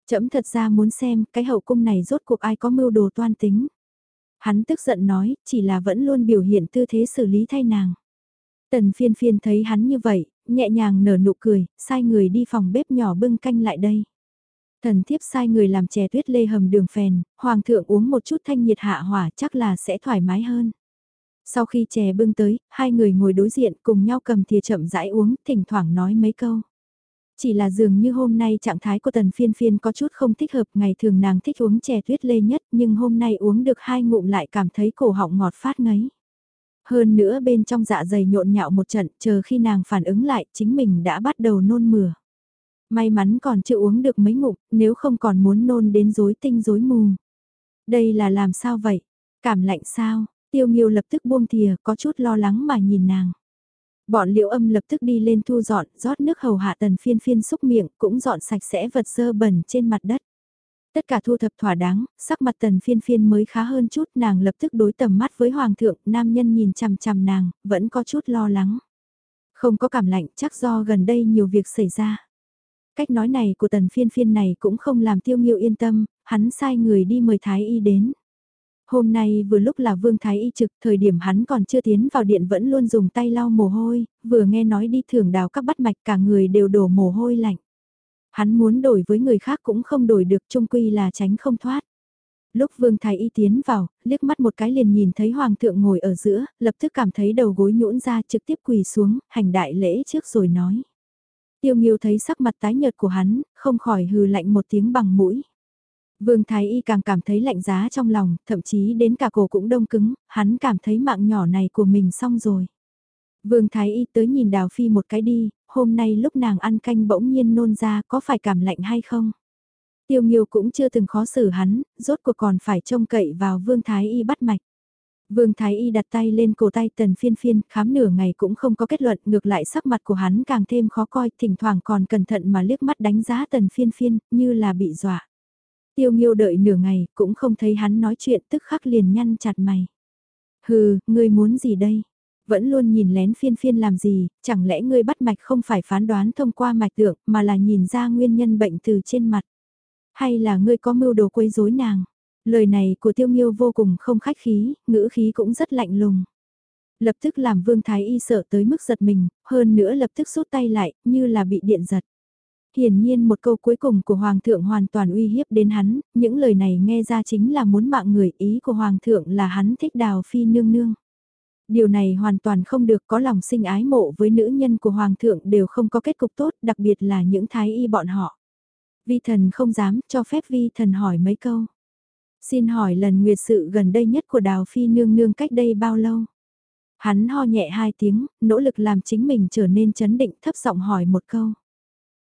[SPEAKER 1] Chấm thật ra muốn xem cái hậu cung này rốt cuộc ai có mưu đồ toan tính. Hắn tức giận nói, chỉ là vẫn luôn biểu hiện tư thế xử lý thay nàng. Tần phiên phiên thấy hắn như vậy, nhẹ nhàng nở nụ cười, sai người đi phòng bếp nhỏ bưng canh lại đây. Thần thiếp sai người làm chè tuyết lê hầm đường phèn, hoàng thượng uống một chút thanh nhiệt hạ hỏa chắc là sẽ thoải mái hơn. Sau khi chè bưng tới, hai người ngồi đối diện cùng nhau cầm thìa chậm rãi uống, thỉnh thoảng nói mấy câu. Chỉ là dường như hôm nay trạng thái của tần phiên phiên có chút không thích hợp, ngày thường nàng thích uống chè tuyết lê nhất nhưng hôm nay uống được hai ngụm lại cảm thấy cổ họng ngọt phát ngấy. Hơn nữa bên trong dạ dày nhộn nhạo một trận, chờ khi nàng phản ứng lại, chính mình đã bắt đầu nôn mửa. May mắn còn chưa uống được mấy ngụm, nếu không còn muốn nôn đến rối tinh rối mù. Đây là làm sao vậy? Cảm lạnh sao? Tiêu Nghiêu lập tức buông thìa, có chút lo lắng mà nhìn nàng. Bọn liệu âm lập tức đi lên thu dọn, rót nước hầu hạ tần phiên phiên xúc miệng, cũng dọn sạch sẽ vật dơ bẩn trên mặt đất. Tất cả thu thập thỏa đáng, sắc mặt tần phiên phiên mới khá hơn chút, nàng lập tức đối tầm mắt với hoàng thượng, nam nhân nhìn chằm chằm nàng, vẫn có chút lo lắng. Không có cảm lạnh, chắc do gần đây nhiều việc xảy ra. Cách nói này của tần phiên phiên này cũng không làm tiêu nghiêu yên tâm, hắn sai người đi mời thái y đến. Hôm nay vừa lúc là Vương Thái Y trực, thời điểm hắn còn chưa tiến vào điện vẫn luôn dùng tay lau mồ hôi, vừa nghe nói đi thưởng đào các bắt mạch cả người đều đổ mồ hôi lạnh. Hắn muốn đổi với người khác cũng không đổi được trung quy là tránh không thoát. Lúc Vương Thái Y tiến vào, liếc mắt một cái liền nhìn thấy Hoàng thượng ngồi ở giữa, lập tức cảm thấy đầu gối nhũn ra trực tiếp quỳ xuống, hành đại lễ trước rồi nói. Tiêu Nghiêu thấy sắc mặt tái nhợt của hắn, không khỏi hừ lạnh một tiếng bằng mũi. Vương Thái Y càng cảm thấy lạnh giá trong lòng, thậm chí đến cả cổ cũng đông cứng, hắn cảm thấy mạng nhỏ này của mình xong rồi. Vương Thái Y tới nhìn Đào Phi một cái đi, hôm nay lúc nàng ăn canh bỗng nhiên nôn ra có phải cảm lạnh hay không? Tiêu Nghiêu cũng chưa từng khó xử hắn, rốt cuộc còn phải trông cậy vào Vương Thái Y bắt mạch. Vương Thái Y đặt tay lên cổ tay tần phiên phiên, khám nửa ngày cũng không có kết luận, ngược lại sắc mặt của hắn càng thêm khó coi, thỉnh thoảng còn cẩn thận mà liếc mắt đánh giá tần phiên phiên, như là bị dọa. Tiêu Nghiêu đợi nửa ngày, cũng không thấy hắn nói chuyện tức khắc liền nhăn chặt mày. Hừ, ngươi muốn gì đây? Vẫn luôn nhìn lén phiên phiên làm gì, chẳng lẽ ngươi bắt mạch không phải phán đoán thông qua mạch tượng mà là nhìn ra nguyên nhân bệnh từ trên mặt? Hay là ngươi có mưu đồ quấy rối nàng? Lời này của tiêu nghiêu vô cùng không khách khí, ngữ khí cũng rất lạnh lùng. Lập tức làm vương thái y sợ tới mức giật mình, hơn nữa lập tức rút tay lại, như là bị điện giật. Hiển nhiên một câu cuối cùng của Hoàng thượng hoàn toàn uy hiếp đến hắn, những lời này nghe ra chính là muốn mạng người ý của Hoàng thượng là hắn thích đào phi nương nương. Điều này hoàn toàn không được có lòng sinh ái mộ với nữ nhân của Hoàng thượng đều không có kết cục tốt, đặc biệt là những thái y bọn họ. Vi thần không dám cho phép vi thần hỏi mấy câu. Xin hỏi lần nguyệt sự gần đây nhất của đào phi nương nương cách đây bao lâu? Hắn ho nhẹ hai tiếng, nỗ lực làm chính mình trở nên chấn định thấp giọng hỏi một câu.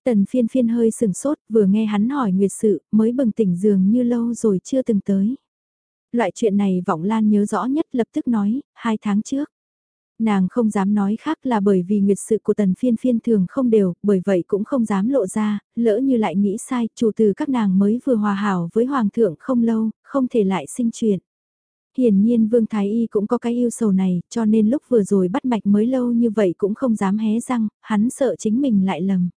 [SPEAKER 1] Tần phiên phiên hơi sừng sốt, vừa nghe hắn hỏi nguyệt sự, mới bừng tỉnh dường như lâu rồi chưa từng tới. Loại chuyện này Vọng Lan nhớ rõ nhất lập tức nói, hai tháng trước. Nàng không dám nói khác là bởi vì nguyệt sự của tần phiên phiên thường không đều, bởi vậy cũng không dám lộ ra, lỡ như lại nghĩ sai, chủ từ các nàng mới vừa hòa hảo với hoàng thượng không lâu, không thể lại sinh chuyện. Hiển nhiên Vương Thái Y cũng có cái yêu sầu này, cho nên lúc vừa rồi bắt mạch mới lâu như vậy cũng không dám hé răng, hắn sợ chính mình lại lầm.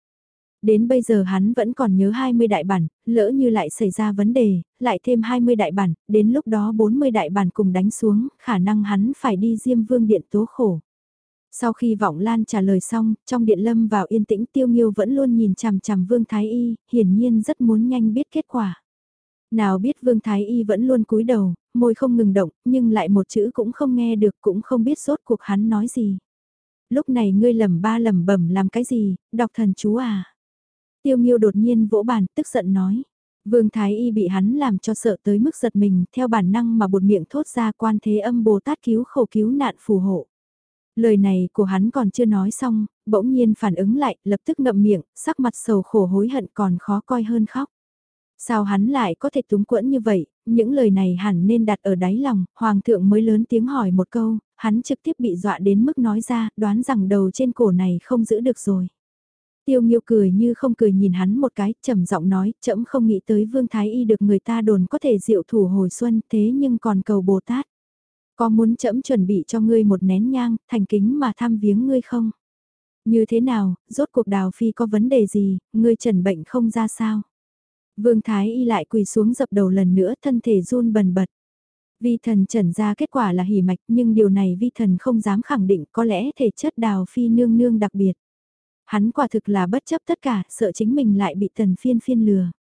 [SPEAKER 1] Đến bây giờ hắn vẫn còn nhớ 20 đại bản, lỡ như lại xảy ra vấn đề, lại thêm 20 đại bản, đến lúc đó 40 đại bản cùng đánh xuống, khả năng hắn phải đi Diêm Vương Điện tố khổ. Sau khi Vọng Lan trả lời xong, trong điện lâm vào yên tĩnh Tiêu Nghiêu vẫn luôn nhìn chằm chằm Vương Thái Y, hiển nhiên rất muốn nhanh biết kết quả. Nào biết Vương Thái Y vẫn luôn cúi đầu, môi không ngừng động, nhưng lại một chữ cũng không nghe được cũng không biết rốt cuộc hắn nói gì. Lúc này ngươi lầm ba lầm bẩm làm cái gì, đọc thần chú à. Tiêu Nghiêu đột nhiên vỗ bàn, tức giận nói. Vương Thái Y bị hắn làm cho sợ tới mức giật mình, theo bản năng mà bột miệng thốt ra quan thế âm Bồ Tát cứu khổ cứu nạn phù hộ. Lời này của hắn còn chưa nói xong, bỗng nhiên phản ứng lại, lập tức ngậm miệng, sắc mặt sầu khổ hối hận còn khó coi hơn khóc. Sao hắn lại có thể túng quẫn như vậy, những lời này hẳn nên đặt ở đáy lòng, hoàng thượng mới lớn tiếng hỏi một câu, hắn trực tiếp bị dọa đến mức nói ra, đoán rằng đầu trên cổ này không giữ được rồi. Tiêu Nghiêu cười như không cười nhìn hắn một cái, trầm giọng nói, trẫm không nghĩ tới Vương Thái Y được người ta đồn có thể diệu thủ hồi xuân, thế nhưng còn cầu Bồ Tát. Có muốn trẫm chuẩn bị cho ngươi một nén nhang, thành kính mà thăm viếng ngươi không? Như thế nào, rốt cuộc đào phi có vấn đề gì, ngươi trần bệnh không ra sao? Vương Thái Y lại quỳ xuống dập đầu lần nữa thân thể run bần bật. Vi thần trần ra kết quả là hỉ mạch nhưng điều này vi thần không dám khẳng định có lẽ thể chất đào phi nương nương đặc biệt. Hắn quả thực là bất chấp tất cả, sợ chính mình lại bị tần phiên phiên lừa.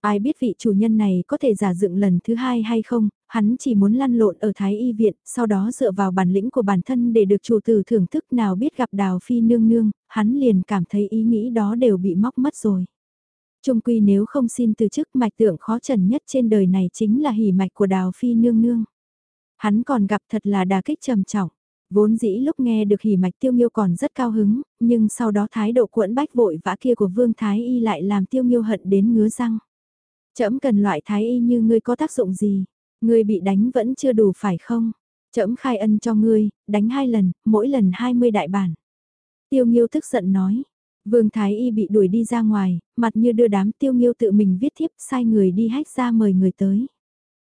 [SPEAKER 1] Ai biết vị chủ nhân này có thể giả dựng lần thứ hai hay không, hắn chỉ muốn lăn lộn ở Thái Y Viện, sau đó dựa vào bản lĩnh của bản thân để được chủ tử thưởng thức nào biết gặp đào phi nương nương, hắn liền cảm thấy ý nghĩ đó đều bị móc mất rồi. Trung quy nếu không xin từ chức mạch tượng khó trần nhất trên đời này chính là hỉ mạch của đào phi nương nương. Hắn còn gặp thật là đà kích trầm trọng. Vốn dĩ lúc nghe được hỉ mạch tiêu nghiêu còn rất cao hứng, nhưng sau đó thái độ quẫn bách vội vã kia của vương thái y lại làm tiêu nghiêu hận đến ngứa răng. Chấm cần loại thái y như ngươi có tác dụng gì? Ngươi bị đánh vẫn chưa đủ phải không? Chấm khai ân cho ngươi, đánh hai lần, mỗi lần 20 đại bản. Tiêu nghiêu tức giận nói. Vương Thái Y bị đuổi đi ra ngoài, mặt như đưa đám tiêu nghiêu tự mình viết thiếp sai người đi hách ra mời người tới.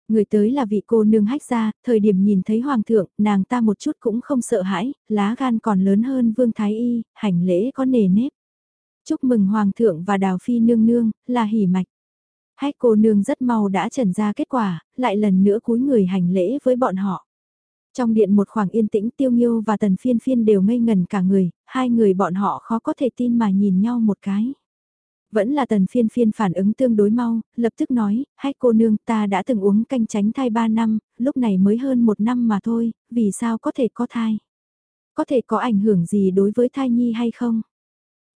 [SPEAKER 1] Người tới là vị cô nương hách ra, thời điểm nhìn thấy hoàng thượng, nàng ta một chút cũng không sợ hãi, lá gan còn lớn hơn vương thái y, hành lễ có nề nếp. Chúc mừng hoàng thượng và đào phi nương nương, là hỉ mạch. Hách cô nương rất mau đã trần ra kết quả, lại lần nữa cúi người hành lễ với bọn họ. Trong điện một khoảng yên tĩnh tiêu nghiêu và tần phiên phiên đều ngây ngần cả người, hai người bọn họ khó có thể tin mà nhìn nhau một cái. Vẫn là tần phiên phiên phản ứng tương đối mau, lập tức nói, hai cô nương ta đã từng uống canh tránh thai 3 năm, lúc này mới hơn một năm mà thôi, vì sao có thể có thai? Có thể có ảnh hưởng gì đối với thai nhi hay không?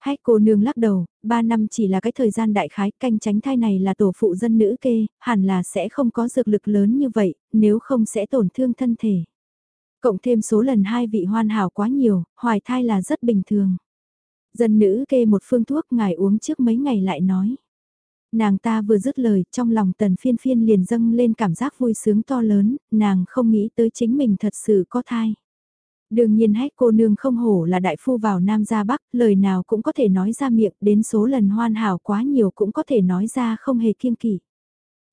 [SPEAKER 1] hai cô nương lắc đầu, 3 năm chỉ là cái thời gian đại khái, canh tránh thai này là tổ phụ dân nữ kê, hẳn là sẽ không có dược lực lớn như vậy, nếu không sẽ tổn thương thân thể. Cộng thêm số lần hai vị hoàn hảo quá nhiều, hoài thai là rất bình thường. Dân nữ kê một phương thuốc ngài uống trước mấy ngày lại nói. Nàng ta vừa dứt lời, trong lòng tần phiên phiên liền dâng lên cảm giác vui sướng to lớn, nàng không nghĩ tới chính mình thật sự có thai. Đương nhiên hách cô nương không hổ là đại phu vào Nam ra Bắc, lời nào cũng có thể nói ra miệng, đến số lần hoàn hảo quá nhiều cũng có thể nói ra không hề kiêng kỵ.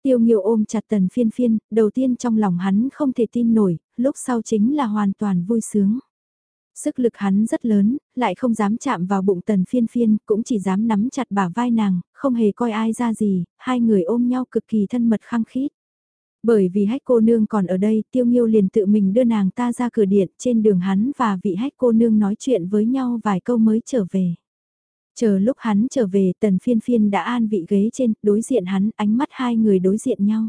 [SPEAKER 1] Tiêu Nghiêu ôm chặt tần phiên phiên, đầu tiên trong lòng hắn không thể tin nổi, lúc sau chính là hoàn toàn vui sướng. Sức lực hắn rất lớn, lại không dám chạm vào bụng tần phiên phiên, cũng chỉ dám nắm chặt bả vai nàng, không hề coi ai ra gì, hai người ôm nhau cực kỳ thân mật khăng khít. Bởi vì hách cô nương còn ở đây, tiêu nghiêu liền tự mình đưa nàng ta ra cửa điện, trên đường hắn và vị hách cô nương nói chuyện với nhau vài câu mới trở về. Chờ lúc hắn trở về tần phiên phiên đã an vị ghế trên, đối diện hắn, ánh mắt hai người đối diện nhau.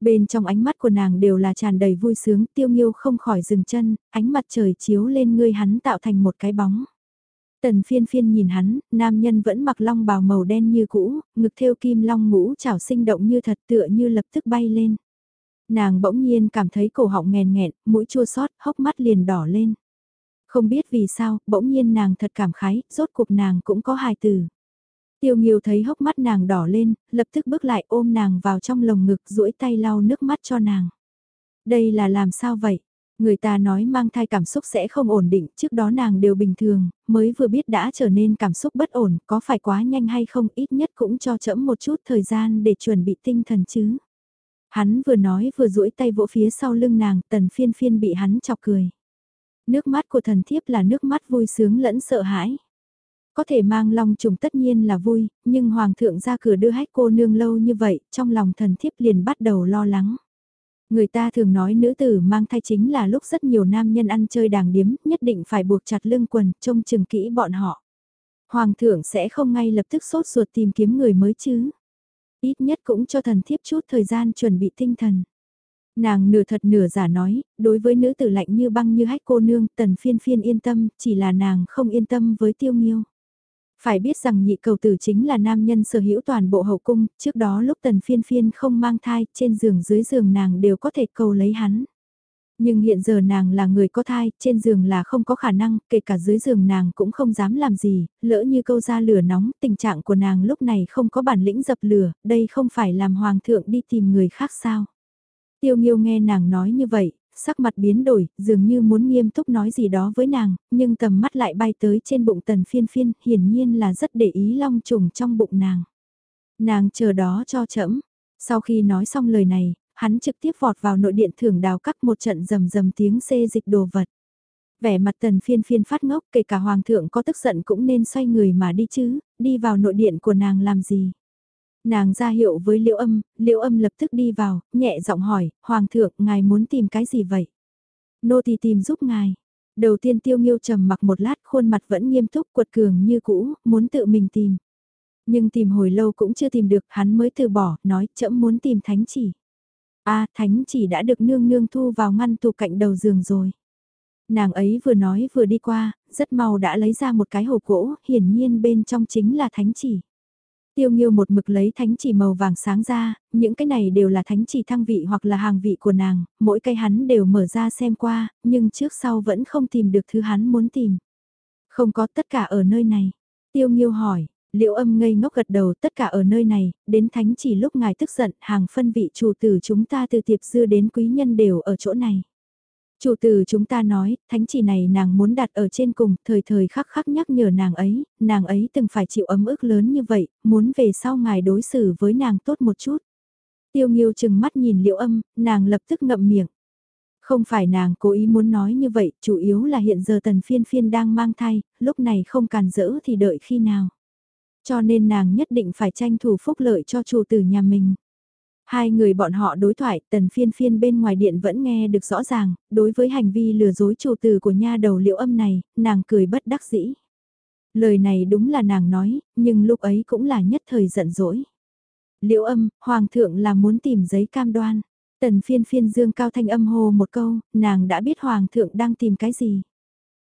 [SPEAKER 1] Bên trong ánh mắt của nàng đều là tràn đầy vui sướng, tiêu nghiêu không khỏi dừng chân, ánh mặt trời chiếu lên ngươi hắn tạo thành một cái bóng. Tần phiên phiên nhìn hắn, nam nhân vẫn mặc long bào màu đen như cũ, ngực thêu kim long ngũ chảo sinh động như thật tựa như lập tức bay lên. Nàng bỗng nhiên cảm thấy cổ họng nghèn nghẹn, mũi chua xót hốc mắt liền đỏ lên. Không biết vì sao, bỗng nhiên nàng thật cảm khái, rốt cuộc nàng cũng có hài từ. Tiêu Nghiêu thấy hốc mắt nàng đỏ lên, lập tức bước lại ôm nàng vào trong lồng ngực duỗi tay lau nước mắt cho nàng. Đây là làm sao vậy? Người ta nói mang thai cảm xúc sẽ không ổn định, trước đó nàng đều bình thường, mới vừa biết đã trở nên cảm xúc bất ổn, có phải quá nhanh hay không, ít nhất cũng cho chậm một chút thời gian để chuẩn bị tinh thần chứ. Hắn vừa nói vừa duỗi tay vỗ phía sau lưng nàng, tần phiên phiên bị hắn chọc cười. Nước mắt của thần thiếp là nước mắt vui sướng lẫn sợ hãi. Có thể mang long trùng tất nhiên là vui, nhưng hoàng thượng ra cửa đưa hách cô nương lâu như vậy, trong lòng thần thiếp liền bắt đầu lo lắng. Người ta thường nói nữ tử mang thai chính là lúc rất nhiều nam nhân ăn chơi đàng điếm, nhất định phải buộc chặt lưng quần, trông chừng kỹ bọn họ. Hoàng thượng sẽ không ngay lập tức sốt ruột tìm kiếm người mới chứ. Ít nhất cũng cho thần thiếp chút thời gian chuẩn bị tinh thần. Nàng nửa thật nửa giả nói, đối với nữ tử lạnh như băng như hách cô nương, tần phiên phiên yên tâm, chỉ là nàng không yên tâm với tiêu nghiêu. Phải biết rằng nhị cầu tử chính là nam nhân sở hữu toàn bộ hậu cung, trước đó lúc tần phiên phiên không mang thai, trên giường dưới giường nàng đều có thể cầu lấy hắn. Nhưng hiện giờ nàng là người có thai, trên giường là không có khả năng, kể cả dưới giường nàng cũng không dám làm gì, lỡ như câu ra lửa nóng, tình trạng của nàng lúc này không có bản lĩnh dập lửa, đây không phải làm hoàng thượng đi tìm người khác sao. Tiêu Nghiêu nghe nàng nói như vậy, sắc mặt biến đổi, dường như muốn nghiêm túc nói gì đó với nàng, nhưng tầm mắt lại bay tới trên bụng tần phiên phiên, hiển nhiên là rất để ý long trùng trong bụng nàng. Nàng chờ đó cho chậm. Sau khi nói xong lời này, hắn trực tiếp vọt vào nội điện thưởng đào cắt một trận rầm rầm tiếng xê dịch đồ vật. Vẻ mặt tần phiên phiên phát ngốc kể cả hoàng thượng có tức giận cũng nên xoay người mà đi chứ, đi vào nội điện của nàng làm gì. Nàng ra hiệu với liễu âm, liễu âm lập tức đi vào, nhẹ giọng hỏi, Hoàng thượng, ngài muốn tìm cái gì vậy? Nô thì tìm giúp ngài. Đầu tiên tiêu nghiêu trầm mặc một lát khuôn mặt vẫn nghiêm túc quật cường như cũ, muốn tự mình tìm. Nhưng tìm hồi lâu cũng chưa tìm được, hắn mới từ bỏ, nói chậm muốn tìm thánh chỉ. a thánh chỉ đã được nương nương thu vào ngăn tủ cạnh đầu giường rồi. Nàng ấy vừa nói vừa đi qua, rất mau đã lấy ra một cái hộp gỗ, hiển nhiên bên trong chính là thánh chỉ. Tiêu nghiêu một mực lấy thánh chỉ màu vàng sáng ra, những cái này đều là thánh chỉ thăng vị hoặc là hàng vị của nàng, mỗi cái hắn đều mở ra xem qua, nhưng trước sau vẫn không tìm được thứ hắn muốn tìm. Không có tất cả ở nơi này. Tiêu nghiêu hỏi, liệu âm ngây ngốc gật đầu tất cả ở nơi này, đến thánh chỉ lúc ngài tức giận, hàng phân vị chủ tử chúng ta từ tiệp dư đến quý nhân đều ở chỗ này. Chủ tử chúng ta nói, thánh chỉ này nàng muốn đặt ở trên cùng, thời thời khắc khắc nhắc nhở nàng ấy, nàng ấy từng phải chịu ấm ức lớn như vậy, muốn về sau ngài đối xử với nàng tốt một chút. Tiêu nghiêu chừng mắt nhìn liệu âm, nàng lập tức ngậm miệng. Không phải nàng cố ý muốn nói như vậy, chủ yếu là hiện giờ tần phiên phiên đang mang thai, lúc này không càn rỡ thì đợi khi nào. Cho nên nàng nhất định phải tranh thủ phúc lợi cho chủ tử nhà mình. Hai người bọn họ đối thoại, tần phiên phiên bên ngoài điện vẫn nghe được rõ ràng, đối với hành vi lừa dối chủ từ của nha đầu liễu âm này, nàng cười bất đắc dĩ. Lời này đúng là nàng nói, nhưng lúc ấy cũng là nhất thời giận dỗi. liễu âm, hoàng thượng là muốn tìm giấy cam đoan. Tần phiên phiên dương cao thanh âm hô một câu, nàng đã biết hoàng thượng đang tìm cái gì.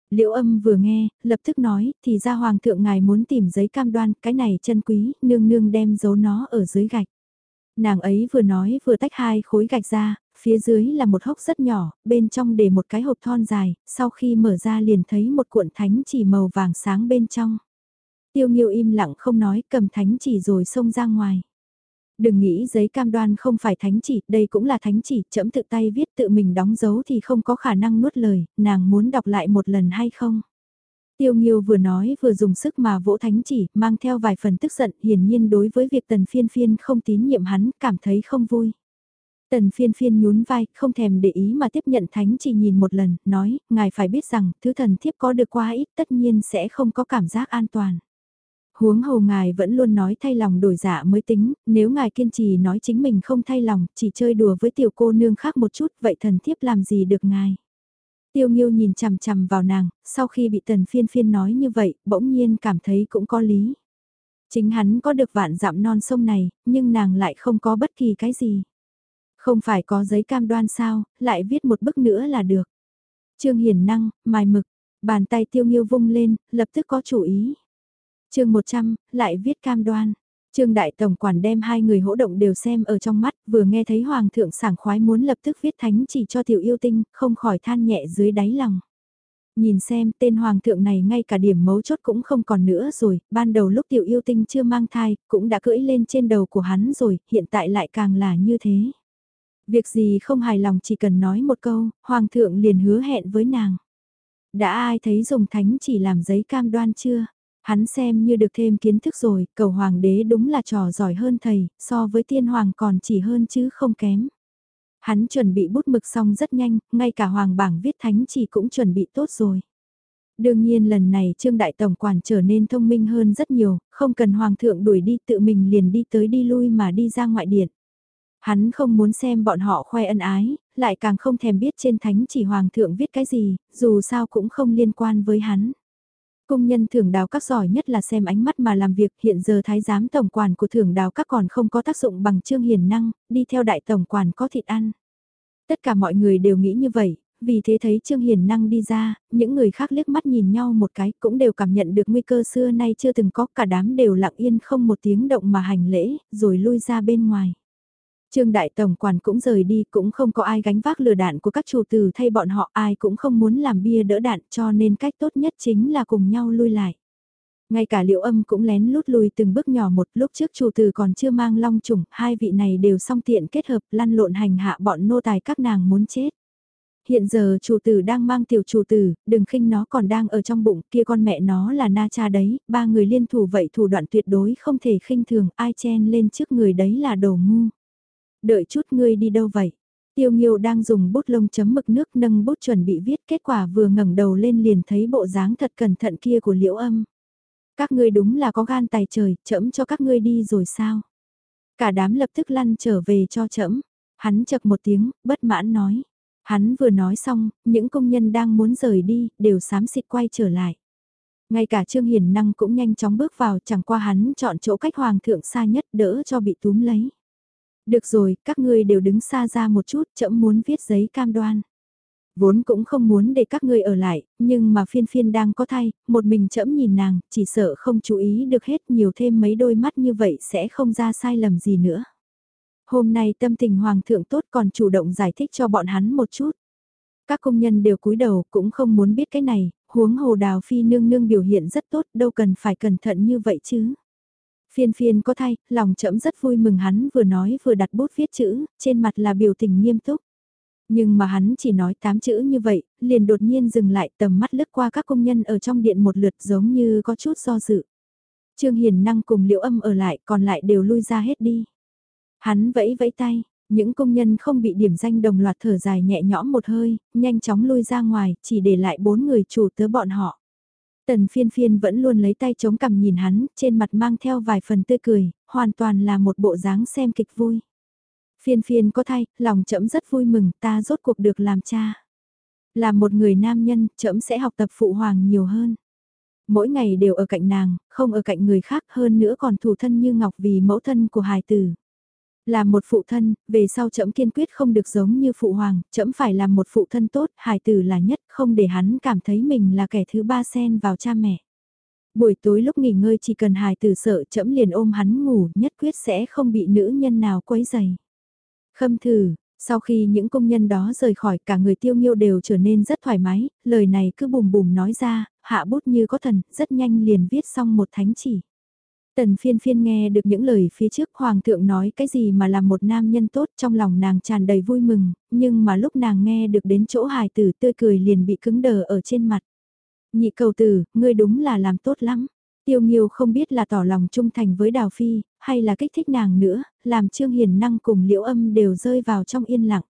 [SPEAKER 1] Liễu âm vừa nghe, lập tức nói, thì ra hoàng thượng ngài muốn tìm giấy cam đoan, cái này chân quý, nương nương đem giấu nó ở dưới gạch. Nàng ấy vừa nói vừa tách hai khối gạch ra, phía dưới là một hốc rất nhỏ, bên trong để một cái hộp thon dài, sau khi mở ra liền thấy một cuộn thánh chỉ màu vàng sáng bên trong. Tiêu Nghiêu im lặng không nói, cầm thánh chỉ rồi xông ra ngoài. Đừng nghĩ giấy cam đoan không phải thánh chỉ, đây cũng là thánh chỉ, chậm tự tay viết tự mình đóng dấu thì không có khả năng nuốt lời, nàng muốn đọc lại một lần hay không? Tiêu Nghiêu vừa nói vừa dùng sức mà vỗ thánh chỉ, mang theo vài phần tức giận, hiển nhiên đối với việc tần phiên phiên không tín nhiệm hắn, cảm thấy không vui. Tần phiên phiên nhún vai, không thèm để ý mà tiếp nhận thánh chỉ nhìn một lần, nói, ngài phải biết rằng, thứ thần thiếp có được quá ít tất nhiên sẽ không có cảm giác an toàn. Huống hồ ngài vẫn luôn nói thay lòng đổi dạ mới tính, nếu ngài kiên trì nói chính mình không thay lòng, chỉ chơi đùa với tiểu cô nương khác một chút, vậy thần thiếp làm gì được ngài. Tiêu Nghiêu nhìn chằm chằm vào nàng, sau khi bị tần phiên phiên nói như vậy, bỗng nhiên cảm thấy cũng có lý. Chính hắn có được vạn dặm non sông này, nhưng nàng lại không có bất kỳ cái gì. Không phải có giấy cam đoan sao, lại viết một bức nữa là được. Trương Hiển Năng, mài mực, bàn tay tiêu nghiêu vung lên, lập tức có chủ ý. chương 100, lại viết cam đoan. Trương Đại Tổng Quản đem hai người hỗ động đều xem ở trong mắt, vừa nghe thấy Hoàng thượng sảng khoái muốn lập tức viết thánh chỉ cho tiểu yêu tinh, không khỏi than nhẹ dưới đáy lòng. Nhìn xem tên Hoàng thượng này ngay cả điểm mấu chốt cũng không còn nữa rồi, ban đầu lúc tiểu yêu tinh chưa mang thai, cũng đã cưỡi lên trên đầu của hắn rồi, hiện tại lại càng là như thế. Việc gì không hài lòng chỉ cần nói một câu, Hoàng thượng liền hứa hẹn với nàng. Đã ai thấy dùng thánh chỉ làm giấy cam đoan chưa? Hắn xem như được thêm kiến thức rồi, cầu hoàng đế đúng là trò giỏi hơn thầy, so với tiên hoàng còn chỉ hơn chứ không kém. Hắn chuẩn bị bút mực xong rất nhanh, ngay cả hoàng bảng viết thánh chỉ cũng chuẩn bị tốt rồi. Đương nhiên lần này Trương Đại Tổng Quản trở nên thông minh hơn rất nhiều, không cần Hoàng thượng đuổi đi tự mình liền đi tới đi lui mà đi ra ngoại điện. Hắn không muốn xem bọn họ khoe ân ái, lại càng không thèm biết trên thánh chỉ Hoàng thượng viết cái gì, dù sao cũng không liên quan với hắn. Công nhân thưởng đào các giỏi nhất là xem ánh mắt mà làm việc, hiện giờ thái giám tổng quản của thưởng đào các còn không có tác dụng bằng trương hiền năng, đi theo đại tổng quản có thịt ăn. Tất cả mọi người đều nghĩ như vậy, vì thế thấy Trương Hiền Năng đi ra, những người khác liếc mắt nhìn nhau một cái cũng đều cảm nhận được nguy cơ xưa nay chưa từng có cả đám đều lặng yên không một tiếng động mà hành lễ, rồi lui ra bên ngoài. Trương Đại Tổng Quản cũng rời đi, cũng không có ai gánh vác lừa đạn của các chủ tử thay bọn họ ai cũng không muốn làm bia đỡ đạn cho nên cách tốt nhất chính là cùng nhau lui lại. Ngay cả liệu âm cũng lén lút lùi từng bước nhỏ một lúc trước chủ tử còn chưa mang long trùng, hai vị này đều song tiện kết hợp lăn lộn hành hạ bọn nô tài các nàng muốn chết. Hiện giờ chủ tử đang mang tiểu chủ tử, đừng khinh nó còn đang ở trong bụng, kia con mẹ nó là na cha đấy, ba người liên thủ vậy thủ đoạn tuyệt đối không thể khinh thường, ai chen lên trước người đấy là đồ ngu. Đợi chút ngươi đi đâu vậy? Tiêu Nghiêu đang dùng bút lông chấm mực nước nâng bút chuẩn bị viết kết quả vừa ngẩng đầu lên liền thấy bộ dáng thật cẩn thận kia của liễu âm. Các ngươi đúng là có gan tài trời, chậm cho các ngươi đi rồi sao? Cả đám lập tức lăn trở về cho chậm. Hắn chật một tiếng, bất mãn nói. Hắn vừa nói xong, những công nhân đang muốn rời đi, đều xám xịt quay trở lại. Ngay cả Trương Hiền Năng cũng nhanh chóng bước vào chẳng qua hắn chọn chỗ cách hoàng thượng xa nhất đỡ cho bị túm lấy. Được rồi, các ngươi đều đứng xa ra một chút, chậm muốn viết giấy cam đoan. Vốn cũng không muốn để các ngươi ở lại, nhưng mà phiên phiên đang có thai, một mình chậm nhìn nàng, chỉ sợ không chú ý được hết nhiều thêm mấy đôi mắt như vậy sẽ không ra sai lầm gì nữa. Hôm nay tâm tình hoàng thượng tốt còn chủ động giải thích cho bọn hắn một chút. Các công nhân đều cúi đầu cũng không muốn biết cái này, huống hồ đào phi nương nương biểu hiện rất tốt đâu cần phải cẩn thận như vậy chứ. Phiên phiên có thay, lòng chậm rất vui mừng hắn vừa nói vừa đặt bút viết chữ, trên mặt là biểu tình nghiêm túc. Nhưng mà hắn chỉ nói tám chữ như vậy, liền đột nhiên dừng lại tầm mắt lướt qua các công nhân ở trong điện một lượt giống như có chút do dự. Trương Hiền năng cùng liễu âm ở lại còn lại đều lui ra hết đi. Hắn vẫy vẫy tay, những công nhân không bị điểm danh đồng loạt thở dài nhẹ nhõm một hơi, nhanh chóng lui ra ngoài, chỉ để lại bốn người chủ tớ bọn họ. Tần phiên phiên vẫn luôn lấy tay chống cằm nhìn hắn, trên mặt mang theo vài phần tươi cười, hoàn toàn là một bộ dáng xem kịch vui. Phiên phiên có thay, lòng chậm rất vui mừng, ta rốt cuộc được làm cha. Là một người nam nhân, chậm sẽ học tập phụ hoàng nhiều hơn. Mỗi ngày đều ở cạnh nàng, không ở cạnh người khác hơn nữa còn thủ thân như ngọc vì mẫu thân của hài tử. Là một phụ thân, về sau trẫm kiên quyết không được giống như phụ hoàng, trẫm phải làm một phụ thân tốt, hài tử là nhất, không để hắn cảm thấy mình là kẻ thứ ba xen vào cha mẹ. Buổi tối lúc nghỉ ngơi chỉ cần hài tử sợ trẫm liền ôm hắn ngủ, nhất quyết sẽ không bị nữ nhân nào quấy dày. Khâm thử, sau khi những công nhân đó rời khỏi cả người tiêu nghiêu đều trở nên rất thoải mái, lời này cứ bùm bùm nói ra, hạ bút như có thần, rất nhanh liền viết xong một thánh chỉ. Tần phiên phiên nghe được những lời phía trước hoàng thượng nói cái gì mà là một nam nhân tốt trong lòng nàng tràn đầy vui mừng, nhưng mà lúc nàng nghe được đến chỗ hài tử tươi cười liền bị cứng đờ ở trên mặt. Nhị cầu tử, ngươi đúng là làm tốt lắm. Tiêu Nghiêu không biết là tỏ lòng trung thành với Đào Phi, hay là kích thích nàng nữa, làm Trương Hiền Năng cùng Liễu Âm đều rơi vào trong yên lặng.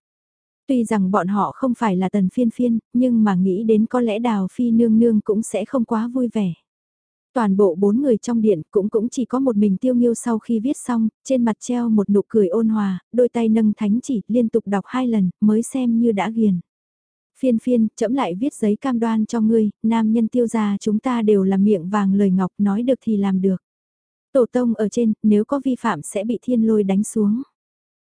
[SPEAKER 1] Tuy rằng bọn họ không phải là tần phiên phiên, nhưng mà nghĩ đến có lẽ Đào Phi nương nương cũng sẽ không quá vui vẻ. Toàn bộ bốn người trong điện cũng cũng chỉ có một mình tiêu nghiêu sau khi viết xong, trên mặt treo một nụ cười ôn hòa, đôi tay nâng thánh chỉ liên tục đọc hai lần mới xem như đã ghiền. Phiên phiên, chậm lại viết giấy cam đoan cho ngươi, nam nhân tiêu gia chúng ta đều là miệng vàng lời ngọc nói được thì làm được. Tổ tông ở trên, nếu có vi phạm sẽ bị thiên lôi đánh xuống.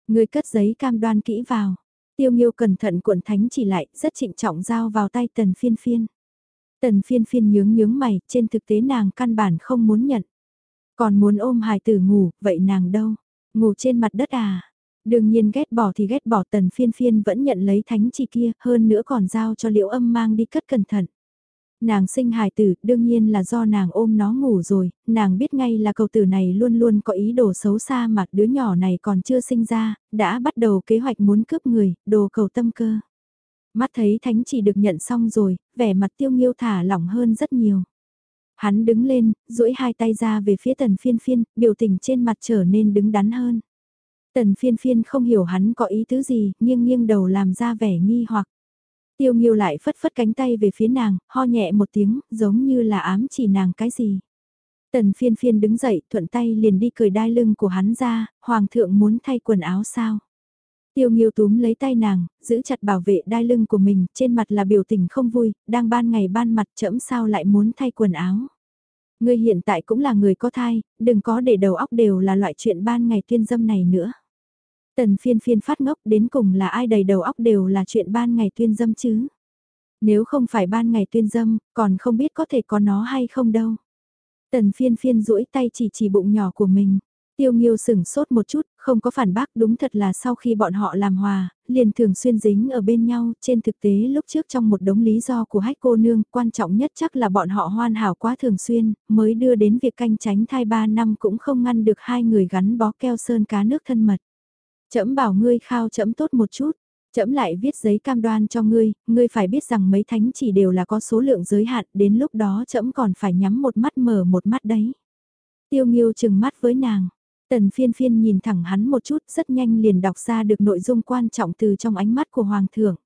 [SPEAKER 1] Ngươi cất giấy cam đoan kỹ vào. Tiêu nghiêu cẩn thận cuộn thánh chỉ lại, rất trịnh trọng giao vào tay tần phiên phiên. Tần phiên phiên nhướng nhướng mày, trên thực tế nàng căn bản không muốn nhận. Còn muốn ôm hài tử ngủ, vậy nàng đâu? Ngủ trên mặt đất à? Đương nhiên ghét bỏ thì ghét bỏ tần phiên phiên vẫn nhận lấy thánh chỉ kia, hơn nữa còn giao cho liễu âm mang đi cất cẩn thận. Nàng sinh hài tử, đương nhiên là do nàng ôm nó ngủ rồi, nàng biết ngay là cầu tử này luôn luôn có ý đồ xấu xa mà đứa nhỏ này còn chưa sinh ra, đã bắt đầu kế hoạch muốn cướp người, đồ cầu tâm cơ. Mắt thấy thánh chỉ được nhận xong rồi, vẻ mặt tiêu nghiêu thả lỏng hơn rất nhiều. Hắn đứng lên, duỗi hai tay ra về phía tần phiên phiên, biểu tình trên mặt trở nên đứng đắn hơn. Tần phiên phiên không hiểu hắn có ý tứ gì, nghiêng nghiêng đầu làm ra vẻ nghi hoặc. Tiêu nghiêu lại phất phất cánh tay về phía nàng, ho nhẹ một tiếng, giống như là ám chỉ nàng cái gì. Tần phiên phiên đứng dậy, thuận tay liền đi cười đai lưng của hắn ra, hoàng thượng muốn thay quần áo sao. Tiêu Nghiêu túm lấy tay nàng, giữ chặt bảo vệ đai lưng của mình, trên mặt là biểu tình không vui, đang ban ngày ban mặt chẫm sao lại muốn thay quần áo. Ngươi hiện tại cũng là người có thai, đừng có để đầu óc đều là loại chuyện ban ngày tuyên dâm này nữa. Tần phiên phiên phát ngốc đến cùng là ai đầy đầu óc đều là chuyện ban ngày tuyên dâm chứ. Nếu không phải ban ngày tuyên dâm, còn không biết có thể có nó hay không đâu. Tần phiên phiên duỗi tay chỉ chỉ bụng nhỏ của mình. Tiêu Nghiêu sừng sốt một chút, không có phản bác đúng thật là sau khi bọn họ làm hòa, liền thường xuyên dính ở bên nhau, trên thực tế lúc trước trong một đống lý do của hách cô nương, quan trọng nhất chắc là bọn họ hoan hảo quá thường xuyên, mới đưa đến việc canh tránh thai 3 năm cũng không ngăn được hai người gắn bó keo sơn cá nước thân mật. Chấm bảo ngươi khao chấm tốt một chút, chấm lại viết giấy cam đoan cho ngươi, ngươi phải biết rằng mấy thánh chỉ đều là có số lượng giới hạn, đến lúc đó chấm còn phải nhắm một mắt mở một mắt đấy. Tiêu Nghiêu chừng mắt với nàng. Tần phiên phiên nhìn thẳng hắn một chút rất nhanh liền đọc ra được nội dung quan trọng từ trong ánh mắt của Hoàng thượng.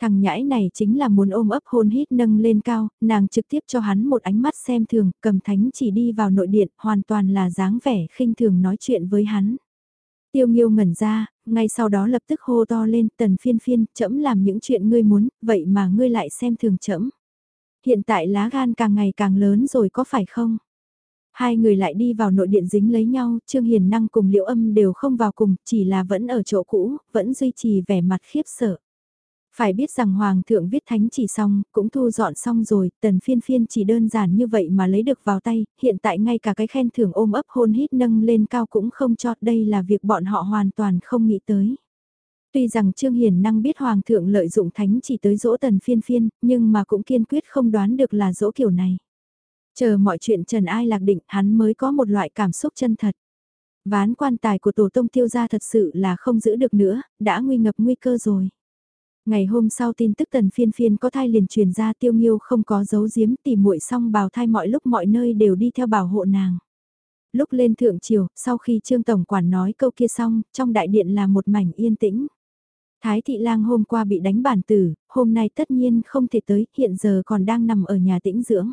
[SPEAKER 1] Thằng nhãi này chính là muốn ôm ấp hôn hít nâng lên cao, nàng trực tiếp cho hắn một ánh mắt xem thường, cầm thánh chỉ đi vào nội điện, hoàn toàn là dáng vẻ khinh thường nói chuyện với hắn. Tiêu Nghiêu ngẩn ra, ngay sau đó lập tức hô to lên, tần phiên phiên, chậm làm những chuyện ngươi muốn, vậy mà ngươi lại xem thường chậm. Hiện tại lá gan càng ngày càng lớn rồi có phải không? Hai người lại đi vào nội điện dính lấy nhau, Trương Hiền Năng cùng Liễu Âm đều không vào cùng, chỉ là vẫn ở chỗ cũ, vẫn duy trì vẻ mặt khiếp sợ. Phải biết rằng Hoàng thượng viết thánh chỉ xong, cũng thu dọn xong rồi, tần phiên phiên chỉ đơn giản như vậy mà lấy được vào tay, hiện tại ngay cả cái khen thưởng ôm ấp hôn hít nâng lên cao cũng không cho, đây là việc bọn họ hoàn toàn không nghĩ tới. Tuy rằng Trương Hiền năng biết Hoàng thượng lợi dụng thánh chỉ tới dỗ tần phiên phiên, nhưng mà cũng kiên quyết không đoán được là dỗ kiểu này. Chờ mọi chuyện trần ai lạc định, hắn mới có một loại cảm xúc chân thật. Ván quan tài của tổ tông tiêu gia thật sự là không giữ được nữa, đã nguy ngập nguy cơ rồi. Ngày hôm sau tin tức tần phiên phiên có thai liền truyền ra tiêu nghiêu không có giấu giếm tỉ muội xong bào thai mọi lúc mọi nơi đều đi theo bảo hộ nàng. Lúc lên thượng triều, sau khi trương tổng quản nói câu kia xong, trong đại điện là một mảnh yên tĩnh. Thái thị lang hôm qua bị đánh bản tử, hôm nay tất nhiên không thể tới, hiện giờ còn đang nằm ở nhà tĩnh dưỡng.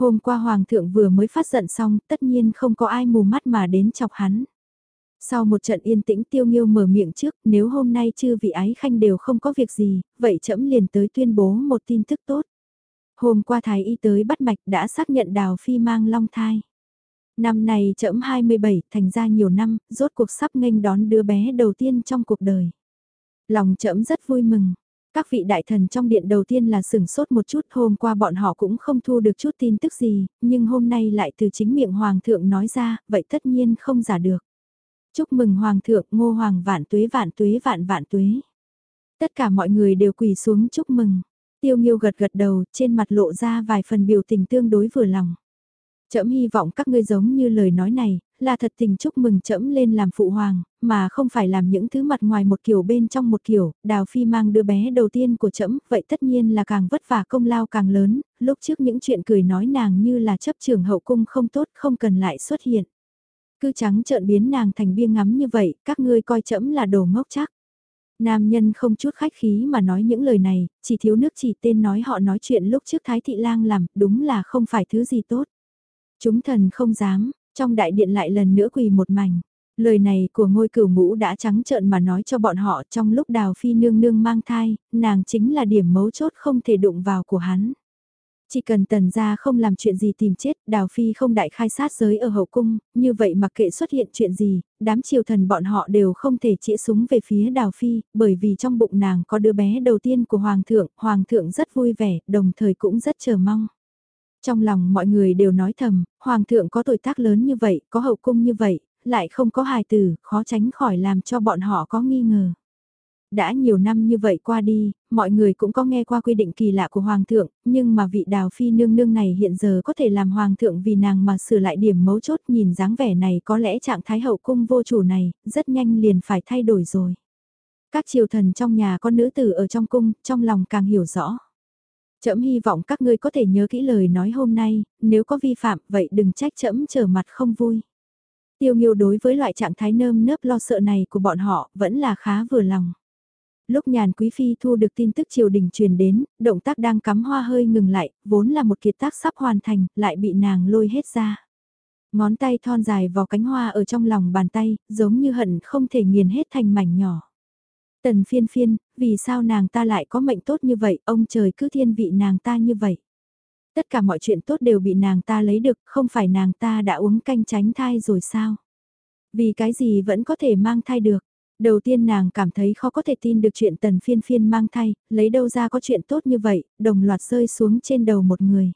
[SPEAKER 1] Hôm qua hoàng thượng vừa mới phát giận xong, tất nhiên không có ai mù mắt mà đến chọc hắn. Sau một trận yên tĩnh tiêu nghiêu mở miệng trước, nếu hôm nay chư vị ái khanh đều không có việc gì, vậy trẫm liền tới tuyên bố một tin tức tốt. Hôm qua thái y tới bắt mạch đã xác nhận đào phi mang long thai. Năm này trẫm 27, thành ra nhiều năm, rốt cuộc sắp nghênh đón đứa bé đầu tiên trong cuộc đời. Lòng trẫm rất vui mừng. Các vị đại thần trong điện đầu tiên là sừng sốt một chút hôm qua bọn họ cũng không thu được chút tin tức gì, nhưng hôm nay lại từ chính miệng hoàng thượng nói ra, vậy tất nhiên không giả được. Chúc mừng Hoàng thượng ngô hoàng vạn tuế vạn tuế vạn vạn tuế. Tất cả mọi người đều quỳ xuống chúc mừng. Tiêu Nghiêu gật gật đầu, trên mặt lộ ra vài phần biểu tình tương đối vừa lòng. Trẫm hy vọng các ngươi giống như lời nói này, là thật tình chúc mừng trẫm lên làm phụ hoàng, mà không phải làm những thứ mặt ngoài một kiểu bên trong một kiểu, Đào Phi mang đứa bé đầu tiên của trẫm, vậy tất nhiên là càng vất vả công lao càng lớn, lúc trước những chuyện cười nói nàng như là chấp trường hậu cung không tốt không cần lại xuất hiện. Cứ trắng trợn biến nàng thành bia ngắm như vậy, các ngươi coi trẫm là đồ ngốc chắc. Nam nhân không chút khách khí mà nói những lời này, chỉ thiếu nước chỉ tên nói họ nói chuyện lúc trước Thái Thị Lang làm, đúng là không phải thứ gì tốt. Chúng thần không dám, trong đại điện lại lần nữa quỳ một mảnh. Lời này của ngôi cửu ngũ đã trắng trợn mà nói cho bọn họ trong lúc đào phi nương nương mang thai, nàng chính là điểm mấu chốt không thể đụng vào của hắn. Chỉ cần tần gia không làm chuyện gì tìm chết, đào phi không đại khai sát giới ở hậu cung, như vậy mặc kệ xuất hiện chuyện gì, đám triều thần bọn họ đều không thể chĩa súng về phía đào phi, bởi vì trong bụng nàng có đứa bé đầu tiên của hoàng thượng, hoàng thượng rất vui vẻ, đồng thời cũng rất chờ mong. Trong lòng mọi người đều nói thầm, hoàng thượng có tội tác lớn như vậy, có hậu cung như vậy, lại không có hài tử, khó tránh khỏi làm cho bọn họ có nghi ngờ. Đã nhiều năm như vậy qua đi, mọi người cũng có nghe qua quy định kỳ lạ của Hoàng thượng, nhưng mà vị đào phi nương nương này hiện giờ có thể làm Hoàng thượng vì nàng mà sửa lại điểm mấu chốt nhìn dáng vẻ này có lẽ trạng thái hậu cung vô chủ này, rất nhanh liền phải thay đổi rồi. Các triều thần trong nhà có nữ tử ở trong cung, trong lòng càng hiểu rõ. Trẫm hy vọng các ngươi có thể nhớ kỹ lời nói hôm nay, nếu có vi phạm vậy đừng trách trẫm trở mặt không vui. Tiêu nghiêu đối với loại trạng thái nơm nớp lo sợ này của bọn họ vẫn là khá vừa lòng. Lúc nhàn quý phi thu được tin tức triều đình truyền đến, động tác đang cắm hoa hơi ngừng lại, vốn là một kiệt tác sắp hoàn thành, lại bị nàng lôi hết ra. Ngón tay thon dài vào cánh hoa ở trong lòng bàn tay, giống như hận không thể nghiền hết thành mảnh nhỏ. Tần phiên phiên, vì sao nàng ta lại có mệnh tốt như vậy, ông trời cứ thiên vị nàng ta như vậy. Tất cả mọi chuyện tốt đều bị nàng ta lấy được, không phải nàng ta đã uống canh tránh thai rồi sao? Vì cái gì vẫn có thể mang thai được? Đầu tiên nàng cảm thấy khó có thể tin được chuyện tần phiên phiên mang thai, lấy đâu ra có chuyện tốt như vậy, đồng loạt rơi xuống trên đầu một người.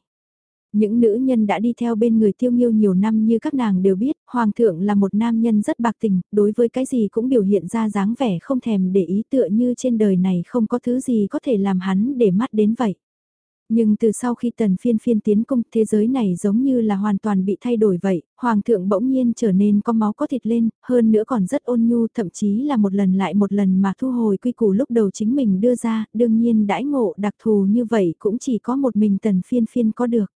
[SPEAKER 1] Những nữ nhân đã đi theo bên người tiêu nghiêu nhiều năm như các nàng đều biết, Hoàng thượng là một nam nhân rất bạc tình, đối với cái gì cũng biểu hiện ra dáng vẻ không thèm để ý tựa như trên đời này không có thứ gì có thể làm hắn để mắt đến vậy. Nhưng từ sau khi tần phiên phiên tiến cung thế giới này giống như là hoàn toàn bị thay đổi vậy, hoàng thượng bỗng nhiên trở nên có máu có thịt lên, hơn nữa còn rất ôn nhu thậm chí là một lần lại một lần mà thu hồi quy củ lúc đầu chính mình đưa ra, đương nhiên đãi ngộ đặc thù như vậy cũng chỉ có một mình tần phiên phiên có được.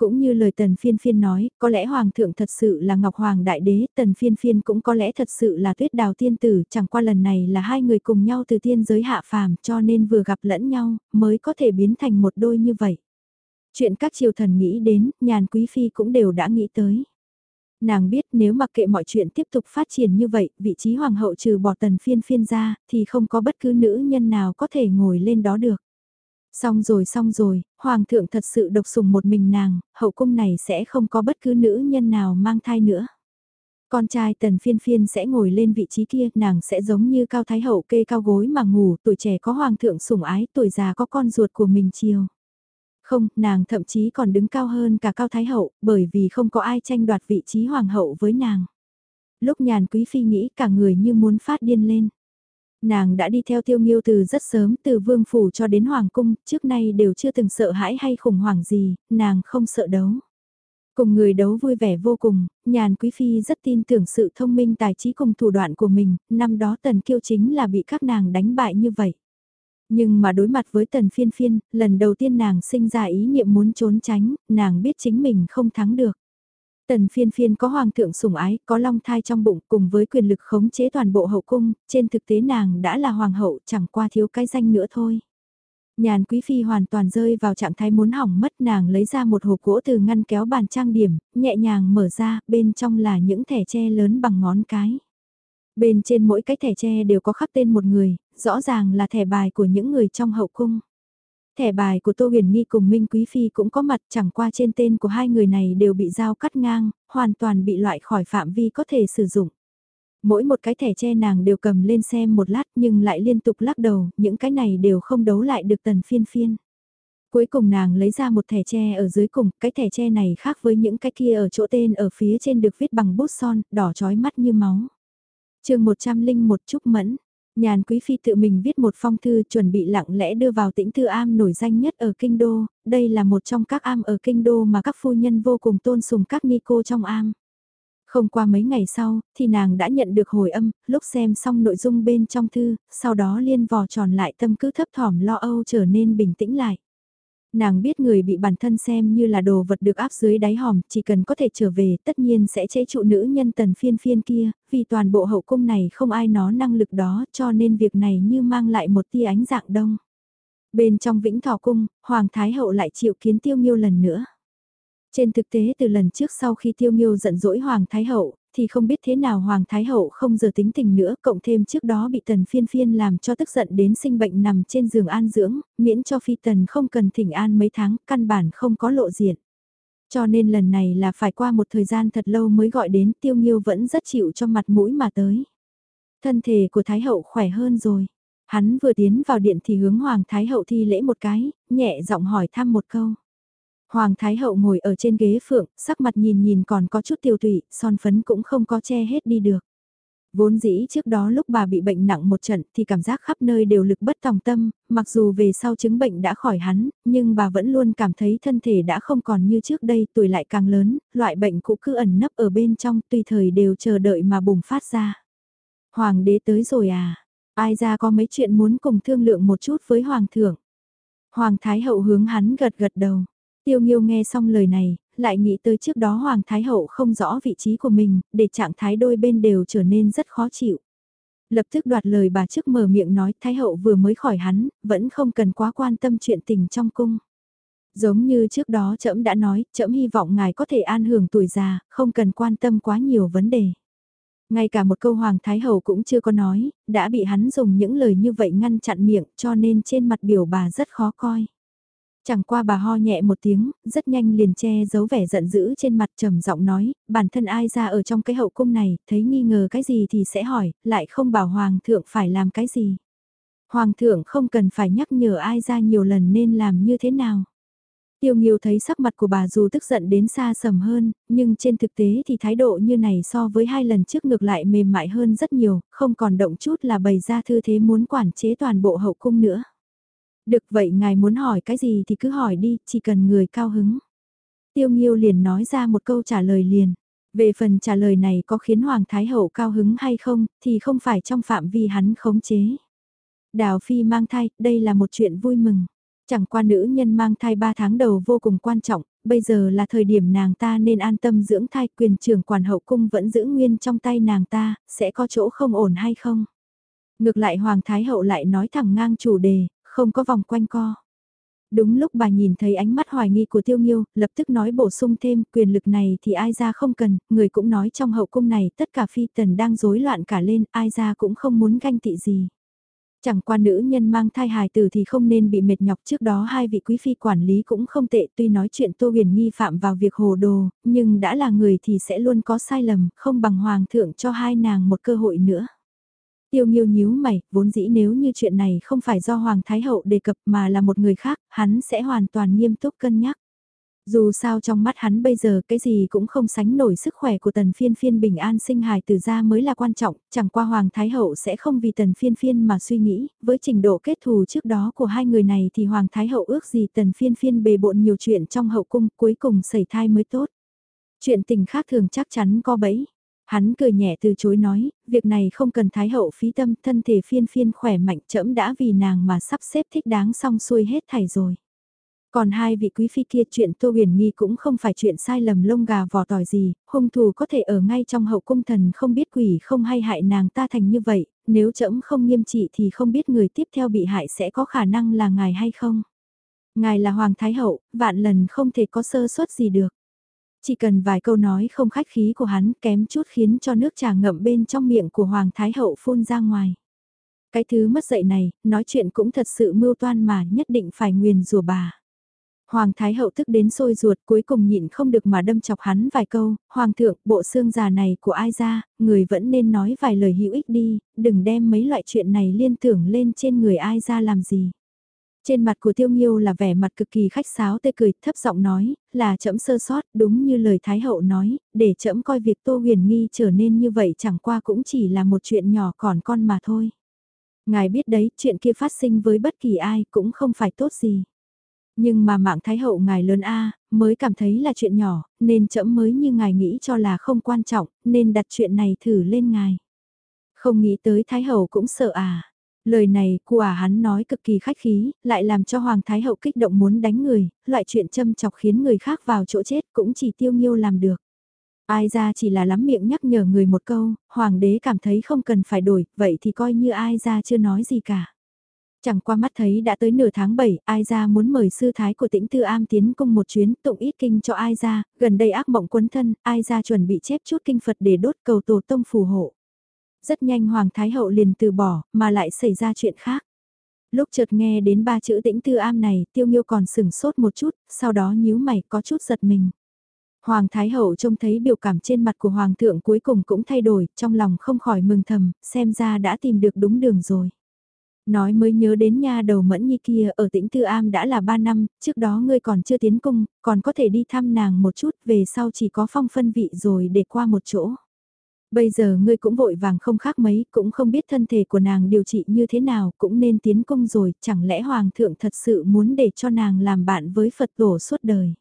[SPEAKER 1] Cũng như lời tần phiên phiên nói, có lẽ hoàng thượng thật sự là Ngọc Hoàng Đại Đế, tần phiên phiên cũng có lẽ thật sự là tuyết đào tiên tử, chẳng qua lần này là hai người cùng nhau từ tiên giới hạ phàm cho nên vừa gặp lẫn nhau, mới có thể biến thành một đôi như vậy. Chuyện các triều thần nghĩ đến, nhàn quý phi cũng đều đã nghĩ tới. Nàng biết nếu mặc kệ mọi chuyện tiếp tục phát triển như vậy, vị trí hoàng hậu trừ bỏ tần phiên phiên ra, thì không có bất cứ nữ nhân nào có thể ngồi lên đó được. Xong rồi xong rồi, hoàng thượng thật sự độc sủng một mình nàng, hậu cung này sẽ không có bất cứ nữ nhân nào mang thai nữa. Con trai tần phiên phiên sẽ ngồi lên vị trí kia, nàng sẽ giống như cao thái hậu kê cao gối mà ngủ, tuổi trẻ có hoàng thượng sủng ái, tuổi già có con ruột của mình chiều. Không, nàng thậm chí còn đứng cao hơn cả cao thái hậu, bởi vì không có ai tranh đoạt vị trí hoàng hậu với nàng. Lúc nhàn quý phi nghĩ cả người như muốn phát điên lên. Nàng đã đi theo tiêu nghiêu từ rất sớm, từ vương phủ cho đến hoàng cung, trước nay đều chưa từng sợ hãi hay khủng hoảng gì, nàng không sợ đấu. Cùng người đấu vui vẻ vô cùng, nhàn quý phi rất tin tưởng sự thông minh tài trí cùng thủ đoạn của mình, năm đó tần kiêu chính là bị các nàng đánh bại như vậy. Nhưng mà đối mặt với tần phiên phiên, lần đầu tiên nàng sinh ra ý niệm muốn trốn tránh, nàng biết chính mình không thắng được. Tần phiên phiên có hoàng thượng sủng ái, có long thai trong bụng cùng với quyền lực khống chế toàn bộ hậu cung, trên thực tế nàng đã là hoàng hậu chẳng qua thiếu cái danh nữa thôi. Nhàn quý phi hoàn toàn rơi vào trạng thái muốn hỏng mất nàng lấy ra một hộp gỗ từ ngăn kéo bàn trang điểm, nhẹ nhàng mở ra, bên trong là những thẻ tre lớn bằng ngón cái. Bên trên mỗi cái thẻ tre đều có khắc tên một người, rõ ràng là thẻ bài của những người trong hậu cung. Thẻ bài của Tô Huyền Nghi cùng Minh Quý Phi cũng có mặt chẳng qua trên tên của hai người này đều bị dao cắt ngang, hoàn toàn bị loại khỏi phạm vi có thể sử dụng. Mỗi một cái thẻ che nàng đều cầm lên xem một lát nhưng lại liên tục lắc đầu, những cái này đều không đấu lại được tần phiên phiên. Cuối cùng nàng lấy ra một thẻ tre ở dưới cùng, cái thẻ tre này khác với những cái kia ở chỗ tên ở phía trên được viết bằng bút son, đỏ trói mắt như máu. chương 101 Trúc Mẫn, Nhàn Quý Phi tự mình viết một phong thư chuẩn bị lặng lẽ đưa vào tĩnh thư am nổi danh nhất ở Kinh Đô, đây là một trong các am ở Kinh Đô mà các phu nhân vô cùng tôn sùng các ni cô trong am. Không qua mấy ngày sau, thì nàng đã nhận được hồi âm, lúc xem xong nội dung bên trong thư, sau đó liên vò tròn lại tâm cứ thấp thỏm lo âu trở nên bình tĩnh lại. Nàng biết người bị bản thân xem như là đồ vật được áp dưới đáy hòm, chỉ cần có thể trở về tất nhiên sẽ chế trụ nữ nhân tần phiên phiên kia, vì toàn bộ hậu cung này không ai nó năng lực đó cho nên việc này như mang lại một tia ánh dạng đông. Bên trong vĩnh thọ cung, Hoàng Thái Hậu lại chịu kiến tiêu nghiêu lần nữa. Trên thực tế từ lần trước sau khi tiêu nghiêu giận dỗi Hoàng Thái Hậu, thì không biết thế nào Hoàng Thái Hậu không giờ tính tình nữa, cộng thêm trước đó bị tần phiên phiên làm cho tức giận đến sinh bệnh nằm trên giường an dưỡng, miễn cho phi tần không cần thỉnh an mấy tháng, căn bản không có lộ diện. Cho nên lần này là phải qua một thời gian thật lâu mới gọi đến tiêu nghiêu vẫn rất chịu cho mặt mũi mà tới. Thân thể của Thái Hậu khỏe hơn rồi. Hắn vừa tiến vào điện thì hướng Hoàng Thái Hậu thi lễ một cái, nhẹ giọng hỏi thăm một câu. Hoàng Thái Hậu ngồi ở trên ghế phượng, sắc mặt nhìn nhìn còn có chút tiêu tụy, son phấn cũng không có che hết đi được. Vốn dĩ trước đó lúc bà bị bệnh nặng một trận thì cảm giác khắp nơi đều lực bất tòng tâm, mặc dù về sau chứng bệnh đã khỏi hắn, nhưng bà vẫn luôn cảm thấy thân thể đã không còn như trước đây, tuổi lại càng lớn, loại bệnh cũ cứ ẩn nấp ở bên trong tùy thời đều chờ đợi mà bùng phát ra. Hoàng đế tới rồi à? Ai ra có mấy chuyện muốn cùng thương lượng một chút với Hoàng thượng? Hoàng Thái Hậu hướng hắn gật gật đầu. Tiêu Nghiêu nghe xong lời này, lại nghĩ tới trước đó Hoàng Thái Hậu không rõ vị trí của mình, để trạng thái đôi bên đều trở nên rất khó chịu. Lập tức đoạt lời bà trước mở miệng nói Thái Hậu vừa mới khỏi hắn, vẫn không cần quá quan tâm chuyện tình trong cung. Giống như trước đó trẫm đã nói, trẫm hy vọng ngài có thể an hưởng tuổi già, không cần quan tâm quá nhiều vấn đề. Ngay cả một câu Hoàng Thái Hậu cũng chưa có nói, đã bị hắn dùng những lời như vậy ngăn chặn miệng cho nên trên mặt biểu bà rất khó coi. Chẳng qua bà ho nhẹ một tiếng, rất nhanh liền che giấu vẻ giận dữ trên mặt trầm giọng nói, bản thân ai ra ở trong cái hậu cung này, thấy nghi ngờ cái gì thì sẽ hỏi, lại không bảo hoàng thượng phải làm cái gì. Hoàng thượng không cần phải nhắc nhở ai ra nhiều lần nên làm như thế nào. Tiêu Nghiêu thấy sắc mặt của bà dù tức giận đến xa sầm hơn, nhưng trên thực tế thì thái độ như này so với hai lần trước ngược lại mềm mại hơn rất nhiều, không còn động chút là bày ra thư thế muốn quản chế toàn bộ hậu cung nữa. Được vậy ngài muốn hỏi cái gì thì cứ hỏi đi, chỉ cần người cao hứng. Tiêu Nghiêu liền nói ra một câu trả lời liền. Về phần trả lời này có khiến Hoàng Thái Hậu cao hứng hay không, thì không phải trong phạm vi hắn khống chế. Đào Phi mang thai, đây là một chuyện vui mừng. Chẳng qua nữ nhân mang thai 3 tháng đầu vô cùng quan trọng, bây giờ là thời điểm nàng ta nên an tâm dưỡng thai quyền trưởng quản hậu cung vẫn giữ nguyên trong tay nàng ta, sẽ có chỗ không ổn hay không? Ngược lại Hoàng Thái Hậu lại nói thẳng ngang chủ đề, không có vòng quanh co. Đúng lúc bà nhìn thấy ánh mắt hoài nghi của tiêu nghiêu, lập tức nói bổ sung thêm quyền lực này thì ai ra không cần, người cũng nói trong hậu cung này tất cả phi tần đang rối loạn cả lên, ai ra cũng không muốn ganh tị gì. Chẳng qua nữ nhân mang thai hài tử thì không nên bị mệt nhọc trước đó hai vị quý phi quản lý cũng không tệ tuy nói chuyện Tô Huyền nghi phạm vào việc hồ đồ, nhưng đã là người thì sẽ luôn có sai lầm, không bằng hoàng thượng cho hai nàng một cơ hội nữa. Tiêu nghiêu nhíu mày, vốn dĩ nếu như chuyện này không phải do Hoàng Thái Hậu đề cập mà là một người khác, hắn sẽ hoàn toàn nghiêm túc cân nhắc. Dù sao trong mắt hắn bây giờ cái gì cũng không sánh nổi sức khỏe của tần phiên phiên bình an sinh hài từ ra mới là quan trọng, chẳng qua Hoàng Thái Hậu sẽ không vì tần phiên phiên mà suy nghĩ, với trình độ kết thù trước đó của hai người này thì Hoàng Thái Hậu ước gì tần phiên phiên bề bộn nhiều chuyện trong hậu cung cuối cùng xảy thai mới tốt. Chuyện tình khác thường chắc chắn có bẫy. Hắn cười nhẹ từ chối nói, việc này không cần thái hậu phí tâm, thân thể phiên phiên khỏe mạnh chậm đã vì nàng mà sắp xếp thích đáng xong xuôi hết thảy rồi. Còn hai vị quý phi kia chuyện Tô Huyền Nghi cũng không phải chuyện sai lầm lông gà vò tỏi gì, hung thủ có thể ở ngay trong hậu cung thần không biết quỷ không hay hại nàng ta thành như vậy, nếu trẫm không nghiêm trị thì không biết người tiếp theo bị hại sẽ có khả năng là ngài hay không. Ngài là Hoàng Thái Hậu, vạn lần không thể có sơ suất gì được. Chỉ cần vài câu nói không khách khí của hắn kém chút khiến cho nước trà ngậm bên trong miệng của Hoàng Thái Hậu phun ra ngoài. Cái thứ mất dạy này, nói chuyện cũng thật sự mưu toan mà nhất định phải nguyền rủa bà. Hoàng Thái Hậu tức đến sôi ruột cuối cùng nhịn không được mà đâm chọc hắn vài câu, Hoàng thượng, bộ xương già này của ai ra, người vẫn nên nói vài lời hữu ích đi, đừng đem mấy loại chuyện này liên tưởng lên trên người ai ra làm gì. Trên mặt của tiêu nghiêu là vẻ mặt cực kỳ khách sáo tê cười, thấp giọng nói, là chậm sơ sót, đúng như lời Thái Hậu nói, để chậm coi việc Tô Huyền Nghi trở nên như vậy chẳng qua cũng chỉ là một chuyện nhỏ còn con mà thôi. Ngài biết đấy, chuyện kia phát sinh với bất kỳ ai cũng không phải tốt gì. Nhưng mà mạng Thái Hậu ngài lớn A, mới cảm thấy là chuyện nhỏ, nên chậm mới như ngài nghĩ cho là không quan trọng, nên đặt chuyện này thử lên ngài. Không nghĩ tới Thái Hậu cũng sợ à. Lời này của à, hắn nói cực kỳ khách khí, lại làm cho Hoàng Thái Hậu kích động muốn đánh người, loại chuyện châm chọc khiến người khác vào chỗ chết cũng chỉ tiêu nghiêu làm được. Ai ra chỉ là lắm miệng nhắc nhở người một câu, Hoàng đế cảm thấy không cần phải đổi, vậy thì coi như ai ra chưa nói gì cả. Chẳng qua mắt thấy đã tới nửa tháng 7, ai ra muốn mời sư thái của tĩnh tư am tiến cung một chuyến tụng ít kinh cho ai ra, gần đây ác mộng quấn thân, ai ra chuẩn bị chép chút kinh Phật để đốt cầu tổ tông phù hộ. Rất nhanh Hoàng Thái Hậu liền từ bỏ, mà lại xảy ra chuyện khác. Lúc chợt nghe đến ba chữ tĩnh tư am này, tiêu nghiêu còn sửng sốt một chút, sau đó nhíu mày có chút giật mình. Hoàng Thái Hậu trông thấy biểu cảm trên mặt của Hoàng thượng cuối cùng cũng thay đổi, trong lòng không khỏi mừng thầm, xem ra đã tìm được đúng đường rồi. Nói mới nhớ đến nha đầu mẫn nhi kia ở tĩnh Tư Am đã là 3 năm, trước đó ngươi còn chưa tiến cung, còn có thể đi thăm nàng một chút, về sau chỉ có phong phân vị rồi để qua một chỗ. Bây giờ ngươi cũng vội vàng không khác mấy, cũng không biết thân thể của nàng điều trị như thế nào, cũng nên tiến cung rồi, chẳng lẽ Hoàng thượng thật sự muốn để cho nàng làm bạn với Phật tổ suốt đời.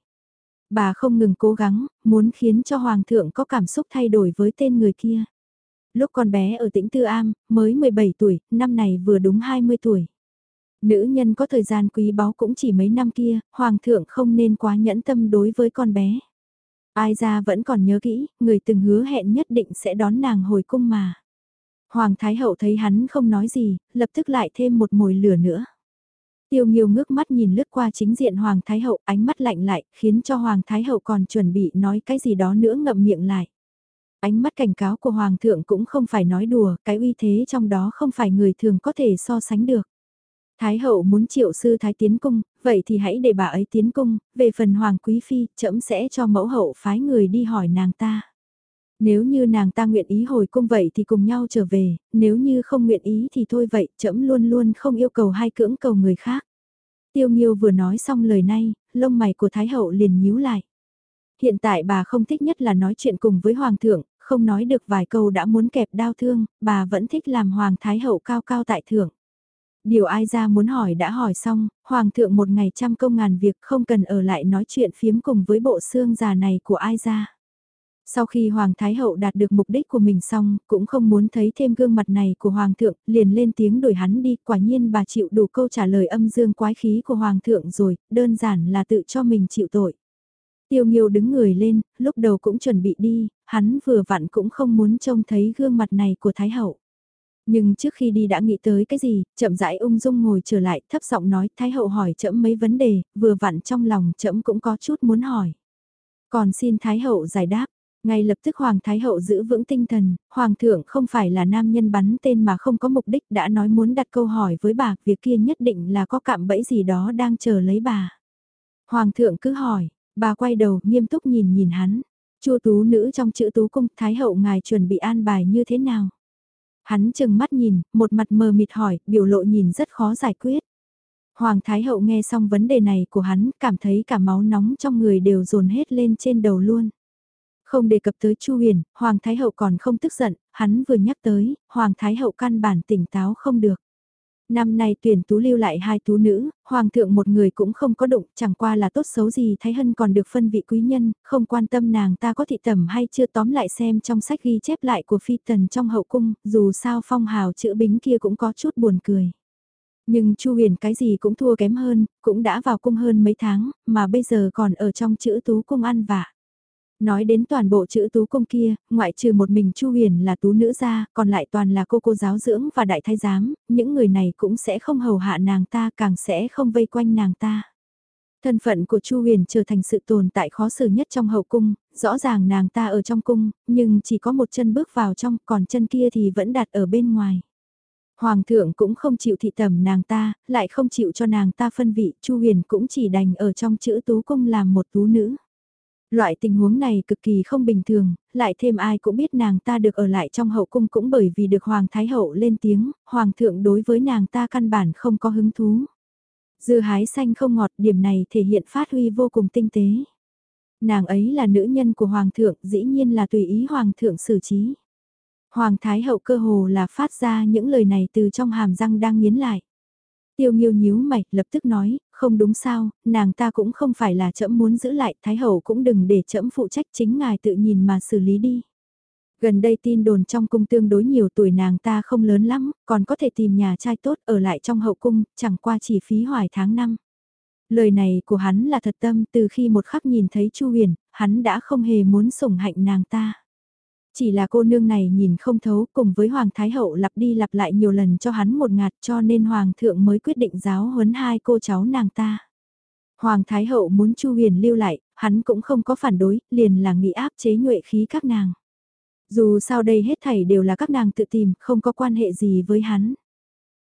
[SPEAKER 1] Bà không ngừng cố gắng, muốn khiến cho Hoàng thượng có cảm xúc thay đổi với tên người kia. Lúc con bé ở tỉnh Tư Am, mới 17 tuổi, năm này vừa đúng 20 tuổi. Nữ nhân có thời gian quý báu cũng chỉ mấy năm kia, Hoàng thượng không nên quá nhẫn tâm đối với con bé. Ai ra vẫn còn nhớ kỹ, người từng hứa hẹn nhất định sẽ đón nàng hồi cung mà. Hoàng Thái Hậu thấy hắn không nói gì, lập tức lại thêm một mồi lửa nữa. Tiêu Nghiêu ngước mắt nhìn lướt qua chính diện Hoàng Thái Hậu, ánh mắt lạnh lại, khiến cho Hoàng Thái Hậu còn chuẩn bị nói cái gì đó nữa ngậm miệng lại. Ánh mắt cảnh cáo của Hoàng thượng cũng không phải nói đùa, cái uy thế trong đó không phải người thường có thể so sánh được. Thái hậu muốn triệu sư thái tiến cung, vậy thì hãy để bà ấy tiến cung, về phần hoàng quý phi, trẫm sẽ cho mẫu hậu phái người đi hỏi nàng ta. Nếu như nàng ta nguyện ý hồi cung vậy thì cùng nhau trở về, nếu như không nguyện ý thì thôi vậy, trẫm luôn luôn không yêu cầu hay cưỡng cầu người khác. Tiêu Nghiêu vừa nói xong lời này, lông mày của Thái hậu liền nhíu lại. Hiện tại bà không thích nhất là nói chuyện cùng với Hoàng thượng, không nói được vài câu đã muốn kẹp đau thương, bà vẫn thích làm Hoàng Thái hậu cao cao tại thượng. Điều ai ra muốn hỏi đã hỏi xong, Hoàng thượng một ngày trăm công ngàn việc không cần ở lại nói chuyện phiếm cùng với bộ xương già này của ai ra. Sau khi Hoàng Thái Hậu đạt được mục đích của mình xong, cũng không muốn thấy thêm gương mặt này của Hoàng thượng, liền lên tiếng đuổi hắn đi, quả nhiên bà chịu đủ câu trả lời âm dương quái khí của Hoàng thượng rồi, đơn giản là tự cho mình chịu tội. Tiêu Nghiêu đứng người lên, lúc đầu cũng chuẩn bị đi, hắn vừa vặn cũng không muốn trông thấy gương mặt này của Thái Hậu. Nhưng trước khi đi đã nghĩ tới cái gì, chậm rãi ung dung ngồi trở lại, thấp giọng nói, Thái hậu hỏi chậm mấy vấn đề, vừa vặn trong lòng chậm cũng có chút muốn hỏi. Còn xin Thái hậu giải đáp, ngay lập tức Hoàng Thái Hậu giữ vững tinh thần, Hoàng thượng không phải là nam nhân bắn tên mà không có mục đích đã nói muốn đặt câu hỏi với bà, việc kia nhất định là có cạm bẫy gì đó đang chờ lấy bà. Hoàng thượng cứ hỏi, bà quay đầu nghiêm túc nhìn nhìn hắn, chua tú nữ trong chữ tú cung Thái Hậu ngài chuẩn bị an bài như thế nào? Hắn chừng mắt nhìn, một mặt mờ mịt hỏi, biểu lộ nhìn rất khó giải quyết. Hoàng Thái Hậu nghe xong vấn đề này của hắn, cảm thấy cả máu nóng trong người đều dồn hết lên trên đầu luôn. Không đề cập tới Chu Huyền, Hoàng Thái Hậu còn không tức giận, hắn vừa nhắc tới, Hoàng Thái Hậu căn bản tỉnh táo không được. Năm nay tuyển tú lưu lại hai tú nữ, hoàng thượng một người cũng không có đụng, chẳng qua là tốt xấu gì Thái Hân còn được phân vị quý nhân, không quan tâm nàng ta có thị tầm hay chưa tóm lại xem trong sách ghi chép lại của phi tần trong hậu cung, dù sao phong hào chữ bính kia cũng có chút buồn cười. Nhưng Chu Huyền cái gì cũng thua kém hơn, cũng đã vào cung hơn mấy tháng, mà bây giờ còn ở trong chữ tú cung ăn vạ. Nói đến toàn bộ chữ tú công kia, ngoại trừ một mình Chu Huyền là tú nữ gia, còn lại toàn là cô cô giáo dưỡng và đại thái giám, những người này cũng sẽ không hầu hạ nàng ta càng sẽ không vây quanh nàng ta. Thân phận của Chu Huyền trở thành sự tồn tại khó xử nhất trong hậu cung, rõ ràng nàng ta ở trong cung, nhưng chỉ có một chân bước vào trong, còn chân kia thì vẫn đặt ở bên ngoài. Hoàng thượng cũng không chịu thị tầm nàng ta, lại không chịu cho nàng ta phân vị, Chu Huyền cũng chỉ đành ở trong chữ tú cung làm một tú nữ. Loại tình huống này cực kỳ không bình thường, lại thêm ai cũng biết nàng ta được ở lại trong hậu cung cũng bởi vì được Hoàng Thái Hậu lên tiếng, Hoàng thượng đối với nàng ta căn bản không có hứng thú. Dưa hái xanh không ngọt điểm này thể hiện phát huy vô cùng tinh tế. Nàng ấy là nữ nhân của Hoàng thượng, dĩ nhiên là tùy ý Hoàng thượng xử trí. Hoàng Thái Hậu cơ hồ là phát ra những lời này từ trong hàm răng đang nghiến lại. Tiêu nghiêu nhíu mày, lập tức nói, không đúng sao, nàng ta cũng không phải là trẫm muốn giữ lại, Thái Hậu cũng đừng để trẫm phụ trách chính ngài tự nhìn mà xử lý đi. Gần đây tin đồn trong cung tương đối nhiều tuổi nàng ta không lớn lắm, còn có thể tìm nhà trai tốt ở lại trong hậu cung, chẳng qua chỉ phí hoài tháng năm. Lời này của hắn là thật tâm từ khi một khắc nhìn thấy Chu Huyền, hắn đã không hề muốn sủng hạnh nàng ta. Chỉ là cô nương này nhìn không thấu cùng với Hoàng Thái Hậu lặp đi lặp lại nhiều lần cho hắn một ngạt cho nên Hoàng thượng mới quyết định giáo huấn hai cô cháu nàng ta. Hoàng Thái Hậu muốn Chu Huyền lưu lại, hắn cũng không có phản đối, liền là nghĩ áp chế nhuệ khí các nàng. Dù sao đây hết thảy đều là các nàng tự tìm, không có quan hệ gì với hắn.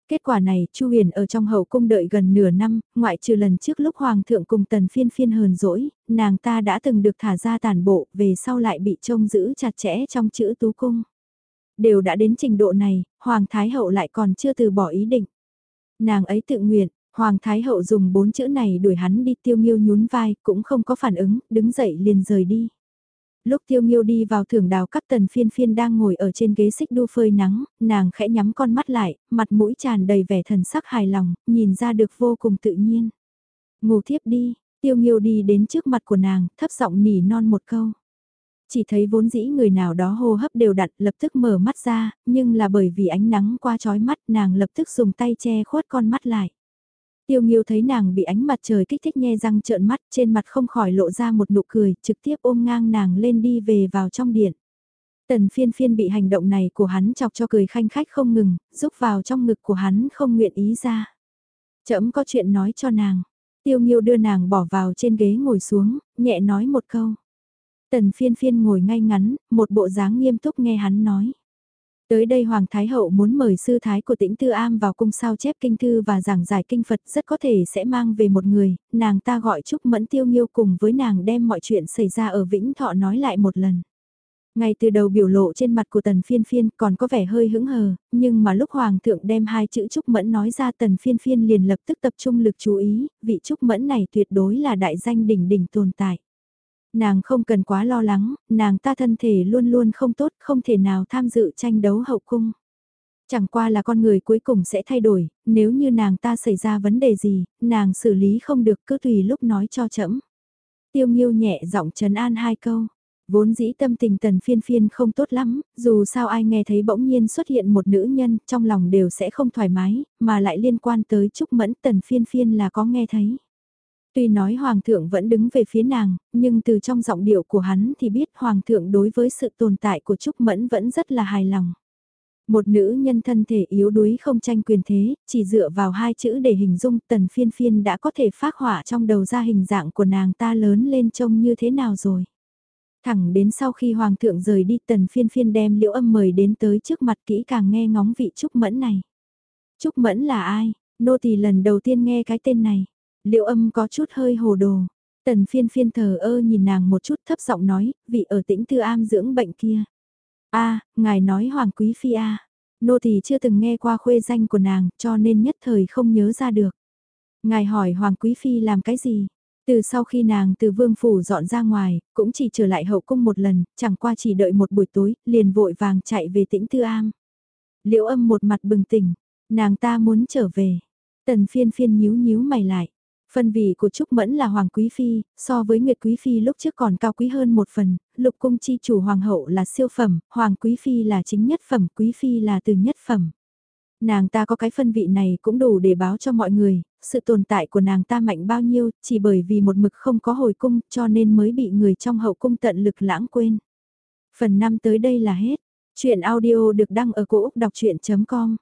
[SPEAKER 1] Kết quả này, Chu Huyền ở trong hậu cung đợi gần nửa năm, ngoại trừ lần trước lúc Hoàng thượng cùng tần phiên phiên hờn dỗi, nàng ta đã từng được thả ra tàn bộ, về sau lại bị trông giữ chặt chẽ trong chữ tú cung. Đều đã đến trình độ này, Hoàng Thái Hậu lại còn chưa từ bỏ ý định. Nàng ấy tự nguyện, Hoàng Thái Hậu dùng bốn chữ này đuổi hắn đi tiêu nghiêu nhún vai, cũng không có phản ứng, đứng dậy liền rời đi. Lúc tiêu nghiêu đi vào thưởng đào các tần phiên phiên đang ngồi ở trên ghế xích đu phơi nắng, nàng khẽ nhắm con mắt lại, mặt mũi tràn đầy vẻ thần sắc hài lòng, nhìn ra được vô cùng tự nhiên. Ngủ thiếp đi, tiêu nghiêu đi đến trước mặt của nàng, thấp giọng nỉ non một câu. Chỉ thấy vốn dĩ người nào đó hô hấp đều đặn lập tức mở mắt ra, nhưng là bởi vì ánh nắng qua trói mắt nàng lập tức dùng tay che khuất con mắt lại. Tiêu Nghiêu thấy nàng bị ánh mặt trời kích thích nhe răng trợn mắt, trên mặt không khỏi lộ ra một nụ cười, trực tiếp ôm ngang nàng lên đi về vào trong điện. Tần phiên phiên bị hành động này của hắn chọc cho cười khanh khách không ngừng, rúc vào trong ngực của hắn không nguyện ý ra. Chậm có chuyện nói cho nàng. Tiêu Nghiêu đưa nàng bỏ vào trên ghế ngồi xuống, nhẹ nói một câu. Tần phiên phiên ngồi ngay ngắn, một bộ dáng nghiêm túc nghe hắn nói. Tới đây Hoàng Thái Hậu muốn mời sư thái của tĩnh Tư Am vào cung sao chép kinh thư và giảng giải kinh Phật rất có thể sẽ mang về một người, nàng ta gọi Trúc Mẫn Tiêu Nghiêu cùng với nàng đem mọi chuyện xảy ra ở Vĩnh Thọ nói lại một lần. Ngay từ đầu biểu lộ trên mặt của tần phiên phiên còn có vẻ hơi hững hờ, nhưng mà lúc Hoàng thượng đem hai chữ Trúc Mẫn nói ra tần phiên phiên liền lập tức tập trung lực chú ý, vị Trúc Mẫn này tuyệt đối là đại danh đỉnh đỉnh tồn tại. Nàng không cần quá lo lắng, nàng ta thân thể luôn luôn không tốt, không thể nào tham dự tranh đấu hậu cung. Chẳng qua là con người cuối cùng sẽ thay đổi, nếu như nàng ta xảy ra vấn đề gì, nàng xử lý không được cứ tùy lúc nói cho chậm. Tiêu nghiêu nhẹ giọng trấn an hai câu. Vốn dĩ tâm tình tần phiên phiên không tốt lắm, dù sao ai nghe thấy bỗng nhiên xuất hiện một nữ nhân, trong lòng đều sẽ không thoải mái, mà lại liên quan tới Trúc Mẫn tần phiên phiên là có nghe thấy. Tuy nói Hoàng thượng vẫn đứng về phía nàng, nhưng từ trong giọng điệu của hắn thì biết Hoàng thượng đối với sự tồn tại của Trúc Mẫn vẫn rất là hài lòng. Một nữ nhân thân thể yếu đuối không tranh quyền thế, chỉ dựa vào hai chữ để hình dung tần phiên phiên đã có thể phát hỏa trong đầu ra hình dạng của nàng ta lớn lên trông như thế nào rồi. Thẳng đến sau khi hoàng thượng rời đi tần phiên phiên đem liễu âm mời đến tới trước mặt kỹ càng nghe ngóng vị Trúc Mẫn này. Trúc Mẫn là ai? Nô tỳ lần đầu tiên nghe cái tên này. Liễu âm có chút hơi hồ đồ. Tần phiên phiên thờ ơ nhìn nàng một chút thấp giọng nói, vị ở tĩnh tư am dưỡng bệnh kia. a ngài nói hoàng quý phi a Nô tỳ chưa từng nghe qua khuê danh của nàng cho nên nhất thời không nhớ ra được. Ngài hỏi hoàng quý phi làm cái gì? Từ sau khi nàng từ vương phủ dọn ra ngoài, cũng chỉ trở lại hậu cung một lần, chẳng qua chỉ đợi một buổi tối, liền vội vàng chạy về tĩnh tư am. Liễu âm một mặt bừng tỉnh, nàng ta muốn trở về. Tần phiên phiên nhíu nhíu mày lại. Phân vị của Trúc Mẫn là Hoàng Quý Phi, so với Nguyệt Quý Phi lúc trước còn cao quý hơn một phần, lục cung chi chủ Hoàng hậu là siêu phẩm, Hoàng Quý Phi là chính nhất phẩm, Quý Phi là từ nhất phẩm. Nàng ta có cái phân vị này cũng đủ để báo cho mọi người, sự tồn tại của nàng ta mạnh bao nhiêu, chỉ bởi vì một mực không có hồi cung cho nên mới bị người trong hậu cung tận lực lãng quên. Phần 5 tới đây là hết. Chuyện audio được đăng ở cổ Úc đọc chuyện.com